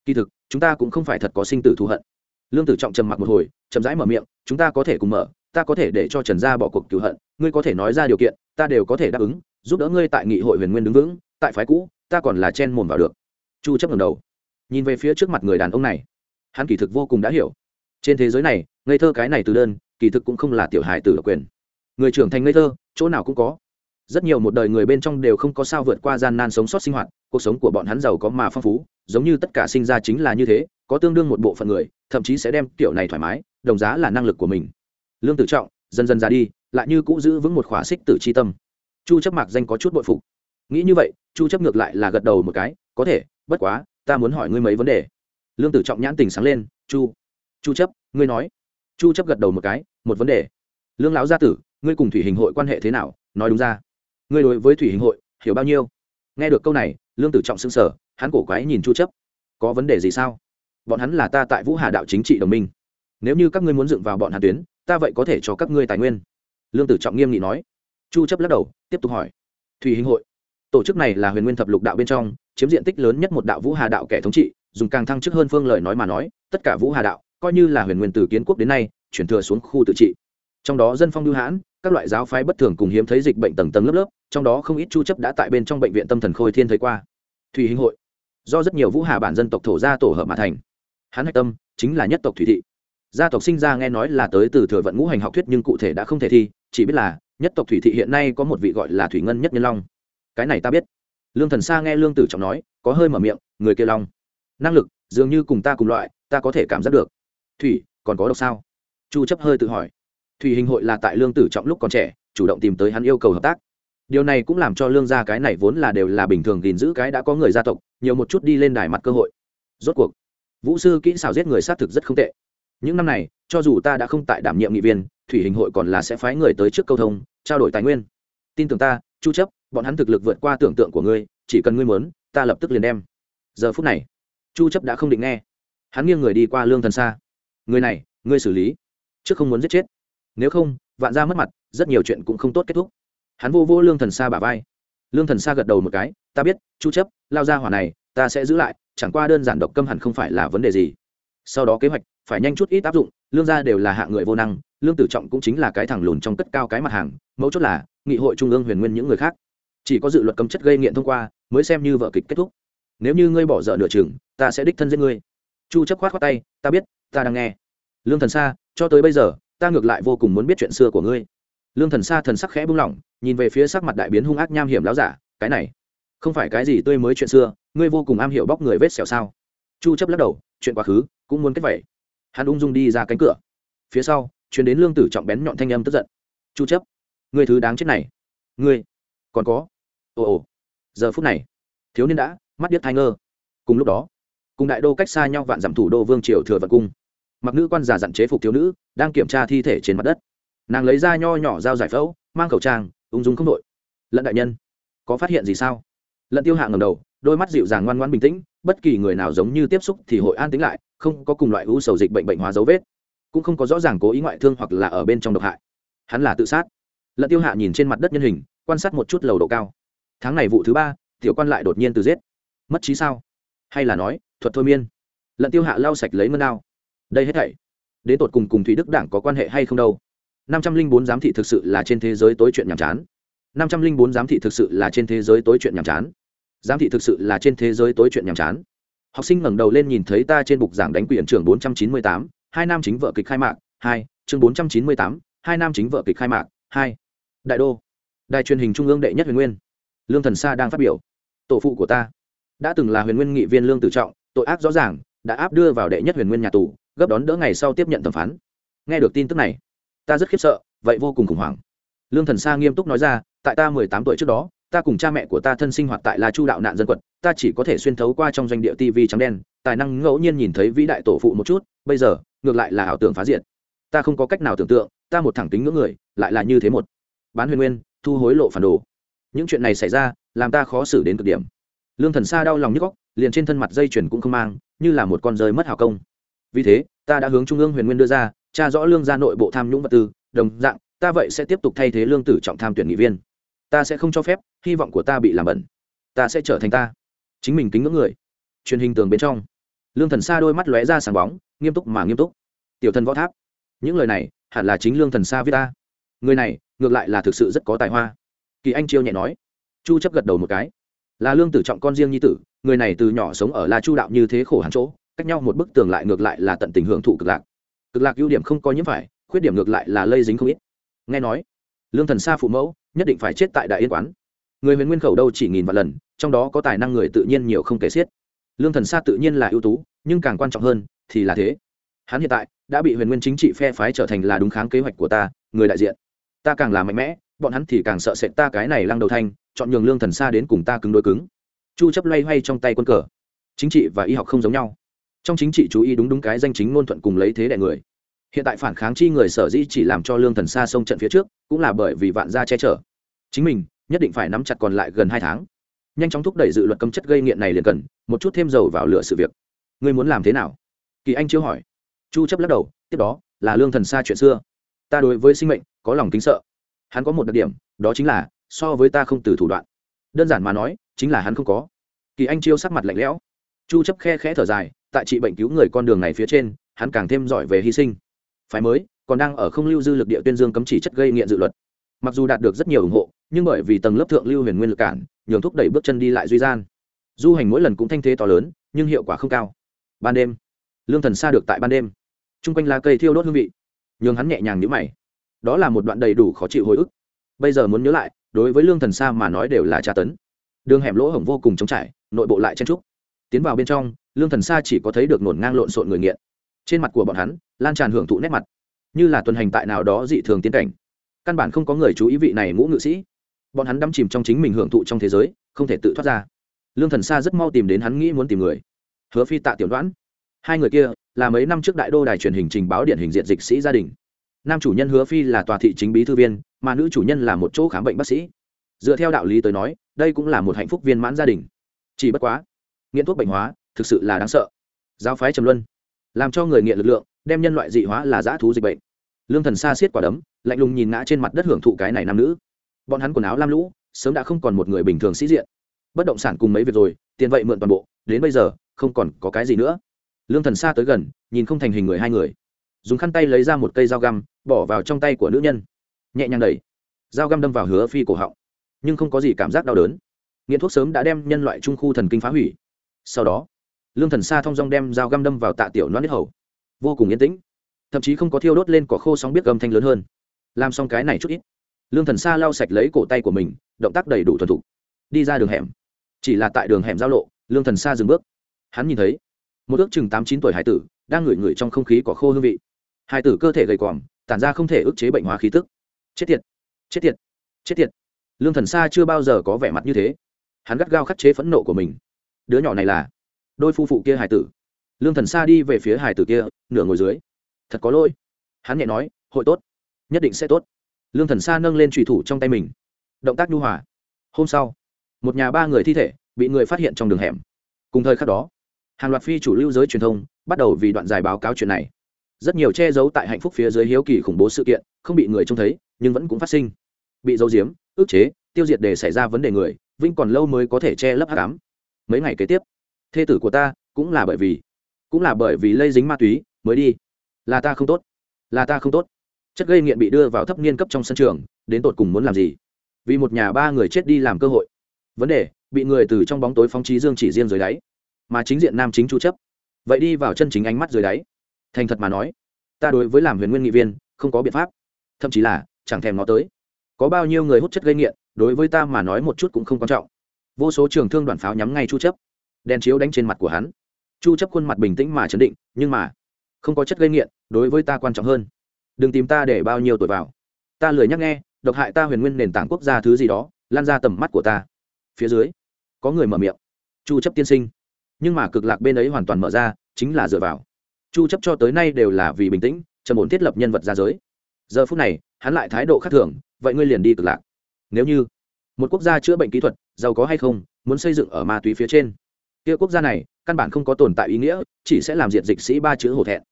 Kỳ thực, chúng ta cũng không phải thật có sinh tử thù hận. Lương tử trọng trầm mặc một hồi, chậm rãi mở miệng, chúng ta có thể cùng mở, ta có thể để cho trần gia bỏ cuộc cứu hận, ngươi có thể nói ra điều kiện, ta đều có thể đáp ứng, giúp đỡ ngươi tại nghị hội huyền nguyên đứng vững, tại phái cũ, ta còn là chen mồm vào được. Chu chấp ngẩng đầu, nhìn về phía trước mặt người đàn ông này. Hắn kỳ thực vô cùng đã hiểu. Trên thế giới này, ngây thơ cái này từ đơn, kỳ thực cũng không là tiểu hài tử độc quyền. Người trưởng thành ngây thơ, chỗ nào cũng có rất nhiều một đời người bên trong đều không có sao vượt qua gian nan sống sót sinh hoạt, cuộc sống của bọn hắn giàu có mà phong phú, giống như tất cả sinh ra chính là như thế, có tương đương một bộ phận người, thậm chí sẽ đem kiểu này thoải mái, đồng giá là năng lực của mình. Lương tử trọng, dần dần ra đi, lại như cũ giữ vững một khỏa xích tử c h i tâm. Chu chấp mạc danh có chút bội phục. Nghĩ như vậy, chu chấp ngược lại là gật đầu một cái, có thể, bất quá, ta muốn hỏi ngươi mấy vấn đề. Lương tử trọng nhãn tình sáng lên, chu chu chấp, ngươi nói. Chu chấp gật đầu một cái, một vấn đề. Lương lão gia tử, ngươi cùng thủy hình hội quan hệ thế nào? Nói đúng ra ngươi đối với thủy hình hội hiểu bao nhiêu? Nghe được câu này, lương tử trọng sững sở hắn cổ quái nhìn chu chấp. Có vấn đề gì sao? Bọn hắn là ta tại vũ hà đạo chính trị đồng minh. Nếu như các ngươi muốn dựng vào bọn hàn tuyến, ta vậy có thể cho các ngươi tài nguyên. Lương tử trọng nghiêm nghị nói. Chu chấp lắc đầu, tiếp tục hỏi. Thủy hình hội. Tổ chức này là huyền nguyên thập lục đạo bên trong, chiếm diện tích lớn nhất một đạo vũ hà đạo kẻ thống trị, dùng càng thăng chức hơn phương lời nói mà nói, tất cả vũ hà đạo coi như là huyền nguyên từ kiến quốc đến nay, chuyển thừa xuống khu tự trị. Trong đó dân phong lưu hãn các loại giáo phái bất thường cùng hiếm thấy dịch bệnh tầng tầng lớp lớp, trong đó không ít chu chấp đã tại bên trong bệnh viện tâm thần khôi thiên thấy qua. Thủy hình hội. Do rất nhiều vũ hà bản dân tộc thổ gia tổ hợp mà thành. Hắn hạch tâm chính là nhất tộc thủy thị. Gia tộc sinh ra nghe nói là tới từ thừa vận ngũ hành học thuyết nhưng cụ thể đã không thể thi, chỉ biết là nhất tộc thủy thị hiện nay có một vị gọi là thủy ngân nhất nhân long. Cái này ta biết. Lương thần sa nghe lương tử trọng nói, có hơi mở miệng, người kia long. Năng lực, dường như cùng ta cùng loại, ta có thể cảm giác được. Thủy, còn có độc sao? Chu chấp hơi tự hỏi thủy hình hội là tại lương tử trọng lúc còn trẻ, chủ động tìm tới hắn yêu cầu hợp tác. Điều này cũng làm cho lương gia cái này vốn là đều là bình thường gìn giữ cái đã có người gia tộc, nhiều một chút đi lên đài mặt cơ hội. Rốt cuộc, vũ sư kỹ xảo giết người sát thực rất không tệ. Những năm này, cho dù ta đã không tại đảm nhiệm nghị viên, thủy hình hội còn là sẽ phái người tới trước câu thông, trao đổi tài nguyên. Tin tưởng ta, chu chấp, bọn hắn thực lực vượt qua tưởng tượng của ngươi, chỉ cần ngươi muốn, ta lập tức liền đem. Giờ phút này, chu chấp đã không định nghe. Hắn nghiêng người đi qua lương thần xa. Người này, ngươi xử lý. Trước không muốn giết chết nếu không, vạn ra mất mặt, rất nhiều chuyện cũng không tốt kết thúc. Hắn vô vô lương thần xa bả vai. Lương thần xa gật đầu một cái, ta biết, chu chấp, lao ra hỏa này, ta sẽ giữ lại, chẳng qua đơn giản độc câm hẳn không phải là vấn đề gì. Sau đó kế hoạch, phải nhanh chút ít áp dụng, lương gia đều là hạ người vô năng, lương tử trọng cũng chính là cái thằng lùn trong cất cao cái mặt hàng, mấu chốt là, nghị hội trung ương huyền nguyên những người khác. Chỉ có dự luật cấm chất gây nghiện thông qua, mới xem như vở kịch kết thúc. Nếu như ngươi bỏ dở nửa chừng, ta sẽ đích thân giết ngươi. Chu chấp khoát khoát tay, ta biết, ta đang nghe. Lương thần sa, cho tới bây giờ ta ngược lại vô cùng muốn biết chuyện xưa của ngươi. Lương thần sa thần sắc khẽ buông lỏng, nhìn về phía sắc mặt đại biến hung ác nham hiểm láo giả, cái này, không phải cái gì tươi mới chuyện xưa, ngươi vô cùng am hiểu bóc người vết xẻo sao? Chu chấp lắc đầu, chuyện quá khứ, cũng muốn kết vậy. Hắn ung dung đi ra cánh cửa. Phía sau, truyền đến lương tử trọng bén nhọn thanh âm tức giận. Chu chấp, ngươi thứ đáng chết này. Ngươi, còn có. Ồ ồ, giờ phút này, thiếu niên đã, mắt điếc thai ngơ. Cùng lúc đó, cùng đại đô cách xa nhau vạn dặm thủ đô vương triều thừa vận cung mặc nữ quan giả dặn chế phục thiếu nữ, đang kiểm tra thi thể trên mặt đất. Nàng lấy ra nho nhỏ dao giải phẫu, mang khẩu trang, ung dung không đội. Lận đại nhân, có phát hiện gì sao? Lận tiêu hạ ngầm đầu, đôi mắt dịu dàng ngoan ngoan bình tĩnh, bất kỳ người nào giống như tiếp xúc thì hội an tính lại, không có cùng loại u sầu dịch bệnh bệnh hóa dấu vết. Cũng không có rõ ràng cố ý ngoại thương hoặc là ở bên trong độc hại. Hắn là tự sát. Lận tiêu hạ nhìn trên mặt đất nhân hình, quan sát một chút lầu độ cao. Tháng này vụ thứ ba, tiểu quan lại đột nhiên từ giết. Mất trí sao? Hay là nói, thuật thôi miên. Lận tiêu hạ lau sạch lấy ngân đao đây hết thảy, đến tột cùng cùng thủy đức đảng có quan hệ hay không đâu? năm trăm linh bốn giám thị thực sự là trên thế giới tối chuyện nhàm chán. năm trăm linh bốn giám thị thực sự là trên thế giới tối chuyện nhàm chán. Giám thị thực sự là trên thế giới tối chuyện nhàm chán. Học sinh ngẩng đầu lên nhìn thấy ta trên bục giảng đánh quyền trưởng bốn trăm chín mươi tám, hai nam chính vợ kịch khai mạc, hai, chương bốn trăm chín mươi tám, hai nam chính vợ kịch khai mạc, hai. Đại đô, đài truyền hình trung ương đệ nhất huyền nguyên. Lương thần sa đang phát biểu. Tổ phụ của ta đã từng là huyền nguyên nghị viên lương tự trọng, tội ác rõ ràng, đã áp đưa vào đệ nhất huyền nguyên nhà tù gấp đón đỡ ngày sau tiếp nhận thẩm phán. Nghe được tin tức này, ta rất khiếp sợ, vậy vô cùng khủng hoảng. Lương thần sa nghiêm túc nói ra, tại ta mười tám tuổi trước đó, ta cùng cha mẹ của ta thân sinh hoạt tại la chu đạo nạn dân quật ta chỉ có thể xuyên thấu qua trong doanh địa tv trắng đen, tài năng ngẫu nhiên nhìn thấy vĩ đại tổ phụ một chút, bây giờ, ngược lại là ảo tưởng phá diện ta không có cách nào tưởng tượng, ta một thẳng tính ngưỡng người, lại là như thế một. Bán huyền nguyên, thu hối lộ phản đồ. Những chuyện này xảy ra, làm ta khó xử đến cực điểm. Lương thần sa đau lòng nhức góc liền trên thân mặt dây chuyền cũng không mang, như là một con rơi mất hào công vì thế, ta đã hướng trung ương huyền nguyên đưa ra, tra rõ lương gia nội bộ tham nhũng vật tư, đồng dạng, ta vậy sẽ tiếp tục thay thế lương tử trọng tham tuyển nghị viên. Ta sẽ không cho phép, hy vọng của ta bị làm bẩn. Ta sẽ trở thành ta. Chính mình kính ngưỡng người. Truyền hình tường bên trong. Lương thần xa đôi mắt lóe ra sáng bóng, nghiêm túc mà nghiêm túc. Tiểu thần võ tháp. Những lời này, hẳn là chính lương thần xa viết ta người này, ngược lại là thực sự rất có tài hoa. Kỳ anh chiêu nhẹ nói. Chu chấp gật đầu một cái. Là lương tử trọng con riêng nhi tử, người này từ nhỏ sống ở la chu đạo như thế khổ hẳn chỗ cách nhau một bức tường lại ngược lại là tận tình hưởng thụ cực lạc. Cực lạc ưu điểm không có nhiễm phải, khuyết điểm ngược lại là lây dính không ít. Nghe nói, lương thần xa phụ mẫu nhất định phải chết tại đại yên quán. Người huyền nguyên khẩu đâu chỉ nghìn vạn lần, trong đó có tài năng người tự nhiên nhiều không kể xiết. Lương thần xa tự nhiên là ưu tú, nhưng càng quan trọng hơn thì là thế. Hắn hiện tại đã bị huyền nguyên chính trị phe phái trở thành là đúng kháng kế hoạch của ta, người đại diện. Ta càng là mạnh mẽ, bọn hắn thì càng sợ sệt ta cái này lăng đầu thanh, chọn nhường lương thần xa đến cùng ta cứng đối cứng. Chu chấp loay hoay trong tay quân cờ. Chính trị và y học không giống nhau trong chính trị chú ý đúng đúng cái danh chính ngôn thuận cùng lấy thế đại người. Hiện tại phản kháng chi người sở dĩ chỉ làm cho lương thần xa sông trận phía trước, cũng là bởi vì vạn gia che chở. Chính mình, nhất định phải nắm chặt còn lại gần hai tháng. Nhanh chóng thúc đẩy dự luật cấm chất gây nghiện này liền cần, một chút thêm dầu vào lửa sự việc. Ngươi muốn làm thế nào? Kỳ anh chưa hỏi. Chu chấp lắc đầu, tiếp đó, là lương thần xa chuyện xưa. Ta đối với sinh mệnh, có lòng kính sợ. Hắn có một đặc điểm, đó chính là, so với ta không từ thủ đoạn. Đơn giản mà nói, chính là hắn không có. Kỳ anh chiêu sắc mặt lạnh lẽo. Chu chấp khe khẽ thở dài tại trị bệnh cứu người con đường này phía trên, hắn càng thêm giỏi về hy sinh. Phải mới, còn đang ở không lưu dư lực địa tuyên dương cấm chỉ chất gây nghiện dự luật. Mặc dù đạt được rất nhiều ủng hộ, nhưng bởi vì tầng lớp thượng lưu huyền nguyên lực cản, nhường thúc đẩy bước chân đi lại duy gian. Du hành mỗi lần cũng thanh thế to lớn, nhưng hiệu quả không cao. Ban đêm, lương thần xa được tại ban đêm. Chung quanh lá cây thiêu đốt hương vị, nhường hắn nhẹ nhàng nhữ mày. Đó là một đoạn đầy đủ khó chịu hồi ức. Bây giờ muốn nhớ lại, đối với lương thần xa mà nói đều là tra tấn. Đường hẻm lỗ hổng vô cùng trống trải, nội bộ lại chen trúc. Tiến vào bên trong lương thần sa chỉ có thấy được nổn ngang lộn xộn người nghiện. Trên mặt của bọn hắn, lan tràn hưởng thụ nét mặt. Như là tuần hành tại nào đó dị thường tiến cảnh. Căn bản không có người chú ý vị này ngũ ngự sĩ. Bọn hắn đắm chìm trong chính mình hưởng thụ trong thế giới, không thể tự thoát ra. Lương thần sa rất mau tìm đến hắn nghĩ muốn tìm người. Hứa phi tạ tiểu đoán hai người kia, là mấy năm trước đại đô đài truyền hình trình báo điển hình diện dịch sĩ gia đình. Nam chủ nhân hứa phi là tòa thị chính bí thư viên, mà nữ chủ nhân là một chỗ khám bệnh bác sĩ. Dựa theo đạo lý tới nói, đây cũng là một hạnh phúc viên mãn gia đình. Chỉ bất quá, nghiện thuốc bệnh hóa thực sự là đáng sợ. Giáo phái trầm luân làm cho người nghiện lực lượng, đem nhân loại dị hóa là dã thú dịch bệnh. Lương thần xa xiết quả đấm, lạnh lùng nhìn ngã trên mặt đất hưởng thụ cái này nam nữ. Bọn hắn quần áo lam lũ, sớm đã không còn một người bình thường sĩ diện. Bất động sản cùng mấy việc rồi, tiền vậy mượn toàn bộ, đến bây giờ, không còn có cái gì nữa. Lương thần xa tới gần, nhìn không thành hình người hai người. Dùng khăn tay lấy ra một cây dao găm, bỏ vào trong tay của nữ nhân. Nhẹ nhàng đẩy. Dao găm đâm vào hứa phi cổ họng. Nhưng không có gì cảm giác đau đớn. Nghiện thuốc sớm đã đem nhân loại trung khu thần kinh phá hủy. Sau đó lương thần sa thong dong đem dao găm đâm vào tạ tiểu noan nít hầu. Vô cùng yên tĩnh. Thậm chí không có thiêu đốt lên cỏ khô sóng biết gầm thanh lớn hơn. Làm xong cái này chút ít, lương thần sa lau sạch lấy cổ tay của mình, động tác đầy đủ thuần thục. Đi ra đường hẻm. Chỉ là tại đường hẻm giao lộ, lương thần sa dừng bước. Hắn nhìn thấy một ước chừng tám chín tuổi hải tử đang ngửi ngửi trong không khí cỏ khô hương vị. Hải tử cơ thể gầy còm tản ra không thể ức chế bệnh hóa khí tức. Chết tiệt chết tiệt chết tiệt. Lương thần sa chưa bao giờ có vẻ mặt như thế. Hắn gắt gao khắc chế phẫn nộ của mình. Đứa nhỏ này là đôi phu phụ kia hải tử. Lương thần sa đi về phía hải tử kia, nửa ngồi dưới. Thật có lỗi. Hắn nhẹ nói, hội tốt. Nhất định sẽ tốt. Lương thần sa nâng lên trùy thủ trong tay mình. Động tác nhu hòa. Hôm sau, một nhà ba người thi thể bị người phát hiện trong đường hẻm. Cùng thời khắc đó, hàng loạt phi chủ lưu giới truyền thông bắt đầu vì đoạn dài báo cáo chuyện này. Rất nhiều che giấu tại hạnh phúc phía dưới hiếu kỳ khủng bố sự kiện, không bị người trông thấy, nhưng vẫn cũng phát sinh. Bị giấu giếm, ức chế, tiêu diệt để xảy ra vấn đề người vinh còn lâu mới có thể che lấp hát cám mấy ngày kế tiếp thê tử của ta, cũng là bởi vì, cũng là bởi vì lây dính ma túy, mới đi. Là ta không tốt, là ta không tốt. Chất gây nghiện bị đưa vào thấp niên cấp trong sân trường, đến tột cùng muốn làm gì? Vì một nhà ba người chết đi làm cơ hội. Vấn đề, bị người từ trong bóng tối phóng trí dương chỉ riêng dưới đáy, mà chính diện nam chính chu chấp. Vậy đi vào chân chính ánh mắt dưới đáy. Thành thật mà nói, ta đối với làm huyền nguyên nghị viên, không có biện pháp. Thậm chí là, chẳng thèm nó tới. Có bao nhiêu người hút chất gây nghiện, đối với ta mà nói một chút cũng không quan trọng. Vô số trường thương đoàn pháo nhắm ngay chu chấp đèn chiếu đánh trên mặt của hắn. Chu chấp khuôn mặt bình tĩnh mà chấn định, nhưng mà, không có chất gây nghiện, đối với ta quan trọng hơn. Đừng tìm ta để bao nhiêu tuổi vào. Ta lười nhắc nghe, độc hại ta huyền nguyên nền tảng quốc gia thứ gì đó, lan ra tầm mắt của ta. Phía dưới, có người mở miệng. Chu chấp tiên sinh. Nhưng mà cực lạc bên ấy hoàn toàn mở ra, chính là dựa vào. Chu chấp cho tới nay đều là vì bình tĩnh, trầm ổn thiết lập nhân vật ra giới. Giờ phút này, hắn lại thái độ khác thường, vậy ngươi liền đi cực lạc. Nếu như một quốc gia chữa bệnh kỹ thuật, giàu có hay không, muốn xây dựng ở ma túy phía trên kia quốc gia này, căn bản không có tồn tại ý nghĩa, chỉ sẽ làm diệt dịch sĩ ba chữ hổ thẹn.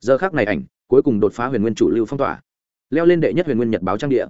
Giờ khác này ảnh, cuối cùng đột phá huyền nguyên chủ lưu phong tỏa. Leo lên đệ nhất huyền nguyên nhật báo trang địa.